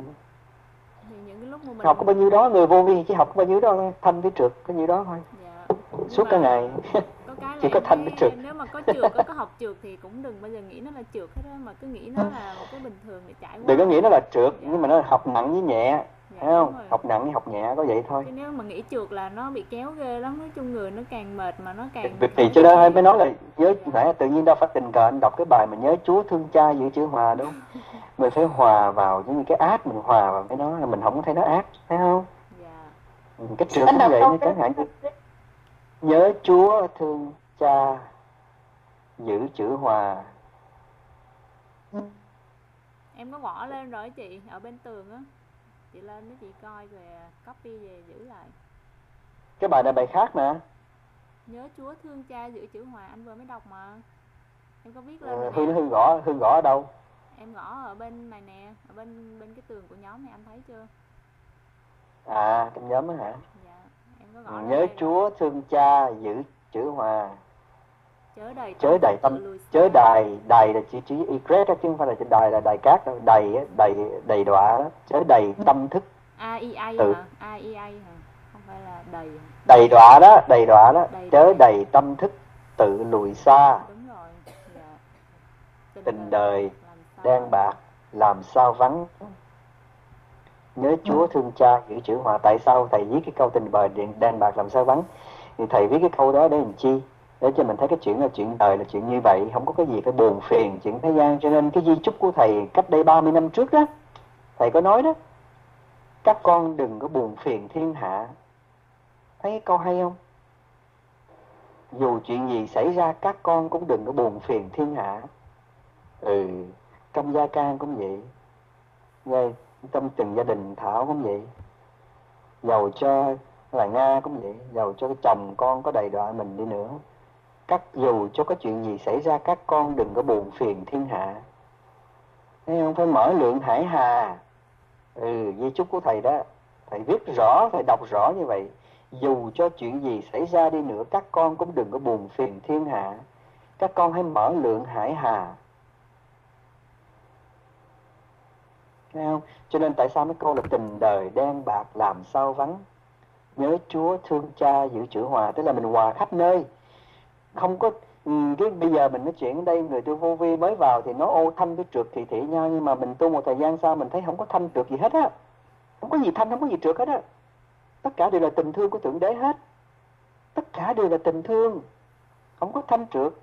mình... học có bao nhiêu đó người vô vi chỉ học có bao nhiêu đó thanh với trượt có nhiêu đó thôi. Dạ. suốt cả ngày [LAUGHS] chỉ có thanh với trượt. nếu mà có trượt có, có học trượt thì cũng đừng bao giờ nghĩ nó là trượt hết á mà cứ nghĩ nó là một cái bình thường để trải qua. đừng có nghĩ nó là trượt dạ. nhưng mà nó là học nặng với nhẹ dạ, thấy không? học nặng với học nhẹ có vậy thôi. Chứ nếu mà nghĩ trượt là nó bị kéo ghê lắm nói chung người nó càng mệt mà nó càng việc thì cho đó mới nói là nhớ nãy tự nhiên đâu phải tình cờ anh đọc cái bài mà nhớ chúa thương cha giữ chữ hòa đúng mình [LAUGHS] phải hòa vào những cái ác mình hòa vào cái đó là mình không có thấy nó ác thấy không? Dạ. cái trượt cũng vậy chẳng hạn như nhớ chúa thương cha giữ chữ hòa. Em có bỏ lên rồi chị ở bên tường á. Chị lên đó chị coi rồi copy về giữ lại. Cái bài này bài khác mà nhớ chúa thương cha giữ chữ hòa anh vừa mới đọc mà. Em có viết lên ờ, hương hương gõ hương gõ ở đâu? Em gõ ở bên này nè ở bên bên cái tường của nhóm này anh thấy chưa? À trong nhóm á hả? Dạ. gõ nhớ chúa thương cha giữ chữ hòa. Chớ đầy tâm chớ đầy đầy là chữ chữ y chứ không phải là chữ đầy là đầy cát đâu. Đầy đầy đầy đọa chớ đầy tâm thức. A i a tự a i a hả? Không phải là đầy đầy đọa đó đầy đọa đó. Đầy chớ đầy tâm thức tự lùi xa. Đúng rồi. Dạ. tình, tình đời đen bạc làm sao vắng nhớ Chúa thương cha giữ chữ hòa tại sao thầy viết cái câu tình bờ điện đen bạc làm sao vắng? Thì thầy viết cái câu đó để làm chi? Để cho mình thấy cái chuyện là chuyện đời là chuyện như vậy không có cái gì phải buồn phiền chuyện thế gian. Cho nên cái di chúc của thầy cách đây 30 năm trước đó thầy có nói đó các con đừng có buồn phiền thiên hạ. Thấy cái câu hay không? Dù chuyện gì xảy ra các con cũng đừng có buồn phiền thiên hạ. Ừ trong gia can cũng vậy. Ngay trong từng gia đình thảo cũng vậy. Giàu cho là nga cũng vậy, giàu cho cái chồng con có đầy đọa mình đi nữa. Các dù cho có chuyện gì xảy ra, các con đừng có buồn phiền thiên hạ. Thấy không phải mở lượng hải hà. Ừ di chúc của thầy đó. Thầy viết rõ, thầy đọc rõ như vậy. Dù cho chuyện gì xảy ra đi nữa, các con cũng đừng có buồn phiền thiên hạ. Các con hãy mở lượng hải hà. Theo. Không? Cho nên tại sao mấy câu là tình đời đen bạc làm sao vắng? Nhớ Chúa thương cha giữ chữ hòa, tức là mình hòa khắp nơi. Không có ừ, cái bây giờ mình nói chuyện ở đây, người tu vô vi mới vào thì nó ô thanh với trượt thì thị nhau, nhưng mà mình tu một thời gian sau mình thấy không có thanh trượt gì hết á. Không có gì thanh, không có gì trượt hết á. Tất cả đều là tình thương của thượng đế hết. Tất cả đều là tình thương. Không có thanh trượt.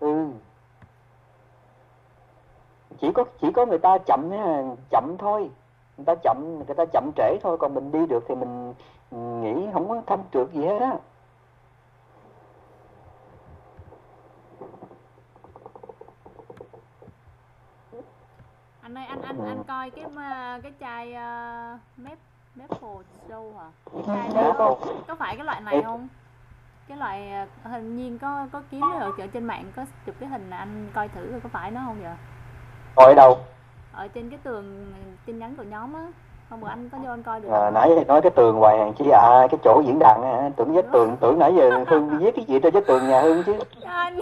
Ừ chỉ có chỉ có người ta chậm chậm thôi. Người ta chậm người ta chậm trễ thôi còn mình đi được thì mình nghĩ không có thanh trượt gì hết á. Anh ơi anh anh anh coi cái cái chai uh, mép maple show hả? Cái chai đó có, có phải cái loại này không? Cái loại ờ, hình nhiên có có kiếm ở chợ trên mạng có chụp cái hình là anh coi thử rồi có phải nó không vậy coi ở đâu? Ở trên cái tường tin nhắn của nhóm á. Hôm bữa anh có vô anh coi được à, nãy nói cái tường hoài hàng chi à cái chỗ diễn đàn á tưởng vết tường tưởng nãy giờ hương viết cái gì trên vết tường nhà hương chứ? [LAUGHS] Anh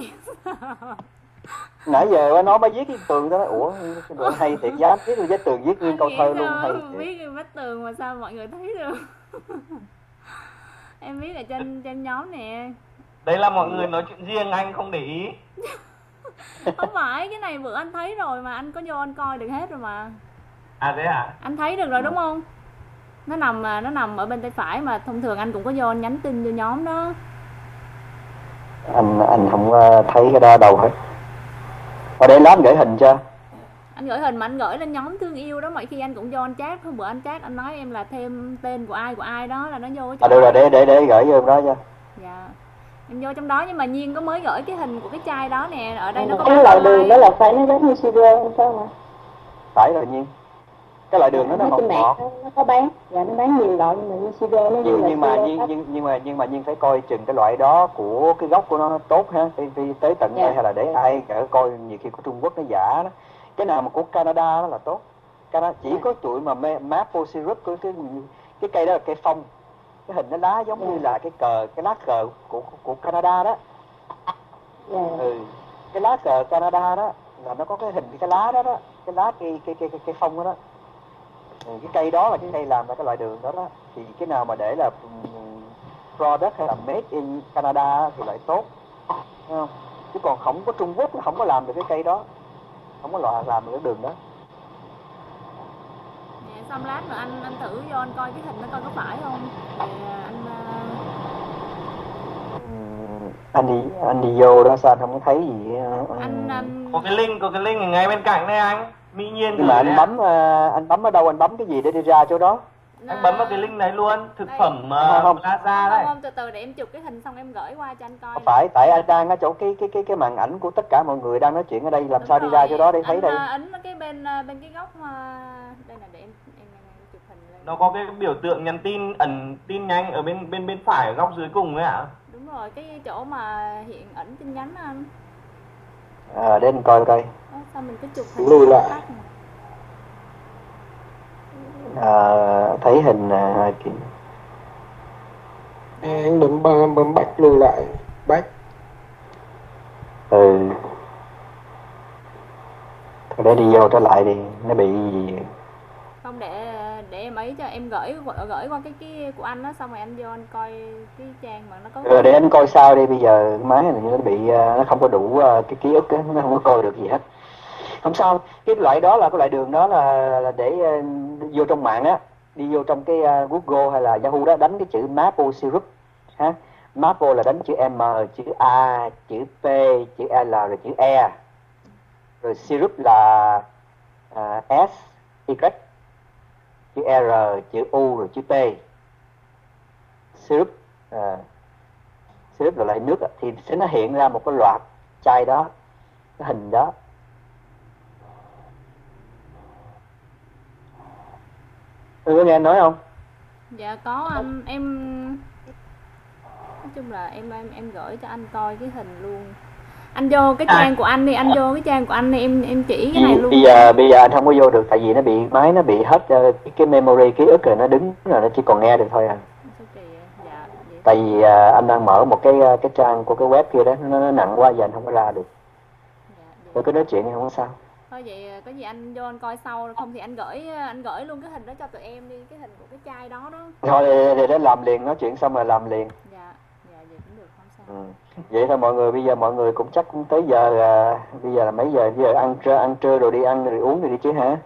nãy giờ nó mới viết cái tường đó ủa đồ hay thiệt dám viết cái vết tường viết nguyên câu thơ luôn hay viết cái vết tường mà sao mọi người thấy được? [LAUGHS] Em viết ở trên trên nhóm nè. Đây là mọi người nói chuyện riêng anh không để ý [LAUGHS] [LAUGHS] không phải cái này bữa anh thấy rồi mà anh có vô anh coi được hết rồi mà. À thế à? Anh thấy được rồi đúng không? Nó nằm nó nằm ở bên tay phải mà thông thường anh cũng có vô anh nhắn tin vô nhóm đó. Anh anh không thấy cái đó đâu hết. Ở đây lát gửi hình cho anh gửi hình mà anh gửi lên nhóm thương yêu đó mọi khi anh cũng vô anh chat hôm bữa anh chat anh nói em là thêm tên của ai của ai đó là nó vô à được rồi để để để gửi vô đó cho dạ em vô trong đó nhưng mà nhiên có mới gửi cái hình của cái chai đó nè ở đây nó có cái loại đường đó là phải nó giống như sugar sao mà phải rồi nhiên. Cái loại đường đó nó ngọt ngọt nó có bán. Dạ nó bán nhiều loại nhưng mà như sugar nó nhưng, nhưng mà nhưng, nhưng nhưng mà nhưng mà nhiên phải coi chừng cái loại đó của cái gốc của nó tốt ha? Đi, đi tới tận yeah. đây hay là để ai cả coi nhiều khi của Trung Quốc nó giả đó. Cái nào mà của Canada đó là tốt. Canada chỉ yeah. có chuỗi mà maple syrup của cái cái cây đó là cây phong cái hình nó lá giống yeah. như là cái cờ cái lá cờ của của Canada đó yeah. ừ. cái lá cờ Canada đó là nó có cái hình cái lá đó đó cái lá cây cây cây cây, cây phong đó, đó ừ, cái cây đó là cái cây làm ra cái loại đường đó đó thì cái nào mà để là product hay là made in Canada thì lại tốt không? chứ còn không có Trung Quốc không có làm được cái cây đó không có loại làm được cái đường đó dạ, xong lát nữa anh anh thử vô anh coi cái hình nó coi có phải không? Thì anh uh... anh đi anh đi vô đó sao anh không có thấy gì anh, anh có cái link có cái link ngay bên cạnh đây anh. Mỹ nhiên nhưng mà anh bấm uh, anh bấm ở đâu anh bấm cái gì để đi ra chỗ đó? Anh bấm vào cái link này luôn thực đây. phẩm uh, không, Plaza đấy không, từ từ để em chụp cái hình xong em gửi qua cho anh coi. Không phải tại anh đang ở chỗ cái cái cái cái màn ảnh của tất cả mọi người đang nói chuyện ở đây làm Đúng sao rồi. đi ra chỗ đó để thấy đây? ấn cái bên bên cái góc đây là để em nó có cái biểu tượng nhắn tin ẩn tin nhanh ở bên bên bên phải góc dưới cùng ấy ạ? À? đúng rồi cái chỗ mà hiện ẩn tin nhắn anh. À để anh coi. Coi sao mình cứ chụp lùi lại. à, thấy hình à, kì... anh bấm bấm, bấm bách lùi lại bách. Ừ. Thôi để đi vô trở lại đi nó bị gì em ấy cho em gửi gửi qua cái cái của anh đó xong rồi anh vô anh coi cái trang mà nó có ừ, để anh coi sao đi bây giờ máy này nó bị ờ, nó không có đủ ờ, cái ký ức á nó không có coi được gì hết. Không sao cái loại đó là cái loại đường đó là, là để uh, vô trong mạng á đi vô trong cái uh, Google hay là Yahoo đó đánh cái chữ maple syrup ha? Maple là đánh chữ M chữ A chữ P chữ L rồi chữ E. Rồi syrup là uh, S Y chữ R chữ U rồi chữ T, syrup à, syrup là loại nước thì sẽ nó hiện ra một cái loạt chai đó cái hình đó. Tôi có nghe anh nói không? Dạ có anh em nói chung là em em em gửi cho anh coi cái hình luôn anh vô cái trang à. của anh đi anh vô cái trang của anh đi em em chỉ cái này luôn. bây giờ bây giờ anh không có vô được tại vì nó bị máy nó bị hết uh, cái, cái memory ký ức rồi nó đứng rồi nó chỉ còn nghe được thôi à. Dạ, tại vì uh, anh đang mở một cái uh, cái trang của cái web kia đó nó, nó nặng quá giờ anh không có ra được. Dạ, dạ. cứ nói chuyện không có sao. Thôi vậy à, có gì anh vô anh coi sau không thì anh gửi anh gửi luôn cái hình đó cho tụi em đi cái hình của cái chai đó đó. Thôi để, để, để làm liền nói chuyện xong rồi làm liền dạ dạ vậy cũng được không sao ừ. vậy thôi mọi người bây giờ mọi người cũng chắc cũng tới giờ là bây giờ là mấy giờ? Bây giờ ăn trưa ăn trưa rồi đi ăn rồi uống rồi đi chứ hả?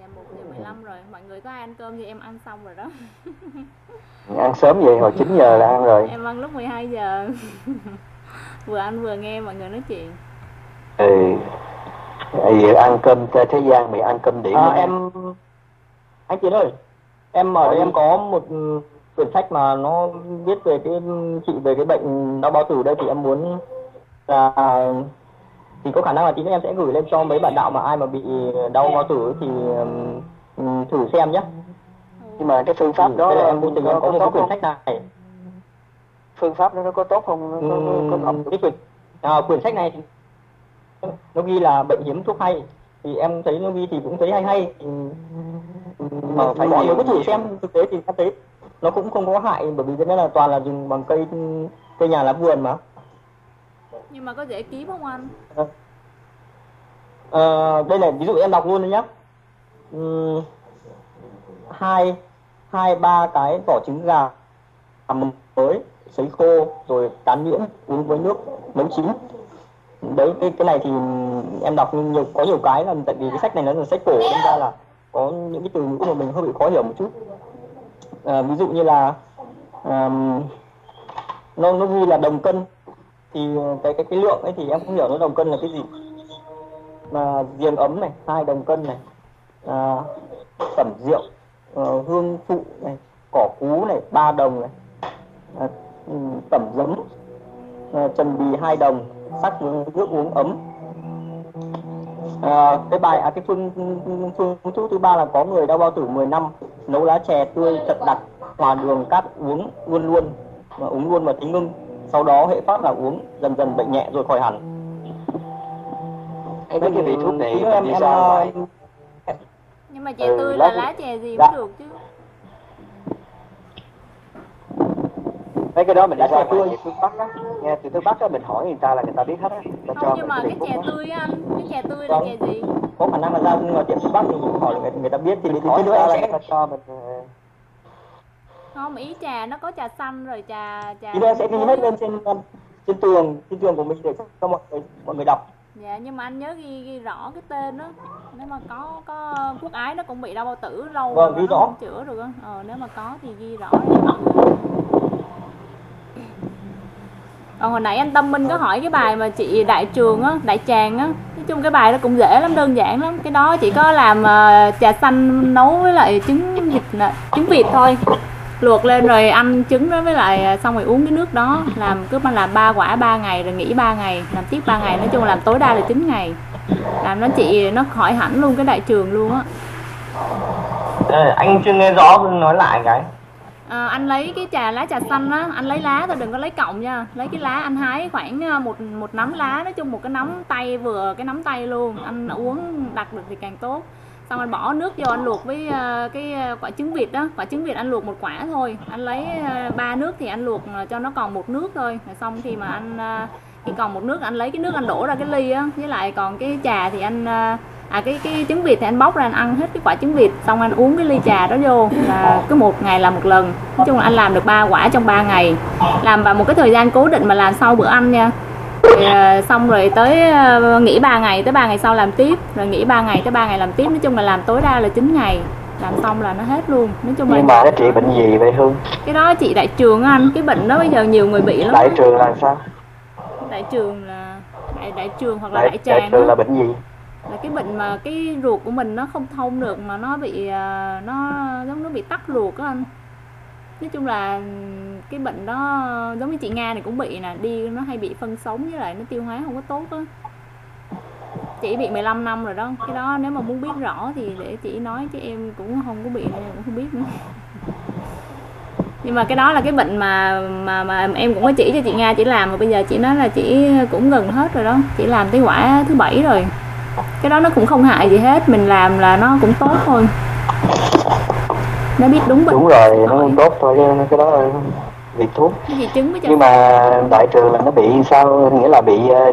Dạ một giờ mười lăm rồi. Mọi người có ai ăn cơm thì em ăn xong rồi đó. [LAUGHS] Ăn sớm vậy hồi 9 giờ là ăn rồi. Em ăn lúc 12 giờ. [LAUGHS] Vừa ăn vừa nghe mọi người nói chuyện. Ừ. Vậy ăn cơm thế thế gian mày ăn cơm điểm à, em anh Tiến ơi em ở đây em có một quyển sách mà nó viết về cái trị về cái bệnh đau bao tử đây thì em muốn là thì có khả năng là tí nữa em sẽ gửi lên cho mấy bạn đạo mà ai mà bị đau bao tử thì um, thử xem nhé. Nhưng mà cái phương pháp đó Đây là em vô tình em có một cái quyển sách này. Phương pháp đó nó có tốt không? Nó có, có, có hợp cái quyển à, quyển sách này thì nó ghi là bệnh hiếm thuốc hay. Thì em thấy nó ghi thì cũng thấy hay hay. Thì, Mà phải mọi người cứ thử xem thực tế thì em thấy nó cũng không có hại bởi vì cái này là toàn là dùng bằng cây cây nhà lá vườn mà. Nhưng mà có dễ kiếm không anh? Ờ, đây này ví dụ em đọc luôn đấy nhá. Ừm, hai hai ba cái vỏ trứng gà làm mới sấy khô rồi tán nhuyễn uống với nước nấu chín. Đấy cái cái này thì em đọc nhiều có nhiều cái là tại vì cái sách này nó là sách cổ nên ra là có những cái từ ngữ mà mình hơi bị khó hiểu một chút à, ví dụ như là um, nó nó ghi là đồng cân thì cái cái cái lượng ấy thì em không hiểu nó đồng cân là cái gì mà giềng ấm này hai đồng cân này à, tẩm rượu ờ, hương phụ này cỏ cú này ba đồng này à, tẩm giấm à, trần bì hai đồng sắc nước uống ấm à, cái bài à cái phương phương, phương thuốc thứ ba là có người đau bao tử 10 năm nấu lá chè tươi thật đặc hòa đường cát uống luôn luôn mà uống luôn mà thấy ngưng. Sau đó hệ phát là uống dần dần bệnh nhẹ rồi khỏi hẳn. Mấy cái vị thuốc này mình em đi em ra ờ, ngoài nhưng mà chè Ừ, tươi lá là lá chè gì Dạ. cũng được chứ mấy cái đó mình đi Lá ra chè ngoài tươi. phương Bắc á. Nghe từ phương Bắc á mình hỏi người ta là người ta biết hết á. Ta cho không nhưng mà cái chè tươi á anh cái chè tươi là Vâng. chè gì? Có khả năng là ra ngoài tiệm thuốc bắc thì hỏi người, người ta biết thì mình thì hỏi người ta là người ta cho mình ờ, không ý trà nó có trà xanh rồi trà trà nữa em sẽ ghi hết lên trên um, trên tường trên tường của mình để cho mọi người mọi người đọc. Dạ nhưng mà anh nhớ ghi ghi rõ cái tên đó nếu mà có có quốc ái nó cũng bị đau bao tử lâu Vâng, rồi ghi rõ. không chữa được á. Ờ nếu mà có thì ghi rõ để mọi người còn hồi nãy anh Tâm Minh có hỏi cái bài mà chị Đại Trường á, Đại Tràng á. Nói chung cái bài đó cũng dễ lắm, đơn giản lắm. Cái đó chỉ có làm ờ, trà xanh nấu với lại trứng vịt trứng vịt thôi. Luộc lên rồi ăn trứng đó với lại ờ, xong rồi uống cái nước đó. Làm cứ mà làm ba quả 3 ngày rồi nghỉ 3 ngày Làm tiếp 3 ngày, nói chung là làm tối đa là 9 ngày. Làm nó chị nó khỏi hẳn luôn cái Đại Trường luôn á. Ờ, anh chưa nghe rõ nói lại cái À, anh lấy cái trà lá trà xanh á anh lấy lá thôi đừng có lấy cọng nha. Lấy cái lá anh hái khoảng ờ, một một nắm lá nói chung một cái nắm tay vừa cái nắm tay luôn. Anh uống đặc được thì càng tốt. Xong anh bỏ nước vô anh luộc với ờ, cái quả trứng vịt đó quả trứng vịt anh luộc một quả thôi. Anh lấy ba nước thì anh luộc cho nó còn một nước thôi. Rồi xong khi mà anh khi còn một nước anh lấy cái nước anh đổ ra cái ly á. Với lại còn cái trà thì anh à cái cái trứng vịt thì anh bóc ra anh ăn hết cái quả trứng vịt xong anh uống cái ly trà đó vô. Là cứ một ngày làm một lần. Nói chung là anh làm được ba quả trong 3 ngày. Làm vào một cái thời gian cố định mà làm sau bữa ăn nha. Thì, ờ, xong rồi tới ờ, nghỉ 3 ngày tới 3 ngày sau làm tiếp. Rồi nghỉ 3 ngày tới 3 ngày làm tiếp. Nói chung là làm tối đa là 9 ngày. Làm xong là nó hết luôn. Nói chung là nhưng mà nó trị bệnh gì vậy Hương? Cái đó chị đại trường anh. Cái bệnh đó bây giờ nhiều người bị lắm đại trường là sao? Đại trường là đại đại trường hoặc là đại, đại đại tràng trường á. là bệnh gì là cái bệnh mà cái ruột của mình nó không thông được mà nó bị à, nó giống nó bị tắc ruột á anh. Nói chung là cái bệnh đó giống như chị nga này cũng bị nè, đi nó hay bị phân sống với lại nó tiêu hóa không có tốt á. Chị bị 15 năm rồi đó, cái đó nếu mà muốn biết rõ thì để chị nói chứ em cũng không có bị nên em cũng không biết nữa. Nhưng mà cái đó là cái bệnh mà mà mà em cũng có chỉ cho chị Nga chỉ làm, mà bây giờ chị nói là chị cũng gần hết rồi đó, chị làm tới quả thứ bảy rồi cái đó nó cũng không hại gì hết mình làm là nó cũng tốt thôi. Nó biết đúng bệnh đúng rồi nó không tốt thôi cái đó là việc thuốc. Cái gì cho nhưng mà đại trường là nó bị sao nghĩa là bị ờ,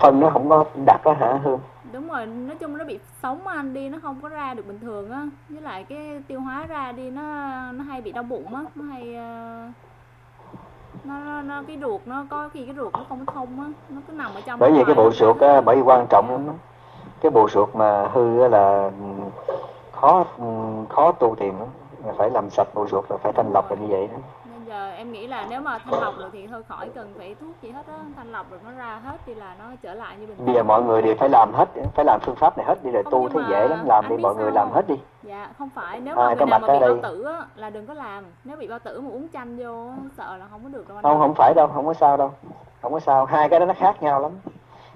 phân nó không có đặc á hả Hương? Đúng rồi nói chung nó bị sống anh đi nó không có ra được bình thường á. Với lại cái tiêu hóa ra đi nó nó hay bị đau bụng á nó hay ờ, nó, nó, nó cái ruột nó có khi cái ruột nó không có thông á nó cứ nằm ở trong bởi vì cái bộ ruột á, bởi vì quan trọng lắm. Cái bộ ruột mà hư là khó khó tu tiền lắm. Phải làm sạch bộ ruột là phải thanh lọc là như vậy đó. Nên giờ em nghĩ là nếu mà thanh lọc được thì thôi khỏi cần phải thuốc gì hết á. Thanh lọc được nó ra hết thì là nó trở lại như bình thường bây giờ mọi người đều phải làm hết phải làm phương pháp này hết đi rồi Không, tu thấy dễ lắm. Làm đi mọi người làm hết đi. Dạ không phải. Nếu mà người nào mà bị bao tử á là đừng có làm. Nếu bị bao tử mà uống chanh vô sợ là không có được đâu anh không không phải đâu không có sao đâu. Không có sao. Hai cái đó nó khác nhau lắm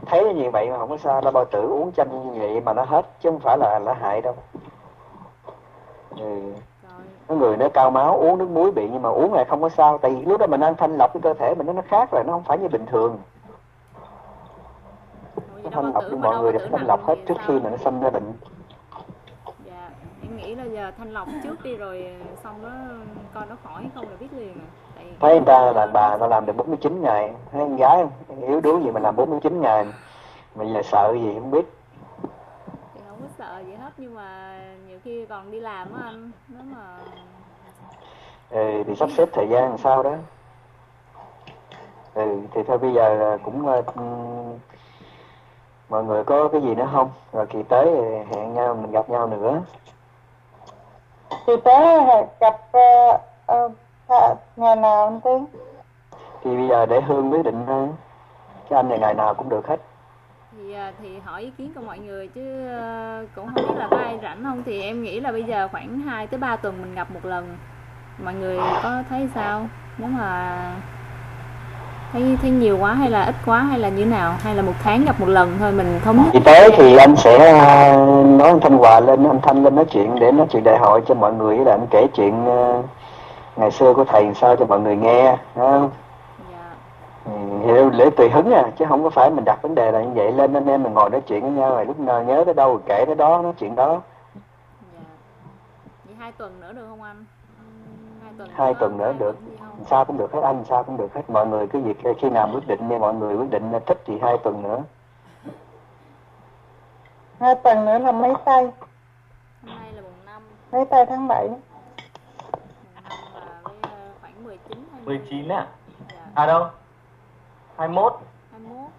thấy như vậy mà không có sao đâu bao tử uống chanh như vậy mà nó hết chứ không phải là là hại đâu. Ừ. có người nó cao máu uống nước muối bị nhưng mà uống lại không có sao tại vì lúc đó mình ăn thanh lọc cái cơ thể mình nó nó khác rồi nó không phải như bình thường. Nó thanh lọc mọi người tử thanh lọc hết trước khi mà nó xâm ra bệnh nghĩ là giờ thanh lọc trước đi rồi xong đó coi nó khỏi không là biết liền à. Tại thấy ta đàn bà nó làm được 49 ngày. Thấy con gái yếu đuối gì mà làm 49 ngày. Mà giờ sợ gì không biết. Thì không có sợ gì hết nhưng mà nhiều khi còn đi làm á anh nếu mà ừ, thì sắp xếp thời gian làm sao đó. Ừ, thì thôi bây giờ là cũng ờ, mọi người có cái gì nữa không? Rồi kỳ tới hẹn nhau mình gặp nhau nữa thì tới gặp uh, uh, ngày nào anh Tiến? Thì bây giờ để hương quyết định thôi cái anh này ngày nào cũng được hết. Thì thì hỏi ý kiến của mọi người chứ cũng không biết là có ai rảnh không? Thì em nghĩ là bây giờ khoảng 2 tới 3 tuần mình gặp một lần. Mọi người có thấy sao? Nếu mà thấy thấy nhiều quá hay là ít quá hay là như nào? Hay là một tháng gặp một lần thôi mình thống nhất? Kỳ tới thì anh sẽ ờ, nói anh Thanh Hòa lên anh Thanh lên nói chuyện để nói chuyện đại hội cho mọi người là anh kể chuyện ờ, ngày xưa của thầy làm sao cho mọi người nghe không? Ừ, thì để tùy hứng à chứ không có phải mình đặt vấn đề là như vậy. Lên anh em mình ngồi nói chuyện với nhau rồi lúc nào nhớ tới đâu kể tới đó nói chuyện đó. Vậy hai tuần nữa được không anh? Hai tuần hai có tuần nữa được? Sao cũng được hết anh sao cũng được hết mọi người cứ việc khi nào quyết định đi mọi người quyết định là thích thì hai tuần nữa. Hai tuần nữa là mấy tay? Hôm nay là mùng 5 mấy tay tháng 7 mùng 5 là ờ, khoảng 19 20 19 á? Dạ, à đâu? 21 21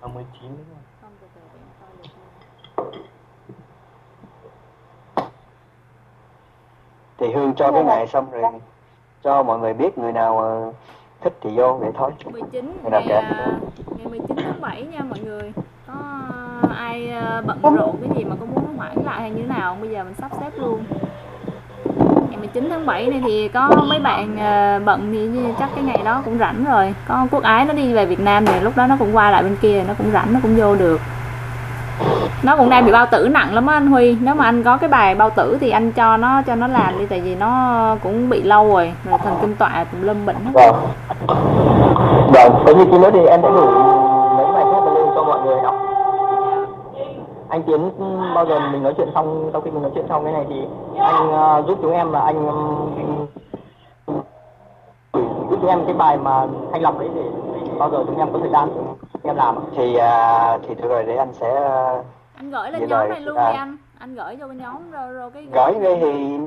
à 19 đúng rồi không từ để em coi lịch thì hương cho cái ngày xong rồi cho mọi người biết người nào ờ, thích thì vô vậy thôi. 19 Ngày nào ngày, kể. à, ngày 19 tháng 7 nha mọi người. Có ai à, bận rộn cái gì mà có muốn hoãn lại hay như thế nào bây giờ mình sắp xếp luôn. Ngày 19 tháng 7 này thì có mấy bạn bận thì chắc cái ngày đó cũng rảnh rồi. Có quốc ái nó đi về Việt Nam thì lúc đó nó cũng qua lại bên kia nó cũng rảnh nó cũng vô được nó cũng đang bị bao tử nặng lắm á anh Huy nếu mà anh có cái bài bao tử thì anh cho nó cho nó làm đi tại vì nó cũng bị lâu rồi rồi thần kinh tọa cũng lâm bệnh đó. Vâng. Vâng, có như tí nói thì em đã gửi mấy bài thuốc lên cho mọi người đọc. Anh Tiến bao giờ mình nói chuyện xong, sau khi mình nói chuyện xong cái này thì anh uh, giúp chúng em là anh um, giúp chúng em cái bài mà thanh lọc đấy để bao giờ chúng em có thời gian em làm thì à, thì được rồi để anh sẽ ờ, anh gửi lên nhóm này luôn à. đi anh. Anh gửi vô bên nhóm rồi rồi cái gửi về thì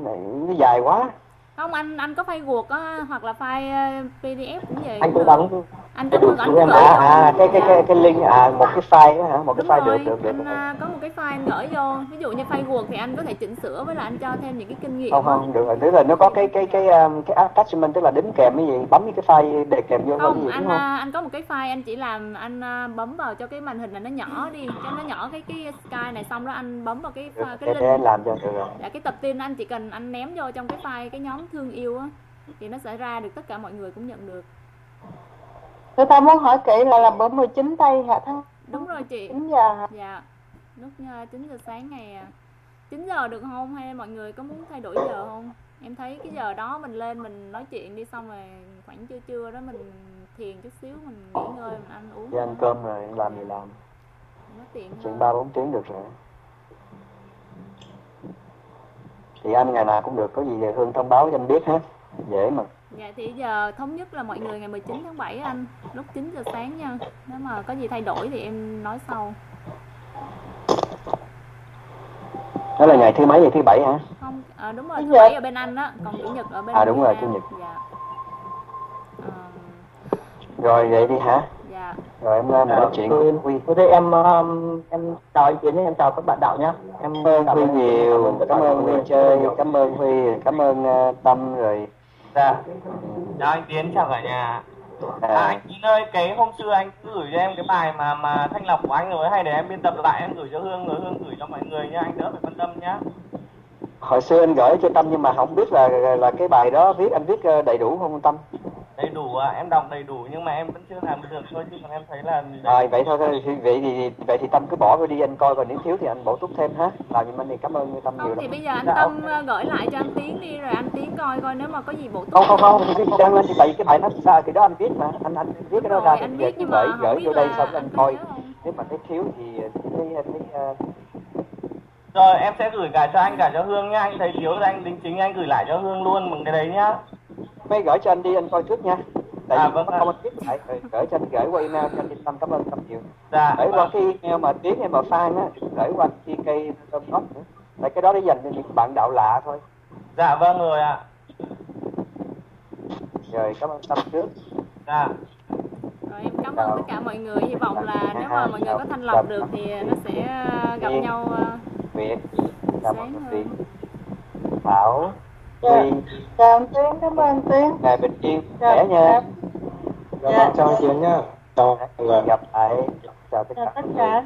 nó dài quá. Không anh anh có file guộc á hoặc là file ờ, pdf cũng vậy Anh cũng gắng anh chúng em gửi à à cái cái cái cái link à một cái file đó hả? Một cái file rồi, được được được. anh à, có một cái file anh gửi vô. Ví dụ như file guộc thì anh có thể chỉnh sửa với lại anh cho thêm những cái kinh nghiệm không không được rồi. Tức là nó có cái cái cái um, cái attachment tức là đính kèm cái gì? Bấm cái file đề kèm vô không gì anh không? à, anh có một cái file anh chỉ làm anh à, bấm vào cho cái màn hình này nó nhỏ đi. Cho nó nhỏ cái cái sky này xong đó anh bấm vào cái được, để, cái để link. làm cho được rồi. Là cái tập tin anh chỉ cần anh ném vô trong cái file cái nhóm thương yêu á thì nó sẽ ra được tất cả mọi người cũng nhận được người ta muốn hỏi kỹ là làm bữa 19 tây hả tháng đúng rồi chị. 9 giờ hả? Dạ. Lúc uh, 9 giờ sáng ngày à, 9 giờ được không? Hay mọi người có muốn thay đổi giờ không? Em thấy cái giờ đó mình lên mình nói chuyện đi xong rồi khoảng trưa trưa đó mình thiền chút xíu mình nghỉ ngơi mình ăn uống. Đi ăn cơm rồi làm gì làm? Nó tiện chuyện hơn ba bốn tiếng được rồi. Thì anh ngày nào cũng được có gì thì hương thông báo cho anh biết ha dễ mà Dạ thì giờ thống nhất là mọi người ngày 19 tháng 7 anh lúc 9 giờ sáng nha. Nếu mà có gì thay đổi thì em nói sau. đó là ngày thứ mấy ngày thứ bảy hả Không, à, đúng rồi, thứ bảy ở bên anh đó, còn chủ nhật ở bên À, đúng Việt rồi, chủ nhật. Dạ. Ờ, rồi vậy đi hả dạ. rồi em lên nói chuyện với huy Thôi thế em um, em chào anh Tiến em chào các bạn đạo nhé. Em cảm ơn huy nhiều cảm ơn huy chơi cảm ơn huy cảm ơn ờ, tâm rồi Dạ. Chào anh Tiến, chào cả nhà. À, à, anh Tín ơi, cái hôm xưa anh cứ gửi cho em cái bài mà mà thanh lọc của anh rồi hay để em biên tập lại em gửi cho Hương rồi Hương gửi cho mọi người nhá, anh đỡ phải quan tâm nhá. hồi xưa anh gửi cho tâm nhưng mà không biết là là cái bài đó viết anh viết ờ, đầy đủ không tâm Đầy đủ à, em đọc đầy đủ nhưng mà em vẫn chưa làm được thôi chứ còn em thấy là rồi vậy thôi thôi, thì- vậy thì vậy thì tâm cứ bỏ vào đi anh coi còn nếu thiếu thì anh bổ túc thêm ha làm giùm anh thì cảm ơn tâm nhiều Không thì lắm bây giờ anh Dạ, Tâm ờ, gửi lại cho anh Tiến đi rồi anh Tiến coi coi nếu mà có gì bổ túc. không không không thì cái đăng lên thì tại cái bài nó sao thì đó anh viết mà anh anh viết cái đó Rồi, ra anh thì viết nhưng gửi mà không gửi vô đây xong anh coi không? nếu mà thấy thiếu thì thấy thấy ờ, Rồi em sẽ gửi cả cho anh cả cho Hương nhá, anh thấy thiếu thì anh đính chính anh gửi lại cho Hương luôn bằng cái đấy nhá. Mấy gửi cho anh đi anh coi trước nha. Tại À, vì vâng không anh viết lại. Rồi gửi cho anh gửi qua email cho anh yên tâm cảm ơn tâm nhiều. Dạ. gửi qua cái email mà tiếng hay mà fan á gửi qua tk.com nữa. Tại cái đó để dành cho những bạn đạo lạ thôi. Dạ vâng rồi ạ. rồi cảm ơn tâm trước. Dạ. Rồi em cảm ơn tất cả mọi người, hy vọng là nếu mà mọi người có thanh lọc được thì nó sẽ ờ, gặp nhau ờ, Việt chào mọi người. Thảo Dạ. Chào anh Tiến cảm ơn anh Tiến. Ngày bình yên Dạ, khỏe nha. Dạ, vâng, chào anh Tiến nhá. Chào mọi người. gặp lại. Chào tất cả